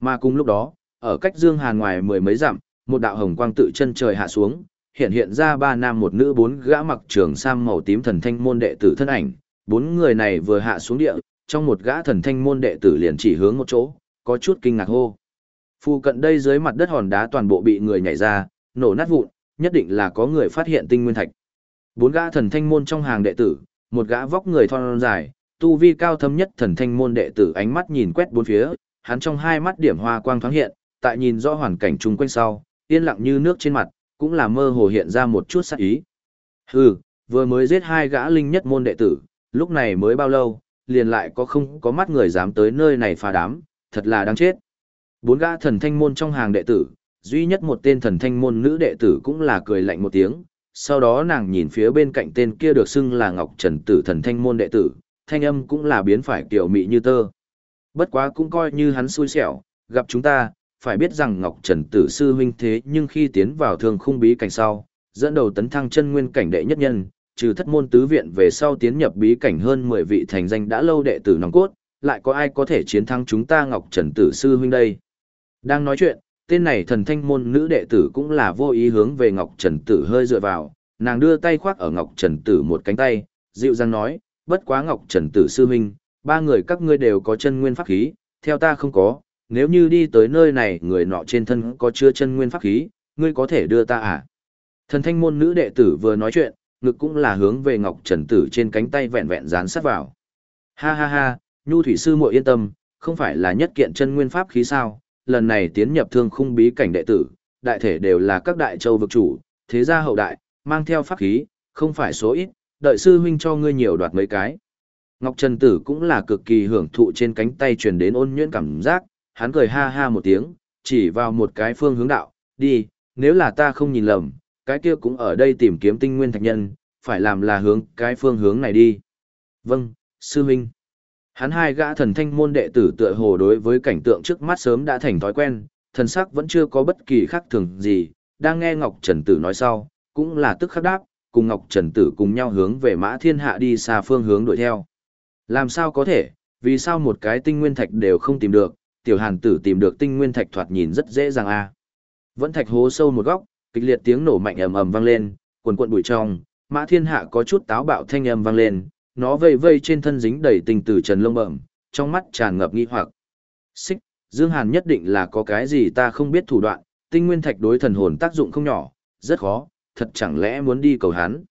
Speaker 1: Mà cùng lúc đó, ở cách Dương Hàn ngoài mười mấy dặm, một đạo hồng quang tự chân trời hạ xuống, hiện hiện ra ba nam một nữ bốn gã mặc trường sam màu tím thần thanh môn đệ tử thân ảnh. Bốn người này vừa hạ xuống địa, trong một gã thần thanh môn đệ tử liền chỉ hướng một chỗ, có chút kinh ngạc hô. Phu cận đây dưới mặt đất hòn đá toàn bộ bị người nhảy ra, nổ nát vụn, nhất định là có người phát hiện tinh nguyên thạch. Bốn gã thần thanh môn trong hàng đệ tử, một gã vóc người thon dài, tu vi cao thâm nhất thần thanh môn đệ tử ánh mắt nhìn quét bốn phía, hắn trong hai mắt điểm hoa quang thoáng hiện, tại nhìn rõ hoàn cảnh chung quanh sau, yên lặng như nước trên mặt, cũng là mơ hồ hiện ra một chút sắc ý. Hừ, vừa mới giết hai gã linh nhất môn đệ tử, lúc này mới bao lâu, liền lại có không có mắt người dám tới nơi này phá đám, thật là đáng chết. Bốn gã thần thanh môn trong hàng đệ tử, duy nhất một tên thần thanh môn nữ đệ tử cũng là cười lạnh một tiếng, sau đó nàng nhìn phía bên cạnh tên kia được xưng là Ngọc Trần Tử thần thanh môn đệ tử, thanh âm cũng là biến phải kiểu mị như tơ. Bất quá cũng coi như hắn xui xẻo, gặp chúng ta, phải biết rằng Ngọc Trần Tử sư huynh thế nhưng khi tiến vào thương khung bí cảnh sau, dẫn đầu tấn thăng chân nguyên cảnh đệ nhất nhân, trừ thất môn tứ viện về sau tiến nhập bí cảnh hơn 10 vị thành danh đã lâu đệ tử nòng cốt, lại có ai có thể chiến thắng chúng ta Ngọc Trần Tử sư huynh đây. Đang nói chuyện, tên này thần thanh môn nữ đệ tử cũng là vô ý hướng về Ngọc Trần Tử hơi dựa vào, nàng đưa tay khoác ở Ngọc Trần Tử một cánh tay, dịu dàng nói, bất quá Ngọc Trần Tử sư huynh, ba người các ngươi đều có chân nguyên pháp khí, theo ta không có, nếu như đi tới nơi này người nọ trên thân có chứa chân nguyên pháp khí, ngươi có thể đưa ta à? Thần thanh môn nữ đệ tử vừa nói chuyện, ngực cũng là hướng về Ngọc Trần Tử trên cánh tay vẹn vẹn dán sát vào. Ha ha ha, Nhu Thủy Sư muội yên tâm, không phải là nhất kiện chân nguyên pháp khí sao, lần này tiến nhập thương khung bí cảnh đệ tử, đại thể đều là các đại châu vực chủ, thế gia hậu đại, mang theo pháp khí, không phải số ít, đợi sư huynh cho ngươi nhiều đoạt mấy cái. Ngọc Trần Tử cũng là cực kỳ hưởng thụ trên cánh tay truyền đến ôn nhuyễn cảm giác, hắn cười ha ha một tiếng, chỉ vào một cái phương hướng đạo, đi, nếu là ta không nhìn lầm, cái kia cũng ở đây tìm kiếm tinh nguyên thạch nhân, phải làm là hướng cái phương hướng này đi. Vâng, sư huynh. Hắn hai gã thần thanh môn đệ tử tựa hồ đối với cảnh tượng trước mắt sớm đã thành thói quen, thần sắc vẫn chưa có bất kỳ khác thường gì, đang nghe Ngọc Trần Tử nói sau, cũng là tức khắc đáp, cùng Ngọc Trần Tử cùng nhau hướng về Mã Thiên Hạ đi xa phương hướng đuổi theo. Làm sao có thể, vì sao một cái tinh nguyên thạch đều không tìm được, tiểu hàn tử tìm được tinh nguyên thạch thoạt nhìn rất dễ dàng a. Vẫn thạch hố sâu một góc, kịch liệt tiếng nổ mạnh ầm ầm vang lên, quần quận bụi trong, Mã Thiên Hạ có chút táo bạo thanh âm vang lên, nó vây vây trên thân dính đầy tình từ trần lông bẩm, trong mắt tràn ngập nghi hoặc. Xích, Dương Hàn nhất định là có cái gì ta không biết thủ đoạn, tinh nguyên thạch đối thần hồn tác dụng không nhỏ, rất khó, thật chẳng lẽ muốn đi cầu hắn.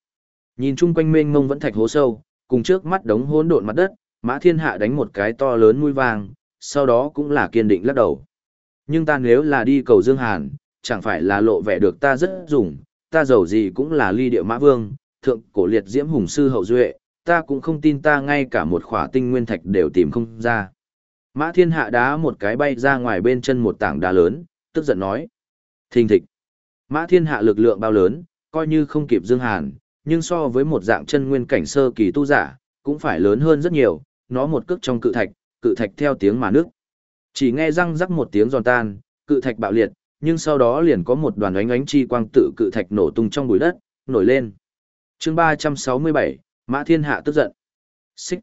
Speaker 1: Nhìn chung quanh mênh mông vẫn thạch hố sâu, cùng trước mắt đống hỗn độn mặt đất, Mã Thiên Hạ đánh một cái to lớn mũi vàng, sau đó cũng là kiên định lắc đầu. Nhưng ta nếu là đi cầu Dương Hàn, chẳng phải là lộ vẻ được ta rất dùng, ta giàu gì cũng là ly địa mã vương, thượng cổ liệt diễm hùng sư hậu duệ, ta cũng không tin ta ngay cả một khỏa tinh nguyên thạch đều tìm không ra. Mã thiên hạ đá một cái bay ra ngoài bên chân một tảng đá lớn, tức giận nói. Thình thịch. Mã thiên hạ lực lượng bao lớn, coi như không kịp Dương Hàn, nhưng so với một dạng chân nguyên cảnh sơ kỳ tu giả, cũng phải lớn hơn rất nhiều, nó một cước trong cự thạch, cự thạch theo tiếng mà nước. Chỉ nghe răng rắc một tiếng giòn tan, cự thạch bạo liệt, nhưng sau đó liền có một đoàn ánh ánh chi quang tự cự thạch nổ tung trong bụi đất, nổi lên. Chương 367, Mã Thiên Hạ tức giận. Xích.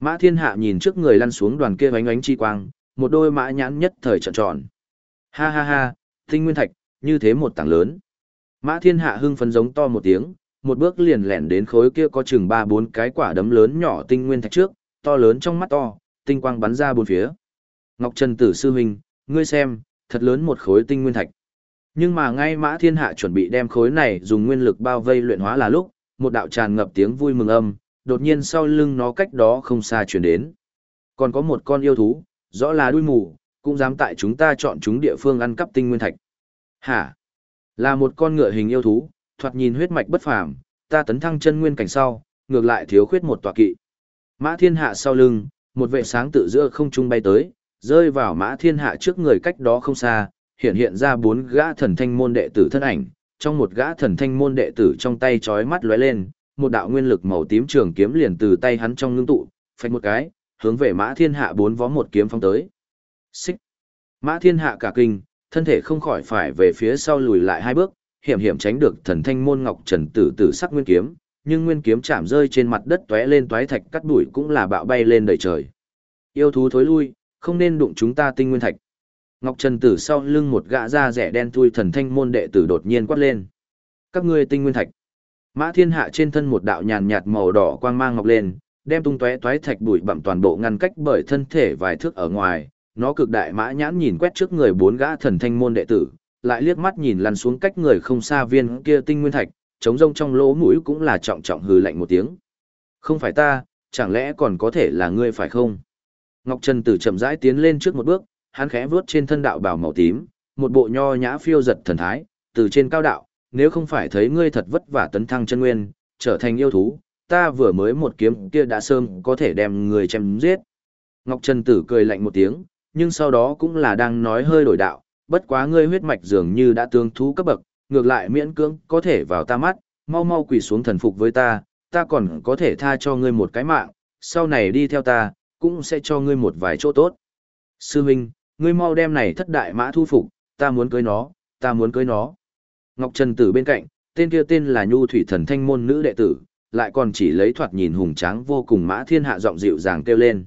Speaker 1: Mã Thiên Hạ nhìn trước người lăn xuống đoàn kia ánh ánh chi quang, một đôi mã nhãn nhất thời trợn tròn. Ha ha ha, tinh nguyên thạch, như thế một tảng lớn. Mã Thiên Hạ hưng phấn giống to một tiếng, một bước liền lẻn đến khối kia có chừng ba bốn cái quả đấm lớn nhỏ tinh nguyên thạch trước, to lớn trong mắt to, tinh quang bắn ra bốn phía. Ngọc Trần Tử sư huynh, ngươi xem, thật lớn một khối tinh nguyên thạch. Nhưng mà ngay Mã Thiên Hạ chuẩn bị đem khối này dùng nguyên lực bao vây luyện hóa là lúc, một đạo tràn ngập tiếng vui mừng âm, đột nhiên sau lưng nó cách đó không xa truyền đến. Còn có một con yêu thú, rõ là đuôi mù, cũng dám tại chúng ta chọn chúng địa phương ăn cắp tinh nguyên thạch. Hả? Là một con ngựa hình yêu thú, thoạt nhìn huyết mạch bất phàm, ta tấn thăng chân nguyên cảnh sau, ngược lại thiếu khuyết một tọa kỵ. Mã Thiên Hạ sau lưng, một vệ sáng tự giữa không trung bay tới, rơi vào Mã Thiên Hạ trước người cách đó không xa, hiện hiện ra bốn gã thần thanh môn đệ tử thân ảnh, trong một gã thần thanh môn đệ tử trong tay chói mắt lóe lên, một đạo nguyên lực màu tím trường kiếm liền từ tay hắn trong ngưng tụ, phách một cái, hướng về Mã Thiên Hạ bốn vó một kiếm phóng tới. Xích. Mã Thiên Hạ cả kinh, thân thể không khỏi phải về phía sau lùi lại hai bước, hiểm hiểm tránh được thần thanh môn ngọc trần tử tử sắc nguyên kiếm, nhưng nguyên kiếm chạm rơi trên mặt đất tóe lên toái thạch cắt đuổi cũng là bạo bay lên đầy trời. Yêu thú thối lui, không nên đụng chúng ta tinh nguyên thạch. Ngọc Trần Tử sau lưng một gã da rẻ đen thui thần thanh môn đệ tử đột nhiên quát lên. Các ngươi tinh nguyên thạch. Mã Thiên Hạ trên thân một đạo nhàn nhạt màu đỏ quang mang ngọc lên, đem tung tóe toái thạch bụi bặm toàn bộ ngăn cách bởi thân thể vài thước ở ngoài, nó cực đại mã nhãn nhìn quét trước người bốn gã thần thanh môn đệ tử, lại liếc mắt nhìn lăn xuống cách người không xa viên kia tinh nguyên thạch, trống rông trong lỗ mũi cũng là trọng trọng hừ lạnh một tiếng. Không phải ta, chẳng lẽ còn có thể là ngươi phải không? Ngọc Trần Tử chậm rãi tiến lên trước một bước, hắn khẽ vướt trên thân đạo bào màu tím, một bộ nho nhã phiêu giật thần thái, từ trên cao đạo, nếu không phải thấy ngươi thật vất vả tấn thăng chân nguyên, trở thành yêu thú, ta vừa mới một kiếm kia đã sơm có thể đem người chém giết. Ngọc Trần Tử cười lạnh một tiếng, nhưng sau đó cũng là đang nói hơi đổi đạo, bất quá ngươi huyết mạch dường như đã tương thú cấp bậc, ngược lại miễn cưỡng có thể vào ta mắt, mau mau quỳ xuống thần phục với ta, ta còn có thể tha cho ngươi một cái mạng, sau này đi theo ta, cũng sẽ cho ngươi một vài chỗ tốt. Sư Minh, ngươi mau đem này thất đại mã thu phục, ta muốn cưới nó, ta muốn cưới nó. Ngọc Trần Tử bên cạnh, tên kia tên là Nhu Thủy Thần Thanh môn nữ đệ tử, lại còn chỉ lấy thoạt nhìn hùng tráng vô cùng mã thiên hạ giọng dịu dàng kêu lên.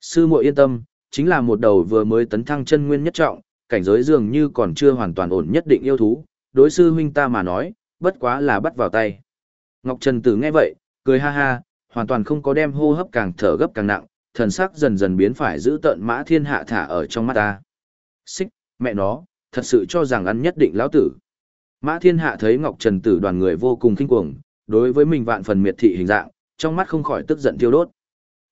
Speaker 1: Sư muội yên tâm, chính là một đầu vừa mới tấn thăng chân nguyên nhất trọng, cảnh giới dường như còn chưa hoàn toàn ổn nhất định yêu thú, đối sư huynh ta mà nói, bất quá là bắt vào tay. Ngọc Trần Tử nghe vậy, cười ha ha, hoàn toàn không có đem hô hấp càng thở gấp càng nặng, thần sắc dần dần biến phải giữ tận mã thiên hạ thả ở trong mắt ta. Xích, mẹ nó, thật sự cho rằng ăn nhất định lão tử. Mã thiên hạ thấy Ngọc Trần Tử đoàn người vô cùng kinh cuồng, đối với mình vạn phần miệt thị hình dạng, trong mắt không khỏi tức giận tiêu đốt.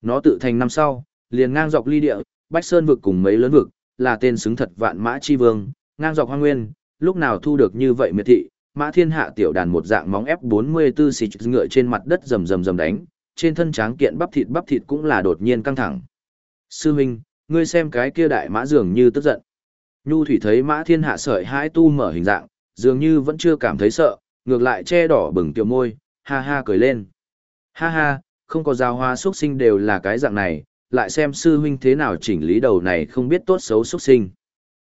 Speaker 1: Nó tự thành năm sau, liền ngang dọc ly địa, Bách Sơn vực cùng mấy lớn vực, là tên xứng thật vạn mã chi vương, ngang dọc hoang nguyên, lúc nào thu được như vậy miệt thị, mã thiên hạ tiểu đàn một dạng móng F44 xịt ngựa trên mặt đất rầm rầm rầm đánh, trên thân tráng kiện bắp thịt bắp thịt cũng là đột nhiên căng thẳng. Sư huynh, ngươi xem cái kia đại mã dường như tức giận. Nhu thủy thấy mã thiên hạ sợi hãi tu mở hình dạng, dường như vẫn chưa cảm thấy sợ, ngược lại che đỏ bừng tiểu môi, ha ha cười lên. Ha ha, không có giao hoa xuất sinh đều là cái dạng này, lại xem sư huynh thế nào chỉnh lý đầu này không biết tốt xấu xuất sinh.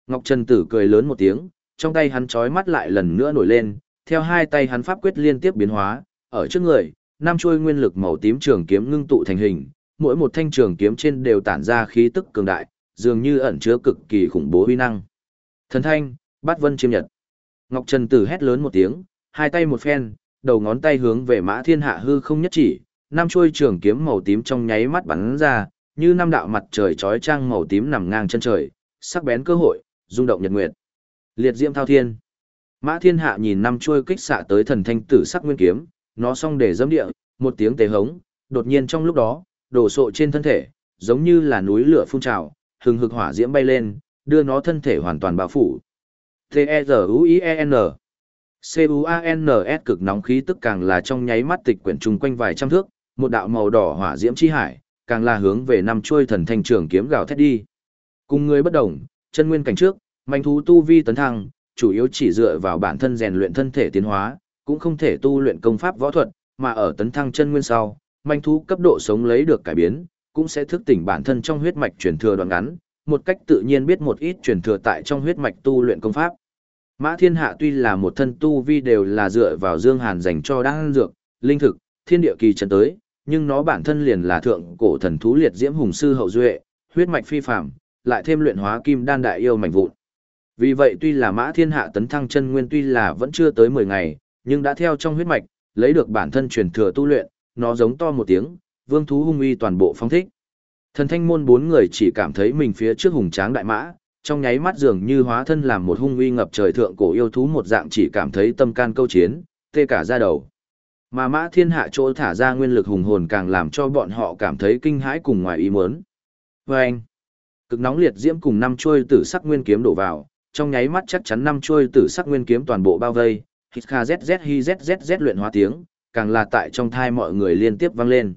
Speaker 1: Ngọc Trần Tử cười lớn một tiếng, trong tay hắn trói mắt lại lần nữa nổi lên, theo hai tay hắn pháp quyết liên tiếp biến hóa, ở trước người, năm chuôi nguyên lực màu tím trường kiếm ngưng tụ thành hình, mỗi một thanh trường kiếm trên đều tản ra khí tức cường đại, dường như ẩn chứa cực kỳ khủng bố uy năng. Thần thanh, bát vân chiêm nhật. Ngọc Trần Tử hét lớn một tiếng, hai tay một phen, đầu ngón tay hướng về Mã Thiên Hạ hư không nhất chỉ, năm chuôi trường kiếm màu tím trong nháy mắt bắn ra, như năm đạo mặt trời chói chang màu tím nằm ngang chân trời, sắc bén cơ hội, rung động nhật nguyệt. Liệt diễm thao thiên. Mã Thiên Hạ nhìn năm chuôi kích xạ tới thần thanh tử sắc nguyên kiếm, nó xong để dẫm địa, một tiếng tề hống, đột nhiên trong lúc đó, đổ sộ trên thân thể, giống như là núi lửa phun trào, hừng hực hỏa diễm bay lên, đưa nó thân thể hoàn toàn bao phủ. T-E-Z-U-I-E-N C-U-A-N-S cực nóng khí tức càng là trong nháy mắt tịch quyển trùng quanh vài trăm thước, một đạo màu đỏ hỏa diễm chi hải, càng là hướng về năm chuôi thần thanh trường kiếm gào thét đi. Cùng người bất đồng, chân nguyên cảnh trước, manh thú tu vi tấn thăng, chủ yếu chỉ dựa vào bản thân rèn luyện thân thể tiến hóa, cũng không thể tu luyện công pháp võ thuật, mà ở tấn thăng chân nguyên sau, manh thú cấp độ sống lấy được cải biến, cũng sẽ thức tỉnh bản thân trong huyết mạch truyền thừa đoạn ngắn, một cách tự nhiên biết một ít truyền thừa tại trong huyết mạch tu luyện công pháp. Mã Thiên Hạ tuy là một thân tu vi đều là dựa vào Dương Hàn dành cho đan dược, linh thực, thiên địa kỳ trần tới, nhưng nó bản thân liền là thượng cổ thần thú liệt diễm hùng sư hậu duệ, huyết mạch phi phàm, lại thêm luyện hóa kim đan đại yêu mạnh vụn. Vì vậy tuy là Mã Thiên Hạ tấn thăng chân nguyên tuy là vẫn chưa tới 10 ngày, nhưng đã theo trong huyết mạch, lấy được bản thân truyền thừa tu luyện, nó giống to một tiếng, vương thú hung uy toàn bộ phong thích. Thần thanh môn bốn người chỉ cảm thấy mình phía trước hùng tráng đại mã, trong nháy mắt dường như hóa thân làm một hung uy ngập trời thượng cổ yêu thú một dạng chỉ cảm thấy tâm can câu chiến, tê cả da đầu. Mà mã thiên hạ chỗ thả ra nguyên lực hùng hồn càng làm cho bọn họ cảm thấy kinh hãi cùng ngoài ý muốn. Vâng! anh, cực nóng liệt diễm cùng năm chuôi tử sắc nguyên kiếm đổ vào, trong nháy mắt chắc chắn năm chuôi tử sắc nguyên kiếm toàn bộ bao vây, hít kha zz hi zzz luyện hóa tiếng, càng là tại trong thai mọi người liên tiếp vang lên.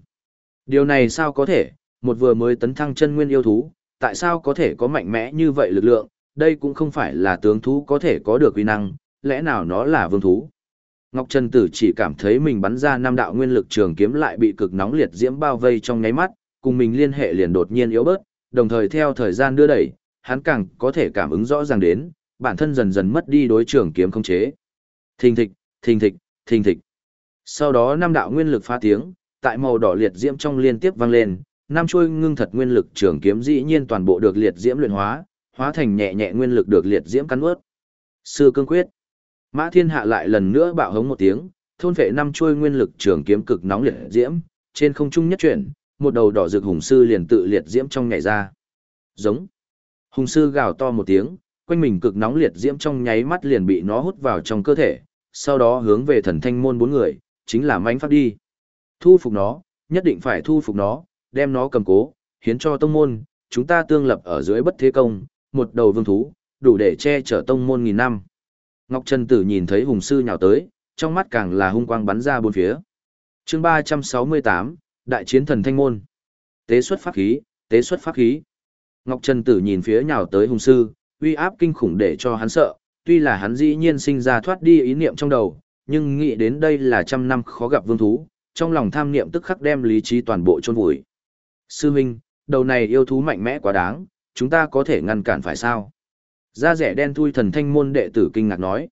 Speaker 1: Điều này sao có thể, một vừa mới tấn thăng chân nguyên yêu thú, tại sao có thể có mạnh mẽ như vậy lực lượng, đây cũng không phải là tướng thú có thể có được uy năng, lẽ nào nó là vương thú. Ngọc Trần Tử chỉ cảm thấy mình bắn ra năm đạo nguyên lực trường kiếm lại bị cực nóng liệt diễm bao vây trong nháy mắt, cùng mình liên hệ liền đột nhiên yếu bớt, đồng thời theo thời gian đưa đẩy, hắn càng có thể cảm ứng rõ ràng đến, bản thân dần dần mất đi đối trường kiếm không chế. Thình thịch, thình thịch, thình thịch. Sau đó năm đạo nguyên lực phá tiếng, tại màu đỏ liệt diễm trong liên tiếp vang lên, năm chuôi ngưng thật nguyên lực trường kiếm dĩ nhiên toàn bộ được liệt diễm luyện hóa, hóa thành nhẹ nhẹ nguyên lực được liệt diễm cắn nuốt. Sư cương quyết. Mã Thiên Hạ lại lần nữa bạo hống một tiếng, thôn vệ năm chuôi nguyên lực trường kiếm cực nóng liệt diễm, trên không trung nhất chuyển, một đầu đỏ rực hùng sư liền tự liệt diễm trong nhảy ra. Giống. Hùng sư gào to một tiếng, quanh mình cực nóng liệt diễm trong nháy mắt liền bị nó hút vào trong cơ thể, sau đó hướng về thần thanh môn bốn người, chính là mãnh pháp đi. Thu phục nó, nhất định phải thu phục nó, đem nó cầm cố, hiến cho tông môn, chúng ta tương lập ở dưới bất thế công, một đầu vương thú, đủ để che chở tông môn nghìn năm. Ngọc Trần Tử nhìn thấy hùng sư nhào tới, trong mắt càng là hung quang bắn ra bốn phía. chương 368, Đại chiến thần thanh môn. Tế xuất pháp khí, tế xuất pháp khí. Ngọc Trần Tử nhìn phía nhào tới hùng sư, uy áp kinh khủng để cho hắn sợ, tuy là hắn dĩ nhiên sinh ra thoát đi ý niệm trong đầu, nhưng nghĩ đến đây là trăm năm khó gặp vương thú, trong lòng tham niệm tức khắc đem lý trí toàn bộ chôn vùi. Sư Minh, đầu này yêu thú mạnh mẽ quá đáng, chúng ta có thể ngăn cản phải sao? Da rẻ đen thui thần thanh môn đệ tử kinh ngạc nói.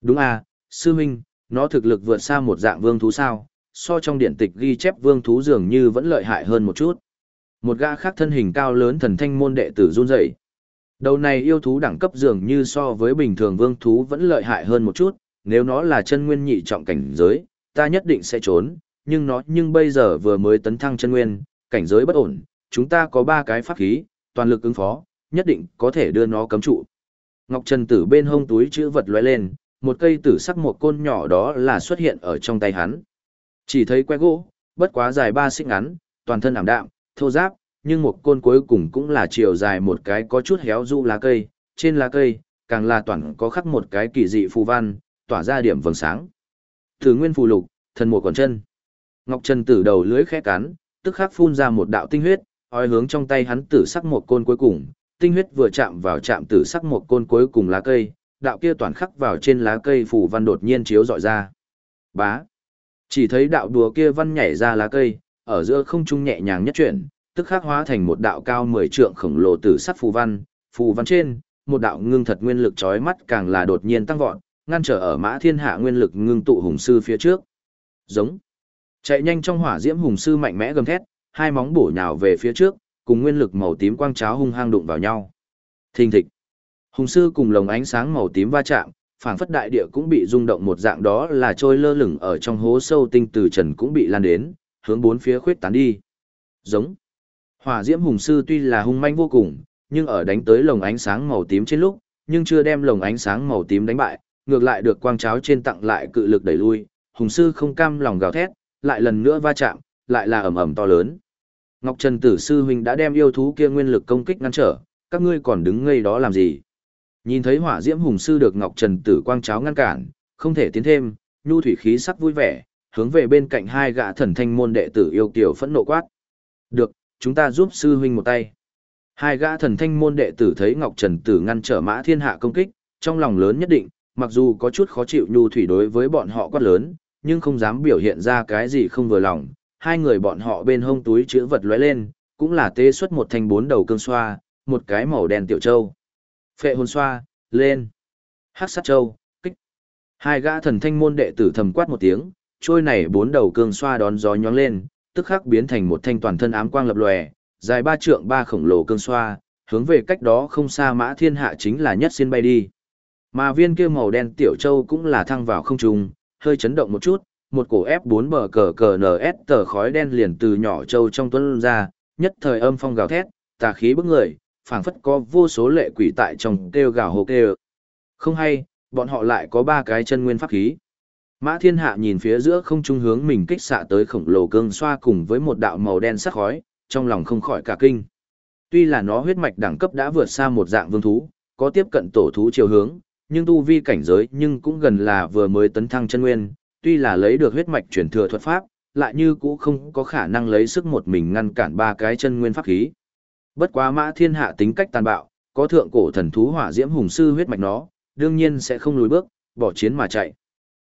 Speaker 1: Đúng à, Sư Minh, nó thực lực vượt xa một dạng vương thú sao, so trong điện tịch ghi chép vương thú dường như vẫn lợi hại hơn một chút. Một gã khác thân hình cao lớn thần thanh môn đệ tử run rẩy. Đầu này yêu thú đẳng cấp dường như so với bình thường vương thú vẫn lợi hại hơn một chút, nếu nó là chân nguyên nhị trọng cảnh giới, ta nhất định sẽ trốn, nhưng nó nhưng bây giờ vừa mới tấn thăng chân nguyên, cảnh giới bất ổn, chúng ta có ba cái pháp khí, toàn lực ứng phó, nhất định có thể đưa nó cấm trụ. Ngọc Trần Tử bên hông túi chữ vật lóe lên, một cây tử sắc một côn nhỏ đó là xuất hiện ở trong tay hắn. Chỉ thấy que gỗ, bất quá dài ba xích ngắn, toàn thân ảm đạm, thô giáp, nhưng một côn cuối cùng cũng là chiều dài một cái có chút héo rũ lá cây, trên lá cây, càng là toàn có khắc một cái kỳ dị phù văn, tỏa ra điểm vầng sáng. Thử nguyên phù lục, thần mùa còn chân. Ngọc Trần Tử đầu lưới khẽ cắn, tức khắc phun ra một đạo tinh huyết, ói hướng trong tay hắn tử sắc một côn cuối cùng, tinh huyết vừa chạm vào chạm tử sắc một côn cuối cùng lá cây, đạo kia toàn khắc vào trên lá cây phù văn đột nhiên chiếu dọi ra. Bá. Chỉ thấy đạo đùa kia văn nhảy ra lá cây, ở giữa không trung nhẹ nhàng nhất chuyển, tức khắc hóa thành một đạo cao 10 trượng khổng lồ tử sắc phù văn, phù văn trên, một đạo ngưng thật nguyên lực chói mắt càng là đột nhiên tăng vọt, ngăn trở ở Mã Thiên Hạ nguyên lực ngưng tụ hùng sư phía trước. Giống. Chạy nhanh trong hỏa diễm hùng sư mạnh mẽ gầm thét, hai móng bổ nhào về phía trước, cùng nguyên lực màu tím quang cháo hung hăng đụng vào nhau. Thình thịch. Hùng sư cùng lồng ánh sáng màu tím va chạm, phảng phất đại địa cũng bị rung động một dạng đó là trôi lơ lửng ở trong hố sâu tinh từ trần cũng bị lan đến, hướng bốn phía khuyết tán đi. Giống. Hỏa diễm hùng sư tuy là hung manh vô cùng, nhưng ở đánh tới lồng ánh sáng màu tím trên lúc, nhưng chưa đem lồng ánh sáng màu tím đánh bại, ngược lại được quang cháo trên tặng lại cự lực đẩy lui, hùng sư không cam lòng gào thét, lại lần nữa va chạm, lại là ầm ầm to lớn. Ngọc Trần Tử sư huynh đã đem yêu thú kia nguyên lực công kích ngăn trở, các ngươi còn đứng ngây đó làm gì? Nhìn thấy hỏa diễm hùng sư được Ngọc Trần Tử quang cháo ngăn cản, không thể tiến thêm, nhu thủy khí sắc vui vẻ, hướng về bên cạnh hai gã thần thanh môn đệ tử yêu kiều phẫn nộ quát. Được, chúng ta giúp sư huynh một tay. Hai gã thần thanh môn đệ tử thấy Ngọc Trần Tử ngăn trở mã thiên hạ công kích, trong lòng lớn nhất định, mặc dù có chút khó chịu nhu thủy đối với bọn họ quát lớn, nhưng không dám biểu hiện ra cái gì không vừa lòng. Hai người bọn họ bên hông túi chữ vật lóe lên, cũng là tê xuất một thanh bốn đầu cương xoa, một cái màu đen tiểu châu. Phệ hồn xoa, lên. Hắc sát châu, kích. Hai gã thần thanh môn đệ tử thầm quát một tiếng, trôi này bốn đầu cương xoa đón gió nhóng lên, tức khắc biến thành một thanh toàn thân ám quang lập lòe, dài ba trượng ba khổng lồ cương xoa, hướng về cách đó không xa mã thiên hạ chính là nhất xin bay đi. Mà viên kia màu đen tiểu châu cũng là thăng vào không trung, hơi chấn động một chút, một cổ F4 bờ cờ cờ NS tờ khói đen liền từ nhỏ châu trong tuấn ra, nhất thời âm phong gào thét, tà khí bức người, phảng phất có vô số lệ quỷ tại trong kêu gào hồ kêu. Không hay, bọn họ lại có ba cái chân nguyên pháp khí. Mã thiên hạ nhìn phía giữa không trung hướng mình kích xạ tới khổng lồ cương xoa cùng với một đạo màu đen sắc khói, trong lòng không khỏi cả kinh. Tuy là nó huyết mạch đẳng cấp đã vượt xa một dạng vương thú, có tiếp cận tổ thú chiều hướng, nhưng tu vi cảnh giới nhưng cũng gần là vừa mới tấn thăng chân nguyên, tuy là lấy được huyết mạch truyền thừa thuật pháp, lại như cũng không có khả năng lấy sức một mình ngăn cản ba cái chân nguyên pháp khí. Bất quá mã thiên hạ tính cách tàn bạo, có thượng cổ thần thú hỏa diễm hùng sư huyết mạch nó, đương nhiên sẽ không lùi bước, bỏ chiến mà chạy.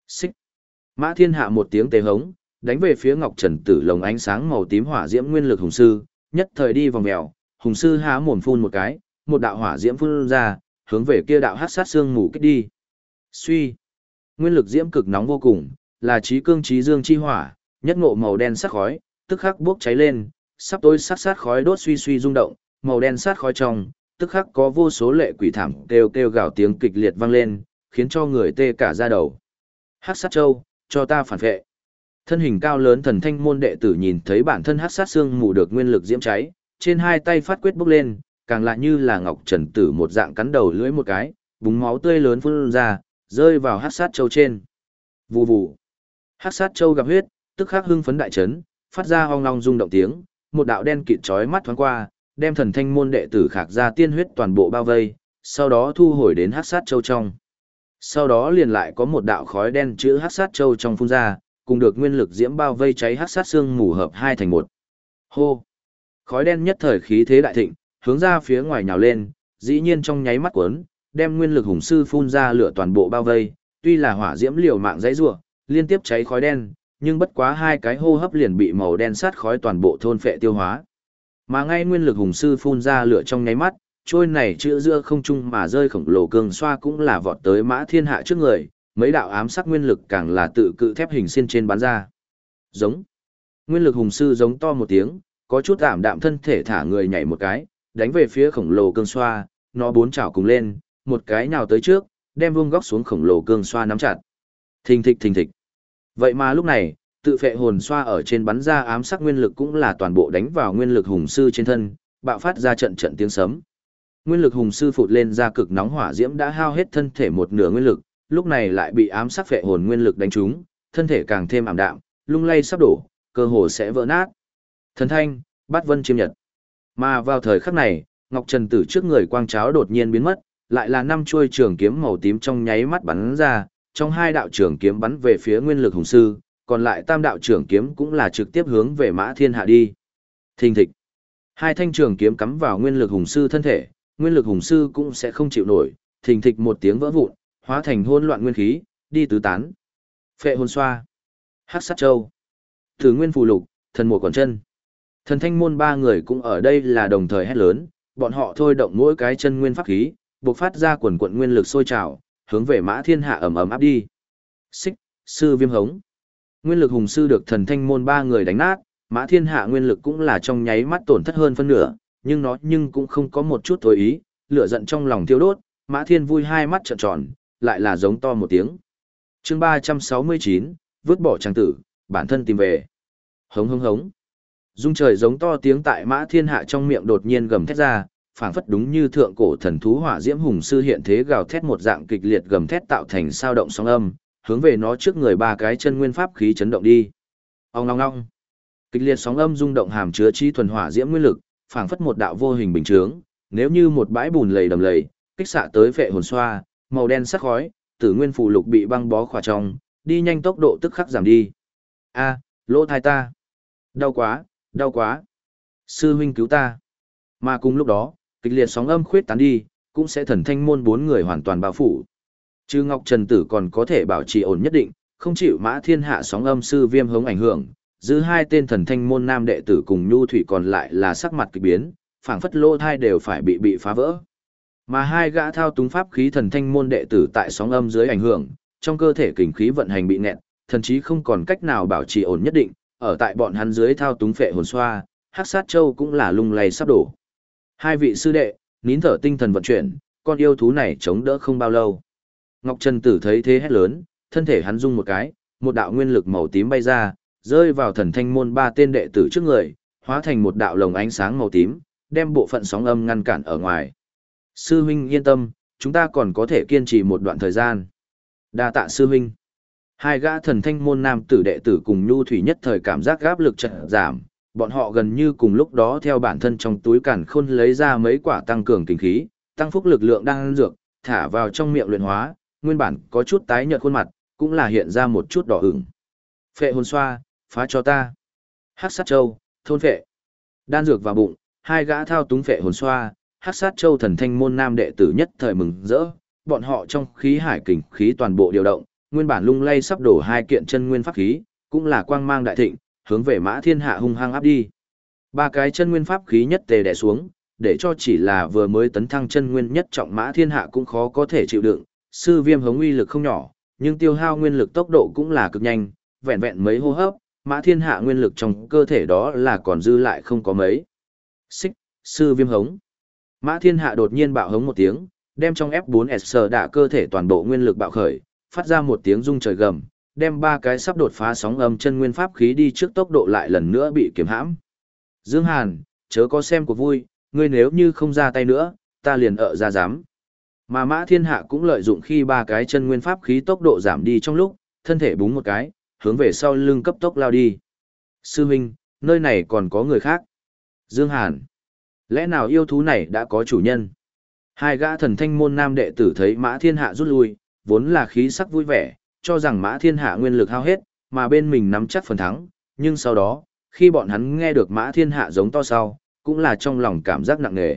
Speaker 1: Xích. Mã thiên hạ một tiếng tê hống, đánh về phía ngọc trần tử lồng ánh sáng màu tím hỏa diễm nguyên lực hùng sư, nhất thời đi vòng mèo, hùng sư há mồm phun một cái, một đạo hỏa diễm phun ra, hướng về kia đạo hắc sát xương mù kích đi. Suy. Nguyên lực diễm cực nóng vô cùng, là trí cương trí dương chi hỏa, nhất ngộ màu đen sắc khói, tức khắc bốc cháy lên, sắp tối sát sát khói đốt suy suy rung động, màu đen sát khói trong, tức khắc có vô số lệ quỷ thảm kêu kêu gào tiếng kịch liệt vang lên, khiến cho người tê cả da đầu. Hắc sát châu, cho ta phản vệ. Thân hình cao lớn thần thanh môn đệ tử nhìn thấy bản thân hắc sát xương mù được nguyên lực diễm cháy, trên hai tay phát quyết bốc lên, càng lại như là ngọc trần tử một dạng cắn đầu lưỡi một cái, búng máu tươi lớn phun ra, rơi vào hắc sát châu trên. Vù vù. Hắc sát châu gặp huyết, tức khắc hưng phấn đại chấn, phát ra ong long rung động tiếng, một đạo đen kịt chói mắt thoáng qua, đem thần thanh môn đệ tử khạc ra tiên huyết toàn bộ bao vây, sau đó thu hồi đến hắc sát châu trong. Sau đó liền lại có một đạo khói đen chữ hắc sát châu trong phun ra, cùng được nguyên lực diễm bao vây cháy hắc sát xương mù hợp hai thành một. Hô! Khói đen nhất thời khí thế đại thịnh, hướng ra phía ngoài nhào lên, dĩ nhiên trong nháy mắt cuốn, đem nguyên lực hùng sư phun ra lửa toàn bộ bao vây, tuy là hỏa diễm liều mạng dãy rủa, liên tiếp cháy khói đen, nhưng bất quá hai cái hô hấp liền bị màu đen sát khói toàn bộ thôn phệ tiêu hóa. Mà ngay nguyên lực hùng sư phun ra lửa trong nháy mắt, trôi này chữa giữa không trung mà rơi khổng lồ cường xoa cũng là vọt tới mã thiên hạ trước người, mấy đạo ám sắc nguyên lực càng là tự cự thép hình xiên trên bán ra. Giống. Nguyên lực hùng sư giống to một tiếng, có chút ảm đạm thân thể thả người nhảy một cái, đánh về phía khổng lồ cương xoa, nó bốn chảo cùng lên, một cái nào tới trước, đem vuông góc xuống khổng lồ cương xoa nắm chặt. Thình thịch thình thịch. Vậy mà lúc này, tự phệ hồn xoa ở trên bắn ra ám sắc nguyên lực cũng là toàn bộ đánh vào nguyên lực hùng sư trên thân, bạo phát ra trận trận tiếng sấm. Nguyên lực hùng sư phụt lên ra cực nóng hỏa diễm đã hao hết thân thể một nửa nguyên lực, lúc này lại bị ám sắc phệ hồn nguyên lực đánh trúng, thân thể càng thêm ảm đạm, lung lay sắp đổ, cơ hồ sẽ vỡ nát. Thần thanh, bát vân chiêm nhật. Mà vào thời khắc này, Ngọc Trần Tử trước người quang cháo đột nhiên biến mất, lại là năm chuôi trường kiếm màu tím trong nháy mắt bắn ra, trong hai đạo trường kiếm bắn về phía nguyên lực hùng sư, còn lại tam đạo trường kiếm cũng là trực tiếp hướng về mã thiên hạ đi. Thình thịch. Hai thanh trường kiếm cắm vào nguyên lực hùng sư thân thể, nguyên lực hùng sư cũng sẽ không chịu nổi, thình thịch một tiếng vỡ vụn, hóa thành hỗn loạn nguyên khí, đi tứ tán. Phệ hồn xoa. Hắc sát châu. Thử nguyên phù lục, thần mùa còn chân. Thần thanh môn ba người cũng ở đây là đồng thời hét lớn, bọn họ thôi động mỗi cái chân nguyên pháp khí, bộc phát ra quần quận nguyên lực sôi trào, hướng về mã thiên hạ ầm ầm áp đi. Xích, sư viêm hống. Nguyên lực hùng sư được thần thanh môn ba người đánh nát, mã thiên hạ nguyên lực cũng là trong nháy mắt tổn thất hơn phân nửa, nhưng nó nhưng cũng không có một chút thối ý, lửa giận trong lòng thiêu đốt, mã thiên vui hai mắt trợn tròn, lại là giống to một tiếng. chương 369, vứt bỏ trang tử, bản thân tìm về. Hống hống hống. Dung trời giống to tiếng tại mã thiên hạ trong miệng đột nhiên gầm thét ra, phảng phất đúng như thượng cổ thần thú hỏa diễm hùng sư hiện thế gào thét một dạng kịch liệt gầm thét tạo thành sao động sóng âm, hướng về nó trước người ba cái chân nguyên pháp khí chấn động đi. Ong long long. Kịch liệt sóng âm rung động hàm chứa chi thuần hỏa diễm nguyên lực, phảng phất một đạo vô hình bình chướng, nếu như một bãi bùn lầy đầm lầy, kích xạ tới vệ hồn xoa, màu đen sắc khói, tử nguyên phù lục bị băng bó khỏa trong, đi nhanh tốc độ tức khắc giảm đi. A, lỗ thai ta. Đau quá, đau quá. Sư huynh cứu ta. Mà cùng lúc đó, kịch liệt sóng âm khuyết tán đi, cũng sẽ thần thanh môn bốn người hoàn toàn bao phủ. Chứ Ngọc Trần Tử còn có thể bảo trì ổn nhất định, không chịu mã thiên hạ sóng âm sư viêm hống ảnh hưởng, giữ hai tên thần thanh môn nam đệ tử cùng nhu thủy còn lại là sắc mặt kỳ biến, phảng phất lô thai đều phải bị bị phá vỡ. Mà hai gã thao túng pháp khí thần thanh môn đệ tử tại sóng âm dưới ảnh hưởng, trong cơ thể kình khí vận hành bị nẹt, thần chí không còn cách nào bảo trì ổn nhất định, ở tại bọn hắn dưới thao túng phệ hồn xoa, Hắc Sát Châu cũng là lung lay sắp đổ. Hai vị sư đệ, nín thở tinh thần vận chuyển, con yêu thú này chống đỡ không bao lâu. Ngọc Trần Tử thấy thế hét lớn, thân thể hắn rung một cái, một đạo nguyên lực màu tím bay ra, rơi vào thần thanh môn ba tên đệ tử trước người, hóa thành một đạo lồng ánh sáng màu tím, đem bộ phận sóng âm ngăn cản ở ngoài. Sư huynh yên tâm, chúng ta còn có thể kiên trì một đoạn thời gian. Đa tạ sư huynh. Hai gã thần thanh môn nam tử đệ tử cùng nhu thủy nhất thời cảm giác gáp lực chợt giảm, bọn họ gần như cùng lúc đó theo bản thân trong túi cản khôn lấy ra mấy quả tăng cường kinh khí, tăng phúc lực lượng đang dược, thả vào trong miệng luyện hóa, nguyên bản có chút tái nhợt khuôn mặt, cũng là hiện ra một chút đỏ ửng. Phệ hồn xoa, phá cho ta. Hắc sát châu, thôn phệ. Đan dược vào bụng, hai gã thao túng phệ hồn xoa, Hắc sát châu thần thanh môn nam đệ tử nhất thời mừng rỡ, bọn họ trong khí hải kình khí toàn bộ điều động, nguyên bản lung lay sắp đổ hai kiện chân nguyên pháp khí, cũng là quang mang đại thịnh, hướng về Mã Thiên Hạ hung hăng áp đi. Ba cái chân nguyên pháp khí nhất tề đè xuống, để cho chỉ là vừa mới tấn thăng chân nguyên nhất trọng Mã Thiên Hạ cũng khó có thể chịu đựng, sư viêm hống uy lực không nhỏ, nhưng tiêu hao nguyên lực tốc độ cũng là cực nhanh, vẹn vẹn mấy hô hấp, Mã Thiên Hạ nguyên lực trong cơ thể đó là còn dư lại không có mấy. Xích, sư viêm hống. Mã Thiên Hạ đột nhiên bạo hống một tiếng, đem trong F4S đả cơ thể toàn bộ nguyên lực bạo khởi, phát ra một tiếng rung trời gầm, đem ba cái sắp đột phá sóng âm chân nguyên pháp khí đi trước tốc độ lại lần nữa bị kiềm hãm. Dương Hàn, chớ có xem của vui, ngươi nếu như không ra tay nữa, ta liền ở ra dám. Mà Mã Thiên Hạ cũng lợi dụng khi ba cái chân nguyên pháp khí tốc độ giảm đi trong lúc, thân thể búng một cái, hướng về sau lưng cấp tốc lao đi. Sư Minh, nơi này còn có người khác. Dương Hàn, lẽ nào yêu thú này đã có chủ nhân? Hai gã thần thanh môn nam đệ tử thấy Mã Thiên Hạ rút lui, vốn là khí sắc vui vẻ, cho rằng Mã Thiên Hạ nguyên lực hao hết, mà bên mình nắm chắc phần thắng, nhưng sau đó, khi bọn hắn nghe được Mã Thiên Hạ giống to sau, cũng là trong lòng cảm giác nặng nề.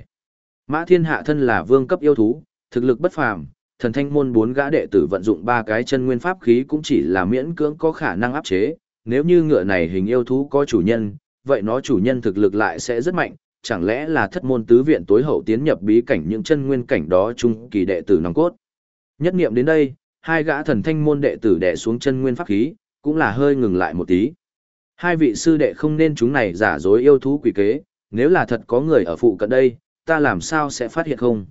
Speaker 1: Mã Thiên Hạ thân là vương cấp yêu thú, thực lực bất phàm, thần thanh môn bốn gã đệ tử vận dụng ba cái chân nguyên pháp khí cũng chỉ là miễn cưỡng có khả năng áp chế, nếu như ngựa này hình yêu thú có chủ nhân, vậy nó chủ nhân thực lực lại sẽ rất mạnh, chẳng lẽ là thất môn tứ viện tối hậu tiến nhập bí cảnh những chân nguyên cảnh đó chung kỳ đệ tử nòng cốt. Nhất niệm đến đây, hai gã thần thanh môn đệ tử đè xuống chân nguyên pháp khí, cũng là hơi ngừng lại một tí. Hai vị sư đệ không nên chúng này giả dối yêu thú quỷ kế, nếu là thật có người ở phụ cận đây, ta làm sao sẽ phát hiện không?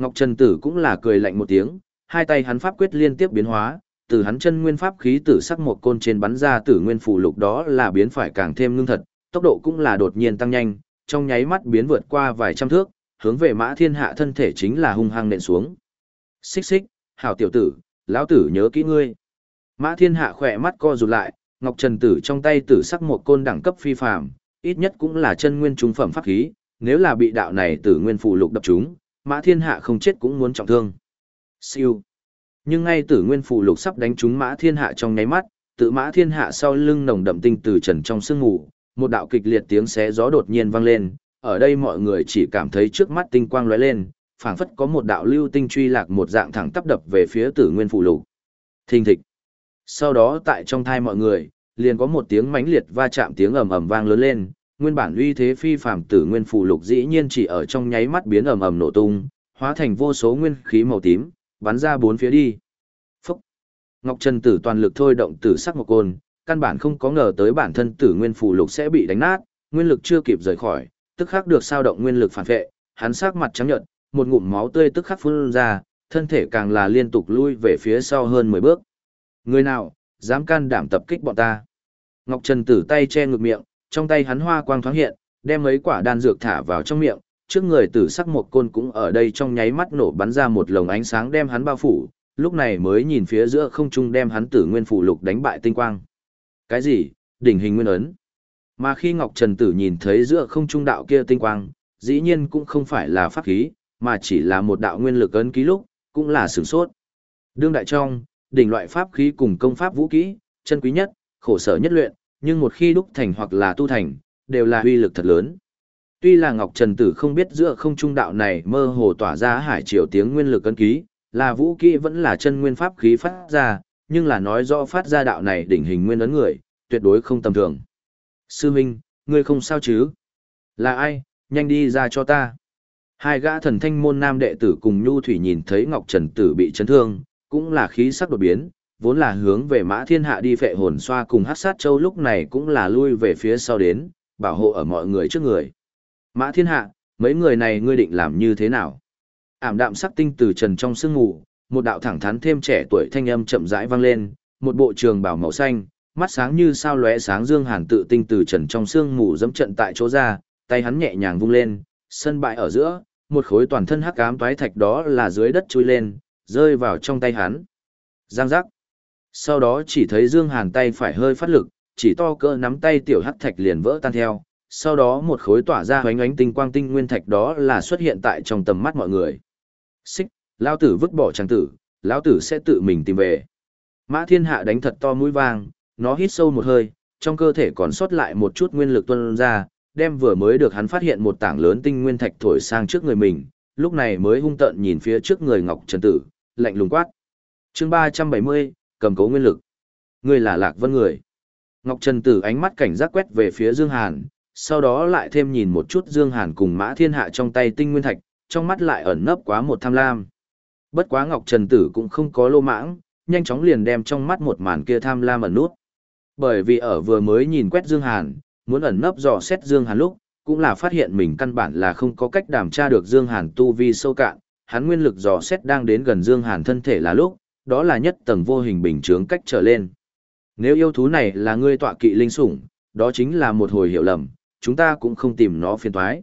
Speaker 1: Ngọc Trần Tử cũng là cười lạnh một tiếng, hai tay hắn pháp quyết liên tiếp biến hóa, từ hắn chân nguyên pháp khí tử sắc một côn trên bắn ra tử nguyên phù lục đó là biến phải càng thêm ngưng thật, tốc độ cũng là đột nhiên tăng nhanh, trong nháy mắt biến vượt qua vài trăm thước, hướng về Mã Thiên Hạ thân thể chính là hung hăng nện xuống. Xích xích, hảo tiểu tử, lão tử nhớ kỹ ngươi. Mã Thiên Hạ khỏe mắt co rụt lại, Ngọc Trần Tử trong tay tử sắc một côn đẳng cấp phi phàm, ít nhất cũng là chân nguyên trung phẩm pháp khí, nếu là bị đạo này tử nguyên phù lục đập trúng, Mã Thiên Hạ không chết cũng muốn trọng thương. Siêu. Nhưng ngay tử nguyên phù lục sắp đánh trúng Mã Thiên Hạ trong nháy mắt, tự Mã Thiên Hạ sau lưng nồng đậm tinh từ trần trong sương ngủ, một đạo kịch liệt tiếng xé gió đột nhiên vang lên, ở đây mọi người chỉ cảm thấy trước mắt tinh quang lóe lên, phảng phất có một đạo lưu tinh truy lạc một dạng thẳng tắp đập về phía tử nguyên phụ lục. Thình thịch. Sau đó tại trong thai mọi người, liền có một tiếng mãnh liệt va chạm tiếng ầm ầm vang lớn lên, nguyên bản uy thế phi phàm tử nguyên phụ lục dĩ nhiên chỉ ở trong nháy mắt biến ầm ầm nổ tung, hóa thành vô số nguyên khí màu tím, bắn ra bốn phía đi. Phúc. Ngọc Trần Tử toàn lực thôi động tử sắc một côn, căn bản không có ngờ tới bản thân tử nguyên phụ lục sẽ bị đánh nát, nguyên lực chưa kịp rời khỏi, tức khắc được sao động nguyên lực phản vệ, hắn sắc mặt trắng nhợt, một ngụm máu tươi tức khắc phun ra, thân thể càng là liên tục lui về phía sau hơn 10 bước. Người nào, dám can đảm tập kích bọn ta. Ngọc Trần tử tay che ngực miệng, trong tay hắn hoa quang thoáng hiện, đem mấy quả đan dược thả vào trong miệng, trước người tử sắc một côn cũng ở đây trong nháy mắt nổ bắn ra một lồng ánh sáng đem hắn bao phủ, lúc này mới nhìn phía giữa không trung đem hắn tử nguyên phủ lục đánh bại tinh quang. Cái gì? Đỉnh hình nguyên ấn. Mà khi Ngọc Trần Tử nhìn thấy giữa không trung đạo kia tinh quang, dĩ nhiên cũng không phải là pháp khí, mà chỉ là một đạo nguyên lực ấn ký lúc, cũng là sửng sốt. Đương đại trong, đỉnh loại pháp khí cùng công pháp vũ khí, chân quý nhất, khổ sở nhất luyện, nhưng một khi đúc thành hoặc là tu thành, đều là uy lực thật lớn. Tuy là Ngọc Trần Tử không biết giữa không trung đạo này mơ hồ tỏa ra hải triều tiếng nguyên lực cân ký, là vũ kỹ vẫn là chân nguyên pháp khí phát ra, nhưng là nói rõ phát ra đạo này đỉnh hình nguyên ấn người, tuyệt đối không tầm thường. Sư Minh, ngươi không sao chứ? Là ai? Nhanh đi ra cho ta. Hai gã thần thanh môn nam đệ tử cùng Nhu Thủy nhìn thấy Ngọc Trần Tử bị chấn thương, cũng là khí sắc đột biến, vốn là hướng về mã thiên hạ đi phệ hồn xoa cùng hát sát châu lúc này cũng là lui về phía sau đến, bảo hộ ở mọi người trước người. Mã thiên hạ, mấy người này ngươi định làm như thế nào? Ảm đạm sắc tinh từ trần trong sương ngủ, một đạo thẳng thắn thêm trẻ tuổi thanh âm chậm rãi vang lên, một bộ trường bảo màu xanh, mắt sáng như sao lóe sáng dương hàn tự tinh từ trần trong sương mù dẫm trận tại chỗ ra, tay hắn nhẹ nhàng vung lên, sân bãi ở giữa, một khối toàn thân hắc ám toái thạch đó là dưới đất chui lên, rơi vào trong tay hắn. Giang giác. Sau đó chỉ thấy Dương Hàn tay phải hơi phát lực, chỉ to cỡ nắm tay tiểu hắc thạch liền vỡ tan theo. Sau đó một khối tỏa ra hoánh ánh tinh quang tinh nguyên thạch đó là xuất hiện tại trong tầm mắt mọi người. Xích, lão tử vứt bỏ trang tử, lão tử sẽ tự mình tìm về. Mã thiên hạ đánh thật to mũi vang, nó hít sâu một hơi, trong cơ thể còn sót lại một chút nguyên lực tuôn ra, đem vừa mới được hắn phát hiện một tảng lớn tinh nguyên thạch thổi sang trước người mình, lúc này mới hung tợn nhìn phía trước người Ngọc Trần Tử, lạnh lùng quát. chương 370, cầm cố nguyên lực. Ngươi là Lạc Vân người. Ngọc Trần Tử ánh mắt cảnh giác quét về phía Dương Hàn, sau đó lại thêm nhìn một chút Dương Hàn cùng Mã Thiên Hạ trong tay tinh nguyên thạch, trong mắt lại ẩn nấp quá một tham lam. Bất quá Ngọc Trần Tử cũng không có lô mãng, nhanh chóng liền đem trong mắt một màn kia tham lam ẩn nút. Bởi vì ở vừa mới nhìn quét Dương Hàn, muốn ẩn nấp dò xét Dương Hàn lúc, cũng là phát hiện mình căn bản là không có cách đảm tra được Dương Hàn tu vi sâu cạn, hắn nguyên lực dò xét đang đến gần Dương Hàn thân thể là lúc, đó là nhất tầng vô hình bình chướng cách trở lên. Nếu yêu thú này là ngươi tọa kỵ linh sủng, đó chính là một hồi hiểu lầm, chúng ta cũng không tìm nó phiền toái.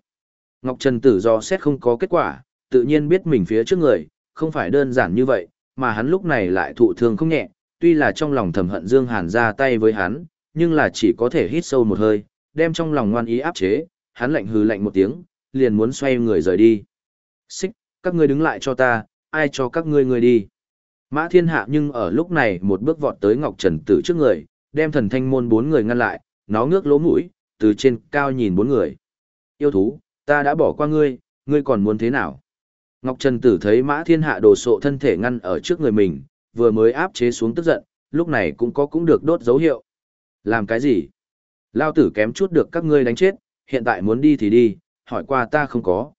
Speaker 1: Ngọc Trần Tử do xét không có kết quả, tự nhiên biết mình phía trước người, không phải đơn giản như vậy, mà hắn lúc này lại thụ thương không nhẹ, tuy là trong lòng thầm hận Dương Hàn ra tay với hắn, nhưng là chỉ có thể hít sâu một hơi, đem trong lòng ngoan ý áp chế, hắn lạnh hừ lạnh một tiếng, liền muốn xoay người rời đi. Xích, các ngươi đứng lại cho ta, ai cho các ngươi người đi. Mã thiên hạ nhưng ở lúc này một bước vọt tới Ngọc Trần Tử trước người, đem thần thanh môn bốn người ngăn lại, nó ngước lỗ mũi, từ trên cao nhìn bốn người. Yêu thú, ta đã bỏ qua ngươi, ngươi còn muốn thế nào? Ngọc Trần Tử thấy Mã Thiên Hạ đồ sộ thân thể ngăn ở trước người mình, vừa mới áp chế xuống tức giận, lúc này cũng có cũng được đốt dấu hiệu. Làm cái gì? Lao tử kém chút được các ngươi đánh chết, hiện tại muốn đi thì đi, hỏi qua ta không có.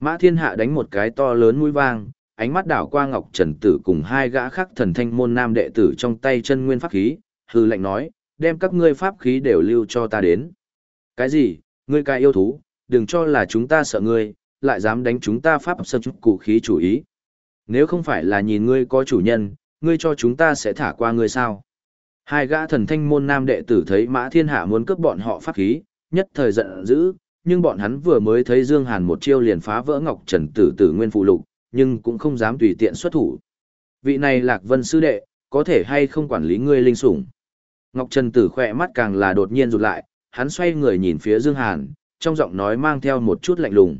Speaker 1: Mã thiên hạ đánh một cái to lớn mũi vang, ánh mắt đảo qua Ngọc Trần Tử cùng hai gã khác thần thanh môn nam đệ tử trong tay chân nguyên pháp khí, hư lệnh nói, đem các ngươi pháp khí đều lưu cho ta đến. Cái gì, ngươi cái yêu thú, đừng cho là chúng ta sợ ngươi, lại dám đánh chúng ta pháp sơ chút cụ khí chủ ý. Nếu không phải là nhìn ngươi có chủ nhân, ngươi cho chúng ta sẽ thả qua ngươi sao? Hai gã thần thanh môn nam đệ tử thấy Mã Thiên Hạ muốn cướp bọn họ pháp khí, nhất thời giận dữ, nhưng bọn hắn vừa mới thấy Dương Hàn một chiêu liền phá vỡ Ngọc Trần Tử Tử Nguyên phụ lục, nhưng cũng không dám tùy tiện xuất thủ. Vị này Lạc Vân sư đệ, có thể hay không quản lý ngươi linh sủng? Ngọc Trần Tử khỏe mắt càng là đột nhiên rụt lại, hắn xoay người nhìn phía Dương Hàn, trong giọng nói mang theo một chút lạnh lùng.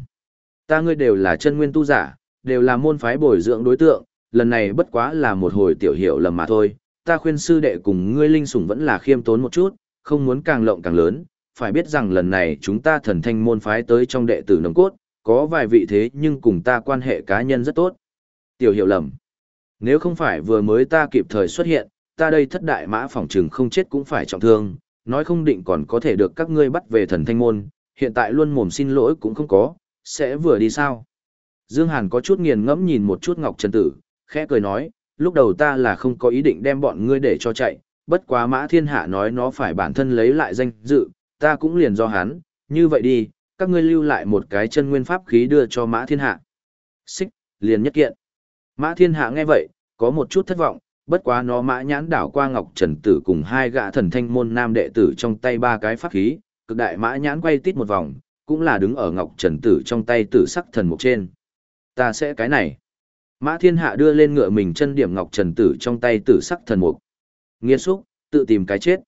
Speaker 1: Ta ngươi đều là chân nguyên tu giả, đều là môn phái bồi dưỡng đối tượng, lần này bất quá là một hồi tiểu hiểu lầm mà thôi, ta khuyên sư đệ cùng ngươi linh sủng vẫn là khiêm tốn một chút, không muốn càng lộng càng lớn, phải biết rằng lần này chúng ta thần thanh môn phái tới trong đệ tử nồng cốt, có vài vị thế nhưng cùng ta quan hệ cá nhân rất tốt. Tiểu hiểu lầm. Nếu không phải vừa mới ta kịp thời xuất hiện, ta đây thất đại mã phỏng trừng không chết cũng phải trọng thương, nói không định còn có thể được các ngươi bắt về thần thanh môn, hiện tại luôn mồm xin lỗi cũng không có, sẽ vừa đi sao. Dương Hàn có chút nghiền ngẫm nhìn một chút Ngọc Trần Tử, khẽ cười nói, lúc đầu ta là không có ý định đem bọn ngươi để cho chạy, bất quá mã thiên hạ nói nó phải bản thân lấy lại danh dự, ta cũng liền do hắn, như vậy đi, các ngươi lưu lại một cái chân nguyên pháp khí đưa cho mã thiên hạ. Xích, liền nhất kiện. Mã Thiên Hạ nghe vậy, có một chút thất vọng, bất quá nó mã nhãn đảo qua Ngọc Trần Tử cùng hai gã thần thanh môn nam đệ tử trong tay ba cái pháp khí, cực đại mã nhãn quay tít một vòng, cũng là đứng ở Ngọc Trần Tử trong tay tử sắc thần mục trên. Ta sẽ cái này. Mã Thiên Hạ đưa lên ngựa mình chân điểm Ngọc Trần Tử trong tay tử sắc thần mục. Nghiên xúc, tự tìm cái chết.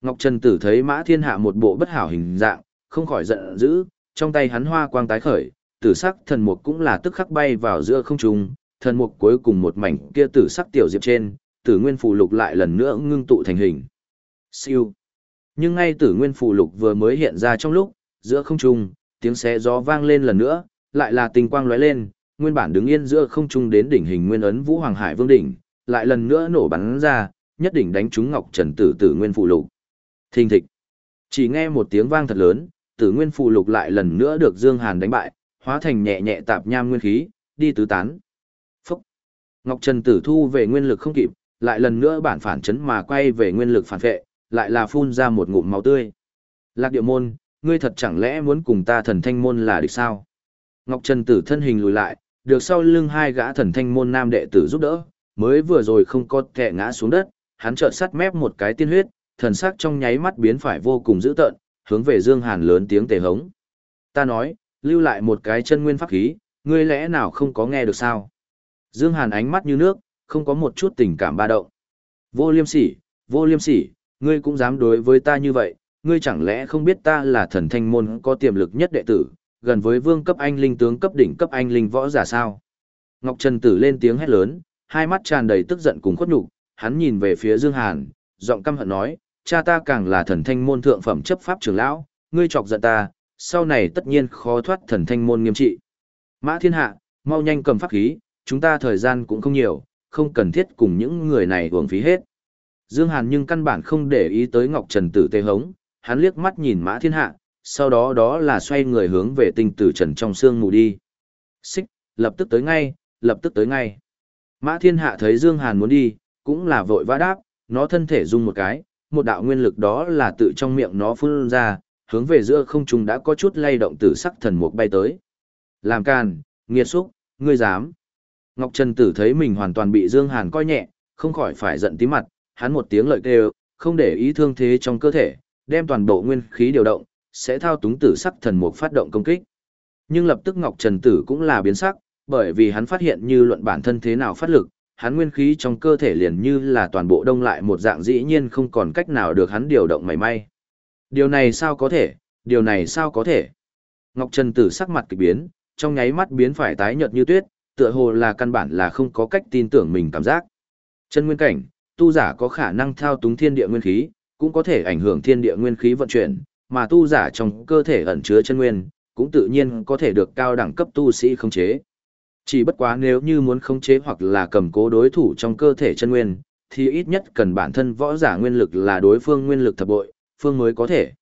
Speaker 1: Ngọc Trần Tử thấy Mã Thiên Hạ một bộ bất hảo hình dạng, không khỏi giận dữ, trong tay hắn hoa quang tái khởi, tử sắc thần mục cũng là tức khắc bay vào giữa không trung, thần mục cuối cùng một mảnh kia tử sắc tiểu diệp trên, tử nguyên phù lục lại lần nữa ngưng tụ thành hình. Siêu. Nhưng ngay tử nguyên phù lục vừa mới hiện ra trong lúc, giữa không trung, tiếng xé gió vang lên lần nữa, lại là tình quang lóe lên, nguyên bản đứng yên giữa không trung đến đỉnh hình nguyên ấn Vũ Hoàng Hải Vương đỉnh, lại lần nữa nổ bắn ra, nhất định đánh trúng Ngọc Trần Tử Tử Nguyên phù lục. Thình thịch. Chỉ nghe một tiếng vang thật lớn, Tử Nguyên phù lục lại lần nữa được Dương Hàn đánh bại, hóa thành nhẹ nhẹ tạp nham nguyên khí, đi tứ tán. Phúc. Ngọc Trần Tử thu về nguyên lực không kịp, lại lần nữa bản phản chấn mà quay về nguyên lực phản vệ, lại là phun ra một ngụm máu tươi. Lạc địa môn, ngươi thật chẳng lẽ muốn cùng ta thần thanh môn là địch sao? Ngọc Trần Tử thân hình lùi lại, được sau lưng hai gã thần thanh môn nam đệ tử giúp đỡ, mới vừa rồi không có kẻ ngã xuống đất, hắn chợt sắt mép một cái tiên huyết, thần sắc trong nháy mắt biến phải vô cùng dữ tợn, hướng về Dương Hàn lớn tiếng tề hống. Ta nói, lưu lại một cái chân nguyên pháp khí, ngươi lẽ nào không có nghe được sao? Dương Hàn ánh mắt như nước, không có một chút tình cảm ba động. Vô liêm sỉ, vô liêm sỉ, ngươi cũng dám đối với ta như vậy, ngươi chẳng lẽ không biết ta là thần thanh môn có tiềm lực nhất đệ tử, gần với vương cấp anh linh tướng cấp đỉnh cấp anh linh võ giả sao? Ngọc Trần Tử lên tiếng hét lớn, hai mắt tràn đầy tức giận cùng khuất nhục, hắn nhìn về phía Dương Hàn, giọng căm hận nói, cha ta càng là thần thanh môn thượng phẩm chấp pháp trưởng lão, ngươi chọc giận ta, sau này tất nhiên khó thoát thần thanh môn nghiêm trị. Mã Thiên Hạ, mau nhanh cầm pháp khí, chúng ta thời gian cũng không nhiều, không cần thiết cùng những người này uổng phí hết. Dương Hàn nhưng căn bản không để ý tới Ngọc Trần Tử tê hống, hắn liếc mắt nhìn Mã Thiên Hạ, sau đó đó là xoay người hướng về tinh tử trần trong xương mù đi. Xích, lập tức tới ngay, lập tức tới ngay. Mã Thiên Hạ thấy Dương Hàn muốn đi, cũng là vội vã đáp, nó thân thể rung một cái, một đạo nguyên lực đó là tự trong miệng nó phun ra, hướng về giữa không trung đã có chút lay động tử sắc thần mục bay tới. Làm càn, nghiệt xúc, ngươi dám. Ngọc Trần Tử thấy mình hoàn toàn bị Dương Hàn coi nhẹ, không khỏi phải giận tí mặt, hắn một tiếng lợi kêu, không để ý thương thế trong cơ thể, đem toàn bộ nguyên khí điều động, sẽ thao túng tử sắc thần mục phát động công kích. Nhưng lập tức Ngọc Trần Tử cũng là biến sắc, bởi vì hắn phát hiện như luận bản thân thế nào phát lực, hắn nguyên khí trong cơ thể liền như là toàn bộ đông lại một dạng dĩ nhiên không còn cách nào được hắn điều động mảy may. Điều này sao có thể, điều này sao có thể. Ngọc Trần Tử sắc mặt kỳ biến, trong nháy mắt biến phải tái nhợt như tuyết, tựa hồ là căn bản là không có cách tin tưởng mình cảm giác. Chân nguyên cảnh, tu giả có khả năng thao túng thiên địa nguyên khí, cũng có thể ảnh hưởng thiên địa nguyên khí vận chuyển, mà tu giả trong cơ thể ẩn chứa chân nguyên, cũng tự nhiên có thể được cao đẳng cấp tu sĩ khống chế. Chỉ bất quá nếu như muốn khống chế hoặc là cầm cố đối thủ trong cơ thể chân nguyên, thì ít nhất cần bản thân võ giả nguyên lực là đối phương nguyên lực thập bội, phương mới có thể.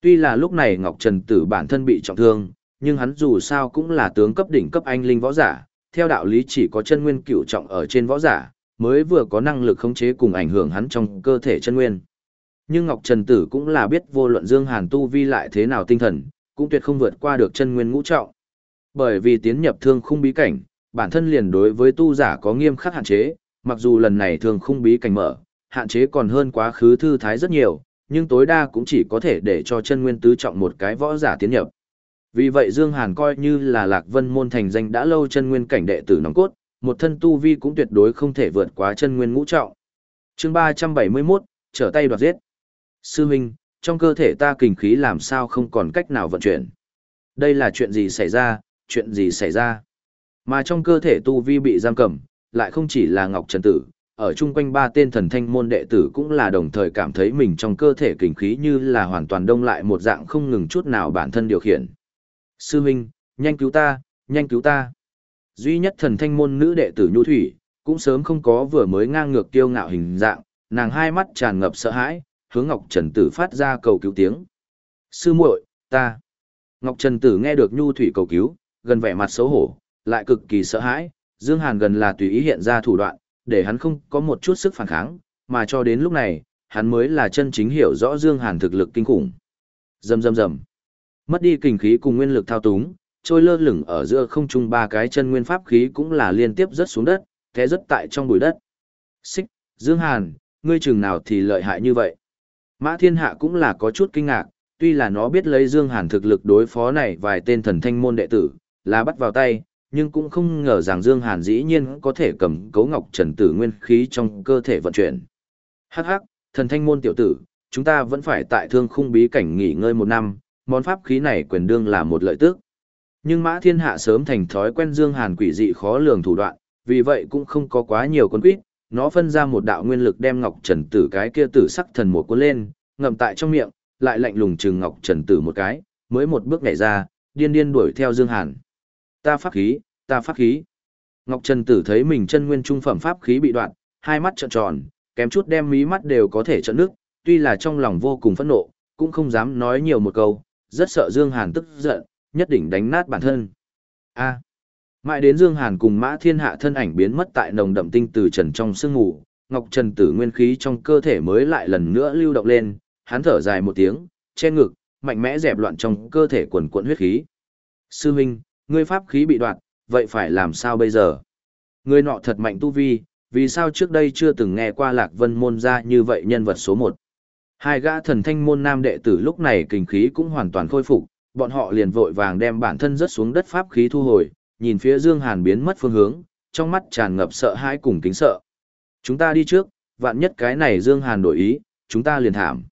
Speaker 1: Tuy là lúc này Ngọc Trần Tử bản thân bị trọng thương, nhưng hắn dù sao cũng là tướng cấp đỉnh cấp anh linh võ giả, theo đạo lý chỉ có chân nguyên cửu trọng ở trên võ giả, mới vừa có năng lực khống chế cùng ảnh hưởng hắn trong cơ thể chân nguyên. Nhưng Ngọc Trần Tử cũng là biết vô luận Dương Hàn tu vi lại thế nào tinh thần, cũng tuyệt không vượt qua được chân nguyên ngũ trọng. Bởi vì tiến nhập thương khung bí cảnh, bản thân liền đối với tu giả có nghiêm khắc hạn chế, mặc dù lần này thương khung bí cảnh mở, hạn chế còn hơn quá khứ thư thái rất nhiều, nhưng tối đa cũng chỉ có thể để cho chân nguyên tứ trọng một cái võ giả tiến nhập. Vì vậy Dương Hàn coi như là Lạc Vân môn thành danh đã lâu chân nguyên cảnh đệ tử nòng cốt, một thân tu vi cũng tuyệt đối không thể vượt quá chân nguyên ngũ trọng. Chương 371, trở tay đoạt giết. Sư huynh, trong cơ thể ta kinh khí làm sao không còn cách nào vận chuyển. Đây là chuyện gì xảy ra, chuyện gì xảy ra. Mà trong cơ thể tu vi bị giam cầm, lại không chỉ là Ngọc Trần Tử, ở chung quanh ba tên thần thanh môn đệ tử cũng là đồng thời cảm thấy mình trong cơ thể kinh khí như là hoàn toàn đông lại một dạng không ngừng chút nào bản thân điều khiển. Sư huynh, nhanh cứu ta, nhanh cứu ta. Duy nhất thần thanh môn nữ đệ tử Nhu Thủy, cũng sớm không có vừa mới ngang ngược tiêu ngạo hình dạng, nàng hai mắt tràn ngập sợ hãi, hướng Ngọc Trần Tử phát ra cầu cứu tiếng. Sư muội, ta. Ngọc Trần Tử nghe được Nhu Thủy cầu cứu, gần vẻ mặt xấu hổ, lại cực kỳ sợ hãi, Dương Hàn gần là tùy ý hiện ra thủ đoạn, để hắn không có một chút sức phản kháng, mà cho đến lúc này, hắn mới là chân chính hiểu rõ Dương Hàn thực lực kinh khủng. Rầm rầm rầm. Mất đi kinh khí cùng nguyên lực thao túng, trôi lơ lửng ở giữa không trung ba cái chân nguyên pháp khí cũng là liên tiếp rớt xuống đất, té rớt tại trong bụi đất. Xích, Dương Hàn, ngươi chừng nào thì lợi hại như vậy. Mã Thiên Hạ cũng là có chút kinh ngạc, tuy là nó biết lấy Dương Hàn thực lực đối phó này vài tên thần thanh môn đệ tử, là bắt vào tay, nhưng cũng không ngờ rằng Dương Hàn dĩ nhiên có thể cầm cấu ngọc trần tử nguyên khí trong cơ thể vận chuyển. Hắc hắc, thần thanh môn tiểu tử, chúng ta vẫn phải tại thương khung bí cảnh nghỉ ngơi một năm, món pháp khí này quyền đương là một lợi tức. Nhưng Mã Thiên Hạ sớm thành thói quen Dương Hàn quỷ dị khó lường thủ đoạn, vì vậy cũng không có quá nhiều con quýt, nó phân ra một đạo nguyên lực đem Ngọc Trần Tử cái kia tử sắc thần một cuốn lên, ngậm tại trong miệng, lại lạnh lùng trừng Ngọc Trần Tử một cái, mới một bước nhảy ra, điên điên đuổi theo Dương Hàn. Ta pháp khí, ta pháp khí. Ngọc Trần Tử thấy mình chân nguyên trung phẩm pháp khí bị đoạn, hai mắt trợn tròn, kém chút đem mí mắt đều có thể trợn nước, tuy là trong lòng vô cùng phẫn nộ, cũng không dám nói nhiều một câu, rất sợ Dương Hàn tức giận, nhất định đánh nát bản thân. A. Mãi đến Dương Hàn cùng Mã Thiên Hạ thân ảnh biến mất tại nồng đậm tinh từ trần trong sương ngủ, Ngọc Trần Tử nguyên khí trong cơ thể mới lại lần nữa lưu động lên, hắn thở dài một tiếng, che ngực, mạnh mẽ dẹp loạn trong cơ thể quần cuộn huyết khí. Sư huynh, ngươi pháp khí bị đoạt, vậy phải làm sao bây giờ? Ngươi nọ thật mạnh tu vi, vì sao trước đây chưa từng nghe qua Lạc Vân môn ra như vậy nhân vật số một? Hai gã thần thanh môn nam đệ tử lúc này kinh khí cũng hoàn toàn khôi phục, bọn họ liền vội vàng đem bản thân rớt xuống đất pháp khí thu hồi, nhìn phía Dương Hàn biến mất phương hướng, trong mắt tràn ngập sợ hãi cùng kính sợ. Chúng ta đi trước, vạn nhất cái này Dương Hàn đổi ý, chúng ta liền thảm.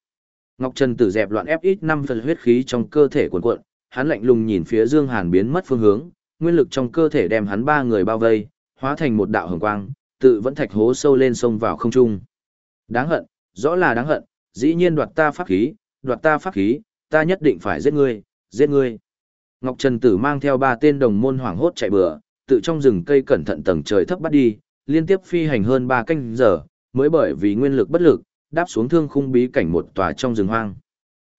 Speaker 1: Ngọc Trần Tử dẹp loạn ép ít năm phần huyết khí trong cơ thể cuộn cuộn, hắn lạnh lùng nhìn phía Dương Hàn biến mất phương hướng, nguyên lực trong cơ thể đem hắn ba người bao vây, hóa thành một đạo hồng quang, tự vẫn thạch hố sâu lên sông vào không trung. Đáng hận, rõ là đáng hận, dĩ nhiên đoạt ta pháp khí, đoạt ta pháp khí, ta nhất định phải giết ngươi, giết ngươi. Ngọc Trần Tử mang theo ba tên đồng môn hoảng hốt chạy bừa, tự trong rừng cây cẩn thận tầng trời thấp bắt đi, liên tiếp phi hành hơn ba canh giờ, mới bởi vì nguyên lực bất lực, đáp xuống thương khung bí cảnh một tòa trong rừng hoang.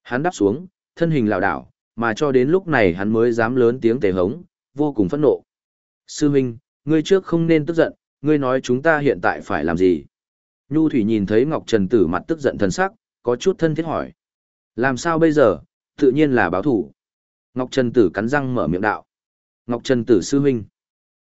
Speaker 1: Hắn đáp xuống, thân hình lảo đảo, mà cho đến lúc này hắn mới dám lớn tiếng tề hống, vô cùng phẫn nộ. Sư Minh, ngươi trước không nên tức giận, ngươi nói chúng ta hiện tại phải làm gì? Nhu Thủy nhìn thấy Ngọc Trần Tử mặt tức giận thần sắc, có chút thân thiết hỏi. Làm sao bây giờ, tự nhiên là báo thủ. Ngọc Trần Tử cắn răng mở miệng đạo. Ngọc Trần Tử sư huynh.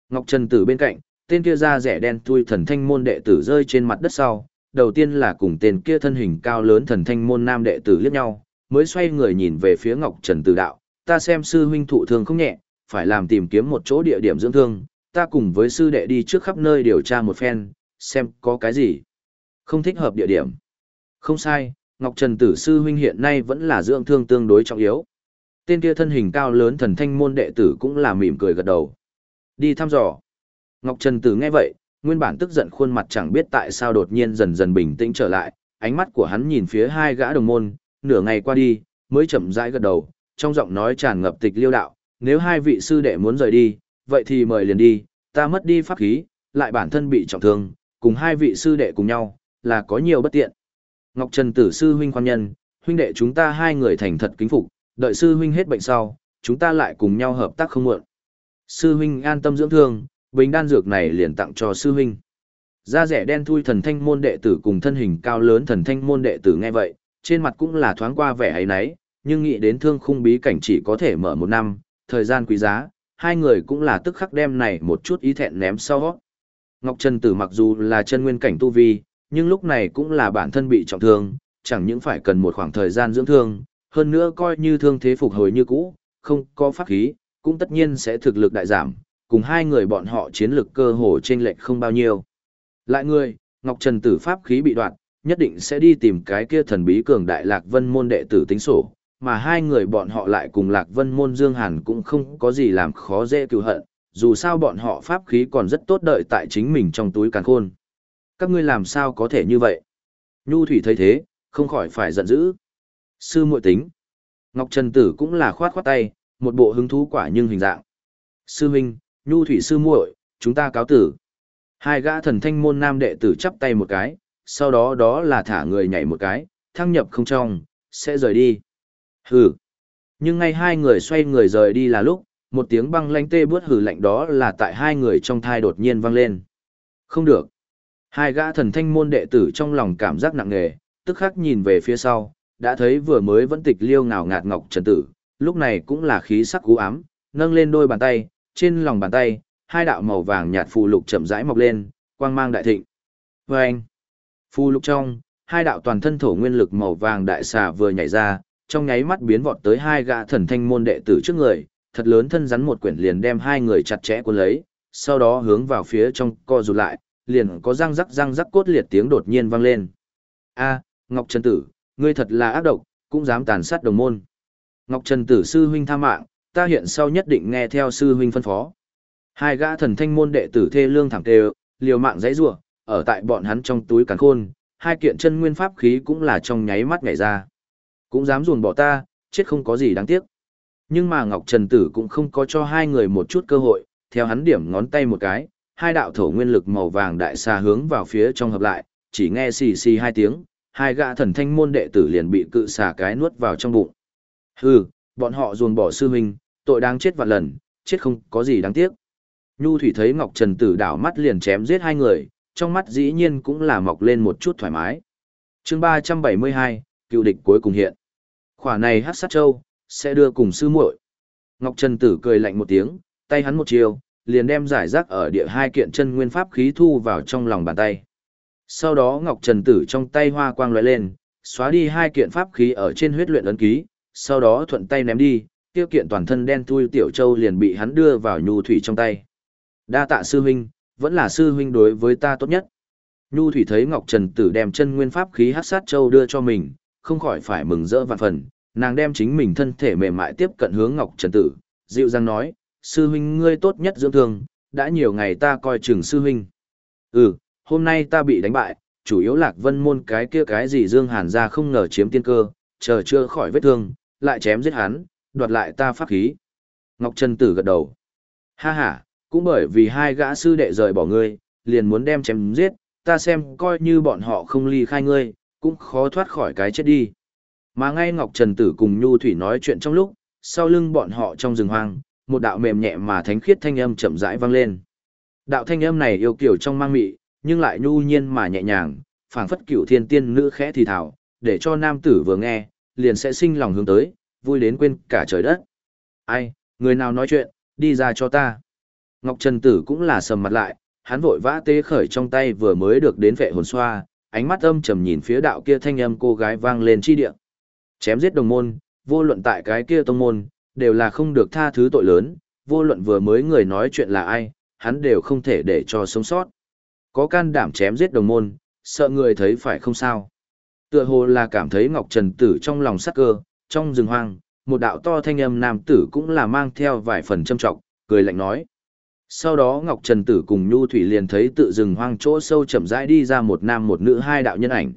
Speaker 1: Ngọc Trần Tử bên cạnh, tên kia da rẻ đen thui thần thanh môn đệ tử rơi trên mặt đất sau. Đầu tiên là cùng tên kia thân hình cao lớn thần thanh môn nam đệ tử liếc nhau, mới xoay người nhìn về phía Ngọc Trần Tử đạo. Ta xem sư huynh thụ thương không nhẹ, phải làm tìm kiếm một chỗ địa điểm dưỡng thương. Ta cùng với sư đệ đi trước khắp nơi điều tra một phen, xem có cái gì. Không thích hợp địa điểm. Không sai, Ngọc Trần Tử sư huynh hiện nay vẫn là dưỡng thương tương đối trọng yếu. Tên kia thân hình cao lớn thần thanh môn đệ tử cũng là mỉm cười gật đầu. Đi thăm dò. Ngọc Trần Tử nghe vậy, nguyên bản tức giận khuôn mặt chẳng biết tại sao đột nhiên dần dần bình tĩnh trở lại, ánh mắt của hắn nhìn phía hai gã đồng môn, nửa ngày qua đi, mới chậm rãi gật đầu, trong giọng nói tràn ngập tịch liêu đạo, nếu hai vị sư đệ muốn rời đi, vậy thì mời liền đi, ta mất đi pháp khí, lại bản thân bị trọng thương, cùng hai vị sư đệ cùng nhau, là có nhiều bất tiện. Ngọc Trần Tử sư huynh quan nhân, huynh đệ chúng ta hai người thành thật kính phục, đợi sư huynh hết bệnh sau, chúng ta lại cùng nhau hợp tác không muộn. Sư huynh an tâm dưỡng thương, bình đan dược này liền tặng cho sư huynh. Da rẻ đen thui thần thanh môn đệ tử cùng thân hình cao lớn thần thanh môn đệ tử nghe vậy, trên mặt cũng là thoáng qua vẻ ấy nấy, nhưng nghĩ đến thương khung bí cảnh chỉ có thể mở một năm, thời gian quý giá, hai người cũng là tức khắc đem này một chút ý thẹn ném sau. Ngọc Trần Tử mặc dù là chân nguyên cảnh tu vi, nhưng lúc này cũng là bản thân bị trọng thương, chẳng những phải cần một khoảng thời gian dưỡng thương, hơn nữa coi như thương thế phục hồi như cũ, không có pháp khí, cũng tất nhiên sẽ thực lực đại giảm, cùng hai người bọn họ chiến lực cơ hồ trên lệch không bao nhiêu. Lại người, Ngọc Trần Tử pháp khí bị đoạt, nhất định sẽ đi tìm cái kia thần bí cường đại Lạc Vân môn đệ tử tính sổ, mà hai người bọn họ lại cùng Lạc Vân môn Dương Hàn cũng không có gì làm khó dễ cứu hận, dù sao bọn họ pháp khí còn rất tốt đợi tại chính mình trong túi càn khôn. Các ngươi làm sao có thể như vậy? Nhu Thủy thấy thế, không khỏi phải giận dữ. Sư muội tính. Ngọc Trần Tử cũng là khoát khoát tay, một bộ hứng thú quả nhưng hình dạng. Sư huynh, Nhu Thủy sư muội, chúng ta cáo tử. Hai gã thần thanh môn nam đệ tử chắp tay một cái, sau đó đó là thả người nhảy một cái, thăng nhập không trong, sẽ rời đi. Hừ. Nhưng ngay hai người xoay người rời đi là lúc, một tiếng băng lanh tê bước hừ lạnh đó là tại hai người trong thai đột nhiên vang lên. Không được. Hai gã thần thanh môn đệ tử trong lòng cảm giác nặng nề, tức khắc nhìn về phía sau, đã thấy vừa mới vẫn tịch liêu ngào ngạt ngọc trần tử, lúc này cũng là khí sắc cú ám, nâng lên đôi bàn tay, trên lòng bàn tay, hai đạo màu vàng nhạt phù lục chậm rãi mọc lên, quang mang đại thịnh. Và phu lục trong, hai đạo toàn thân thổ nguyên lực màu vàng đại xà vừa nhảy ra, trong nháy mắt biến vọt tới hai gã thần thanh môn đệ tử trước người, thật lớn thân rắn một quyển liền đem hai người chặt chẽ cuốn lấy, sau đó hướng vào phía trong co rụt lại, liền có răng rắc răng rắc cốt liệt tiếng đột nhiên vang lên. A, Ngọc Trần Tử, ngươi thật là ác độc, cũng dám tàn sát đồng môn. Ngọc Trần Tử sư huynh tha mạng, ta hiện sau nhất định nghe theo sư huynh phân phó. Hai gã thần thanh môn đệ tử thê lương thẳng tề, liều mạng dãy rủa, ở tại bọn hắn trong túi càn khôn, hai kiện chân nguyên pháp khí cũng là trong nháy mắt nhảy ra. Cũng dám ruồn bỏ ta, chết không có gì đáng tiếc. Nhưng mà Ngọc Trần Tử cũng không có cho hai người một chút cơ hội, theo hắn điểm ngón tay một cái, hai đạo thổ nguyên lực màu vàng đại xa hướng vào phía trong hợp lại, chỉ nghe xì xì hai tiếng, hai gã thần thanh môn đệ tử liền bị cự xà cái nuốt vào trong bụng. Hừ, bọn họ ruồn bỏ sư huynh, tội đáng chết vạn lần, chết không có gì đáng tiếc. Nhu Thủy thấy Ngọc Trần Tử đảo mắt liền chém giết hai người, trong mắt dĩ nhiên cũng là mọc lên một chút thoải mái. chương 372, cựu địch cuối cùng hiện. Khỏa này hát sát châu, sẽ đưa cùng sư muội. Ngọc Trần Tử cười lạnh một tiếng, tay hắn một chiều, liền đem giải rác ở địa hai kiện chân nguyên pháp khí thu vào trong lòng bàn tay. Sau đó Ngọc Trần Tử trong tay hoa quang lóe lên, xóa đi hai kiện pháp khí ở trên huyết luyện ấn ký, sau đó thuận tay ném đi, tiêu kiện toàn thân đen thui tiểu châu liền bị hắn đưa vào nhu thủy trong tay. Đa tạ sư huynh, vẫn là sư huynh đối với ta tốt nhất. Nhu thủy thấy Ngọc Trần Tử đem chân nguyên pháp khí hát sát châu đưa cho mình, không khỏi phải mừng rỡ vạn phần, nàng đem chính mình thân thể mềm mại tiếp cận hướng Ngọc Trần Tử, dịu dàng nói, sư huynh ngươi tốt nhất dưỡng thương, đã nhiều ngày ta coi chừng sư huynh. Ừ, hôm nay ta bị đánh bại, chủ yếu lạc vân môn cái kia cái gì Dương Hàn ra không ngờ chiếm tiên cơ, chờ chưa khỏi vết thương, lại chém giết hắn, đoạt lại ta pháp khí. Ngọc Trần Tử gật đầu. Ha ha, cũng bởi vì hai gã sư đệ rời bỏ ngươi, liền muốn đem chém giết, ta xem coi như bọn họ không ly khai ngươi, cũng khó thoát khỏi cái chết đi. Mà ngay Ngọc Trần Tử cùng Nhu Thủy nói chuyện trong lúc, sau lưng bọn họ trong rừng hoang, một đạo mềm nhẹ mà thánh khiết thanh âm chậm rãi vang lên. Đạo thanh âm này yêu kiểu trong mang mị, nhưng lại nhu nhiên mà nhẹ nhàng, phảng phất cửu thiên tiên nữ khẽ thì thào, để cho nam tử vừa nghe, liền sẽ sinh lòng hướng tới, vui đến quên cả trời đất. Ai, người nào nói chuyện, đi ra cho ta. Ngọc Trần Tử cũng là sầm mặt lại, hắn vội vã tê khởi trong tay vừa mới được đến vệ hồn xoa, ánh mắt âm trầm nhìn phía đạo kia thanh âm cô gái vang lên chi địa. Chém giết đồng môn, vô luận tại cái kia tông môn, đều là không được tha thứ tội lớn, vô luận vừa mới người nói chuyện là ai, hắn đều không thể để cho sống sót. Có can đảm chém giết đồng môn, sợ người thấy phải không sao. Tựa hồ là cảm thấy Ngọc Trần Tử trong lòng sắc cơ, trong rừng hoang, một đạo to thanh âm nam tử cũng là mang theo vài phần châm trọng, cười lạnh nói. Sau đó Ngọc Trần Tử cùng Nhu Thủy liền thấy tự rừng hoang chỗ sâu chậm rãi đi ra một nam một nữ hai đạo nhân ảnh.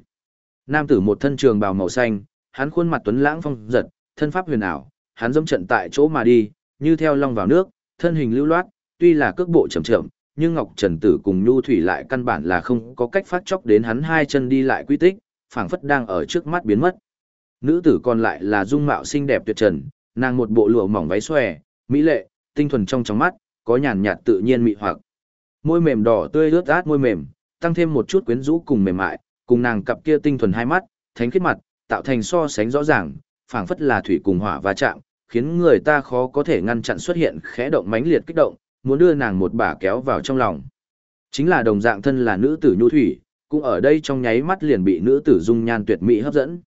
Speaker 1: Nam tử một thân trường bào màu xanh, hắn khuôn mặt tuấn lãng phong giật, thân pháp huyền ảo, hắn dẫm trận tại chỗ mà đi, như theo long vào nước, thân hình lưu loát, tuy là cước bộ chậm chậm, nhưng Ngọc Trần Tử cùng Nhu Thủy lại căn bản là không có cách phát chóc đến hắn hai chân đi lại quy tích, phảng phất đang ở trước mắt biến mất. Nữ tử còn lại là dung mạo xinh đẹp tuyệt trần, nàng một bộ lụa mỏng váy xòe, mỹ lệ, tinh thuần trong trong mắt, có nhàn nhạt tự nhiên mị hoặc. Môi mềm đỏ tươi ướt át môi mềm, tăng thêm một chút quyến rũ cùng mềm mại, cùng nàng cặp kia tinh thuần hai mắt, thánh khiết mặt, tạo thành so sánh rõ ràng, phảng phất là thủy cùng hỏa va chạm, khiến người ta khó có thể ngăn chặn xuất hiện khẽ động mãnh liệt kích động, muốn đưa nàng một bà kéo vào trong lòng. Chính là đồng dạng thân là nữ tử nhu thủy, cũng ở đây trong nháy mắt liền bị nữ tử dung nhan tuyệt mỹ hấp dẫn.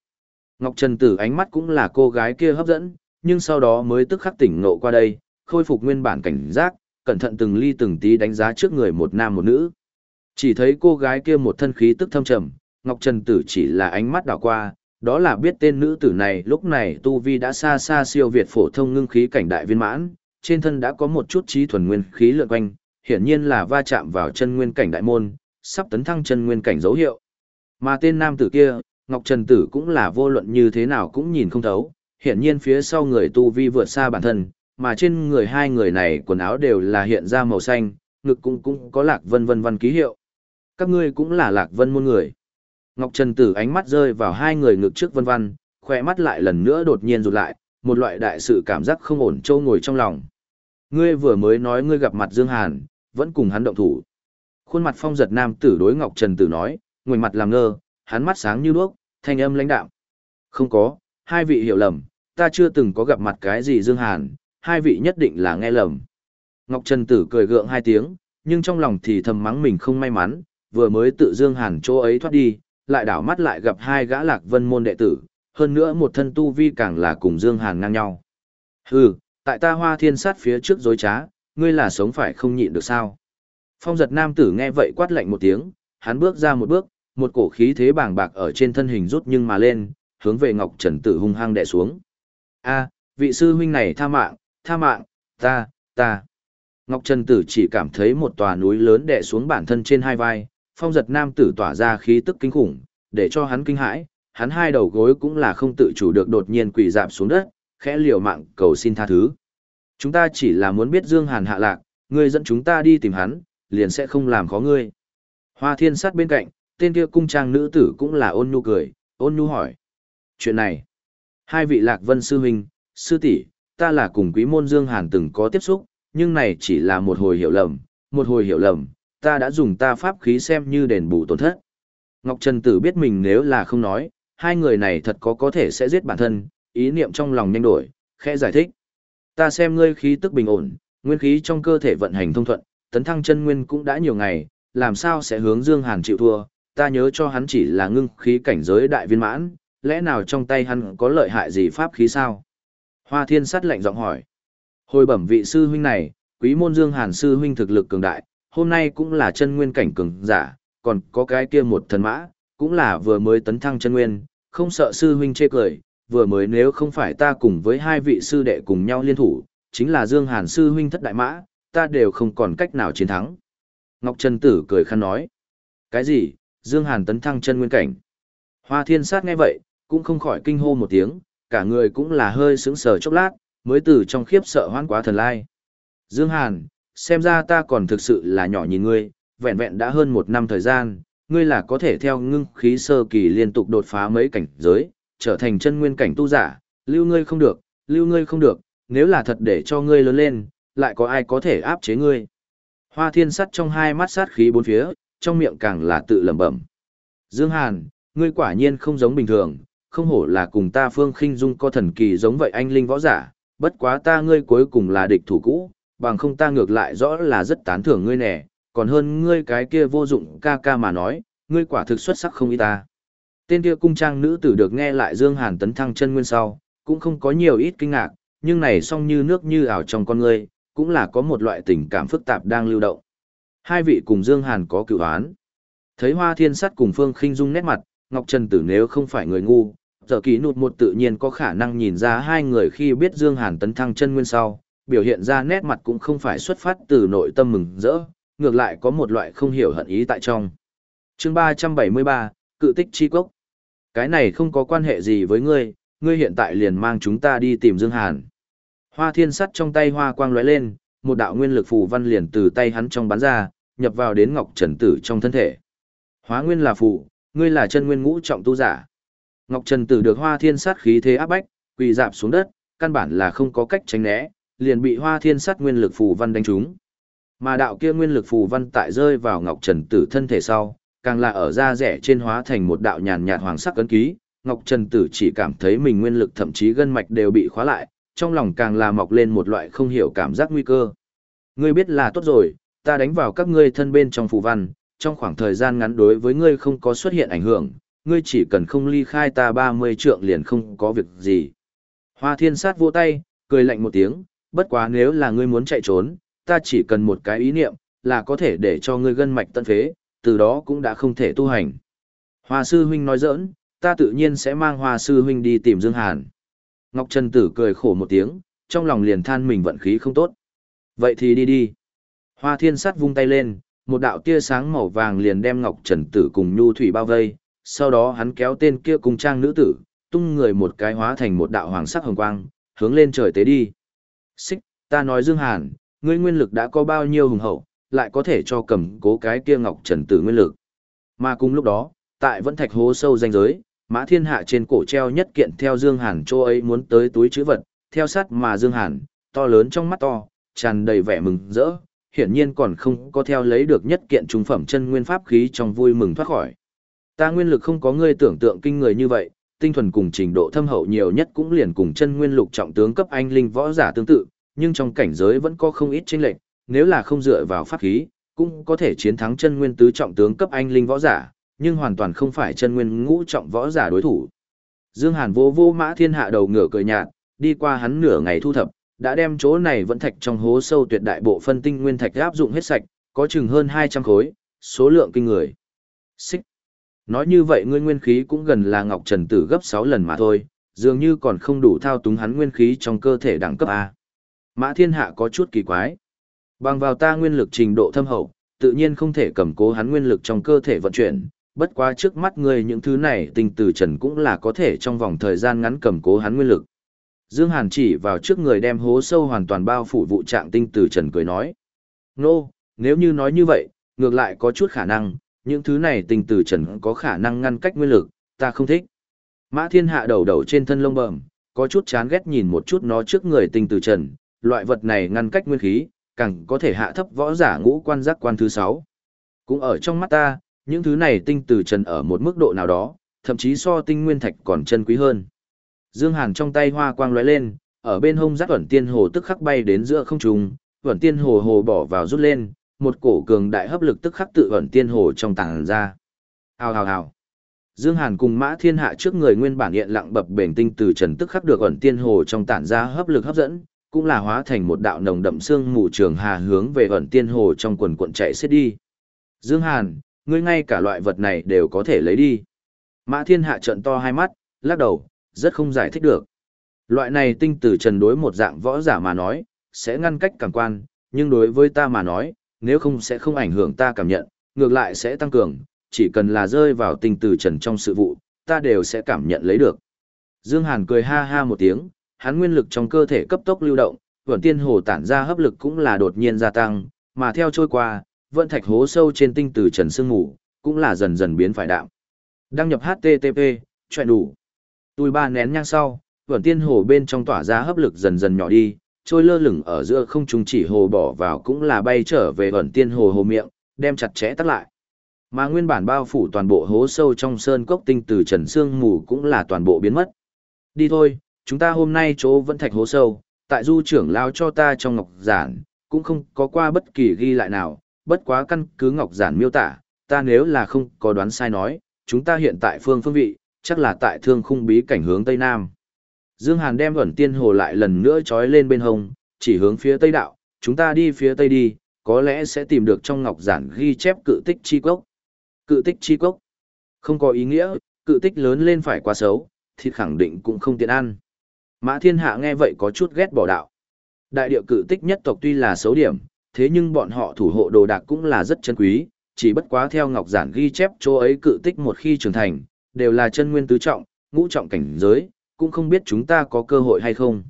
Speaker 1: Ngọc Trần Tử ánh mắt cũng là cô gái kia hấp dẫn, nhưng sau đó mới tức khắc tỉnh ngộ qua đây, khôi phục nguyên bản cảnh giác, cẩn thận từng ly từng tí đánh giá trước người một nam một nữ. Chỉ thấy cô gái kia một thân khí tức thâm trầm, Ngọc Trần Tử chỉ là ánh mắt đảo qua, đó là biết tên nữ tử này lúc này tu vi đã xa xa siêu việt phổ thông ngưng khí cảnh đại viên mãn, trên thân đã có một chút trí thuần nguyên khí lượn quanh, hiển nhiên là va chạm vào chân nguyên cảnh đại môn, sắp tấn thăng chân nguyên cảnh dấu hiệu. Mà tên nam tử kia, Ngọc Trần Tử cũng là vô luận như thế nào cũng nhìn không thấu, hiển nhiên phía sau người tu vi vượt xa bản thân, mà trên người hai người này quần áo đều là hiện ra màu xanh, ngực cũng cũng có lạc vân vân vân ký hiệu. Các ngươi cũng là lạc vân môn người. Ngọc Trần Tử ánh mắt rơi vào hai người ngực trước vân vân, khỏe mắt lại lần nữa đột nhiên rụt lại, một loại đại sự cảm giác không ổn trâu ngồi trong lòng. Ngươi vừa mới nói ngươi gặp mặt Dương Hàn, vẫn cùng hắn động thủ. Khuôn mặt phong giật nam tử đối Ngọc Trần Tử nói, ngồi mặt làm ngơ, hắn mắt sáng như đuốc, thanh âm lãnh đạm. Không có, hai vị hiểu lầm, ta chưa từng có gặp mặt cái gì Dương Hàn, hai vị nhất định là nghe lầm. Ngọc Trần Tử cười gượng hai tiếng, nhưng trong lòng thì thầm mắng mình không may mắn, vừa mới tự Dương Hàn chỗ ấy thoát đi, lại đảo mắt lại gặp hai gã lạc vân môn đệ tử, hơn nữa một thân tu vi càng là cùng Dương Hàn ngang nhau. Hừ, tại ta hoa thiên sát phía trước dối trá, ngươi là sống phải không nhịn được sao? Phong giật nam tử nghe vậy quát lạnh một tiếng, hắn bước ra một bước, một cổ khí thế bàng bạc ở trên thân hình rút nhưng mà lên, hướng về Ngọc Trần Tử hung hăng đè xuống. A, vị sư huynh này tha mạng, tha mạng, ta, ta. Ngọc Trần Tử chỉ cảm thấy một tòa núi lớn đè xuống bản thân trên hai vai, phong giật nam tử tỏa ra khí tức kinh khủng, để cho hắn kinh hãi, hắn hai đầu gối cũng là không tự chủ được đột nhiên quỳ dạp xuống đất, khẽ liều mạng cầu xin tha thứ. Chúng ta chỉ là muốn biết Dương Hàn hạ lạc, ngươi dẫn chúng ta đi tìm hắn, liền sẽ không làm khó ngươi. Hoa thiên sát bên cạnh, tên kia cung trang nữ tử cũng là ôn nhu cười, ôn nhu hỏi. Chuyện này, hai vị lạc vân sư huynh, sư tỷ, ta là cùng quý môn Dương Hàn từng có tiếp xúc, nhưng này chỉ là một hồi hiểu lầm, một hồi hiểu lầm, ta đã dùng ta pháp khí xem như đền bù tổn thất. Ngọc Trần Tử biết mình nếu là không nói, hai người này thật có có thể sẽ giết bản thân, ý niệm trong lòng nhanh đổi, khẽ giải thích. Ta xem ngươi khí tức bình ổn, nguyên khí trong cơ thể vận hành thông thuận, tấn thăng chân nguyên cũng đã nhiều ngày, làm sao sẽ hướng Dương Hàn chịu thua, ta nhớ cho hắn chỉ là ngưng khí cảnh giới đại viên mãn, lẽ nào trong tay hắn có lợi hại gì pháp khí sao? Hoa Thiên Sát lạnh giọng hỏi. Hồi bẩm vị sư huynh này, quý môn Dương Hàn sư huynh thực lực cường đại, hôm nay cũng là chân nguyên cảnh cường giả, còn có cái kia một thần mã, cũng là vừa mới tấn thăng chân nguyên, không sợ sư huynh chê cười, vừa mới nếu không phải ta cùng với hai vị sư đệ cùng nhau liên thủ, chính là Dương Hàn sư huynh thất đại mã, ta đều không còn cách nào chiến thắng. Ngọc Trần Tử cười khăn nói. Cái gì, Dương Hàn tấn thăng chân nguyên cảnh. Hoa thiên sát nghe vậy, cũng không khỏi kinh hô một tiếng, cả người cũng là hơi sững sờ chốc lát, mới từ trong khiếp sợ hoan quá thần lai. Dương Hàn, xem ra ta còn thực sự là nhỏ nhìn ngươi, vẹn vẹn đã hơn một năm thời gian, ngươi là có thể theo ngưng khí sơ kỳ liên tục đột phá mấy cảnh giới, trở thành chân nguyên cảnh tu giả, lưu ngươi không được, lưu ngươi không được, nếu là thật để cho ngươi lớn lên, lại có ai có thể áp chế ngươi. Hoa thiên sắt trong hai mắt sát khí bốn phía, trong miệng càng là tự lẩm bẩm. Dương Hàn, ngươi quả nhiên không giống bình thường, không hổ là cùng ta phương khinh dung có thần kỳ giống vậy anh linh võ giả, bất quá ta ngươi cuối cùng là địch thủ cũ, bằng không ta ngược lại rõ là rất tán thưởng ngươi nè, còn hơn ngươi cái kia vô dụng ca ca mà nói, ngươi quả thực xuất sắc không ý ta. Tên kia cung trang nữ tử được nghe lại Dương Hàn tấn thăng chân nguyên sau, cũng không có nhiều ít kinh ngạc, nhưng này song như nước như ảo trong con ngươi, cũng là có một loại tình cảm phức tạp đang lưu động. Hai vị cùng Dương Hàn có cựu án. Thấy Hoa Thiên Sắt cùng Phương Khinh Dung nét mặt, Ngọc Trần Tử nếu không phải người ngu, giờ kỳ nụt một tự nhiên có khả năng nhìn ra hai người khi biết Dương Hàn tấn thăng chân nguyên sau, biểu hiện ra nét mặt cũng không phải xuất phát từ nội tâm mừng rỡ, ngược lại có một loại không hiểu hận ý tại trong. Chương 373, Cự tích chi cốc. Cái này không có quan hệ gì với ngươi, ngươi hiện tại liền mang chúng ta đi tìm Dương Hàn. Hoa thiên sắt trong tay hoa quang lóe lên, một đạo nguyên lực phù văn liền từ tay hắn trong bắn ra, nhập vào đến Ngọc Trần Tử trong thân thể. Hóa nguyên là phù, ngươi là chân nguyên ngũ trọng tu giả. Ngọc Trần Tử được Hoa Thiên Sát khí thế áp bách, quỳ dạp xuống đất, căn bản là không có cách tránh né, liền bị Hoa Thiên Sát nguyên lực phù văn đánh trúng. Mà đạo kia nguyên lực phù văn tại rơi vào Ngọc Trần Tử thân thể sau, càng là ở da rẻ trên hóa thành một đạo nhàn nhạt hoàng sắc ấn ký, Ngọc Trần Tử chỉ cảm thấy mình nguyên lực thậm chí gân mạch đều bị khóa lại, trong lòng càng là mọc lên một loại không hiểu cảm giác nguy cơ. Ngươi biết là tốt rồi, ta đánh vào các ngươi thân bên trong phù văn, trong khoảng thời gian ngắn đối với ngươi không có xuất hiện ảnh hưởng, ngươi chỉ cần không ly khai ta 30 trượng liền không có việc gì. Hoa thiên sát vô tay, cười lạnh một tiếng, bất quá nếu là ngươi muốn chạy trốn, ta chỉ cần một cái ý niệm, là có thể để cho ngươi gân mạch tân phế, từ đó cũng đã không thể tu hành. Hoa sư huynh nói giỡn, ta tự nhiên sẽ mang hoa sư huynh đi tìm Dương Hàn. Ngọc Trần Tử cười khổ một tiếng, trong lòng liền than mình vận khí không tốt. Vậy thì đi đi. Hoa thiên Sát vung tay lên, một đạo tia sáng màu vàng liền đem Ngọc Trần Tử cùng Nhu Thủy bao vây, sau đó hắn kéo tên kia cùng trang nữ tử, tung người một cái hóa thành một đạo hoàng sắc hồng quang, hướng lên trời tế đi. Xích, ta nói Dương Hàn, ngươi nguyên lực đã có bao nhiêu hùng hậu, lại có thể cho cầm cố cái kia Ngọc Trần Tử nguyên lực. Mà cùng lúc đó, tại vẫn thạch hố sâu danh giới, Mã Thiên Hạ trên cổ treo nhất kiện theo Dương Hàn chỗ ấy muốn tới túi chữ vật, theo sát mà Dương Hàn, to lớn trong mắt to, tràn đầy vẻ mừng rỡ, hiển nhiên còn không có theo lấy được nhất kiện trung phẩm chân nguyên pháp khí trong vui mừng thoát khỏi. Ta nguyên lực không có ngươi tưởng tượng kinh người như vậy, tinh thuần cùng trình độ thâm hậu nhiều nhất cũng liền cùng chân nguyên lục trọng tướng cấp anh linh võ giả tương tự, nhưng trong cảnh giới vẫn có không ít chênh lệch, nếu là không dựa vào pháp khí, cũng có thể chiến thắng chân nguyên tứ trọng tướng cấp anh linh võ giả, nhưng hoàn toàn không phải chân nguyên ngũ trọng võ giả đối thủ. Dương Hàn vô vô mã thiên hạ đầu ngửa cười nhạt, đi qua hắn nửa ngày thu thập, đã đem chỗ này vẫn thạch trong hố sâu tuyệt đại bộ phân tinh nguyên thạch áp dụng hết sạch, có chừng hơn 200 khối, số lượng kinh người. Xích. Nói như vậy ngươi nguyên khí cũng gần là Ngọc Trần Tử gấp 6 lần mà thôi, dường như còn không đủ thao túng hắn nguyên khí trong cơ thể đẳng cấp A. Mã thiên hạ có chút kỳ quái. Bằng vào ta nguyên lực trình độ thâm hậu, tự nhiên không thể cầm cố hắn nguyên lực trong cơ thể vận chuyển, bất quá trước mắt ngươi những thứ này tinh từ trần cũng là có thể trong vòng thời gian ngắn cầm cố hắn nguyên lực. Dương Hàn chỉ vào trước người đem hố sâu hoàn toàn bao phủ vụ trạng tinh từ trần cười nói. Nô, nếu như nói như vậy, ngược lại có chút khả năng, những thứ này tinh từ trần có khả năng ngăn cách nguyên lực, ta không thích. Mã thiên hạ đầu đầu trên thân lông bẩm, có chút chán ghét nhìn một chút nó trước người tinh từ trần, loại vật này ngăn cách nguyên khí, càng có thể hạ thấp võ giả ngũ quan giác quan thứ sáu. Cũng ở trong mắt ta, những thứ này tinh từ trần ở một mức độ nào đó, thậm chí so tinh nguyên thạch còn chân quý hơn. Dương Hàn trong tay hoa quang lóe lên, ở bên hông giác ẩn tiên hồ tức khắc bay đến giữa không trung, ẩn tiên hồ hồ bỏ vào rút lên, một cổ cường đại hấp lực tức khắc tự ẩn tiên hồ trong tàng ra. Hào hào hào. Dương Hàn cùng Mã Thiên Hạ trước người nguyên bản hiện lặng bập bềnh tinh từ trần tức khắc được ẩn tiên hồ trong tản ra hấp lực hấp dẫn, cũng là hóa thành một đạo nồng đậm xương mù trường hà hướng về ẩn tiên hồ trong quần cuộn chạy xiết đi. Dương Hàn, ngươi ngay cả loại vật này đều có thể lấy đi. Mã Thiên Hạ trợn to hai mắt, lắc đầu, rất không giải thích được. Loại này tinh tử trần đối một dạng võ giả mà nói, sẽ ngăn cách cảm quan, nhưng đối với ta mà nói, nếu không sẽ không ảnh hưởng ta cảm nhận, ngược lại sẽ tăng cường, chỉ cần là rơi vào tinh tử trần trong sự vụ, ta đều sẽ cảm nhận lấy được. Dương Hàn cười ha ha một tiếng, hắn nguyên lực trong cơ thể cấp tốc lưu động, vận tiên hồ tản ra hấp lực cũng là đột nhiên gia tăng, mà theo trôi qua, vận thạch hố sâu trên tinh tử trần sương ngủ, cũng là dần dần biến phải đạm. Đăng nhập HTTP, chuyện đủ. Tùi ba nén nhang sau, vận tiên hồ bên trong tỏa ra hấp lực dần dần nhỏ đi, trôi lơ lửng ở giữa không trung chỉ hồ bỏ vào cũng là bay trở về ẩn tiên hồ hồ miệng, đem chặt chẽ tắt lại. Mà nguyên bản bao phủ toàn bộ hố sâu trong sơn cốc tinh từ trần xương mù cũng là toàn bộ biến mất. Đi thôi, chúng ta hôm nay chỗ vẫn thạch hố sâu, tại du trưởng lao cho ta trong ngọc giản, cũng không có qua bất kỳ ghi lại nào, bất quá căn cứ ngọc giản miêu tả, ta nếu là không có đoán sai nói, chúng ta hiện tại phương phương vị, chắc là tại thương khung bí cảnh hướng Tây Nam. Dương Hàn đem ẩn tiên hồ lại lần nữa trói lên bên hông, chỉ hướng phía Tây đạo, chúng ta đi phía Tây đi, có lẽ sẽ tìm được trong ngọc giản ghi chép cự tích chi cốc. Cự tích chi cốc. Không có ý nghĩa, cự tích lớn lên phải quá xấu, thịt khẳng định cũng không tiện ăn. Mã thiên hạ nghe vậy có chút ghét bỏ đạo. Đại địa cự tích nhất tộc tuy là xấu điểm, thế nhưng bọn họ thủ hộ đồ đạc cũng là rất chân quý, chỉ bất quá theo ngọc giản ghi chép chỗ ấy cự tích một khi trưởng thành, đều là chân nguyên tứ trọng, ngũ trọng cảnh giới, cũng không biết chúng ta có cơ hội hay không.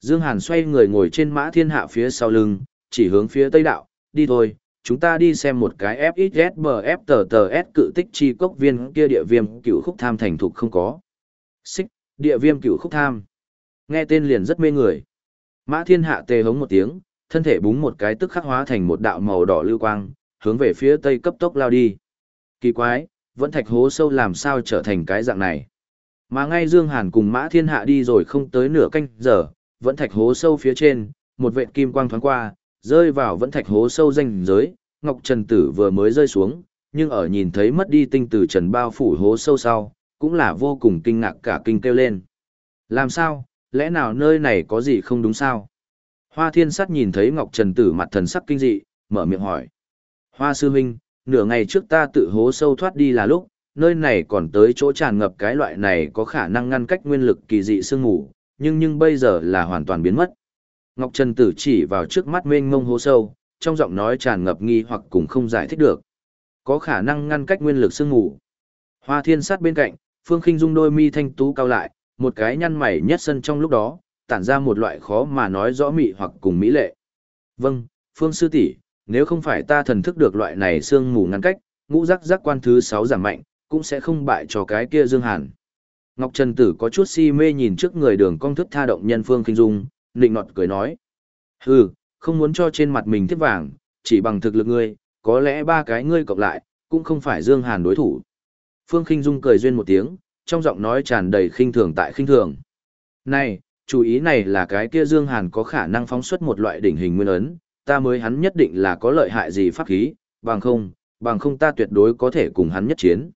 Speaker 1: Dương Hàn xoay người ngồi trên mã thiên hạ phía sau lưng, chỉ hướng phía tây đạo, đi thôi, chúng ta đi xem một cái FXSBF tờ tờ S cự tích chi cốc viên kia địa viêm cửu khúc tham thành thục không có. Xích, địa viêm cửu khúc tham. Nghe tên liền rất mê người. Mã thiên hạ tê hống một tiếng, thân thể búng một cái tức khắc hóa thành một đạo màu đỏ lưu quang, hướng về phía tây cấp tốc lao đi. Kỳ quái, vẫn thạch hố sâu làm sao trở thành cái dạng này. Mà ngay Dương Hàn cùng Mã Thiên Hạ đi rồi không tới nửa canh giờ, vẫn thạch hố sâu phía trên, một vệt kim quang thoáng qua, rơi vào vẫn thạch hố sâu danh giới, Ngọc Trần Tử vừa mới rơi xuống, nhưng ở nhìn thấy mất đi tinh tử trần bao phủ hố sâu sau, cũng là vô cùng kinh ngạc cả kinh kêu lên. Làm sao, lẽ nào nơi này có gì không đúng sao? Hoa thiên sắt nhìn thấy Ngọc Trần Tử mặt thần sắc kinh dị, mở miệng hỏi. Hoa sư huynh, nửa ngày trước ta tự hố sâu thoát đi là lúc, nơi này còn tới chỗ tràn ngập cái loại này có khả năng ngăn cách nguyên lực kỳ dị sương ngủ, nhưng nhưng bây giờ là hoàn toàn biến mất. Ngọc Trần Tử chỉ vào trước mắt mênh mông hố sâu, trong giọng nói tràn ngập nghi hoặc cũng không giải thích được. Có khả năng ngăn cách nguyên lực sương ngủ. Hoa thiên sát bên cạnh, Phương Khinh Dung đôi mi thanh tú cao lại, một cái nhăn mày nhất sân trong lúc đó, tản ra một loại khó mà nói rõ mị hoặc cùng mỹ lệ. Vâng, Phương Sư tỷ nếu không phải ta thần thức được loại này sương mù ngăn cách, ngũ giác giác quan thứ 6 giảm mạnh, cũng sẽ không bại cho cái kia Dương Hàn. Ngọc Trần Tử có chút si mê nhìn trước người đường cong thức tha động nhân Phương Kinh Dung, nịnh nọt cười nói. Hừ, không muốn cho trên mặt mình thiết vàng, chỉ bằng thực lực ngươi, có lẽ ba cái ngươi cộng lại, cũng không phải Dương Hàn đối thủ. Phương Kinh Dung cười duyên một tiếng, trong giọng nói tràn đầy khinh thường tại khinh thường. Này, chú ý này là cái kia Dương Hàn có khả năng phóng xuất một loại đỉnh hình nguyên ấn, ta mới hắn nhất định là có lợi hại gì pháp khí, bằng không, bằng không ta tuyệt đối có thể cùng hắn nhất chiến.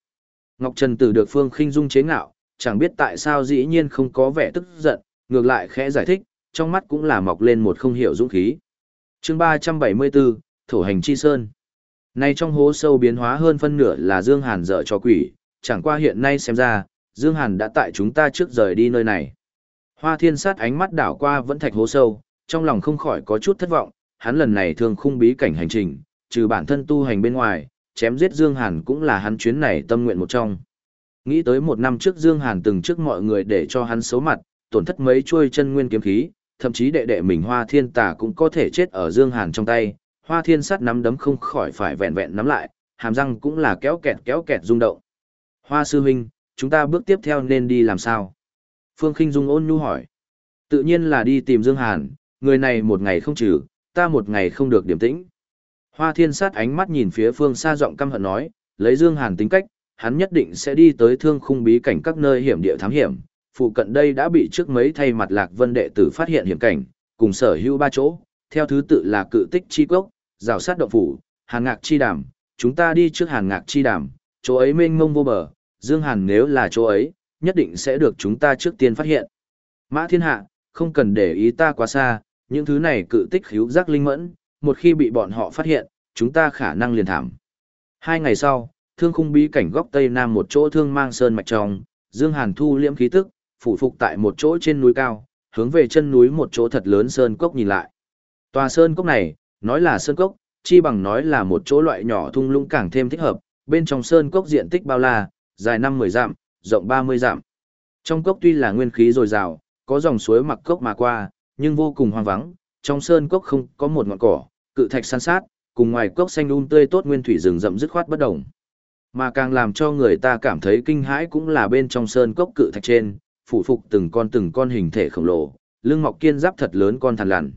Speaker 1: Ngọc Trần Tử được Phương Khinh Dung chế ngạo, chẳng biết tại sao dĩ nhiên không có vẻ tức giận, ngược lại khẽ giải thích, trong mắt cũng là mọc lên một không hiểu dũng khí. Chương 374, Thổ hành chi sơn. Nay trong hố sâu biến hóa hơn phân nửa là Dương Hàn dở cho quỷ, chẳng qua hiện nay xem ra, Dương Hàn đã tại chúng ta trước rời đi nơi này. Hoa Thiên Sát ánh mắt đảo qua vẫn thạch hố sâu, trong lòng không khỏi có chút thất vọng, hắn lần này thường khung bí cảnh hành trình, trừ bản thân tu hành bên ngoài, chém giết Dương Hàn cũng là hắn chuyến này tâm nguyện một trong. Nghĩ tới một năm trước Dương Hàn từng trước mọi người để cho hắn xấu mặt, tổn thất mấy chuôi chân nguyên kiếm khí, thậm chí đệ đệ mình Hoa Thiên Tà cũng có thể chết ở Dương Hàn trong tay, Hoa Thiên Sát nắm đấm không khỏi phải vẹn vẹn nắm lại, hàm răng cũng là kéo kẹt kéo kẹt rung động. Hoa sư huynh, chúng ta bước tiếp theo nên đi làm sao? Phương Kinh Dung ôn nhu hỏi. Tự nhiên là đi tìm Dương Hàn, người này một ngày không trừ, ta một ngày không được điểm tĩnh. Hoa Thiên Sát ánh mắt nhìn phía phương xa giọng căm hận nói, lấy Dương Hàn tính cách, hắn nhất định sẽ đi tới thương khung bí cảnh các nơi hiểm địa thám hiểm. Phụ cận đây đã bị trước mấy thay mặt lạc vân đệ tử phát hiện hiểm cảnh, cùng sở hữu ba chỗ, theo thứ tự là cự tích chi cốc, rào sát động phủ, hàn ngạc chi đàm. Chúng ta đi trước hàn ngạc chi đàm, chỗ ấy mênh mông vô bờ, Dương Hàn nếu là chỗ ấy, nhất định sẽ được chúng ta trước tiên phát hiện. Mã thiên hạ, không cần để ý ta quá xa, những thứ này cự tích hữu giác linh mẫn, một khi bị bọn họ phát hiện, chúng ta khả năng liền thảm. Hai ngày sau, thương khung bí cảnh góc tây nam một chỗ thương mang sơn mạch trong, Dương Hàn thu liễm khí tức, phủ phục tại một chỗ trên núi cao, hướng về chân núi một chỗ thật lớn sơn cốc nhìn lại. Tòa sơn cốc này, nói là sơn cốc, chi bằng nói là một chỗ loại nhỏ thung lũng càng thêm thích hợp, bên trong sơn cốc diện tích bao la, dài 5-10 dặm, rộng 30 dặm. Trong cốc tuy là nguyên khí dồi dào, có dòng suối mặc cốc mà qua, nhưng vô cùng hoang vắng, trong sơn cốc không có một ngọn cỏ, cự thạch san sát, cùng ngoài cốc xanh um tươi tốt nguyên thủy rừng rậm dứt khoát bất động. Mà càng làm cho người ta cảm thấy kinh hãi cũng là bên trong sơn cốc cự thạch trên, phủ phục từng con từng con hình thể khổng lồ, lưng mọc kiên giáp thật lớn con thằn lằn.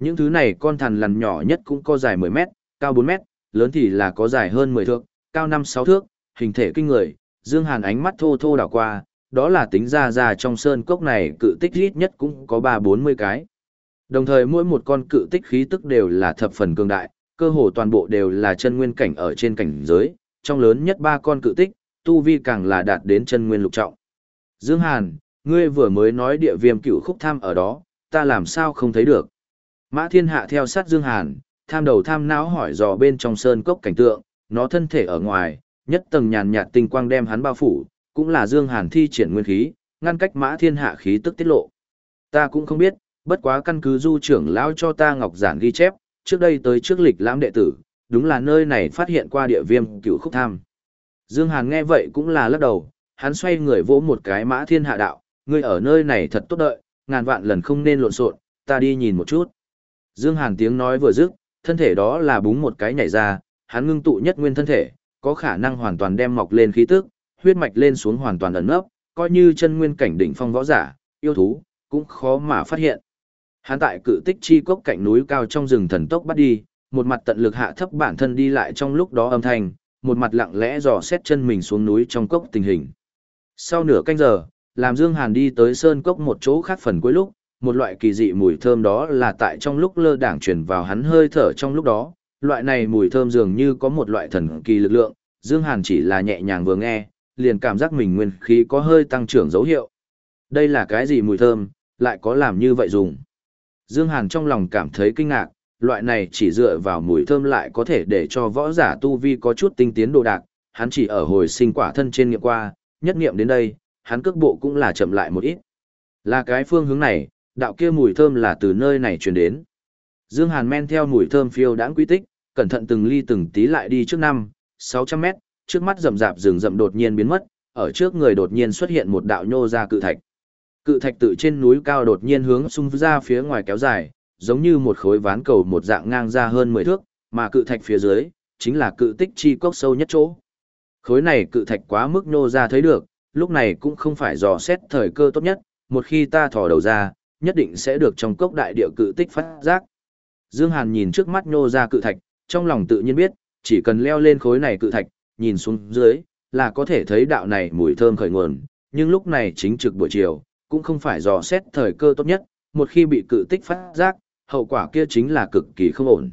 Speaker 1: Những thứ này con thằn lằn nhỏ nhất cũng có dài 10 mét, cao 4 mét, lớn thì là có dài hơn 10 thước, cao 5-6 thước, hình thể kinh người, Dương Hàn ánh mắt thô thô đảo qua, đó là tính ra ra trong sơn cốc này cự tích ít nhất cũng có 3-40 cái. Đồng thời mỗi một con cự tích khí tức đều là thập phần cường đại, cơ hồ toàn bộ đều là chân nguyên cảnh ở trên cảnh giới, trong lớn nhất ba con cự tích, tu vi càng là đạt đến chân nguyên lục trọng. Dương Hàn, ngươi vừa mới nói địa viêm cựu khúc tham ở đó, ta làm sao không thấy được. Mã thiên hạ theo sát Dương Hàn, tham đầu tham não hỏi dò bên trong sơn cốc cảnh tượng, nó thân thể ở ngoài, nhất tầng nhàn nhạt tinh quang đem hắn bao phủ, cũng là Dương Hàn thi triển nguyên khí, ngăn cách mã thiên hạ khí tức tiết lộ. Ta cũng không biết, bất quá căn cứ du trưởng lão cho ta ngọc giản ghi chép, trước đây tới trước lịch lãm đệ tử, đúng là nơi này phát hiện qua địa viêm cựu khúc tham. Dương Hàn nghe vậy cũng là lắc đầu, hắn xoay người vỗ một cái mã thiên hạ đạo, ngươi ở nơi này thật tốt đợi, ngàn vạn lần không nên lộn xộn, ta đi nhìn một chút. Dương Hàn tiếng nói vừa dứt, thân thể đó là búng một cái nhảy ra, hắn ngưng tụ nhất nguyên thân thể, có khả năng hoàn toàn đem mọc lên khí tức, huyết mạch lên xuống hoàn toàn ẩn nấp, coi như chân nguyên cảnh đỉnh phong võ giả, yêu thú, cũng khó mà phát hiện. Hắn tại cự tích chi cốc cạnh núi cao trong rừng thần tốc bắt đi, một mặt tận lực hạ thấp bản thân đi lại trong lúc đó âm thanh, một mặt lặng lẽ dò xét chân mình xuống núi trong cốc tình hình. Sau nửa canh giờ, làm Dương Hàn đi tới sơn cốc một chỗ khác phần cuối lúc, một loại kỳ dị mùi thơm đó là tại trong lúc lơ đảng truyền vào hắn hơi thở trong lúc đó, loại này mùi thơm dường như có một loại thần kỳ lực lượng, Dương Hàn chỉ là nhẹ nhàng vừa nghe, liền cảm giác mình nguyên khí có hơi tăng trưởng dấu hiệu. Đây là cái gì mùi thơm, lại có làm như vậy dùng. Dương Hàn trong lòng cảm thấy kinh ngạc, loại này chỉ dựa vào mùi thơm lại có thể để cho võ giả tu vi có chút tinh tiến đồ đạc, hắn chỉ ở hồi sinh quả thân trên nghiệm qua, nhất nghiệm đến đây, hắn cước bộ cũng là chậm lại một ít. Là cái phương hướng này, đạo kia mùi thơm là từ nơi này truyền đến. Dương Hàn men theo mùi thơm phiêu đãng quy tích, cẩn thận từng ly từng tí lại đi trước năm, 600 mét, trước mắt rậm rạp rừng rậm đột nhiên biến mất, ở trước người đột nhiên xuất hiện một đạo nhô ra cự thạch. Cự thạch tự trên núi cao đột nhiên hướng xung ra phía ngoài kéo dài, giống như một khối ván cầu một dạng ngang ra hơn 10 thước, mà cự thạch phía dưới chính là cự tích chi cốc sâu nhất chỗ. Khối này cự thạch quá mức nhô ra thấy được, lúc này cũng không phải dò xét thời cơ tốt nhất, một khi ta thò đầu ra, nhất định sẽ được trong cốc đại địa cự tích phát giác. Dương Hàn nhìn trước mắt nhô ra cự thạch, trong lòng tự nhiên biết, chỉ cần leo lên khối này cự thạch, nhìn xuống dưới, là có thể thấy đạo này mùi thơm khởi nguồn, nhưng lúc này chính trực buổi chiều, cũng không phải dò xét thời cơ tốt nhất, một khi bị cự tích phát giác, hậu quả kia chính là cực kỳ không ổn.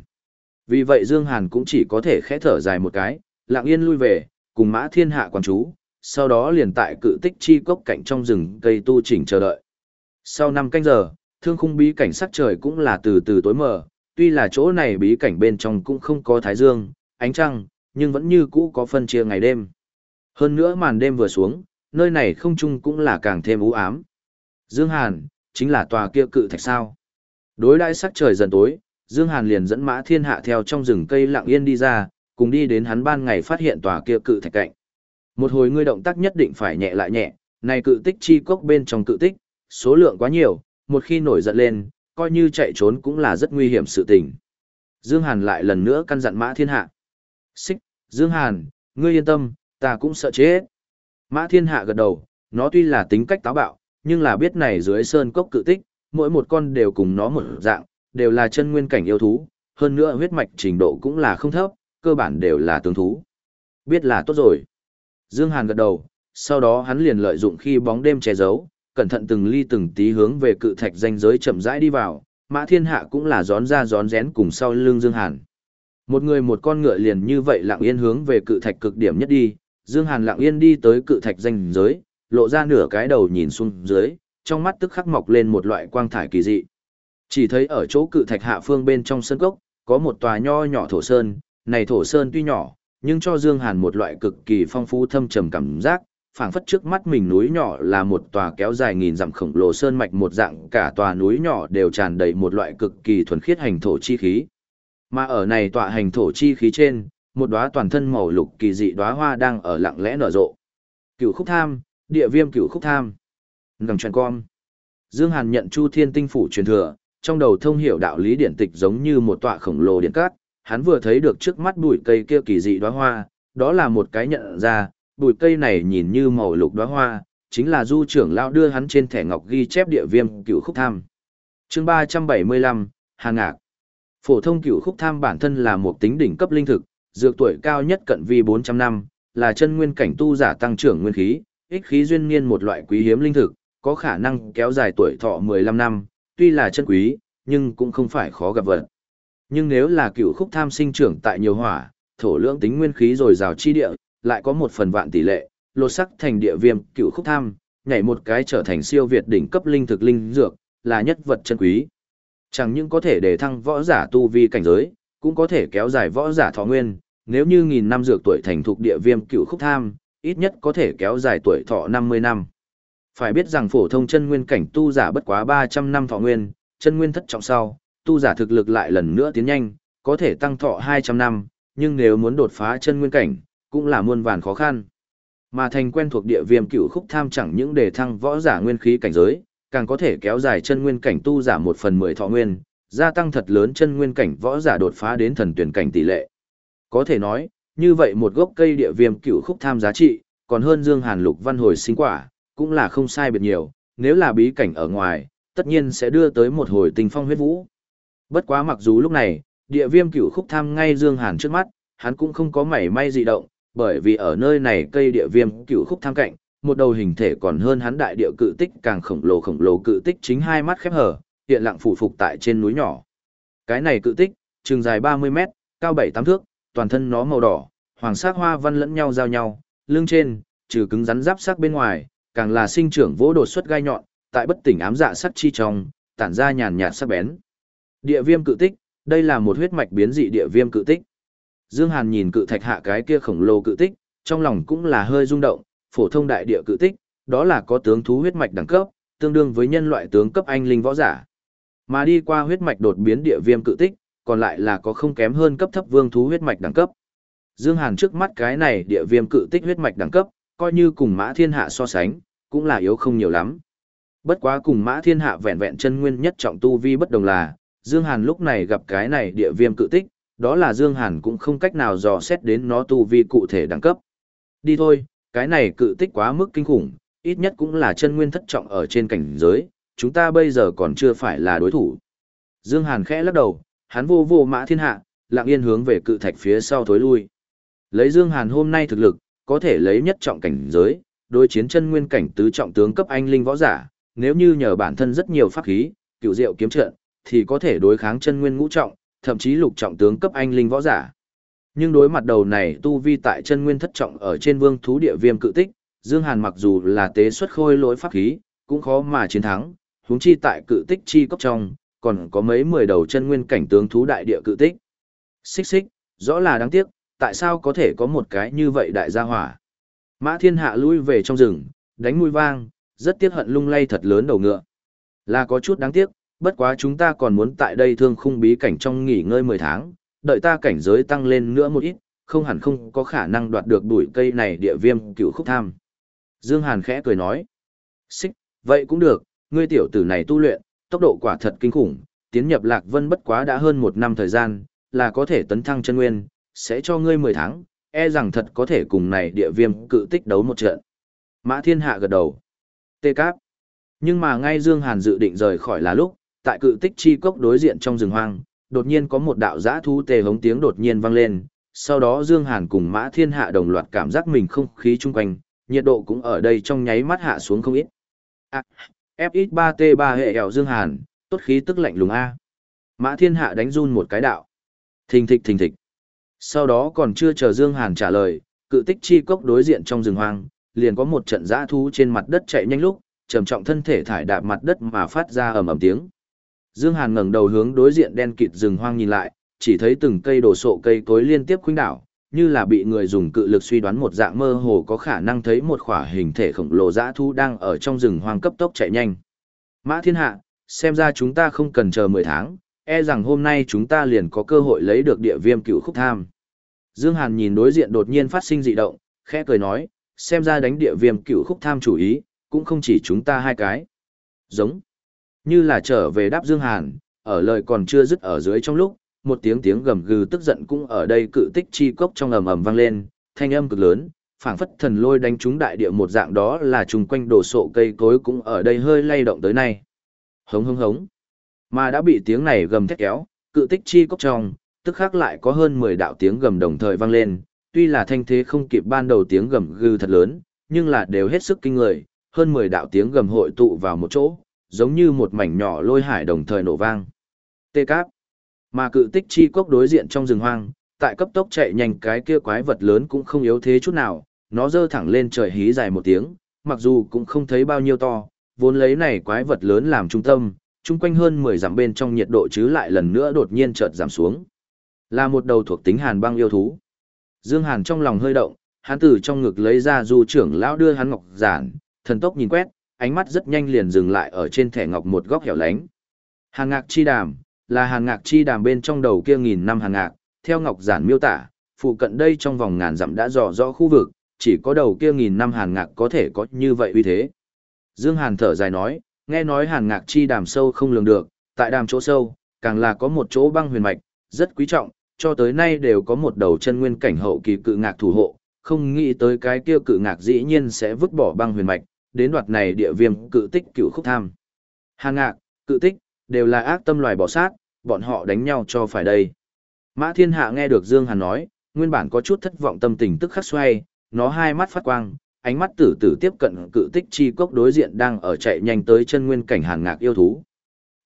Speaker 1: Vì vậy Dương Hàn cũng chỉ có thể khẽ thở dài một cái, lặng yên lui về, cùng mã thiên hạ quan chú, sau đó liền tại cự tích chi cốc cạnh trong rừng cây tu chỉnh chờ đợi. Sau 5 canh giờ, thương khung bí cảnh sắc trời cũng là từ từ tối mờ, tuy là chỗ này bí cảnh bên trong cũng không có thái dương, ánh trăng, nhưng vẫn như cũ có phân chia ngày đêm. Hơn nữa màn đêm vừa xuống, nơi này không trung cũng là càng thêm u ám. Dương Hàn, chính là tòa kia cự thạch sao. Đối đãi sắc trời dần tối, Dương Hàn liền dẫn mã thiên hạ theo trong rừng cây lặng yên đi ra, cùng đi đến hắn ban ngày phát hiện tòa kia cự thạch cạnh. Một hồi ngươi động tác nhất định phải nhẹ lại nhẹ, này cự tích chi cốc bên trong cự tích, số lượng quá nhiều, một khi nổi giận lên, coi như chạy trốn cũng là rất nguy hiểm sự tình. Dương Hàn lại lần nữa căn dặn Mã Thiên Hạ. Xích, Dương Hàn, ngươi yên tâm, ta cũng sợ chết. Mã Thiên Hạ gật đầu, nó tuy là tính cách táo bạo, nhưng là biết này dưới sơn cốc cự tích, mỗi một con đều cùng nó một dạng, đều là chân nguyên cảnh yêu thú, hơn nữa huyết mạch trình độ cũng là không thấp, cơ bản đều là tướng thú. Biết là tốt rồi. Dương Hàn gật đầu, sau đó hắn liền lợi dụng khi bóng đêm che giấu, cẩn thận từng ly từng tí hướng về cự thạch danh giới chậm rãi đi vào, Mã Thiên Hạ cũng là gión ra gión rén cùng sau lưng Dương Hàn. Một người một con ngựa liền như vậy lặng yên hướng về cự thạch cực điểm nhất đi, Dương Hàn lặng yên đi tới cự thạch danh giới, lộ ra nửa cái đầu nhìn xuống dưới, trong mắt tức khắc mọc lên một loại quang thải kỳ dị. Chỉ thấy ở chỗ cự thạch hạ phương bên trong sân cốc, có một tòa nho nhỏ thổ sơn, này thổ sơn tuy nhỏ, nhưng cho Dương Hàn một loại cực kỳ phong phú thâm trầm cảm giác, phảng phất trước mắt mình núi nhỏ là một tòa kéo dài nghìn dặm khổng lồ sơn mạch một dạng, cả tòa núi nhỏ đều tràn đầy một loại cực kỳ thuần khiết hành thổ chi khí. Mà ở này tòa hành thổ chi khí trên, một đóa toàn thân màu lục kỳ dị đóa hoa đang ở lặng lẽ nở rộ. Cửu khúc tham, địa viêm cửu khúc tham. Ngầm truyền com. Dương Hàn nhận Chu Thiên Tinh phủ truyền thừa, trong đầu thông hiểu đạo lý điển tịch giống như một tọa khổng lồ điện cát, hắn vừa thấy được trước mắt bụi cây kia kỳ dị đóa hoa, đó là một cái nhận ra, bụi cây này nhìn như màu lục đóa hoa, chính là du trưởng lão đưa hắn trên thẻ ngọc ghi chép địa viêm cửu khúc tham. Chương 375, Hà Ngạc. Phổ thông cửu khúc tham bản thân là một tính đỉnh cấp linh thực, dược tuổi cao nhất cận vi 400 năm, là chân nguyên cảnh tu giả tăng trưởng nguyên khí, ích khí duyên niên một loại quý hiếm linh thực, có khả năng kéo dài tuổi thọ 15 năm, tuy là chân quý, nhưng cũng không phải khó gặp vật. Nhưng nếu là cựu khúc tham sinh trưởng tại nhiều hỏa, thổ lượng tính nguyên khí rồi rào chi địa, lại có một phần vạn tỷ lệ, lột sắc thành địa viêm cựu khúc tham, nhảy một cái trở thành siêu việt đỉnh cấp linh thực linh dược, là nhất vật chân quý. Chẳng những có thể để thăng võ giả tu vi cảnh giới, cũng có thể kéo dài võ giả thọ nguyên, nếu như nghìn năm dược tuổi thành thuộc địa viêm cựu khúc tham, ít nhất có thể kéo dài tuổi thọ 50 năm. Phải biết rằng phổ thông chân nguyên cảnh tu giả bất quá 300 năm thọ nguyên, chân nguyên thất trọng sau, tu giả thực lực lại lần nữa tiến nhanh, có thể tăng thọ 200 năm, nhưng nếu muốn đột phá chân nguyên cảnh, cũng là muôn vàn khó khăn. Mà thành quen thuộc địa viêm cựu khúc tham chẳng những đề thăng võ giả nguyên khí cảnh giới, càng có thể kéo dài chân nguyên cảnh tu giả một phần mười thọ nguyên, gia tăng thật lớn chân nguyên cảnh võ giả đột phá đến thần tuyển cảnh tỷ lệ. Có thể nói, như vậy một gốc cây địa viêm cựu khúc tham giá trị, còn hơn Dương Hàn Lục Văn hồi sinh quả, cũng là không sai biệt nhiều, nếu là bí cảnh ở ngoài, tất nhiên sẽ đưa tới một hồi tình phong huyết vũ. Bất quá mặc dù lúc này, địa viêm cửu khúc tham ngay Dương Hàn trước mắt, hắn cũng không có mảy may dị động, bởi vì ở nơi này cây địa viêm cửu khúc tham cạnh, một đầu hình thể còn hơn hắn đại địa cự tích càng khổng lồ khổng lồ cự tích chính hai mắt khép hở, hiện lặng phủ phục tại trên núi nhỏ. Cái này cự tích, trường dài 30 mét, cao 7-8 thước, toàn thân nó màu đỏ, hoàng sắc hoa văn lẫn nhau giao nhau, lưng trên, trừ cứng rắn giáp sắc bên ngoài, càng là sinh trưởng vỗ đột xuất gai nhọn, tại bất tỉnh ám dạ sắc chi trong, tản ra nhàn nhạt sắc bén. Địa viêm cự tích, đây là một huyết mạch biến dị địa viêm cự tích. Dương Hàn nhìn cự thạch hạ cái kia khổng lồ cự tích, trong lòng cũng là hơi rung động, phổ thông đại địa cự tích, đó là có tướng thú huyết mạch đẳng cấp, tương đương với nhân loại tướng cấp anh linh võ giả. Mà đi qua huyết mạch đột biến địa viêm cự tích, còn lại là có không kém hơn cấp thấp vương thú huyết mạch đẳng cấp. Dương Hàn trước mắt cái này địa viêm cự tích huyết mạch đẳng cấp, coi như cùng Mã Thiên Hạ so sánh, cũng là yếu không nhiều lắm. Bất quá cùng Mã Thiên Hạ vẹn vẹn chân nguyên nhất trọng tu vi bất đồng là, Dương Hàn lúc này gặp cái này địa viêm cự tích, đó là Dương Hàn cũng không cách nào dò xét đến nó tu vi cụ thể đẳng cấp. Đi thôi, cái này cự tích quá mức kinh khủng, ít nhất cũng là chân nguyên thất trọng ở trên cảnh giới, chúng ta bây giờ còn chưa phải là đối thủ. Dương Hàn khẽ lắc đầu, hắn vô vô mã thiên hạ, lặng yên hướng về cự thạch phía sau thối lui. Lấy Dương Hàn hôm nay thực lực, có thể lấy nhất trọng cảnh giới, đối chiến chân nguyên cảnh tứ trọng tướng cấp anh linh võ giả, nếu như nhờ bản thân rất nhiều pháp khí, cựu diệu kiếm trận, thì có thể đối kháng chân nguyên ngũ trọng, thậm chí lục trọng tướng cấp anh linh võ giả. Nhưng đối mặt đầu này tu vi tại chân nguyên thất trọng ở trên vương thú địa viêm cự tích, Dương Hàn mặc dù là tế xuất khôi lỗi pháp khí, cũng khó mà chiến thắng, huống chi tại cự tích chi cốc trong, còn có mấy mười đầu chân nguyên cảnh tướng thú đại địa cự tích. Xích xích, rõ là đáng tiếc, tại sao có thể có một cái như vậy đại gia hỏa. Mã thiên hạ lui về trong rừng, đánh mũi vang, rất tiếc hận lung lay thật lớn đầu ngựa. Là có chút đáng tiếc, bất quá chúng ta còn muốn tại đây thương khung bí cảnh trong nghỉ ngơi 10 tháng, đợi ta cảnh giới tăng lên nữa một ít, không hẳn không có khả năng đoạt được đuổi cây này địa viêm cựu khúc tham. Dương Hàn khẽ cười nói, xích, vậy cũng được, ngươi tiểu tử này tu luyện, tốc độ quả thật kinh khủng, tiến nhập lạc vân bất quá đã hơn một năm thời gian, là có thể tấn thăng chân nguyên, sẽ cho ngươi 10 tháng, e rằng thật có thể cùng này địa viêm cự tích đấu một trận. Mã thiên hạ gật đầu. Tê cáp. Nhưng mà ngay Dương Hàn dự định rời khỏi là lúc, tại cự tích chi cốc đối diện trong rừng hoang, đột nhiên có một đạo giã thú tề hống tiếng đột nhiên vang lên, sau đó Dương Hàn cùng Mã Thiên Hạ đồng loạt cảm giác mình không khí chung quanh, nhiệt độ cũng ở đây trong nháy mắt hạ xuống không ít. À, FX3T3 hệ hẻo Dương Hàn, tốt khí tức lạnh lùng A. Mã Thiên Hạ đánh run một cái đạo. Thình thịch thình thịch. Sau đó còn chưa chờ Dương Hàn trả lời, cự tích chi cốc đối diện trong rừng hoang, liền có một trận giã thú trên mặt đất chạy nhanh lúc, trầm trọng thân thể thải đạp mặt đất mà phát ra ầm ầm tiếng. Dương Hàn ngẩng đầu hướng đối diện đen kịt rừng hoang nhìn lại, chỉ thấy từng cây đổ sộ cây cối liên tiếp khuynh đảo, như là bị người dùng cự lực suy đoán một dạng mơ hồ có khả năng thấy một khỏa hình thể khổng lồ dã thú đang ở trong rừng hoang cấp tốc chạy nhanh. Mã Thiên Hạ, xem ra chúng ta không cần chờ 10 tháng, e rằng hôm nay chúng ta liền có cơ hội lấy được địa viêm cựu khúc tham. Dương Hàn nhìn đối diện đột nhiên phát sinh dị động, khẽ cười nói, xem ra đánh địa viêm cựu khúc tham chủ ý, cũng không chỉ chúng ta hai cái. Giống. Như là trở về đáp Dương Hàn, ở lời còn chưa dứt ở dưới trong lúc, một tiếng tiếng gầm gừ tức giận cũng ở đây cự tích chi cốc trong ầm ầm vang lên, thanh âm cực lớn, phảng phất thần lôi đánh trúng đại địa một dạng đó là trùng quanh đổ sộ cây cối cũng ở đây hơi lay động tới nay. Hống hống hống. Mà đã bị tiếng này gầm thét kéo, cự tích chi cốc trong, tức khắc lại có hơn 10 đạo tiếng gầm đồng thời vang lên, tuy là thanh thế không kịp ban đầu tiếng gầm gừ thật lớn, nhưng là đều hết sức kinh người, hơn 10 đạo tiếng gầm hội tụ vào một chỗ, giống như một mảnh nhỏ lôi hải đồng thời nổ vang. Tê cáp. Mà cự tích chi cốc đối diện trong rừng hoang, tại cấp tốc chạy nhanh cái kia quái vật lớn cũng không yếu thế chút nào, nó dơ thẳng lên trời hí dài một tiếng, mặc dù cũng không thấy bao nhiêu to, vốn lấy này quái vật lớn làm trung tâm, chung quanh hơn 10 dặm bên trong nhiệt độ chứ lại lần nữa đột nhiên chợt giảm xuống. Là một đầu thuộc tính hàn băng yêu thú. Dương Hàn trong lòng hơi động, hắn từ trong ngực lấy ra du trưởng lão đưa hắn ngọc giản, thần tốc nhìn quét, ánh mắt rất nhanh liền dừng lại ở trên thẻ ngọc một góc hẻo lánh. Hàn ngạc chi đàm, là hàn ngạc chi đàm bên trong đầu kia nghìn năm hàn ngạc, theo ngọc giản miêu tả, phụ cận đây trong vòng ngàn dặm đã dò rõ khu vực, chỉ có đầu kia nghìn năm hàn ngạc có thể có như vậy uy thế. Dương Hàn thở dài nói, nghe nói hàn ngạc chi đàm sâu không lường được, tại đàm chỗ sâu, càng là có một chỗ băng huyền mạch, rất quý trọng, cho tới nay đều có một đầu chân nguyên cảnh hậu kỳ cự ngạc thủ hộ, không nghĩ tới cái kia cự ngạc dĩ nhiên sẽ vứt bỏ băng huyền mạch, đến đoạt này địa viêm cự tích cựu khúc tham. Hàn ngạc, cự tích, đều là ác tâm loài bỏ sát, bọn họ đánh nhau cho phải đây. Mã thiên hạ nghe được Dương Hàn nói, nguyên bản có chút thất vọng tâm tình tức khắc xoay, nó hai mắt phát quang, ánh mắt tử tử tiếp cận cự tích chi cốc đối diện đang ở chạy nhanh tới chân nguyên cảnh hàn ngạc yêu thú.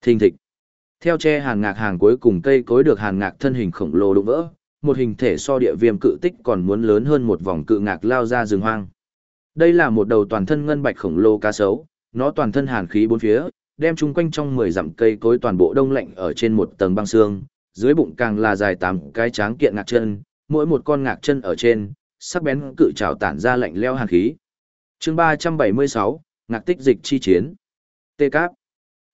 Speaker 1: Thình thịch. Theo che hàn ngạc hàng cuối cùng cây cối được hàn ngạc thân hình khổng lồ đụng vỡ, một hình thể so địa viêm cự tích còn muốn lớn hơn một vòng cự ngạc lao ra rừng hoang. Đây là một đầu toàn thân ngân bạch khổng lồ cá sấu, nó toàn thân hàn khí bốn phía, đem chung quanh trong 10 dặm cây cối toàn bộ đông lạnh ở trên một tầng băng xương, dưới bụng càng là dài tám cái tráng kiện ngạc chân, mỗi một con ngạc chân ở trên, sắc bén cự trảo tản ra lạnh leo hàn khí. Chương 376, Ngạc tích dịch chi chiến. Tê cáp.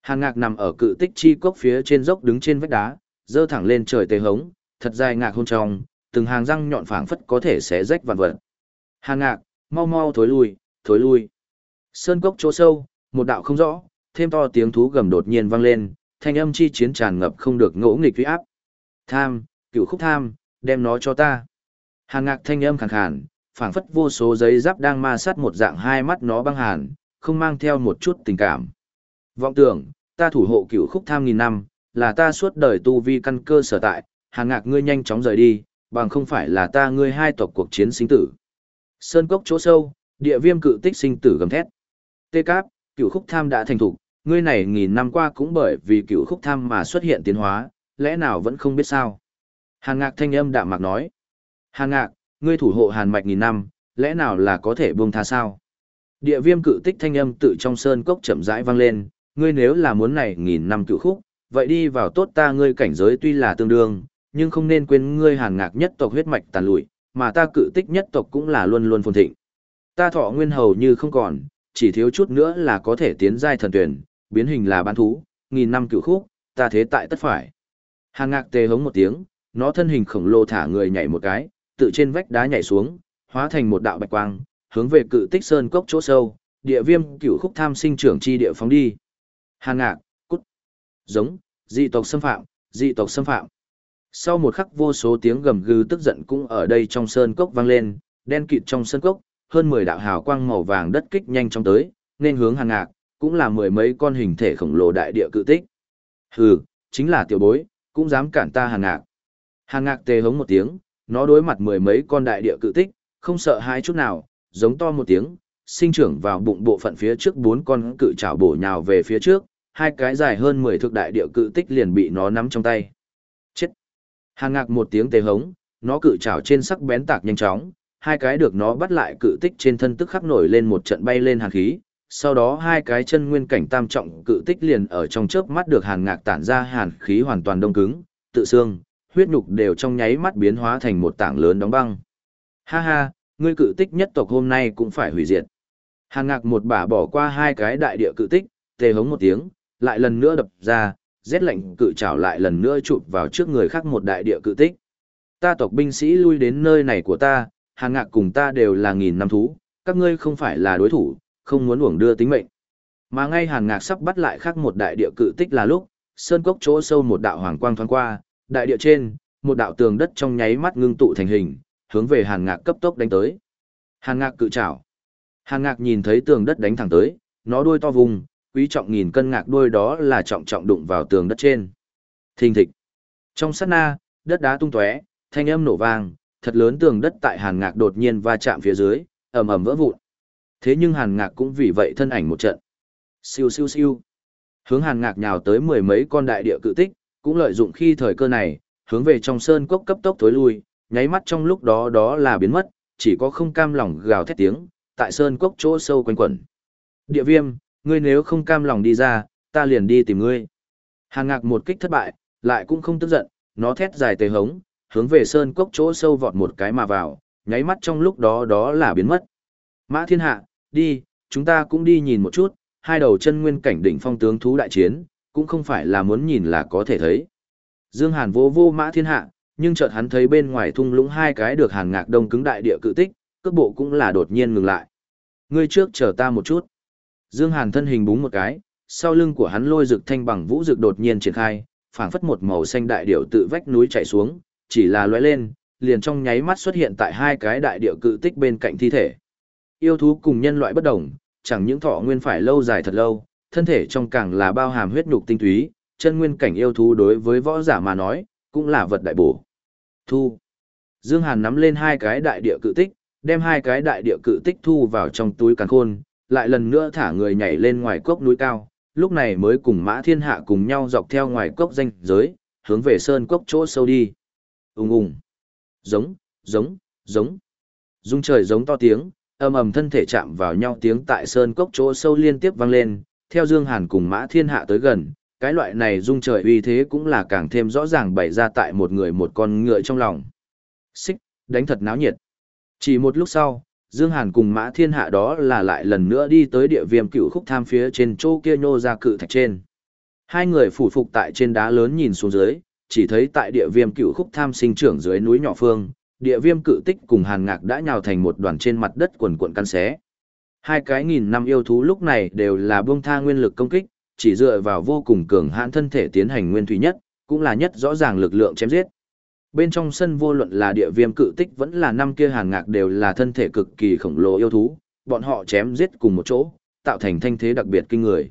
Speaker 1: Hàn ngạc nằm ở cự tích chi cốc phía trên dốc đứng trên vách đá, dơ thẳng lên trời tê hống, thật dài ngạc hôn trong, từng hàng răng nhọn phảng phất có thể xé rách vạn vật. Hàn ngạc, mau mau thối lui, thối lui. Sơn cốc chỗ sâu, một đạo không rõ, thêm to tiếng thú gầm đột nhiên vang lên, thanh âm chi chiến tràn ngập không được ngỗ nghịch uy áp. Tham, cựu khúc tham, đem nó cho ta. Hàn ngạc thanh âm khàn khàn, phảng phất vô số giấy giáp đang ma sát một dạng hai mắt nó băng hàn, không mang theo một chút tình cảm. Vọng tưởng, ta thủ hộ cựu khúc tham nghìn năm, là ta suốt đời tu vi căn cơ sở tại, Hàng ngạc ngươi nhanh chóng rời đi, bằng không phải là ta ngươi hai tộc cuộc chiến sinh tử. Sơn cốc chỗ sâu, địa viêm cự tích sinh tử gầm thét. Tê cáp, cựu khúc tham đã thành thục, ngươi này nghìn năm qua cũng bởi vì cựu khúc tham mà xuất hiện tiến hóa, lẽ nào vẫn không biết sao? Hàng ngạc thanh âm đạm mạc nói. Hàn ngạc, ngươi thủ hộ hàn mạch nghìn năm, lẽ nào là có thể buông tha sao? Địa viêm cự tích thanh âm tự trong sơn cốc chậm rãi vang lên, ngươi nếu là muốn này nghìn năm cựu khúc, vậy đi vào tốt ta ngươi cảnh giới tuy là tương đương, nhưng không nên quên ngươi hàn ngạc nhất tộc huyết mạch tàn lụi, mà ta cự tích nhất tộc cũng là luôn luôn phồn thịnh. Ta thọ nguyên hầu như không còn, chỉ thiếu chút nữa là có thể tiến giai thần tuyển, biến hình là bán thú, nghìn năm cựu khúc, ta thế tại tất phải. Hàn ngạc tê hống một tiếng, nó thân hình khổng lồ thả người nhảy một cái, tự trên vách đá nhảy xuống, hóa thành một đạo bạch quang, hướng về cự tích sơn cốc chỗ sâu, địa viêm cửu khúc tham sinh trưởng chi địa phóng đi. Hàn ngạc, cút, giống, dị tộc xâm phạm, dị tộc xâm phạm. Sau một khắc vô số tiếng gầm gừ tức giận cũng ở đây trong sơn cốc vang lên, đen kịt trong sơn cốc, hơn 10 đạo hào quang màu vàng đất kích nhanh chóng tới, nên hướng hàng ngạc, cũng là mười mấy con hình thể khổng lồ đại địa cự tích. Hừ, chính là tiểu bối, cũng dám cản ta hàng ngạc. Hàng ngạc tê hống một tiếng, nó đối mặt mười mấy con đại địa cự tích, không sợ hai chút nào, giống to một tiếng, sinh trưởng vào bụng bộ phận phía trước bốn con cự trảo bổ nhào về phía trước, hai cái dài hơn 10 thước đại địa cự tích liền bị nó nắm trong tay. Chết! Hàng ngạc một tiếng tê hống, nó cự trảo trên sắc bén tạc nhanh chóng, hai cái được nó bắt lại cự tích trên thân tức khắc nổi lên một trận bay lên hàn khí, sau đó hai cái chân nguyên cảnh tam trọng cự tích liền ở trong chớp mắt được hàn ngạc tản ra hàn khí hoàn toàn đông cứng, tự xương, huyết nhục đều trong nháy mắt biến hóa thành một tảng lớn đóng băng. Ha ha, ngươi cự tích nhất tộc hôm nay cũng phải hủy diệt. Hàn ngạc một bả bỏ qua hai cái đại địa cự tích, tề hống một tiếng, lại lần nữa đập ra, rét lạnh cự trảo lại lần nữa chụp vào trước người khác một đại địa cự tích. Ta tộc binh sĩ lui đến nơi này của ta, hàn ngạc cùng ta đều là nghìn năm thú, các ngươi không phải là đối thủ, không muốn uổng đưa tính mệnh. Mà ngay hàn ngạc sắp bắt lại khác một đại địa cự tích là lúc, sơn cốc chỗ sâu một đạo hoàng quang thoáng qua, đại địa trên, một đạo tường đất trong nháy mắt ngưng tụ thành hình, hướng về hàn ngạc cấp tốc đánh tới. Hàn ngạc cự trảo. Hàn ngạc nhìn thấy tường đất đánh thẳng tới, nó đuôi to vùng, quý trọng nghìn cân ngạc đuôi đó là trọng trọng đụng vào tường đất trên. Thình thịch. Trong sát na, đất đá tung tóe, thanh âm nổ vang, thật lớn tường đất tại hàn ngạc đột nhiên va chạm phía dưới, ầm ầm vỡ vụn. Thế nhưng hàn ngạc cũng vì vậy thân ảnh một trận. Siêu siêu siêu. Hướng hàn ngạc nhào tới mười mấy con đại địa cự tích, cũng lợi dụng khi thời cơ này, hướng về trong sơn cốc cấp tốc tối lui, nháy mắt trong lúc đó đó là biến mất, chỉ có không cam lòng gào thét tiếng, tại sơn cốc chỗ sâu quanh quẩn. Địa viêm, ngươi nếu không cam lòng đi ra, ta liền đi tìm ngươi. hàng ngạc một kích thất bại, lại cũng không tức giận, nó thét dài tề hống, hướng về sơn cốc chỗ sâu vọt một cái mà vào, nháy mắt trong lúc đó đó là biến mất. Mã thiên hạ, đi, chúng ta cũng đi nhìn một chút, hai đầu chân nguyên cảnh đỉnh phong tướng thú đại chiến, cũng không phải là muốn nhìn là có thể thấy. Dương Hàn vô vô mã thiên hạ, nhưng chợt hắn thấy bên ngoài thung lũng hai cái được hàn ngạc đông cứng đại địa cự tích, cước bộ cũng là đột nhiên ngừng lại. Ngươi trước chờ ta một chút. Dương Hàn thân hình búng một cái, sau lưng của hắn lôi rực thanh bằng vũ rực đột nhiên triển khai, phảng phất một màu xanh đại điểu tự vách núi chảy xuống, chỉ là lóe lên, liền trong nháy mắt xuất hiện tại hai cái đại điệu cự tích bên cạnh thi thể. Yêu thú cùng nhân loại bất đồng, chẳng những thọ nguyên phải lâu dài thật lâu, thân thể trong càng là bao hàm huyết nhục tinh túy, chân nguyên cảnh yêu thú đối với võ giả mà nói, cũng là vật đại bổ. Thu. Dương Hàn nắm lên hai cái đại địa cự tích, đem hai cái đại địa cự tích thu vào trong túi càng khôn, lại lần nữa thả người nhảy lên ngoài cốc núi cao, lúc này mới cùng Mã Thiên Hạ cùng nhau dọc theo ngoài cốc danh giới, hướng về sơn cốc chỗ sâu đi. Ùng ùng. Giống, giống, giống. Dung trời giống to tiếng, ầm ầm thân thể chạm vào nhau tiếng tại sơn cốc chỗ sâu liên tiếp vang lên, theo Dương Hàn cùng Mã Thiên Hạ tới gần, cái loại này dung trời uy thế cũng là càng thêm rõ ràng bày ra tại một người một con ngựa trong lòng. Xích, đánh thật náo nhiệt. Chỉ một lúc sau, Dương Hàn cùng Mã Thiên Hạ đó là lại lần nữa đi tới địa viêm cựu khúc tham phía trên chỗ kia nhô ra cự thạch trên. Hai người phủ phục tại trên đá lớn nhìn xuống dưới, chỉ thấy tại địa viêm cựu khúc tham sinh trưởng dưới núi nhỏ phương, địa viêm cự tích cùng hàn ngạc đã nhào thành một đoàn trên mặt đất quần cuộn căn xé. Hai cái nghìn năm yêu thú lúc này đều là buông tha nguyên lực công kích, chỉ dựa vào vô cùng cường hãn thân thể tiến hành nguyên thủy nhất, cũng là nhất rõ ràng lực lượng chém giết. Bên trong sân vô luận là địa viêm cự tích vẫn là năm kia hàng ngạc đều là thân thể cực kỳ khổng lồ yêu thú, bọn họ chém giết cùng một chỗ, tạo thành thanh thế đặc biệt kinh người.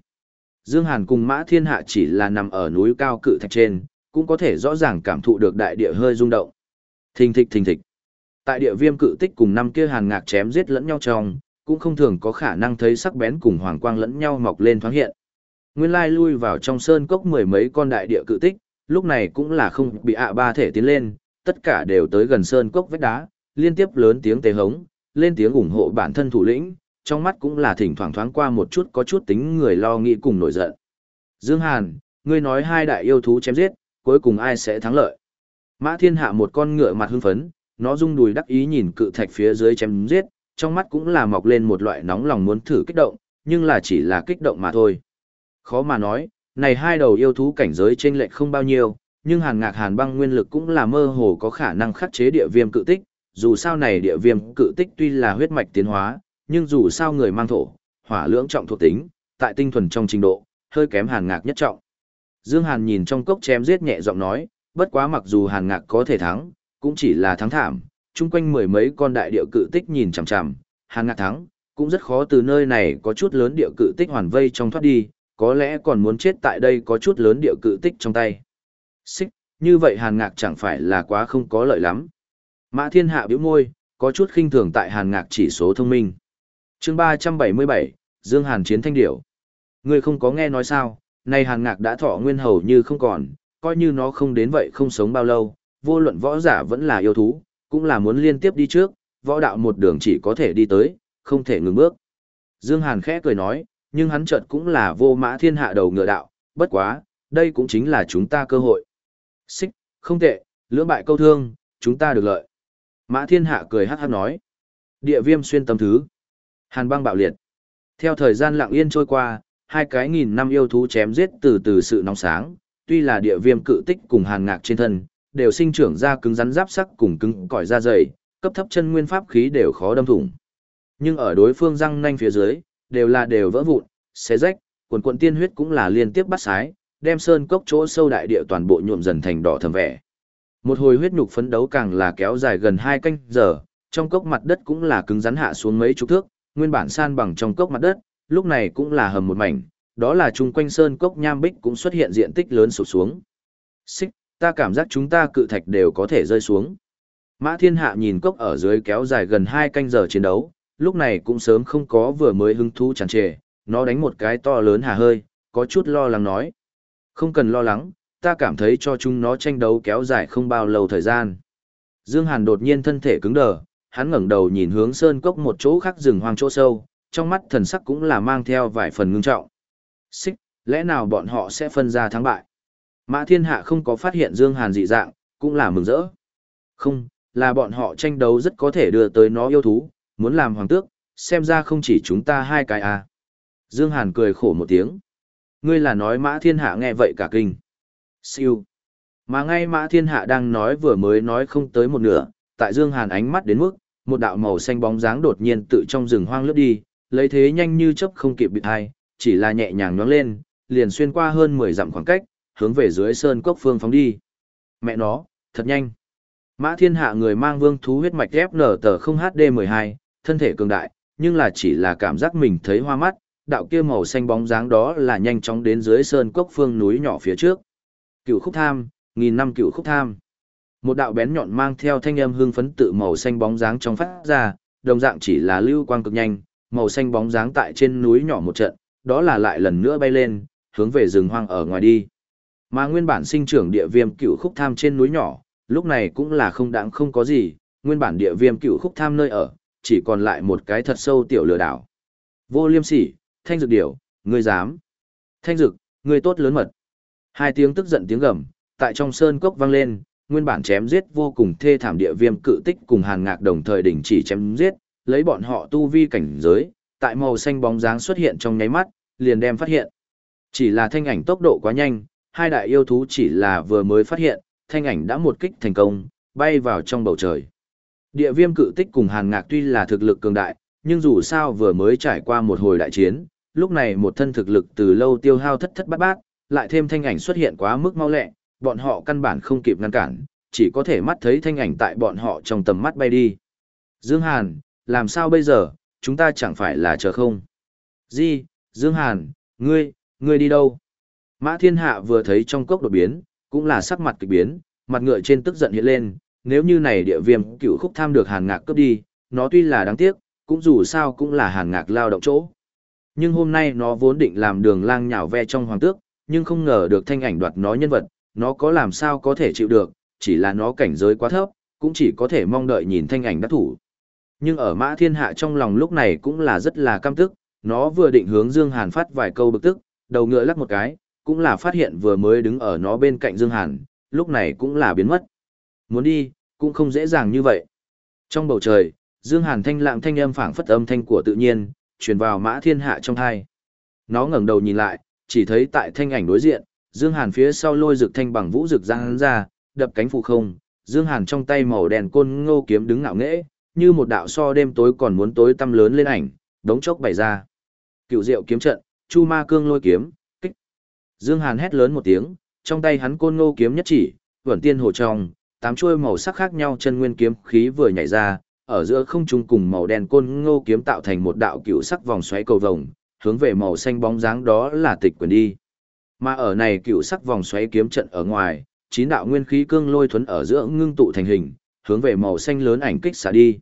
Speaker 1: Dương Hàn cùng Mã Thiên Hạ chỉ là nằm ở núi cao cự thạch trên, cũng có thể rõ ràng cảm thụ được đại địa hơi rung động. Thình thịch thình thịch. Tại địa viêm cự tích cùng năm kia hàn ngạc chém giết lẫn nhau trong, cũng không thường có khả năng thấy sắc bén cùng hoàng quang lẫn nhau mọc lên thoáng hiện. Nguyên lai lui vào trong sơn cốc mười mấy con đại địa cự tích, lúc này cũng là không bị ạ ba thể tiến lên, tất cả đều tới gần sơn cốc vách đá, liên tiếp lớn tiếng tê hống, lên tiếng ủng hộ bản thân thủ lĩnh, trong mắt cũng là thỉnh thoảng thoáng qua một chút có chút tính người lo nghĩ cùng nổi giận. Dương Hàn, ngươi nói hai đại yêu thú chém giết, cuối cùng ai sẽ thắng lợi? Mã Thiên Hạ một con ngựa mặt hưng phấn, nó rung đùi đắc ý nhìn cự thạch phía dưới chém giết, trong mắt cũng là mọc lên một loại nóng lòng muốn thử kích động, nhưng là chỉ là kích động mà thôi. Khó mà nói, này hai đầu yêu thú cảnh giới trên lệch không bao nhiêu, nhưng hàn ngạc hàn băng nguyên lực cũng là mơ hồ có khả năng khắc chế địa viêm cự tích, dù sao này địa viêm cự tích tuy là huyết mạch tiến hóa, nhưng dù sao người mang thổ, hỏa lưỡng trọng thuộc tính, tại tinh thuần trong trình độ, hơi kém hàn ngạc nhất trọng. Dương Hàn nhìn trong cốc chém giết nhẹ giọng nói, bất quá mặc dù hàn ngạc có thể thắng, cũng chỉ là thắng thảm, chung quanh mười mấy con đại địa cự tích nhìn chằm chằm, hàn ngạc thắng, cũng rất khó từ nơi này có chút lớn địa cự tích hoàn vây trong thoát đi, có lẽ còn muốn chết tại đây có chút lớn địa cự tích trong tay. Xích, như vậy hàn ngạc chẳng phải là quá không có lợi lắm. Mã thiên hạ biểu môi, có chút khinh thường tại hàn ngạc chỉ số thông minh. chương 377, Dương Hàn chiến thanh điểu. Ngươi không có nghe nói sao, nay hàn ngạc đã thọ nguyên hầu như không còn, coi như nó không đến vậy không sống bao lâu, vô luận võ giả vẫn là yêu thú, cũng là muốn liên tiếp đi trước, võ đạo một đường chỉ có thể đi tới, không thể ngừng bước. Dương Hàn khẽ cười nói, nhưng hắn chợt cũng là vô mã thiên hạ đầu ngựa đạo, bất quá, đây cũng chính là chúng ta cơ hội. Xích, không tệ, lưỡng bại câu thương, chúng ta được lợi. Mã thiên hạ cười hát hát nói. Địa viêm xuyên tâm thứ. Hàn băng bạo liệt. Theo thời gian lặng yên trôi qua, hai cái nghìn năm yêu thú chém giết từ từ sự nóng sáng, tuy là địa viêm cự tích cùng hàn ngạc trên thân, đều sinh trưởng ra cứng rắn giáp sắc cùng cứng cỏi da dày, cấp thấp chân nguyên pháp khí đều khó đâm thủng. Nhưng ở đối phương răng nanh phía dưới, đều là đều vỡ vụn, xé rách, quần quần tiên huyết cũng là liên tiếp bắt sái, đem sơn cốc chỗ sâu đại địa toàn bộ nhuộm dần thành đỏ thầm vẻ. Một hồi huyết nhục phấn đấu càng là kéo dài gần hai canh giờ, trong cốc mặt đất cũng là cứng rắn hạ xuống mấy chục thước, nguyên bản san bằng trong cốc mặt đất, lúc này cũng là hầm một mảnh, đó là chung quanh sơn cốc nham bích cũng xuất hiện diện tích lớn sụp xuống. Xích, ta cảm giác chúng ta cự thạch đều có thể rơi xuống. Mã thiên hạ nhìn cốc ở dưới kéo dài gần hai canh giờ chiến đấu, lúc này cũng sớm không có vừa mới hứng thú tràn trề, nó đánh một cái to lớn hà hơi, có chút lo lắng nói. Không cần lo lắng, ta cảm thấy cho chúng nó tranh đấu kéo dài không bao lâu thời gian. Dương Hàn đột nhiên thân thể cứng đờ, hắn ngẩng đầu nhìn hướng sơn cốc một chỗ khác rừng hoang chỗ sâu, trong mắt thần sắc cũng là mang theo vài phần ngưng trọng. Xích, lẽ nào bọn họ sẽ phân ra thắng bại? Mã Thiên Hạ không có phát hiện Dương Hàn dị dạng, cũng là mừng rỡ. Không, là bọn họ tranh đấu rất có thể đưa tới nó yêu thú, muốn làm hoàng tước, xem ra không chỉ chúng ta hai cái à. Dương Hàn cười khổ một tiếng. Ngươi là nói Mã Thiên Hạ nghe vậy cả kinh. Siêu. Mà ngay Mã Thiên Hạ đang nói vừa mới nói không tới một nửa, tại Dương Hàn ánh mắt đến mức, một đạo màu xanh bóng dáng đột nhiên tự trong rừng hoang lướt đi, lấy thế nhanh như chớp không kịp bị ai, chỉ là nhẹ nhàng nhoáng lên, liền xuyên qua hơn 10 dặm khoảng cách, hướng về dưới sơn cốc phương phóng đi. Mẹ nó, thật nhanh. Mã Thiên Hạ người mang vương thú huyết mạch FN tờ 0 HD12, thân thể cường đại, nhưng là chỉ là cảm giác mình thấy hoa mắt, đạo kia màu xanh bóng dáng đó là nhanh chóng đến dưới sơn cốc phương núi nhỏ phía trước. Cựu khúc tham, nghìn năm cựu khúc tham. Một đạo bén nhọn mang theo thanh âm hương phấn tự màu xanh bóng dáng trong phát ra, đồng dạng chỉ là lưu quang cực nhanh, màu xanh bóng dáng tại trên núi nhỏ một trận, đó là lại lần nữa bay lên, hướng về rừng hoang ở ngoài đi. Mà nguyên bản sinh trưởng địa viêm cựu khúc tham trên núi nhỏ, lúc này cũng là không đáng không có gì, nguyên bản địa viêm cựu khúc tham nơi ở, chỉ còn lại một cái thật sâu tiểu lừa đảo. Vô liêm sỉ, thanh dực điểu, ngươi dám. Thanh dực, ngươi tốt lớn mật. Hai tiếng tức giận tiếng gầm, tại trong sơn cốc vang lên, nguyên bản chém giết vô cùng thê thảm địa viêm cự tích cùng hàn ngạc đồng thời đình chỉ chém giết, lấy bọn họ tu vi cảnh giới, tại màu xanh bóng dáng xuất hiện trong nháy mắt, liền đem phát hiện. Chỉ là thanh ảnh tốc độ quá nhanh, hai đại yêu thú chỉ là vừa mới phát hiện, thanh ảnh đã một kích thành công, bay vào trong bầu trời. Địa viêm cự tích cùng hàn ngạc tuy là thực lực cường đại, nhưng dù sao vừa mới trải qua một hồi đại chiến, lúc này một thân thực lực từ lâu tiêu hao thất thất bát bát, lại thêm thanh ảnh xuất hiện quá mức mau lẹ, bọn họ căn bản không kịp ngăn cản, chỉ có thể mắt thấy thanh ảnh tại bọn họ trong tầm mắt bay đi. Dương Hàn, làm sao bây giờ, chúng ta chẳng phải là chờ không? Di, Dương Hàn, ngươi, ngươi đi đâu? Mã Thiên Hạ vừa thấy trong cốc đột biến, cũng là sắc mặt kịch biến, mặt ngựa trên tức giận hiện lên, nếu như này địa viêm cựu khúc tham được hàn ngạc cướp đi, nó tuy là đáng tiếc, cũng dù sao cũng là hàn ngạc lao động chỗ. Nhưng hôm nay nó vốn định làm đường lang nhào ve trong hoàng tước, nhưng không ngờ được thanh ảnh đoạt nó nhân vật, nó có làm sao có thể chịu được, chỉ là nó cảnh giới quá thấp, cũng chỉ có thể mong đợi nhìn thanh ảnh đắc thủ. Nhưng ở mã thiên hạ trong lòng lúc này cũng là rất là căm tức, nó vừa định hướng Dương Hàn phát vài câu bực tức, đầu ngựa lắc một cái, cũng là phát hiện vừa mới đứng ở nó bên cạnh Dương Hàn, lúc này cũng là biến mất. Muốn đi, cũng không dễ dàng như vậy. Trong bầu trời, Dương Hàn thanh lặng thanh âm phảng phất âm thanh của tự nhiên, truyền vào mã thiên hạ trong thai. Nó ngẩng đầu nhìn lại, chỉ thấy tại thanh ảnh đối diện, Dương Hàn phía sau lôi rực thanh bằng vũ rực giang ra, đập cánh phù không, Dương Hàn trong tay màu đèn côn ngô kiếm đứng ngạo nghễ, như một đạo so đêm tối còn muốn tối tăm lớn lên ảnh, đống chốc bày ra. Cựu diệu kiếm trận, Chu Ma Cương lôi kiếm. Dương Hàn hét lớn một tiếng, trong tay hắn côn ngô kiếm nhất chỉ, vẩn tiên hồ trong, tám chuôi màu sắc khác nhau chân nguyên kiếm khí vừa nhảy ra, ở giữa không trung cùng màu đen côn ngô kiếm tạo thành một đạo cựu sắc vòng xoáy cầu vồng, hướng về màu xanh bóng dáng đó là tịch quyền đi. Mà ở này cựu sắc vòng xoáy kiếm trận ở ngoài, chín đạo nguyên khí cương lôi thuấn ở giữa ngưng tụ thành hình, hướng về màu xanh lớn ảnh kích xả đi.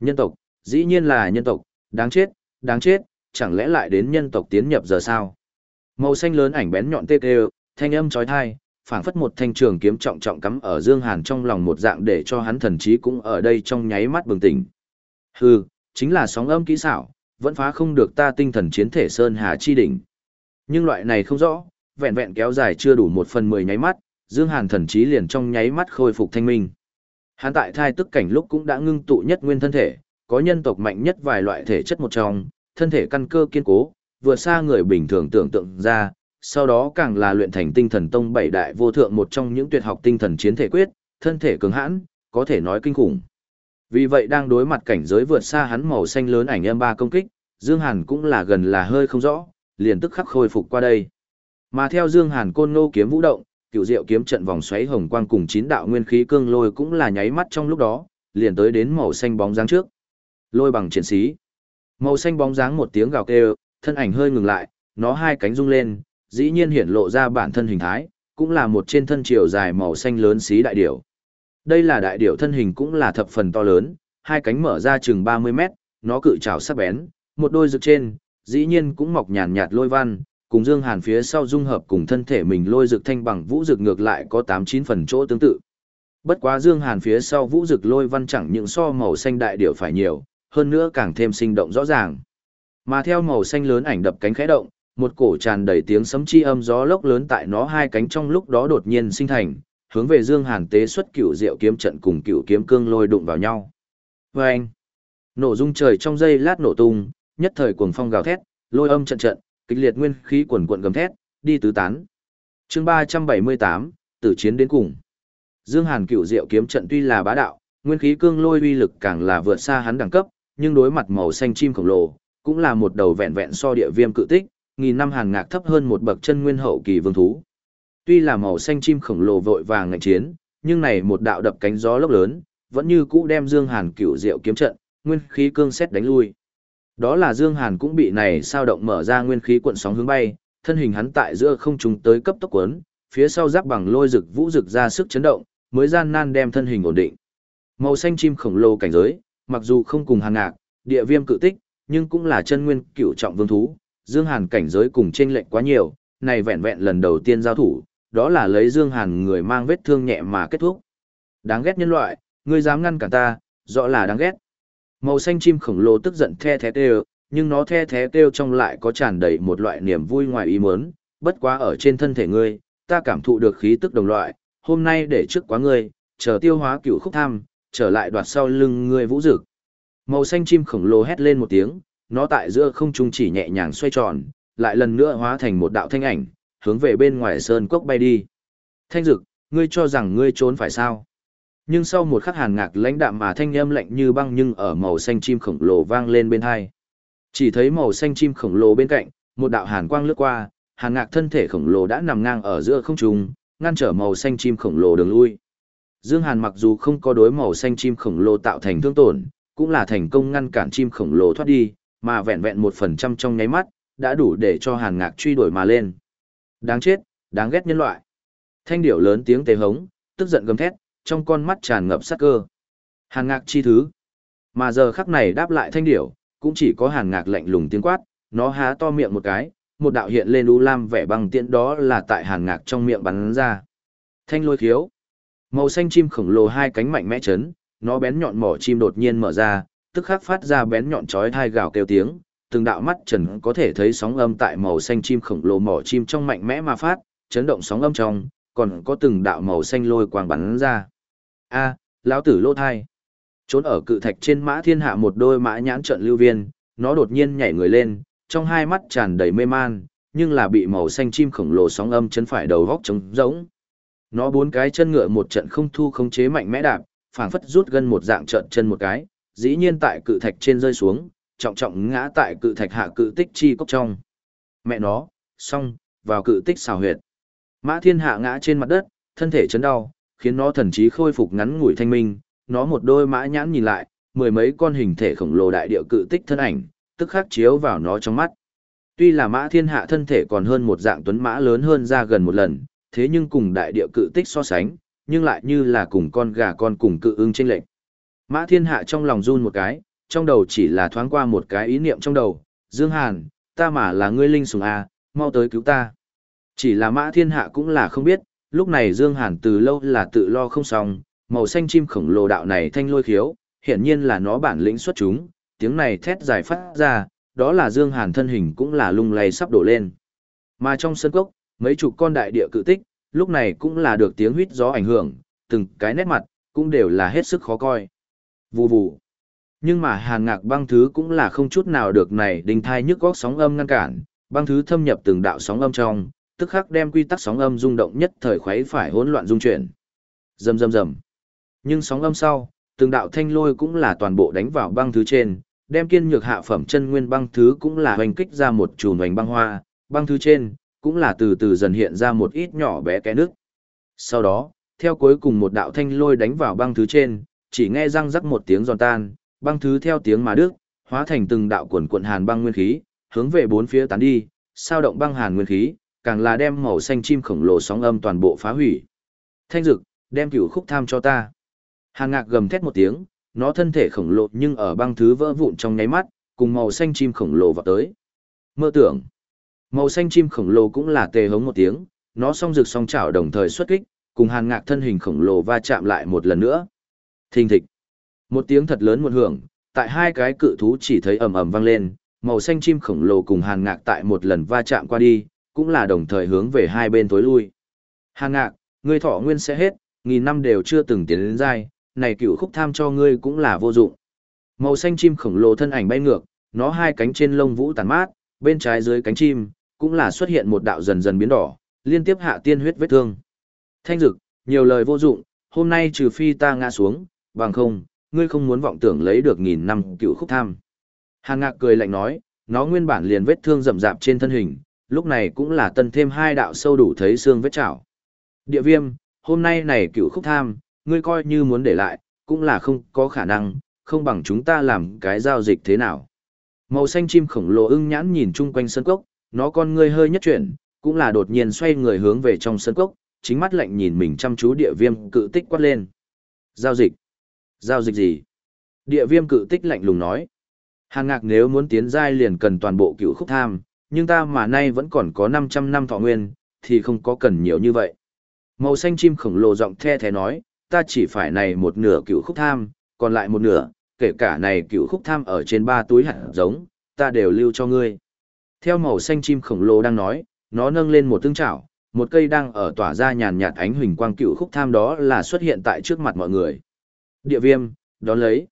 Speaker 1: Nhân tộc, dĩ nhiên là nhân tộc, đáng chết, đáng chết, chẳng lẽ lại đến nhân tộc tiến nhập giờ sao? Màu xanh lớn ảnh bén nhọn tê tê, thanh âm chói tai, phảng phất một thanh trường kiếm trọng trọng cắm ở Dương Hàn trong lòng một dạng để cho hắn thần trí cũng ở đây trong nháy mắt bừng tỉnh. Hừ, chính là sóng âm kỹ xảo, vẫn phá không được ta tinh thần chiến thể Sơn Hà chi đỉnh. Nhưng loại này không rõ, vẹn vẹn kéo dài chưa đủ một phần mười nháy mắt, Dương Hàn thần trí liền trong nháy mắt khôi phục thanh minh. Hắn tại thai tức cảnh lúc cũng đã ngưng tụ nhất nguyên thân thể, có nhân tộc mạnh nhất vài loại thể chất một trong, thân thể căn cơ kiên cố, vượt xa người bình thường tưởng tượng ra, sau đó càng là luyện thành tinh thần tông bảy đại vô thượng một trong những tuyệt học tinh thần chiến thể quyết, thân thể cứng hãn, có thể nói kinh khủng. Vì vậy đang đối mặt cảnh giới vượt xa hắn màu xanh lớn ảnh em ba công kích, Dương Hàn cũng là gần là hơi không rõ, liền tức khắc khôi phục qua đây. Mà theo Dương Hàn côn nô kiếm vũ động, cựu diệu kiếm trận vòng xoáy hồng quang cùng chín đạo nguyên khí cương lôi cũng là nháy mắt trong lúc đó, liền tới đến màu xanh bóng dáng trước. Lôi bằng chiến sĩ. Màu xanh bóng dáng một tiếng gào kêu, thân ảnh hơi ngừng lại, nó hai cánh rung lên, dĩ nhiên hiển lộ ra bản thân hình thái, cũng là một trên thân chiều dài màu xanh lớn xí đại điểu. Đây là đại điểu thân hình cũng là thập phần to lớn, hai cánh mở ra chừng 30 mét, nó cự trảo sắc bén, một đôi rực trên, dĩ nhiên cũng mọc nhàn nhạt lôi văn, cùng Dương Hàn phía sau dung hợp cùng thân thể mình lôi rực thanh bằng vũ rực ngược lại có 8-9 phần chỗ tương tự. Bất quá Dương Hàn phía sau vũ rực lôi văn chẳng những so màu xanh đại điểu phải nhiều, hơn nữa càng thêm sinh động rõ ràng. Mà theo màu xanh lớn ảnh đập cánh khẽ động, một cổ tràn đầy tiếng sấm chi âm gió lốc lớn tại nó hai cánh trong lúc đó đột nhiên sinh thành, hướng về Dương Hàn tế xuất cựu diệu kiếm trận cùng cựu kiếm cương lôi đụng vào nhau. Và anh, nổ rung trời trong giây lát nổ tung, nhất thời cuồng phong gào thét, lôi âm trận trận, kịch liệt nguyên khí cuồn cuộn gầm thét, đi tứ tán. Chương 378, tử chiến đến cùng. Dương Hàn cựu diệu kiếm trận tuy là bá đạo, nguyên khí cương lôi uy lực càng là vượt xa hắn đẳng cấp, nhưng đối mặt màu xanh chim khổng lồ, cũng là một đầu vẹn vẹn so địa viêm cự tích, nghìn năm hàng ngạc thấp hơn một bậc chân nguyên hậu kỳ vương thú. Tuy là màu xanh chim khổng lồ vội vàng ngạnh chiến, nhưng này một đạo đập cánh gió lốc lớn, vẫn như cũ đem Dương Hàn cựu diệu kiếm trận, nguyên khí cương xét đánh lui. Đó là Dương Hàn cũng bị này sao động mở ra nguyên khí cuộn sóng hướng bay, thân hình hắn tại giữa không trung tới cấp tốc cuốn, phía sau giáp bằng lôi rực vũ rực ra sức chấn động, mới gian nan đem thân hình ổn định. Màu xanh chim khổng lồ cảnh giới, mặc dù không cùng hàng Ngạc, địa viêm cự tích, nhưng cũng là chân nguyên cựu trọng vương thú, Dương Hàn cảnh giới cùng chênh lệch quá nhiều, này vẹn vẹn lần đầu tiên giao thủ, đó là lấy Dương Hàn người mang vết thương nhẹ mà kết thúc. Đáng ghét nhân loại, ngươi dám ngăn cản ta, rõ là đáng ghét. Màu xanh chim khổng lồ tức giận the thé kêu, nhưng nó the thé kêu trong lại có tràn đầy một loại niềm vui ngoài ý muốn, bất quá ở trên thân thể ngươi, ta cảm thụ được khí tức đồng loại, hôm nay để trước quá ngươi, chờ tiêu hóa cửu khúc tham, trở lại đoạt sau lưng ngươi vũ dực. Màu xanh chim khổng lồ hét lên một tiếng, nó tại giữa không trung chỉ nhẹ nhàng xoay tròn, lại lần nữa hóa thành một đạo thanh ảnh, hướng về bên ngoài sơn cốc bay đi. Thanh dực, ngươi cho rằng ngươi trốn phải sao? Nhưng sau một khắc hàn ngạc lãnh đạm mà thanh âm lạnh như băng nhưng ở màu xanh chim khổng lồ vang lên bên hai. Chỉ thấy màu xanh chim khổng lồ bên cạnh, một đạo hàn quang lướt qua, hàn ngạc thân thể khổng lồ đã nằm ngang ở giữa không trung, ngăn trở màu xanh chim khổng lồ đường lui. Dương Hàn mặc dù không có đối màu xanh chim khổng lồ tạo thành thương tổn, cũng là thành công ngăn cản chim khổng lồ thoát đi, mà vẹn vẹn một phần trăm trong nháy mắt, đã đủ để cho hàn ngạc truy đuổi mà lên. Đáng chết, đáng ghét nhân loại. Thanh điểu lớn tiếng tề hống, tức giận gầm thét, trong con mắt tràn ngập sát cơ. Hàn ngạc chi thứ. Mà giờ khắc này đáp lại thanh điểu, cũng chỉ có hàn ngạc lạnh lùng tiếng quát, nó há to miệng một cái, một đạo hiện lên u lam vẻ băng tiện đó là tại hàn ngạc trong miệng bắn ra. Thanh lôi khiếu. Màu xanh chim khổng lồ hai cánh mạnh mẽ chấn, nó bén nhọn mỏ chim đột nhiên mở ra, tức khắc phát ra bén nhọn chói thai gào kêu tiếng, từng đạo mắt trần có thể thấy sóng âm tại màu xanh chim khổng lồ mỏ chim trong mạnh mẽ mà phát, chấn động sóng âm trong, còn có từng đạo màu xanh lôi quang bắn ra. A, lão tử lô thai. Trốn ở cự thạch trên mã thiên hạ một đôi mã nhãn trận lưu viên, nó đột nhiên nhảy người lên, trong hai mắt tràn đầy mê man, nhưng là bị màu xanh chim khổng lồ sóng âm chấn phải đầu góc trống rỗng. Nó bốn cái chân ngựa một trận không thu không chế mạnh mẽ đạp, phảng phất rút gần một dạng trận chân một cái, dĩ nhiên tại cự thạch trên rơi xuống, trọng trọng ngã tại cự thạch hạ cự tích chi cốc trong. Mẹ nó, xong, vào cự tích xào huyệt. Mã thiên hạ ngã trên mặt đất, thân thể chấn đau, khiến nó thần trí khôi phục ngắn ngủi thanh minh, nó một đôi mã nhãn nhìn lại, mười mấy con hình thể khổng lồ đại địa cự tích thân ảnh, tức khắc chiếu vào nó trong mắt. Tuy là mã thiên hạ thân thể còn hơn một dạng tuấn mã lớn hơn ra gần một lần, thế nhưng cùng đại địa cự tích so sánh, nhưng lại như là cùng con gà con cùng cự ưng trên lệnh. Mã thiên hạ trong lòng run một cái, trong đầu chỉ là thoáng qua một cái ý niệm trong đầu, Dương Hàn, ta mà là ngươi linh sùng à, mau tới cứu ta. Chỉ là mã thiên hạ cũng là không biết, lúc này Dương Hàn từ lâu là tự lo không xong, màu xanh chim khổng lồ đạo này thanh lôi khiếu, hiện nhiên là nó bản lĩnh xuất chúng, tiếng này thét dài phát ra, đó là Dương Hàn thân hình cũng là lung lay sắp đổ lên. Mà trong sân cốc, mấy chục con đại địa cự tích, lúc này cũng là được tiếng huýt gió ảnh hưởng, từng cái nét mặt, cũng đều là hết sức khó coi. Vù vù. Nhưng mà hàn ngạc băng thứ cũng là không chút nào được này đình thai nhức góc sóng âm ngăn cản, băng thứ thâm nhập từng đạo sóng âm trong, tức khắc đem quy tắc sóng âm rung động nhất thời khuấy phải hỗn loạn dung chuyển. Rầm rầm rầm. Nhưng sóng âm sau, từng đạo thanh lôi cũng là toàn bộ đánh vào băng thứ trên, đem kiên nhược hạ phẩm chân nguyên băng thứ cũng là hoành kích ra một chùm hoành băng hoa, băng thứ trên, cũng là từ từ dần hiện ra một ít nhỏ bé cái nước. Sau đó, theo cuối cùng một đạo thanh lôi đánh vào băng thứ trên, chỉ nghe răng rắc một tiếng giòn tan, băng thứ theo tiếng mà đức, hóa thành từng đạo cuộn cuộn hàn băng nguyên khí, hướng về bốn phía tán đi, sao động băng hàn nguyên khí, càng là đem màu xanh chim khổng lồ sóng âm toàn bộ phá hủy. Thanh dực, đem cửu khúc tham cho ta. Hàn ngạc gầm thét một tiếng, nó thân thể khổng lồ nhưng ở băng thứ vỡ vụn trong nháy mắt, cùng màu xanh chim khổng lồ vào tới. Mơ tưởng, màu xanh chim khổng lồ cũng là tê hống một tiếng, nó song rực song chảo đồng thời xuất kích, cùng hàn ngạc thân hình khổng lồ va chạm lại một lần nữa. Thình thịch. Một tiếng thật lớn một hưởng, tại hai cái cự thú chỉ thấy ầm ầm vang lên, màu xanh chim khổng lồ cùng hàn ngạc tại một lần va chạm qua đi, cũng là đồng thời hướng về hai bên tối lui. Hàn ngạc, ngươi thọ nguyên sẽ hết, nghìn năm đều chưa từng tiến đến dai, này cựu khúc tham cho ngươi cũng là vô dụng. Màu xanh chim khổng lồ thân ảnh bay ngược, nó hai cánh trên lông vũ tàn mát, bên trái dưới cánh chim, cũng là xuất hiện một đạo dần dần biến đỏ, liên tiếp hạ tiên huyết vết thương. Thanh dực, nhiều lời vô dụng, hôm nay trừ phi ta ngã xuống, bằng không, ngươi không muốn vọng tưởng lấy được nghìn năm cựu khúc tham. Hàn ngạc cười lạnh nói, nó nguyên bản liền vết thương rậm rạp trên thân hình, lúc này cũng là tân thêm hai đạo sâu đủ thấy xương vết chảo. Địa viêm, hôm nay này cựu khúc tham, ngươi coi như muốn để lại, cũng là không có khả năng, không bằng chúng ta làm cái giao dịch thế nào. Màu xanh chim khổng lồ ưng nhãn nhìn chung quanh sân cốc, nó con ngươi hơi nhất chuyển, cũng là đột nhiên xoay người hướng về trong sân cốc, chính mắt lạnh nhìn mình chăm chú địa viêm cự tích quát lên. Giao dịch? Giao dịch gì? Địa viêm cự tích lạnh lùng nói. Hàng ngạc nếu muốn tiến giai liền cần toàn bộ cựu khúc tham, nhưng ta mà nay vẫn còn có 500 năm thọ nguyên, thì không có cần nhiều như vậy. Màu xanh chim khổng lồ giọng the thế nói, ta chỉ phải này một nửa cựu khúc tham, còn lại một nửa, kể cả này cựu khúc tham ở trên ba túi hạt giống, ta đều lưu cho ngươi. Theo màu xanh chim khổng lồ đang nói, nó nâng lên một tương chảo, một cây đang ở tỏa ra nhàn nhạt ánh huỳnh quang cựu khúc tham đó là xuất hiện tại trước mặt mọi người. Địa viêm, đón lấy.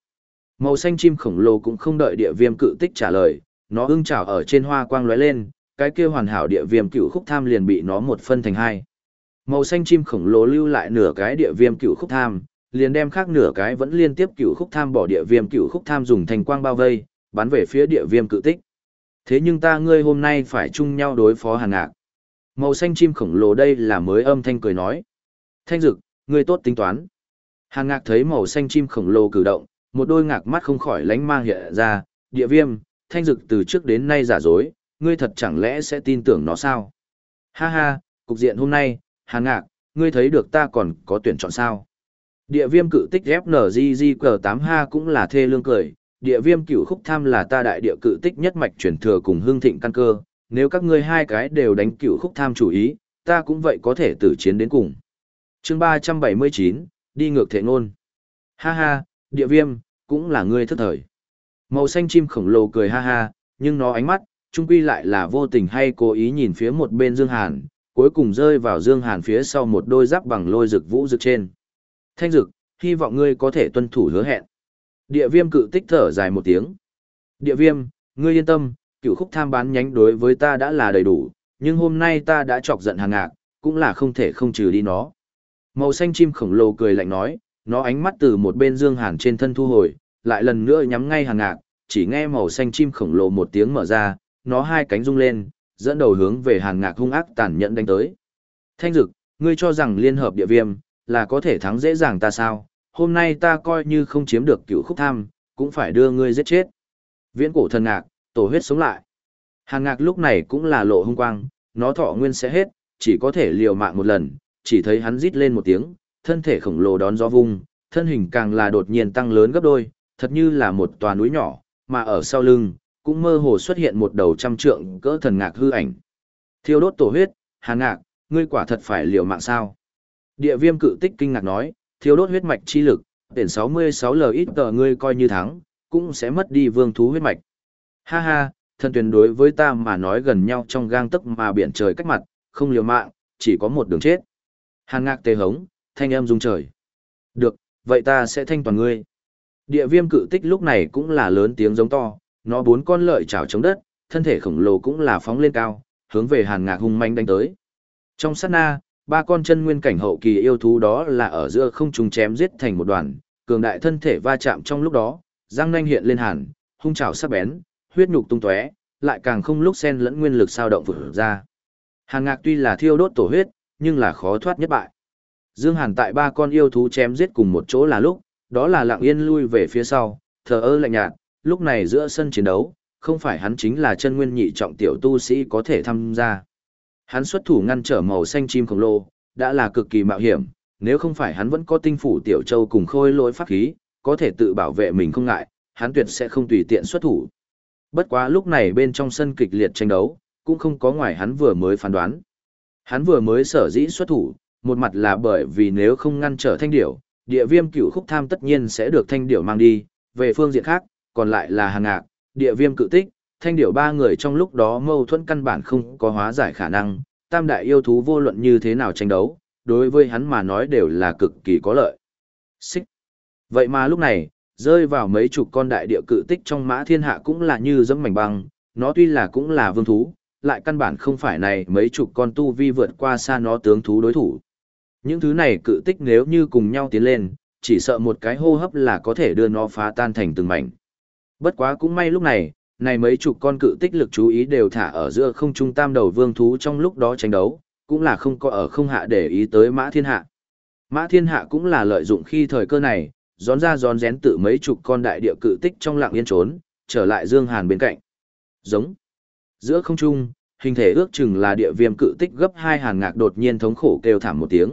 Speaker 1: Màu xanh chim khổng lồ cũng không đợi địa viêm cự tích trả lời, nó ưng chảo ở trên hoa quang lóe lên, cái kia hoàn hảo địa viêm cựu khúc tham liền bị nó một phân thành hai. Màu xanh chim khổng lồ lưu lại nửa cái địa viêm cựu khúc tham, liền đem khác nửa cái vẫn liên tiếp cựu khúc tham bỏ địa viêm cựu khúc tham dùng thành quang bao vây, bắn về phía địa viêm cự tích. Thế nhưng ta ngươi hôm nay phải chung nhau đối phó hàng ngạc. Màu xanh chim khổng lồ đây là mới âm thanh cười nói. Thanh dực, ngươi tốt tính toán. Hàng ngạc thấy màu xanh chim khổng lồ cử động, một đôi ngạc mắt không khỏi lánh mang hiện ra, địa viêm, thanh dực từ trước đến nay giả dối, ngươi thật chẳng lẽ sẽ tin tưởng nó sao? Ha ha, cục diện hôm nay, hàn ngạc, ngươi thấy được ta còn có tuyển chọn sao. Địa viêm cự tích FNGG cờ 8 ha cũng là thê lương cười, địa viêm cửu khúc tham là ta đại địa cự tích nhất mạch truyền thừa cùng hương thịnh căn cơ, nếu các ngươi hai cái đều đánh cửu khúc tham chủ ý, ta cũng vậy có thể tử chiến đến cùng. chương 379, đi ngược thể ngôn. Ha ha, địa viêm, cũng là ngươi thất thời. Màu xanh chim khổng lồ cười ha ha, nhưng nó ánh mắt, trung quy lại là vô tình hay cố ý nhìn phía một bên Dương Hàn, cuối cùng rơi vào Dương Hàn phía sau một đôi giáp bằng lôi rực vũ rực trên. Thanh rực, hy vọng ngươi có thể tuân thủ hứa hẹn. Địa viêm cự tích thở dài một tiếng. Địa viêm, ngươi yên tâm, cựu khúc tham bán nhánh đối với ta đã là đầy đủ, nhưng hôm nay ta đã chọc giận hàng ngạc, cũng là không thể không trừ đi nó. Màu xanh chim khổng lồ cười lạnh nói, nó ánh mắt từ một bên Dương Hàn trên thân thu hồi, lại lần nữa nhắm ngay hàng ngạc, chỉ nghe màu xanh chim khổng lồ một tiếng mở ra, nó hai cánh rung lên, dẫn đầu hướng về hàng ngạc hung ác tàn nhẫn đánh tới. Thanh dực, ngươi cho rằng liên hợp địa viêm, là có thể thắng dễ dàng ta sao, hôm nay ta coi như không chiếm được cựu khúc tham, cũng phải đưa ngươi giết chết. Viễn cổ thần ngạc, tổ huyết sống lại. Hàng ngạc lúc này cũng là lộ hung quang, nó thọ nguyên sẽ hết, chỉ có thể liều mạng một lần, chỉ thấy hắn rít lên một tiếng, thân thể khổng lồ đón gió vung, thân hình càng là đột nhiên tăng lớn gấp đôi, thật như là một tòa núi nhỏ, mà ở sau lưng, cũng mơ hồ xuất hiện một đầu trăm trượng cỡ thần ngạc hư ảnh. Thiêu đốt tổ huyết, hàng ngạc, ngươi quả thật phải liều mạng sao? Địa viêm cự tích kinh ngạc nói, thiếu đốt huyết mạch chi lực, tiền 66 l ít tờ ngươi coi như thắng, cũng sẽ mất đi vương thú huyết mạch. Ha ha, thần tuyển đối với ta mà nói gần nhau trong gang tấc mà biển trời cách mặt, không liều mạng, chỉ có một đường chết. Hàn ngạc tê hống, thanh âm rung trời. Được, vậy ta sẽ thanh toàn ngươi. Địa viêm cự tích lúc này cũng là lớn tiếng giống to, nó bốn con lợi chảo chống đất, thân thể khổng lồ cũng là phóng lên cao, hướng về hàn ngạc hung manh đánh tới. Trong sát na, ba con chân nguyên cảnh hậu kỳ yêu thú đó là ở giữa không trùng chém giết thành một đoàn, cường đại thân thể va chạm trong lúc đó, răng nanh hiện lên hàn, hung trảo sắc bén, huyết nhục tung tóe, lại càng không lúc xen lẫn nguyên lực sao động vụt ra. Hàn Ngạc tuy là thiêu đốt tổ huyết, nhưng là khó thoát nhất bại. Dương Hàn tại ba con yêu thú chém giết cùng một chỗ là lúc, đó là lặng yên lui về phía sau, thờ ơ lạnh nhạt, lúc này giữa sân chiến đấu, không phải hắn chính là chân nguyên nhị trọng tiểu tu sĩ có thể tham gia. Hắn xuất thủ ngăn trở màu xanh chim khổng lồ, đã là cực kỳ mạo hiểm, nếu không phải hắn vẫn có tinh phủ tiểu châu cùng khôi lỗi pháp khí, có thể tự bảo vệ mình không ngại, hắn tuyệt sẽ không tùy tiện xuất thủ. Bất quá lúc này bên trong sân kịch liệt tranh đấu, cũng không có ngoài hắn vừa mới phán đoán. Hắn vừa mới sở dĩ xuất thủ, một mặt là bởi vì nếu không ngăn trở thanh điểu, địa viêm cửu khúc tham tất nhiên sẽ được thanh điểu mang đi, về phương diện khác, còn lại là hàng ngạc, địa viêm cự tích, thanh điểu ba người trong lúc đó mâu thuẫn căn bản không có hóa giải khả năng, tam đại yêu thú vô luận như thế nào tranh đấu, đối với hắn mà nói đều là cực kỳ có lợi. Xích. Vậy mà lúc này, rơi vào mấy chục con đại địa cự tích trong mã thiên hạ cũng là như dẫm mảnh băng, nó tuy là cũng là vương thú, lại căn bản không phải này mấy chục con tu vi vượt qua xa nó tướng thú đối thủ. Những thứ này cự tích nếu như cùng nhau tiến lên, chỉ sợ một cái hô hấp là có thể đưa nó phá tan thành từng mảnh. Bất quá cũng may lúc này, này mấy chục con cự tích lực chú ý đều thả ở giữa không trung tam đầu vương thú trong lúc đó tranh đấu, cũng là không có ở không hạ để ý tới mã thiên hạ. Mã thiên hạ cũng là lợi dụng khi thời cơ này, gión ra gión rén tự mấy chục con đại địa cự tích trong lặng yên trốn, trở lại Dương Hàn bên cạnh. Giống. Giữa không trung, hình thể ước chừng là địa viêm cự tích gấp hai hàn ngạc đột nhiên thống khổ kêu thảm một tiếng.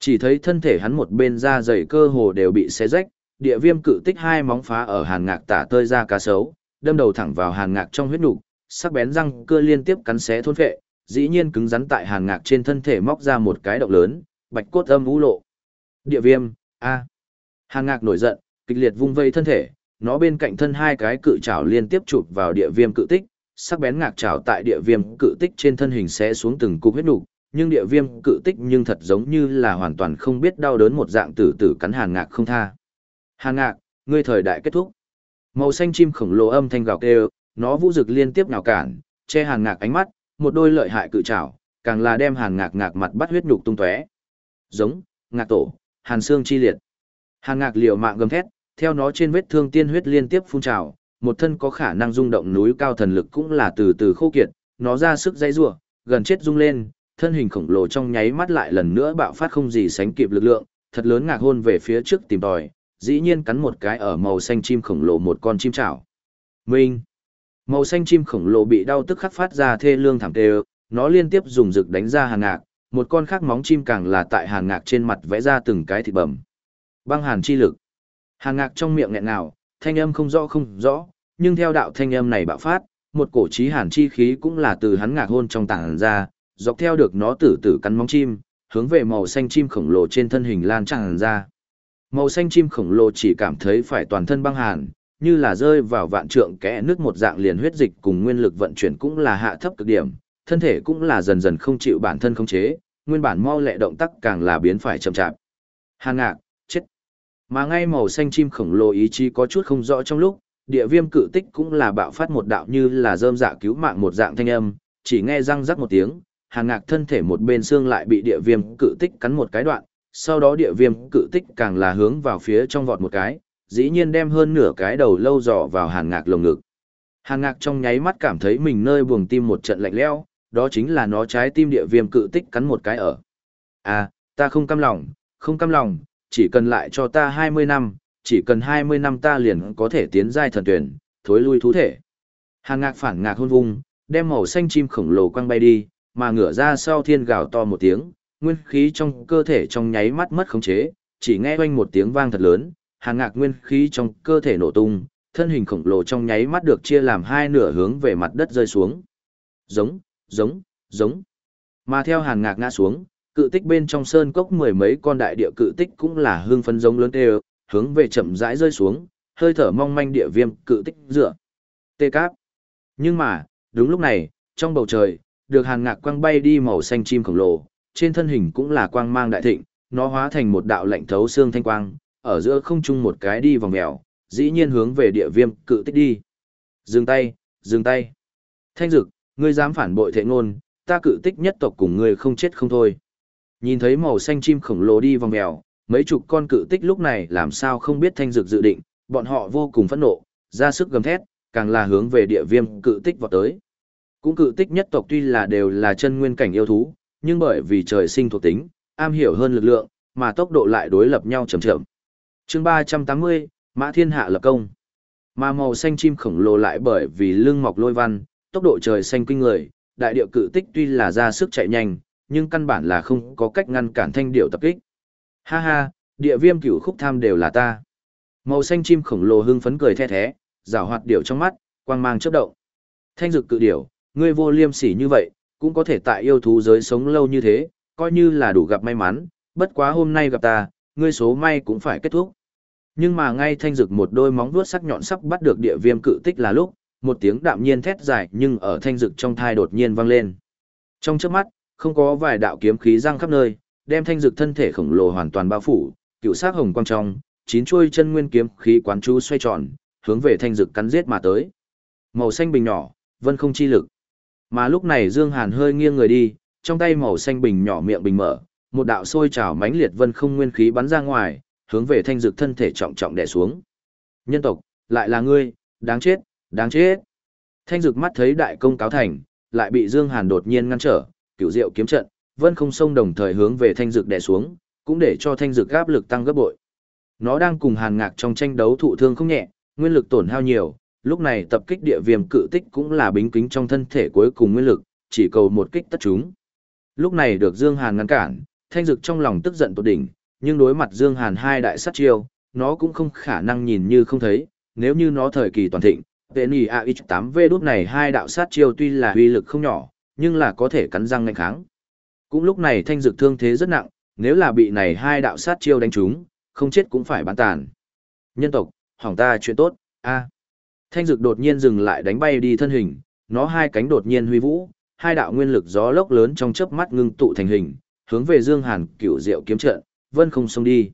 Speaker 1: Chỉ thấy thân thể hắn một bên da dày cơ hồ đều bị xé rách, địa viêm cự tích hai móng phá ở hàn ngạc tả tơi ra cá sấu, đâm đầu thẳng vào hàn ngạc trong huyết nục, sắc bén răng cơ liên tiếp cắn xé thôn phệ, dĩ nhiên cứng rắn tại hàn ngạc trên thân thể móc ra một cái động lớn, bạch cốt âm vũ lộ. Địa viêm, a. Hàn ngạc nổi giận, kịch liệt vung vây thân thể, nó bên cạnh thân hai cái cự trảo liên tiếp chụp vào địa viêm cự tích, sắc bén ngạc trảo tại địa viêm cự tích trên thân hình sẽ xuống từng cục huyết nục, nhưng địa viêm cự tích nhưng thật giống như là hoàn toàn không biết đau đớn một dạng tử tử cắn hàn ngạc không tha. Hàn ngạc, ngươi thời đại kết thúc. Màu xanh chim khổng lồ âm thanh gào kêu, nó vũ rực liên tiếp nhào cản, che hàn ngạc ánh mắt, một đôi lợi hại cự trảo, càng là đem hàn ngạc ngạc mặt bắt huyết nhục tung tóe. Giống, ngạc tổ, hàn xương chi liệt. Hàn ngạc liều mạng gầm thét, theo nó trên vết thương tiên huyết liên tiếp phun trào, một thân có khả năng rung động núi cao thần lực cũng là từ từ khô kiệt, nó ra sức dây rủa, gần chết rung lên, thân hình khổng lồ trong nháy mắt lại lần nữa bạo phát không gì sánh kịp lực lượng, thật lớn ngạc hôn về phía trước tìm đòi dĩ nhiên cắn một cái ở màu xanh chim khổng lồ một con chim chảo. Minh. Màu xanh chim khổng lồ bị đau tức khắc phát ra thê lương thảm tê nó liên tiếp dùng rực đánh ra hàng ngạc, một con khác móng chim càng là tại hàng ngạc trên mặt vẽ ra từng cái thịt bầm. Băng hàn chi lực. Hàng ngạc trong miệng nghẹn nào, thanh âm không rõ không rõ, nhưng theo đạo thanh âm này bạo phát, một cổ trí hàn chi khí cũng là từ hắn ngạc hôn trong tảng ra, dọc theo được nó tử tử cắn móng chim, hướng về màu xanh chim khổng lồ trên thân hình lan tràn ra. Màu xanh chim khổng lồ chỉ cảm thấy phải toàn thân băng hàn, như là rơi vào vạn trượng kẽ nước một dạng liền huyết dịch cùng nguyên lực vận chuyển cũng là hạ thấp cực điểm, thân thể cũng là dần dần không chịu bản thân khống chế, nguyên bản mau lẹ động tác càng là biến phải chậm chạp. Hàn ngạc, chết. Mà ngay màu xanh chim khổng lồ ý chí có chút không rõ trong lúc, địa viêm cự tích cũng là bạo phát một đạo như là rơm dạ cứu mạng một dạng thanh âm, chỉ nghe răng rắc một tiếng, hàn ngạc thân thể một bên xương lại bị địa viêm cự tích cắn một cái đoạn, sau đó địa viêm cự tích càng là hướng vào phía trong vọt một cái, dĩ nhiên đem hơn nửa cái đầu lâu dò vào hàn ngạc lồng ngực. Hàn ngạc trong nháy mắt cảm thấy mình nơi buồng tim một trận lạnh lẽo, đó chính là nó trái tim địa viêm cự tích cắn một cái ở. À, ta không cam lòng, không cam lòng, chỉ cần lại cho ta 20 năm, chỉ cần 20 năm ta liền có thể tiến giai thần tuyển, thối lui thú thể. Hàn ngạc phản ngạc hôn vung, đem màu xanh chim khổng lồ quăng bay đi, mà ngửa ra sau thiên gào to một tiếng, nguyên khí trong cơ thể trong nháy mắt mất khống chế, chỉ nghe oanh một tiếng vang thật lớn, hàng ngạc nguyên khí trong cơ thể nổ tung, thân hình khổng lồ trong nháy mắt được chia làm hai nửa hướng về mặt đất rơi xuống. Giống, giống, giống. Mà theo hàng ngạc ngã xuống, cự tích bên trong sơn cốc mười mấy con đại địa cự tích cũng là hương phấn giống lớn đều hướng về chậm rãi rơi xuống, hơi thở mong manh địa viêm cự tích dựa. Tê cáp. Nhưng mà, đúng lúc này, trong bầu trời, được hàng ngạc quăng bay đi màu xanh chim khổng lồ, trên thân hình cũng là quang mang đại thịnh, nó hóa thành một đạo lạnh thấu xương thanh quang, ở giữa không trung một cái đi vòng mèo, dĩ nhiên hướng về địa viêm cự tích đi. Dừng tay, dừng tay. Thanh dực, ngươi dám phản bội thệ ngôn, ta cự tích nhất tộc cùng ngươi không chết không thôi. Nhìn thấy màu xanh chim khổng lồ đi vòng mèo, mấy chục con cự tích lúc này làm sao không biết thanh dực dự định, bọn họ vô cùng phẫn nộ, ra sức gầm thét, càng là hướng về địa viêm cự tích vọt tới. Cũng cự tích nhất tộc tuy là đều là chân nguyên cảnh yêu thú, nhưng bởi vì trời sinh thuộc tính, am hiểu hơn lực lượng, mà tốc độ lại đối lập nhau chậm chậm. Chương 380, Mã Thiên Hạ lập công. Mà màu xanh chim khổng lồ lại bởi vì lưng mọc lôi văn, tốc độ trời xanh kinh người, đại điệu cự tích tuy là ra sức chạy nhanh, nhưng căn bản là không có cách ngăn cản thanh điệu tập kích. Ha ha, địa viêm cửu khúc tham đều là ta. Màu xanh chim khổng lồ hưng phấn cười the thế, rảo hoạt điệu trong mắt, quang mang chớp động. Thanh dực cự điểu, ngươi vô liêm sỉ như vậy, cũng có thể tại yêu thú giới sống lâu như thế, coi như là đủ gặp may mắn, bất quá hôm nay gặp ta, ngươi số may cũng phải kết thúc. Nhưng mà ngay thanh dực một đôi móng vuốt sắc nhọn sắp bắt được địa viêm cự tích là lúc, một tiếng đạm nhiên thét dài nhưng ở thanh dực trong thai đột nhiên vang lên. Trong chớp mắt, không có vài đạo kiếm khí răng khắp nơi, đem thanh dực thân thể khổng lồ hoàn toàn bao phủ, cựu sắc hồng quang trong, chín chuôi chân nguyên kiếm khí quán chú xoay tròn, hướng về thanh dực cắn giết mà tới. Màu xanh bình nhỏ, vân không chi lực. Mà lúc này Dương Hàn hơi nghiêng người đi, trong tay màu xanh bình nhỏ miệng bình mở, một đạo sôi trào mãnh liệt vân không nguyên khí bắn ra ngoài, hướng về thanh dực thân thể trọng trọng đè xuống. Nhân tộc, lại là ngươi, đáng chết, đáng chết. Thanh dực mắt thấy đại công cáo thành, lại bị Dương Hàn đột nhiên ngăn trở, cửu diệu kiếm trận, vân không sông đồng thời hướng về thanh dực đè xuống, cũng để cho thanh dực áp lực tăng gấp bội. Nó đang cùng Hàn Ngạc trong tranh đấu thụ thương không nhẹ, nguyên lực tổn hao nhiều, lúc này tập kích địa viêm cự tích cũng là bính kính trong thân thể cuối cùng nguyên lực, chỉ cầu một kích tất chúng. Lúc này được Dương Hàn ngăn cản, thanh dực trong lòng tức giận tột đỉnh, nhưng đối mặt Dương Hàn hai đại sát chiêu, nó cũng không khả năng nhìn như không thấy, nếu như nó thời kỳ toàn thịnh, Penny AX8V đút này hai đạo sát chiêu tuy là uy lực không nhỏ, nhưng là có thể cắn răng ngạnh kháng. Cũng lúc này thanh dực thương thế rất nặng, nếu là bị này hai đạo sát chiêu đánh trúng, không chết cũng phải bán tàn. Nhân tộc, hỏng ta chuyện tốt, a. Thanh dực đột nhiên dừng lại đánh bay đi thân hình, nó hai cánh đột nhiên huy vũ, hai đạo nguyên lực gió lốc lớn trong chớp mắt ngưng tụ thành hình, hướng về Dương Hàn cửu diệu kiếm trận, vân không xông đi.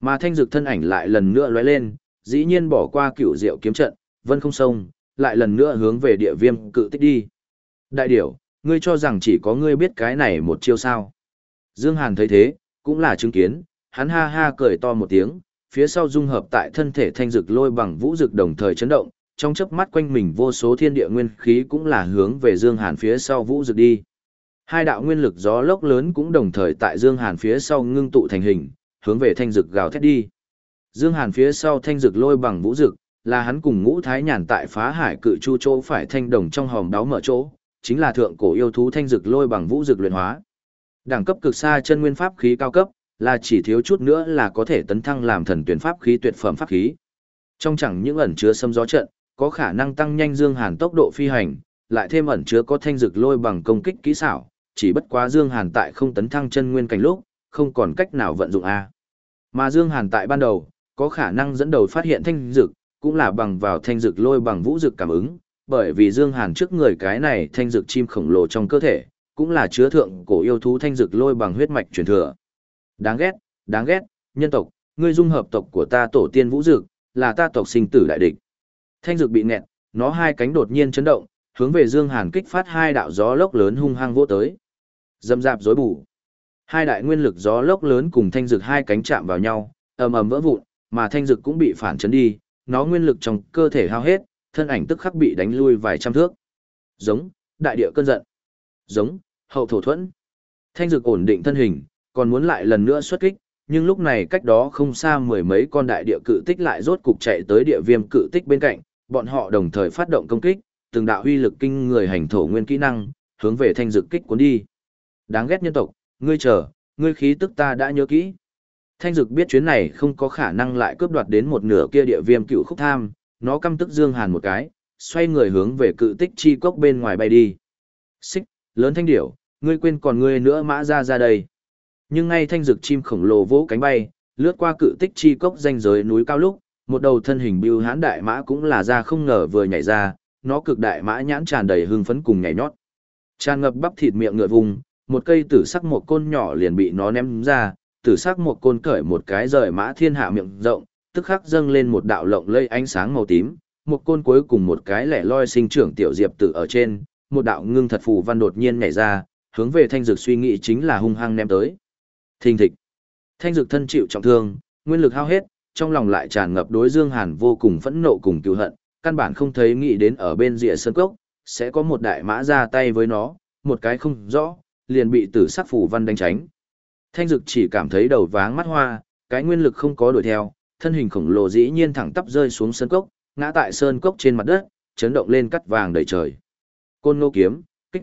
Speaker 1: Mà thanh dực thân ảnh lại lần nữa lóe lên, dĩ nhiên bỏ qua cửu diệu kiếm trận, vân không xông, lại lần nữa hướng về địa viêm cự tích đi. Đại điểu, ngươi cho rằng chỉ có ngươi biết cái này một chiêu sao. Dương Hàn thấy thế, cũng là chứng kiến, hắn ha ha cười to một tiếng, phía sau dung hợp tại thân thể thanh dực lôi bằng vũ dực đồng thời chấn động, trong chớp mắt quanh mình vô số thiên địa nguyên khí cũng là hướng về Dương Hàn phía sau vũ rực đi. Hai đạo nguyên lực gió lốc lớn cũng đồng thời tại Dương Hàn phía sau ngưng tụ thành hình, hướng về thanh dực gào thét đi. Dương Hàn phía sau thanh dực lôi bằng vũ dực, là hắn cùng ngũ thái nhàn tại phá hải cự chu chỗ phải thanh đồng trong hòm đáo mở chỗ, chính là thượng cổ yêu thú thanh dực lôi bằng vũ dực luyện hóa. Đẳng cấp cực xa chân nguyên pháp khí cao cấp, là chỉ thiếu chút nữa là có thể tấn thăng làm thần tuyển pháp khí tuyệt phẩm pháp khí. Trong chẳng những ẩn chứa xâm gió trận, có khả năng tăng nhanh Dương Hàn tốc độ phi hành, lại thêm ẩn chứa có thanh dược lôi bằng công kích kỹ xảo, chỉ bất quá Dương Hàn tại không tấn thăng chân nguyên cảnh lúc, không còn cách nào vận dụng a. Mà Dương Hàn tại ban đầu, có khả năng dẫn đầu phát hiện thanh dược cũng là bằng vào thanh dược lôi bằng vũ dược cảm ứng, bởi vì Dương Hàn trước người cái này thanh dược chim khổng lồ trong cơ thể, cũng là chứa thượng cổ yêu thú thanh dược lôi bằng huyết mạch truyền thừa. Đáng ghét, đáng ghét, nhân tộc, ngươi dung hợp tộc của ta tổ tiên vũ dược, là ta tộc sinh tử đại địch. Thanh dực bị nẹt, nó hai cánh đột nhiên chấn động, hướng về Dương Hàn kích phát hai đạo gió lốc lớn hung hăng vỗ tới. Dâm dạp rối bù. Hai đại nguyên lực gió lốc lớn cùng thanh dực hai cánh chạm vào nhau, ầm ầm vỡ vụn, mà thanh dực cũng bị phản chấn đi, nó nguyên lực trong cơ thể hao hết, thân ảnh tức khắc bị đánh lui vài trăm thước. Giống, đại địa cơn giận. Giống, hậu thổ thuẫn. Thanh dực ổn định thân hình, còn muốn lại lần nữa xuất kích, nhưng lúc này cách đó không xa mười mấy con đại địa cự tích lại rốt cục chạy tới địa viêm cự tích bên cạnh, bọn họ đồng thời phát động công kích, từng đạo huy lực kinh người hành thổ nguyên kỹ năng, hướng về thanh dực kích cuốn đi. Đáng ghét nhân tộc, ngươi chờ, ngươi khí tức ta đã nhớ kỹ. Thanh dực biết chuyến này không có khả năng lại cướp đoạt đến một nửa kia địa viêm cựu khúc tham, nó căm tức Dương Hàn một cái, xoay người hướng về cự tích chi cốc bên ngoài bay đi. Xích, lớn thanh điểu, ngươi quên còn ngươi nữa mã ra ra đây. Nhưng ngay thanh rực chim khổng lồ vỗ cánh bay, lướt qua cự tích chi cốc danh giới núi cao lúc, một đầu thân hình bưu hãn đại mã cũng là ra không ngờ vừa nhảy ra, nó cực đại mã nhãn tràn đầy hưng phấn cùng nhảy nhót. Tràn ngập bắp thịt miệng ngựa vùng, một cây tử sắc một côn nhỏ liền bị nó ném ra, tử sắc một côn cởi một cái rời mã thiên hạ miệng rộng, tức khắc dâng lên một đạo lộng lây ánh sáng màu tím, một côn cuối cùng một cái lẻ loi sinh trưởng tiểu diệp tử ở trên, một đạo ngưng thật phù văn đột nhiên nhảy ra, hướng về thanh dược suy nghĩ chính là hung hăng ném tới. Thình thịch. Thanh dược thân chịu trọng thương, nguyên lực hao hết, trong lòng lại tràn ngập đối Dương Hàn vô cùng phẫn nộ cùng cứu hận, căn bản không thấy nghĩ đến ở bên rìa sơn cốc, sẽ có một đại mã ra tay với nó, một cái không rõ, liền bị tử sắc phủ văn đánh tránh. Thanh dực chỉ cảm thấy đầu váng mắt hoa, cái nguyên lực không có đuổi theo, thân hình khổng lồ dĩ nhiên thẳng tắp rơi xuống sơn cốc, ngã tại sơn cốc trên mặt đất, chấn động lên cắt vàng đầy trời. Côn nô kiếm, kích.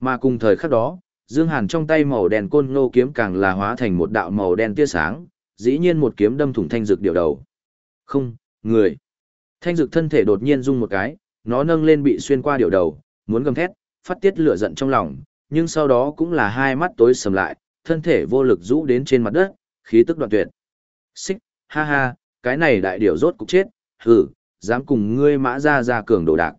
Speaker 1: Mà cùng thời khắc đó, Dương Hàn trong tay màu đen côn ngô kiếm càng là hóa thành một đạo màu đen tia sáng, dĩ nhiên một kiếm đâm thủng thanh dược điều đầu. Không, người. Thanh dược thân thể đột nhiên rung một cái, nó nâng lên bị xuyên qua điều đầu, muốn gầm thét, phát tiết lửa giận trong lòng, nhưng sau đó cũng là hai mắt tối sầm lại, thân thể vô lực rũ đến trên mặt đất, khí tức đoạn tuyệt. Xích, ha ha, cái này đại điểu rốt cục chết, hừ, dám cùng ngươi mã ra ra cường đồ đạc.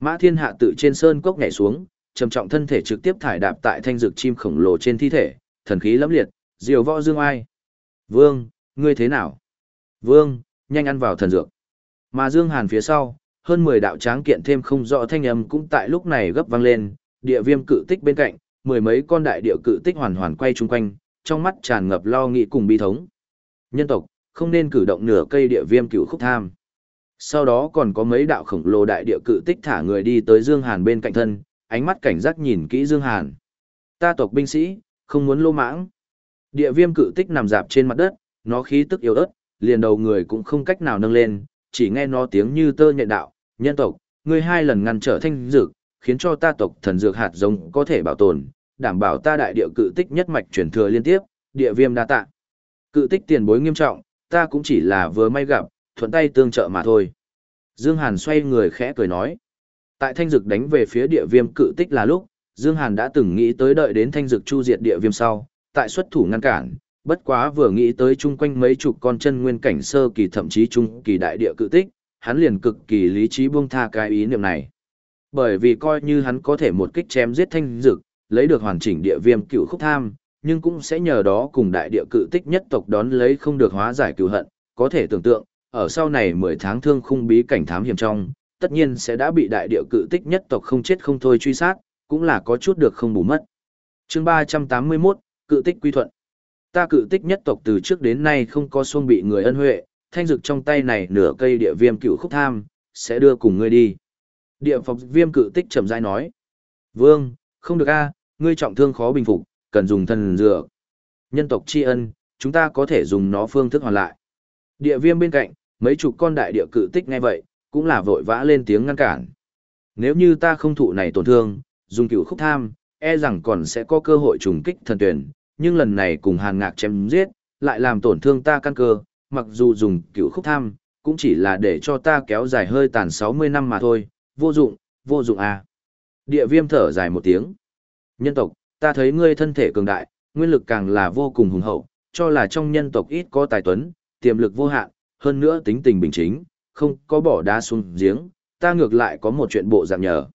Speaker 1: Mã thiên hạ tự trên sơn cốc nhảy xuống, trầm trọng thân thể trực tiếp thải đạp tại thanh dược chim khổng lồ trên thi thể, thần khí lẫm liệt, diều võ dương ai. Vương, ngươi thế nào? Vương, nhanh ăn vào thần dược. Mà Dương Hàn phía sau, hơn 10 đạo tráng kiện thêm không rõ thanh âm cũng tại lúc này gấp vang lên, địa viêm cự tích bên cạnh, mười mấy con đại địa cự tích hoàn hoàn quay chung quanh, trong mắt tràn ngập lo nghĩ cùng bi thống. Nhân tộc, không nên cử động nửa cây địa viêm cửu khúc tham. Sau đó còn có mấy đạo khổng lồ đại địa cự tích thả người đi tới Dương Hàn bên cạnh thân, ánh mắt cảnh giác nhìn kỹ Dương Hàn. Ta tộc binh sĩ, không muốn lô mãng. Địa viêm cự tích nằm dạp trên mặt đất, nó khí tức yếu ớt, liền đầu người cũng không cách nào nâng lên, chỉ nghe nó tiếng như tơ nhện đạo, nhân tộc, ngươi hai lần ngăn trở thanh dược, khiến cho ta tộc thần dược hạt giống có thể bảo tồn, đảm bảo ta đại địa cự tích nhất mạch truyền thừa liên tiếp, địa viêm đa tạ. Cự tích tiền bối nghiêm trọng, ta cũng chỉ là vừa may gặp, thuận tay tương trợ mà thôi. Dương Hàn xoay người khẽ cười nói. Tại thanh dực đánh về phía địa viêm cự tích là lúc, Dương Hàn đã từng nghĩ tới đợi đến thanh dực chu diệt địa viêm sau, tại xuất thủ ngăn cản, bất quá vừa nghĩ tới chung quanh mấy chục con chân nguyên cảnh sơ kỳ thậm chí trung kỳ đại địa cự tích, hắn liền cực kỳ lý trí buông tha cái ý niệm này. Bởi vì coi như hắn có thể một kích chém giết thanh dực, lấy được hoàn chỉnh địa viêm cựu khúc tham, nhưng cũng sẽ nhờ đó cùng đại địa cự tích nhất tộc đón lấy không được hóa giải cựu hận, có thể tưởng tượng, ở sau này 10 tháng thương khung bí cảnh thám hiểm trong, tất nhiên sẽ đã bị đại địa cự tích nhất tộc không chết không thôi truy sát, cũng là có chút được không bù mất. Chương 381, cự tích quy thuận. Ta cự tích nhất tộc từ trước đến nay không có xuông bị người ân huệ, thanh dực trong tay này nửa cây địa viêm cựu khúc tham, sẽ đưa cùng ngươi đi. Địa phộc viêm cự tích trầm rãi nói. Vương, không được a, ngươi trọng thương khó bình phục, cần dùng thần dược. Nhân tộc tri ân, chúng ta có thể dùng nó phương thức hoàn lại. Địa viêm bên cạnh, mấy chục con đại địa cự tích nghe vậy, cũng là vội vã lên tiếng ngăn cản. Nếu như ta không thụ này tổn thương, dùng cựu khúc tham, e rằng còn sẽ có cơ hội trùng kích thần tuyển, nhưng lần này cùng hàn ngạc chém giết, lại làm tổn thương ta căn cơ, mặc dù dùng cựu khúc tham, cũng chỉ là để cho ta kéo dài hơi tàn 60 năm mà thôi, vô dụng, vô dụng à. Địa viêm thở dài một tiếng. Nhân tộc, ta thấy ngươi thân thể cường đại, nguyên lực càng là vô cùng hùng hậu, cho là trong nhân tộc ít có tài tuấn, tiềm lực vô hạn, hơn nữa tính tình bình chính, không có bỏ đá xuống giếng, ta ngược lại có một chuyện bộ dạng nhờ.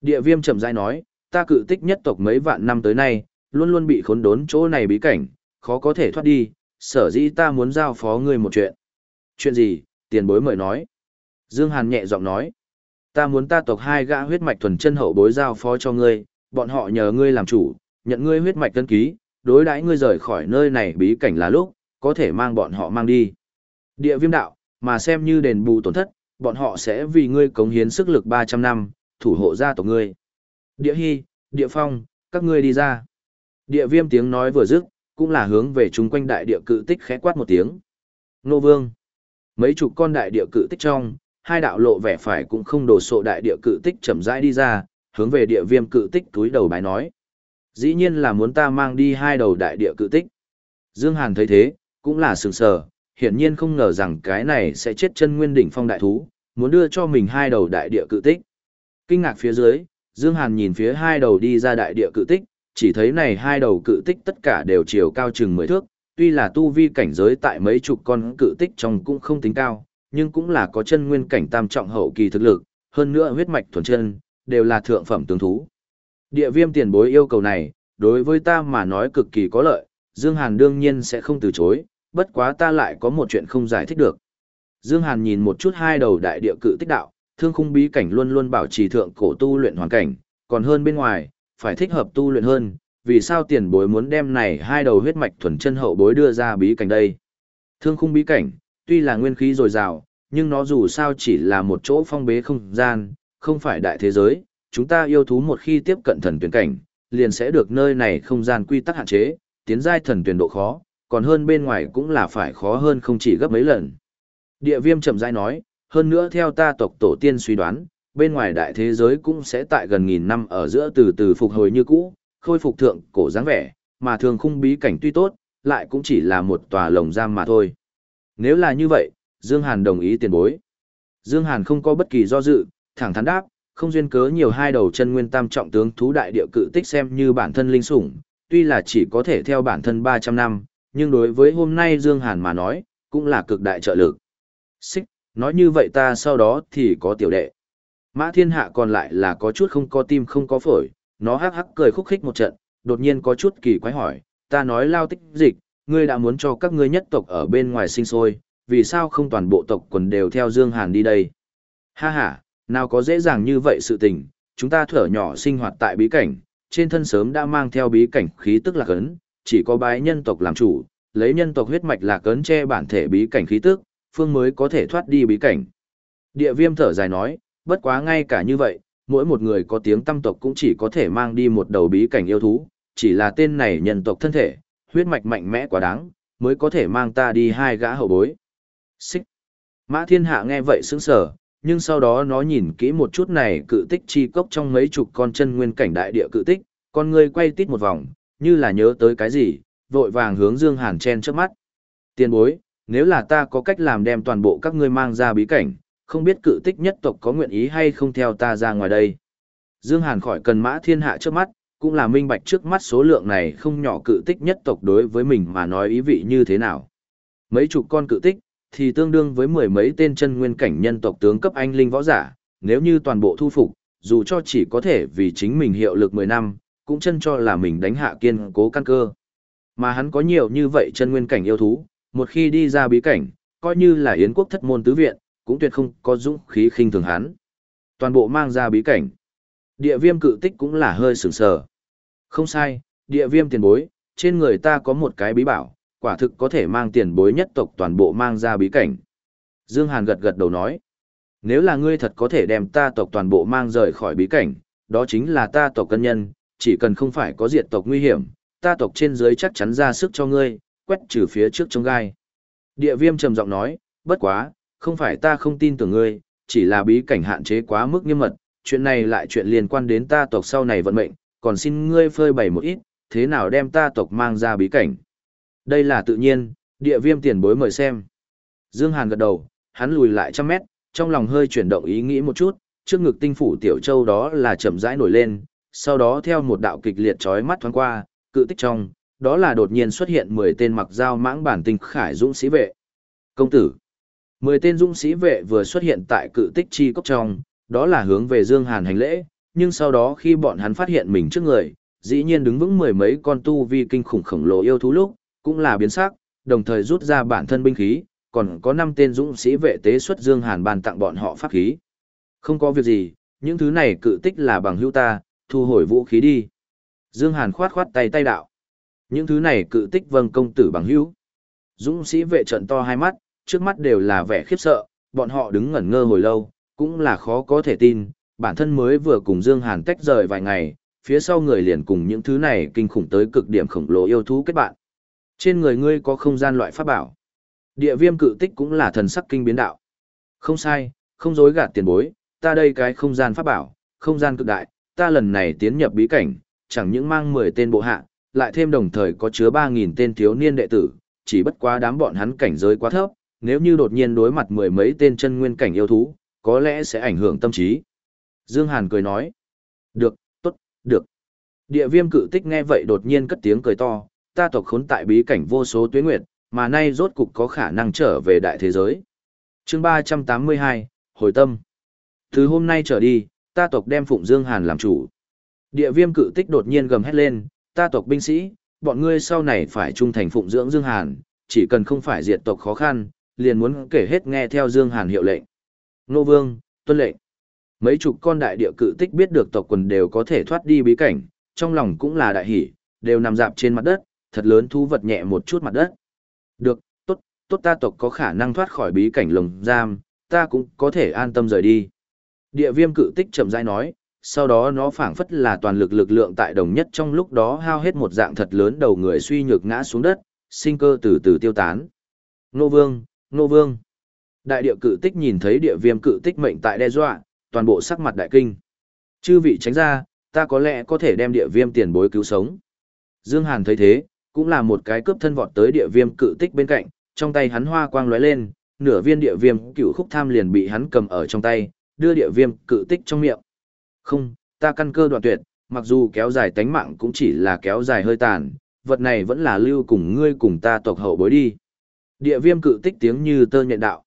Speaker 1: Địa viêm chậm rãi nói, ta cự tích nhất tộc mấy vạn năm tới nay, luôn luôn bị khốn đốn chỗ này bí cảnh, khó có thể thoát đi, sở dĩ ta muốn giao phó ngươi một chuyện. Chuyện gì, tiền bối mời nói. Dương Hàn nhẹ giọng nói, ta muốn ta tộc hai gã huyết mạch thuần chân hậu bối giao phó cho ngươi, bọn họ nhờ ngươi làm chủ, nhận ngươi huyết mạch tân ký, đối đãi ngươi rời khỏi nơi này bí cảnh là lúc, có thể mang bọn họ mang đi. Địa viêm đạo, mà xem như đền bù tổn thất, bọn họ sẽ vì ngươi cống hiến sức lực 300 năm, thủ hộ gia tộc ngươi. Địa hy, địa phong, các ngươi đi ra. Địa viêm tiếng nói vừa dứt, cũng là hướng về chúng quanh đại địa cự tích khẽ quát một tiếng. Nô vương. Mấy chục con đại địa cự tích trong, hai đạo lộ vẻ phải cũng không đổ sộ đại địa cự tích chậm rãi đi ra, hướng về địa viêm cự tích túi đầu bài nói. Dĩ nhiên là muốn ta mang đi hai đầu đại địa cự tích. Dương Hàn thấy thế, cũng là sừng sờ, hiển nhiên không ngờ rằng cái này sẽ chết chân nguyên đỉnh phong đại thú, muốn đưa cho mình hai đầu đại địa cự tích. Kinh ngạc phía dưới, Dương Hàn nhìn phía hai đầu đi ra đại địa cự tích, chỉ thấy này hai đầu cự tích tất cả đều chiều cao chừng mười thước, tuy là tu vi cảnh giới tại mấy chục con cự tích trong cũng không tính cao, nhưng cũng là có chân nguyên cảnh tam trọng hậu kỳ thực lực, hơn nữa huyết mạch thuần chân, đều là thượng phẩm tướng thú. Địa viêm tiền bối yêu cầu này, đối với ta mà nói cực kỳ có lợi, Dương Hàn đương nhiên sẽ không từ chối, bất quá ta lại có một chuyện không giải thích được. Dương Hàn nhìn một chút hai đầu đại địa cự tích đạo, thương khung bí cảnh luôn luôn bảo trì thượng cổ tu luyện hoàn cảnh, còn hơn bên ngoài, phải thích hợp tu luyện hơn, vì sao tiền bối muốn đem này hai đầu huyết mạch thuần chân hậu bối đưa ra bí cảnh đây. Thương khung bí cảnh, tuy là nguyên khí dồi dào, nhưng nó dù sao chỉ là một chỗ phong bế không gian, không phải đại thế giới, chúng ta yêu thú một khi tiếp cận thần tuyển cảnh, liền sẽ được nơi này không gian quy tắc hạn chế, tiến giai thần tuyển độ khó, còn hơn bên ngoài cũng là phải khó hơn không chỉ gấp mấy lần. Địa viêm chậm rãi nói, hơn nữa theo ta tộc tổ tiên suy đoán, bên ngoài đại thế giới cũng sẽ tại gần nghìn năm ở giữa từ từ phục hồi như cũ, khôi phục thượng cổ dáng vẻ, mà thường khung bí cảnh tuy tốt, lại cũng chỉ là một tòa lồng giam mà thôi. Nếu là như vậy, Dương Hàn đồng ý tiền bối. Dương Hàn không có bất kỳ do dự, thẳng thắn đáp, không duyên cớ nhiều hai đầu chân nguyên tam trọng tướng thú đại địa cự tích xem như bản thân linh sủng, tuy là chỉ có thể theo bản thân 300 năm, nhưng đối với hôm nay Dương Hàn mà nói, cũng là cực đại trợ lực. Xích, nói như vậy ta sau đó thì có tiểu đệ. Mã thiên hạ còn lại là có chút không có tim không có phổi, nó hắc hắc cười khúc khích một trận, đột nhiên có chút kỳ quái hỏi, ta nói lao tích dịch, ngươi đã muốn cho các ngươi nhất tộc ở bên ngoài sinh sôi, vì sao không toàn bộ tộc quần đều theo Dương Hàn đi đây? Ha ha, nào có dễ dàng như vậy sự tình, chúng ta thở nhỏ sinh hoạt tại bí cảnh, trên thân sớm đã mang theo bí cảnh khí tức lạc ấn, chỉ có bái nhân tộc làm chủ, lấy nhân tộc huyết mạch là cấn che bản thể bí cảnh khí tức, phương mới có thể thoát đi bí cảnh. Địa viêm thở dài nói, bất quá ngay cả như vậy, mỗi một người có tiếng tâm tộc cũng chỉ có thể mang đi một đầu bí cảnh yêu thú, chỉ là tên này nhân tộc thân thể, huyết mạch mạnh mẽ quá đáng, mới có thể mang ta đi hai gã hậu bối. Xích. Mã thiên hạ nghe vậy sững sờ, nhưng sau đó nó nhìn kỹ một chút này cự tích chi cốc trong mấy chục con chân nguyên cảnh đại địa cự tích, con người quay tít một vòng, như là nhớ tới cái gì, vội vàng hướng Dương Hàn chen trước mắt. Tiên bối, nếu là ta có cách làm đem toàn bộ các ngươi mang ra bí cảnh, không biết cự tích nhất tộc có nguyện ý hay không theo ta ra ngoài đây. Dương Hàn khỏi cần mã thiên hạ trước mắt, cũng là minh bạch trước mắt số lượng này không nhỏ cự tích nhất tộc đối với mình mà nói ý vị như thế nào. Mấy chục con cự tích, thì tương đương với mười mấy tên chân nguyên cảnh nhân tộc tướng cấp anh linh võ giả, nếu như toàn bộ thu phục, dù cho chỉ có thể vì chính mình hiệu lực 10 năm, cũng chân cho là mình đánh hạ kiên cố căn cơ. Mà hắn có nhiều như vậy chân nguyên cảnh yêu thú, một khi đi ra bí cảnh, coi như là yến quốc thất môn tứ viện, cũng tuyệt không có dũng khí khinh thường hắn. Toàn bộ mang ra bí cảnh. Địa viêm cự tích cũng là hơi sừng sờ. Không sai, địa viêm tiền bối, trên người ta có một cái bí bảo, quả thực có thể mang tiền bối nhất tộc toàn bộ mang ra bí cảnh. Dương Hàn gật gật đầu nói, nếu là ngươi thật có thể đem ta tộc toàn bộ mang rời khỏi bí cảnh, đó chính là ta tộc cân nhân, chỉ cần không phải có diệt tộc nguy hiểm, ta tộc trên dưới chắc chắn ra sức cho ngươi, quét trừ phía trước trong gai. Địa viêm trầm giọng nói, bất quá, không phải ta không tin tưởng ngươi, chỉ là bí cảnh hạn chế quá mức nghiêm mật, chuyện này lại chuyện liên quan đến ta tộc sau này vận mệnh, còn xin ngươi phơi bày một ít, thế nào đem ta tộc mang ra bí cảnh. Đây là tự nhiên, địa viêm tiền bối mời xem. Dương Hàn gật đầu, hắn lùi lại trăm mét, trong lòng hơi chuyển động ý nghĩ một chút, trước ngực tinh phủ tiểu châu đó là chậm rãi nổi lên, sau đó theo một đạo kịch liệt chói mắt thoáng qua, cự tích trong, đó là đột nhiên xuất hiện 10 tên mặc dao mãng bản tinh khải dũng sĩ vệ. Công tử. 10 tên dũng sĩ vệ vừa xuất hiện tại cự tích chi cốc trong, đó là hướng về Dương Hàn hành lễ, nhưng sau đó khi bọn hắn phát hiện mình trước người, dĩ nhiên đứng vững mười mấy con tu vi kinh khủng khổng lồ yêu thú lúc, cũng là biến sắc, đồng thời rút ra bản thân binh khí, còn có 5 tên dũng sĩ vệ tế xuất Dương Hàn bàn tặng bọn họ pháp khí. Không có việc gì, những thứ này cự tích là bằng hữu ta, thu hồi vũ khí đi. Dương Hàn khoát khoát tay tay đạo. Những thứ này cự tích vâng công tử bằng hữu. Dũng sĩ vệ trận to hai mắt, trước mắt đều là vẻ khiếp sợ, bọn họ đứng ngẩn ngơ hồi lâu, cũng là khó có thể tin, bản thân mới vừa cùng Dương Hàn tách rời vài ngày, phía sau người liền cùng những thứ này kinh khủng tới cực điểm khổng lồ yêu thú kết bạn. Trên người ngươi có không gian loại pháp bảo. Địa viêm cự tích cũng là thần sắc kinh biến đạo. Không sai, không dối gạt tiền bối, ta đây cái không gian pháp bảo, không gian cực đại, ta lần này tiến nhập bí cảnh, chẳng những mang 10 tên bộ hạ, lại thêm đồng thời có chứa 3.000 tên thiếu niên đệ tử, chỉ bất quá đám bọn hắn cảnh giới quá thấp, nếu như đột nhiên đối mặt mười mấy tên chân nguyên cảnh yêu thú, có lẽ sẽ ảnh hưởng tâm trí. Dương Hàn cười nói, được, tốt, được. Địa viêm cự tích nghe vậy đột nhiên cất tiếng cười to, ta tộc khốn tại bí cảnh vô số tuyến nguyệt, mà nay rốt cục có khả năng trở về đại thế giới. Chương 382, Hồi tâm. Từ hôm nay trở đi, ta tộc đem Phụng Dương Hàn làm chủ. Địa viêm cự tích đột nhiên gầm hét lên, ta tộc binh sĩ, bọn ngươi sau này phải trung thành Phụng dưỡng Dương Hàn, chỉ cần không phải diệt tộc khó khăn, liền muốn kể hết nghe theo Dương Hàn hiệu lệnh. Nô Vương, tuân lệnh. Mấy chục con đại địa cự tích biết được tộc quần đều có thể thoát đi bí cảnh, trong lòng cũng là đại hỉ, đều nằm dạp trên mặt đất, thật lớn thu vật nhẹ một chút mặt đất. Được, tốt, tốt ta tộc có khả năng thoát khỏi bí cảnh lồng giam, ta cũng có thể an tâm rời đi. Địa viêm cự tích chậm rãi nói, sau đó nó phảng phất là toàn lực lực lượng tại đồng nhất trong lúc đó hao hết một dạng thật lớn đầu người suy nhược ngã xuống đất, sinh cơ từ từ tiêu tán. Nô vương, nô vương. Đại địa cự tích nhìn thấy địa viêm cự tích mệnh tại đe dọa, toàn bộ sắc mặt đại kinh. Chư vị tránh ra, ta có lẽ có thể đem địa viêm tiền bối cứu sống. Dương Hàn thấy thế, cũng là một cái cướp thân vọt tới địa viêm cự tích bên cạnh, trong tay hắn hoa quang lóe lên, nửa viên địa viêm cựu khúc tham liền bị hắn cầm ở trong tay, đưa địa viêm cự tích trong miệng. Không, ta căn cơ đoạn tuyệt, mặc dù kéo dài tánh mạng cũng chỉ là kéo dài hơi tàn, vật này vẫn là lưu cùng ngươi cùng ta tộc hậu bối đi. Địa viêm cự tích tiếng như tơ nhện đạo.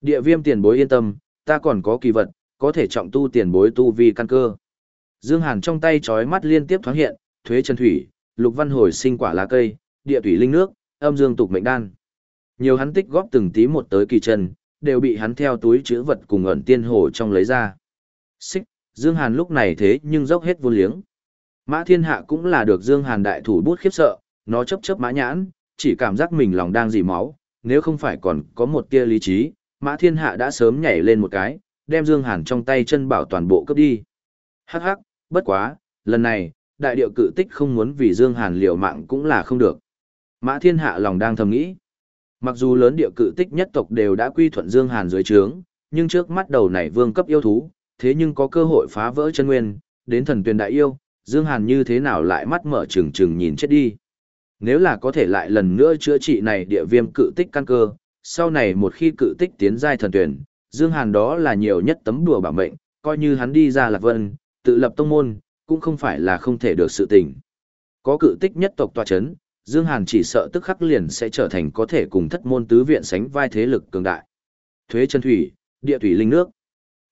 Speaker 1: Địa viêm tiền bối yên tâm, ta còn có kỳ vật, có thể trọng tu tiền bối tu vi căn cơ. Dương Hàn trong tay chói mắt liên tiếp thoáng hiện, thuế chân thủy, lục văn hồi sinh quả lá cây, địa thủy linh nước, âm dương tục mệnh đan. Nhiều hắn tích góp từng tí một tới kỳ chân, đều bị hắn theo túi chứa vật cùng ẩn tiên hồ trong lấy ra. Xích, Dương Hàn lúc này thế nhưng dốc hết vô liếng. Mã thiên hạ cũng là được Dương Hàn đại thủ bút khiếp sợ, nó chấp chấp mã nhãn, chỉ cảm giác mình lòng đang dì máu, nếu không phải còn có một tia lý trí, mã thiên hạ đã sớm nhảy lên một cái, đem Dương Hàn trong tay chân bảo toàn bộ cấp đi. Hắc hắc, bất quá, lần này, đại điệu cự tích không muốn vì Dương Hàn liều mạng cũng là không được. Mã thiên hạ lòng đang thầm nghĩ. Mặc dù lớn địa cự tích nhất tộc đều đã quy thuận Dương Hàn dưới trướng, nhưng trước mắt đầu này vương cấp yêu thú, thế nhưng có cơ hội phá vỡ chân nguyên, đến thần tuyển đại yêu, Dương Hàn như thế nào lại mắt mở trừng trừng nhìn chết đi. Nếu là có thể lại lần nữa chữa trị này địa viêm cự tích căn cơ, sau này một khi cự tích tiến giai thần tuyển, Dương Hàn đó là nhiều nhất tấm đùa bảo mệnh, coi như hắn đi ra lạc vân, tự lập tông môn, cũng không phải là không thể được sự tình. Có cự tích nhất tộc tòa chấn, Dương Hàn chỉ sợ tức khắc liền sẽ trở thành có thể cùng thất môn tứ viện sánh vai thế lực cường đại. Thuế chân thủy, địa thủy linh nước.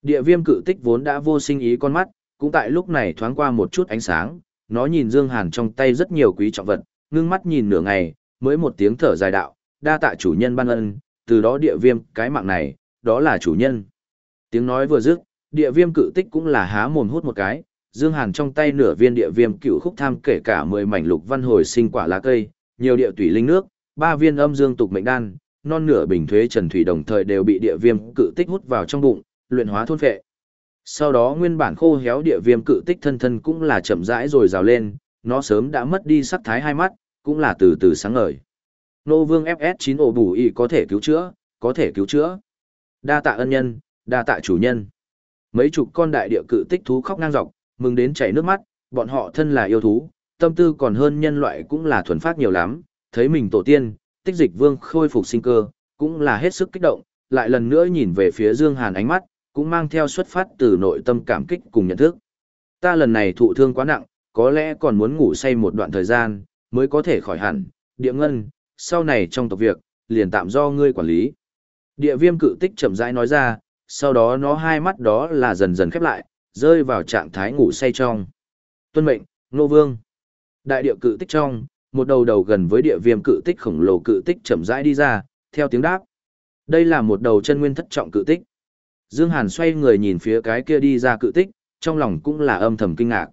Speaker 1: Địa viêm cự tích vốn đã vô sinh ý con mắt, cũng tại lúc này thoáng qua một chút ánh sáng, nó nhìn Dương Hàn trong tay rất nhiều quý trọng vật, ngưng mắt nhìn nửa ngày, mới một tiếng thở dài đạo, đa tạ chủ nhân ban ân, từ đó địa viêm cái mạng này, đó là chủ nhân. Tiếng nói vừa dứt, địa viêm cự tích cũng là há mồm hút một cái, Dương Hàn trong tay nửa viên địa viêm cựu khúc tham kể cả 10 mảnh lục văn hồi sinh quả lá cây, nhiều địa tủy linh nước, ba viên âm dương tục mệnh đan, non nửa bình thuế trần thủy đồng thời đều bị địa viêm cự tích hút vào trong bụng, luyện hóa thôn phệ. Sau đó nguyên bản khô héo địa viêm cự tích thân thân cũng là chậm rãi rồi rào lên, nó sớm đã mất đi sắc thái hai mắt, cũng là từ từ sáng ngời. Nô vương FS9 ổ bù y có thể cứu chữa, có thể cứu chữa. Đa tạ ân nhân, đa tạ chủ nhân. Mấy chục con đại địa cự tích thú khóc ngang dọc, mừng đến chảy nước mắt, bọn họ thân là yêu thú, tâm tư còn hơn nhân loại cũng là thuần phát nhiều lắm, thấy mình tổ tiên, tích dịch vương khôi phục sinh cơ, cũng là hết sức kích động, lại lần nữa nhìn về phía Dương Hàn ánh mắt, cũng mang theo xuất phát từ nội tâm cảm kích cùng nhận thức. Ta lần này thụ thương quá nặng, có lẽ còn muốn ngủ say một đoạn thời gian, mới có thể khỏi hẳn, địa ngân, sau này trong tộc việc, liền tạm do ngươi quản lý. Địa viêm cự tích chậm rãi nói ra, sau đó nó hai mắt đó là dần dần khép lại, rơi vào trạng thái ngủ say trong. Tuân mệnh, Nô Vương. Đại địa cự tích trong, một đầu đầu gần với địa viêm cự tích khổng lồ cự tích chậm rãi đi ra, theo tiếng đáp. Đây là một đầu chân nguyên thất trọng cự tích. Dương Hàn xoay người nhìn phía cái kia đi ra cự tích, trong lòng cũng là âm thầm kinh ngạc.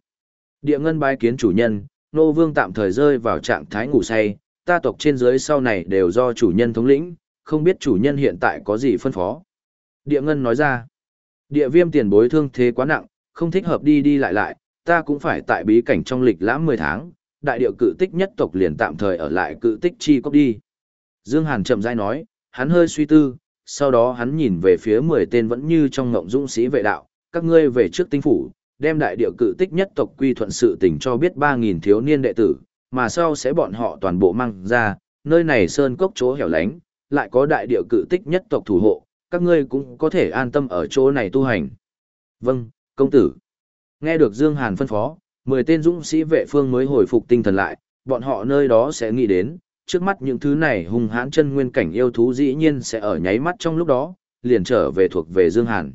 Speaker 1: Địa ngân bái kiến chủ nhân, Nô Vương tạm thời rơi vào trạng thái ngủ say, ta tộc trên dưới sau này đều do chủ nhân thống lĩnh, không biết chủ nhân hiện tại có gì phân phó. Địa ngân nói ra, địa viêm tiền bối thương thế quá nặng, không thích hợp đi đi lại lại, ta cũng phải tại bí cảnh trong lịch lãm 10 tháng, đại địa cự tích nhất tộc liền tạm thời ở lại cự tích chi cốc đi. Dương Hàn chậm rãi nói, hắn hơi suy tư, sau đó hắn nhìn về phía 10 tên vẫn như trong ngộng dũng sĩ vệ đạo, các ngươi về trước tinh phủ, đem đại địa cự tích nhất tộc quy thuận sự tình cho biết 3.000 thiếu niên đệ tử, mà sau sẽ bọn họ toàn bộ mang ra, nơi này sơn cốc chỗ hẻo lánh, lại có đại địa cự tích nhất tộc thủ hộ, các ngươi cũng có thể an tâm ở chỗ này tu hành. Vâng, công tử. Nghe được Dương Hàn phân phó, 10 tên dũng sĩ vệ phương mới hồi phục tinh thần lại, bọn họ nơi đó sẽ nghĩ đến, trước mắt những thứ này hung hãn chân nguyên cảnh yêu thú dĩ nhiên sẽ ở nháy mắt trong lúc đó, liền trở về thuộc về Dương Hàn.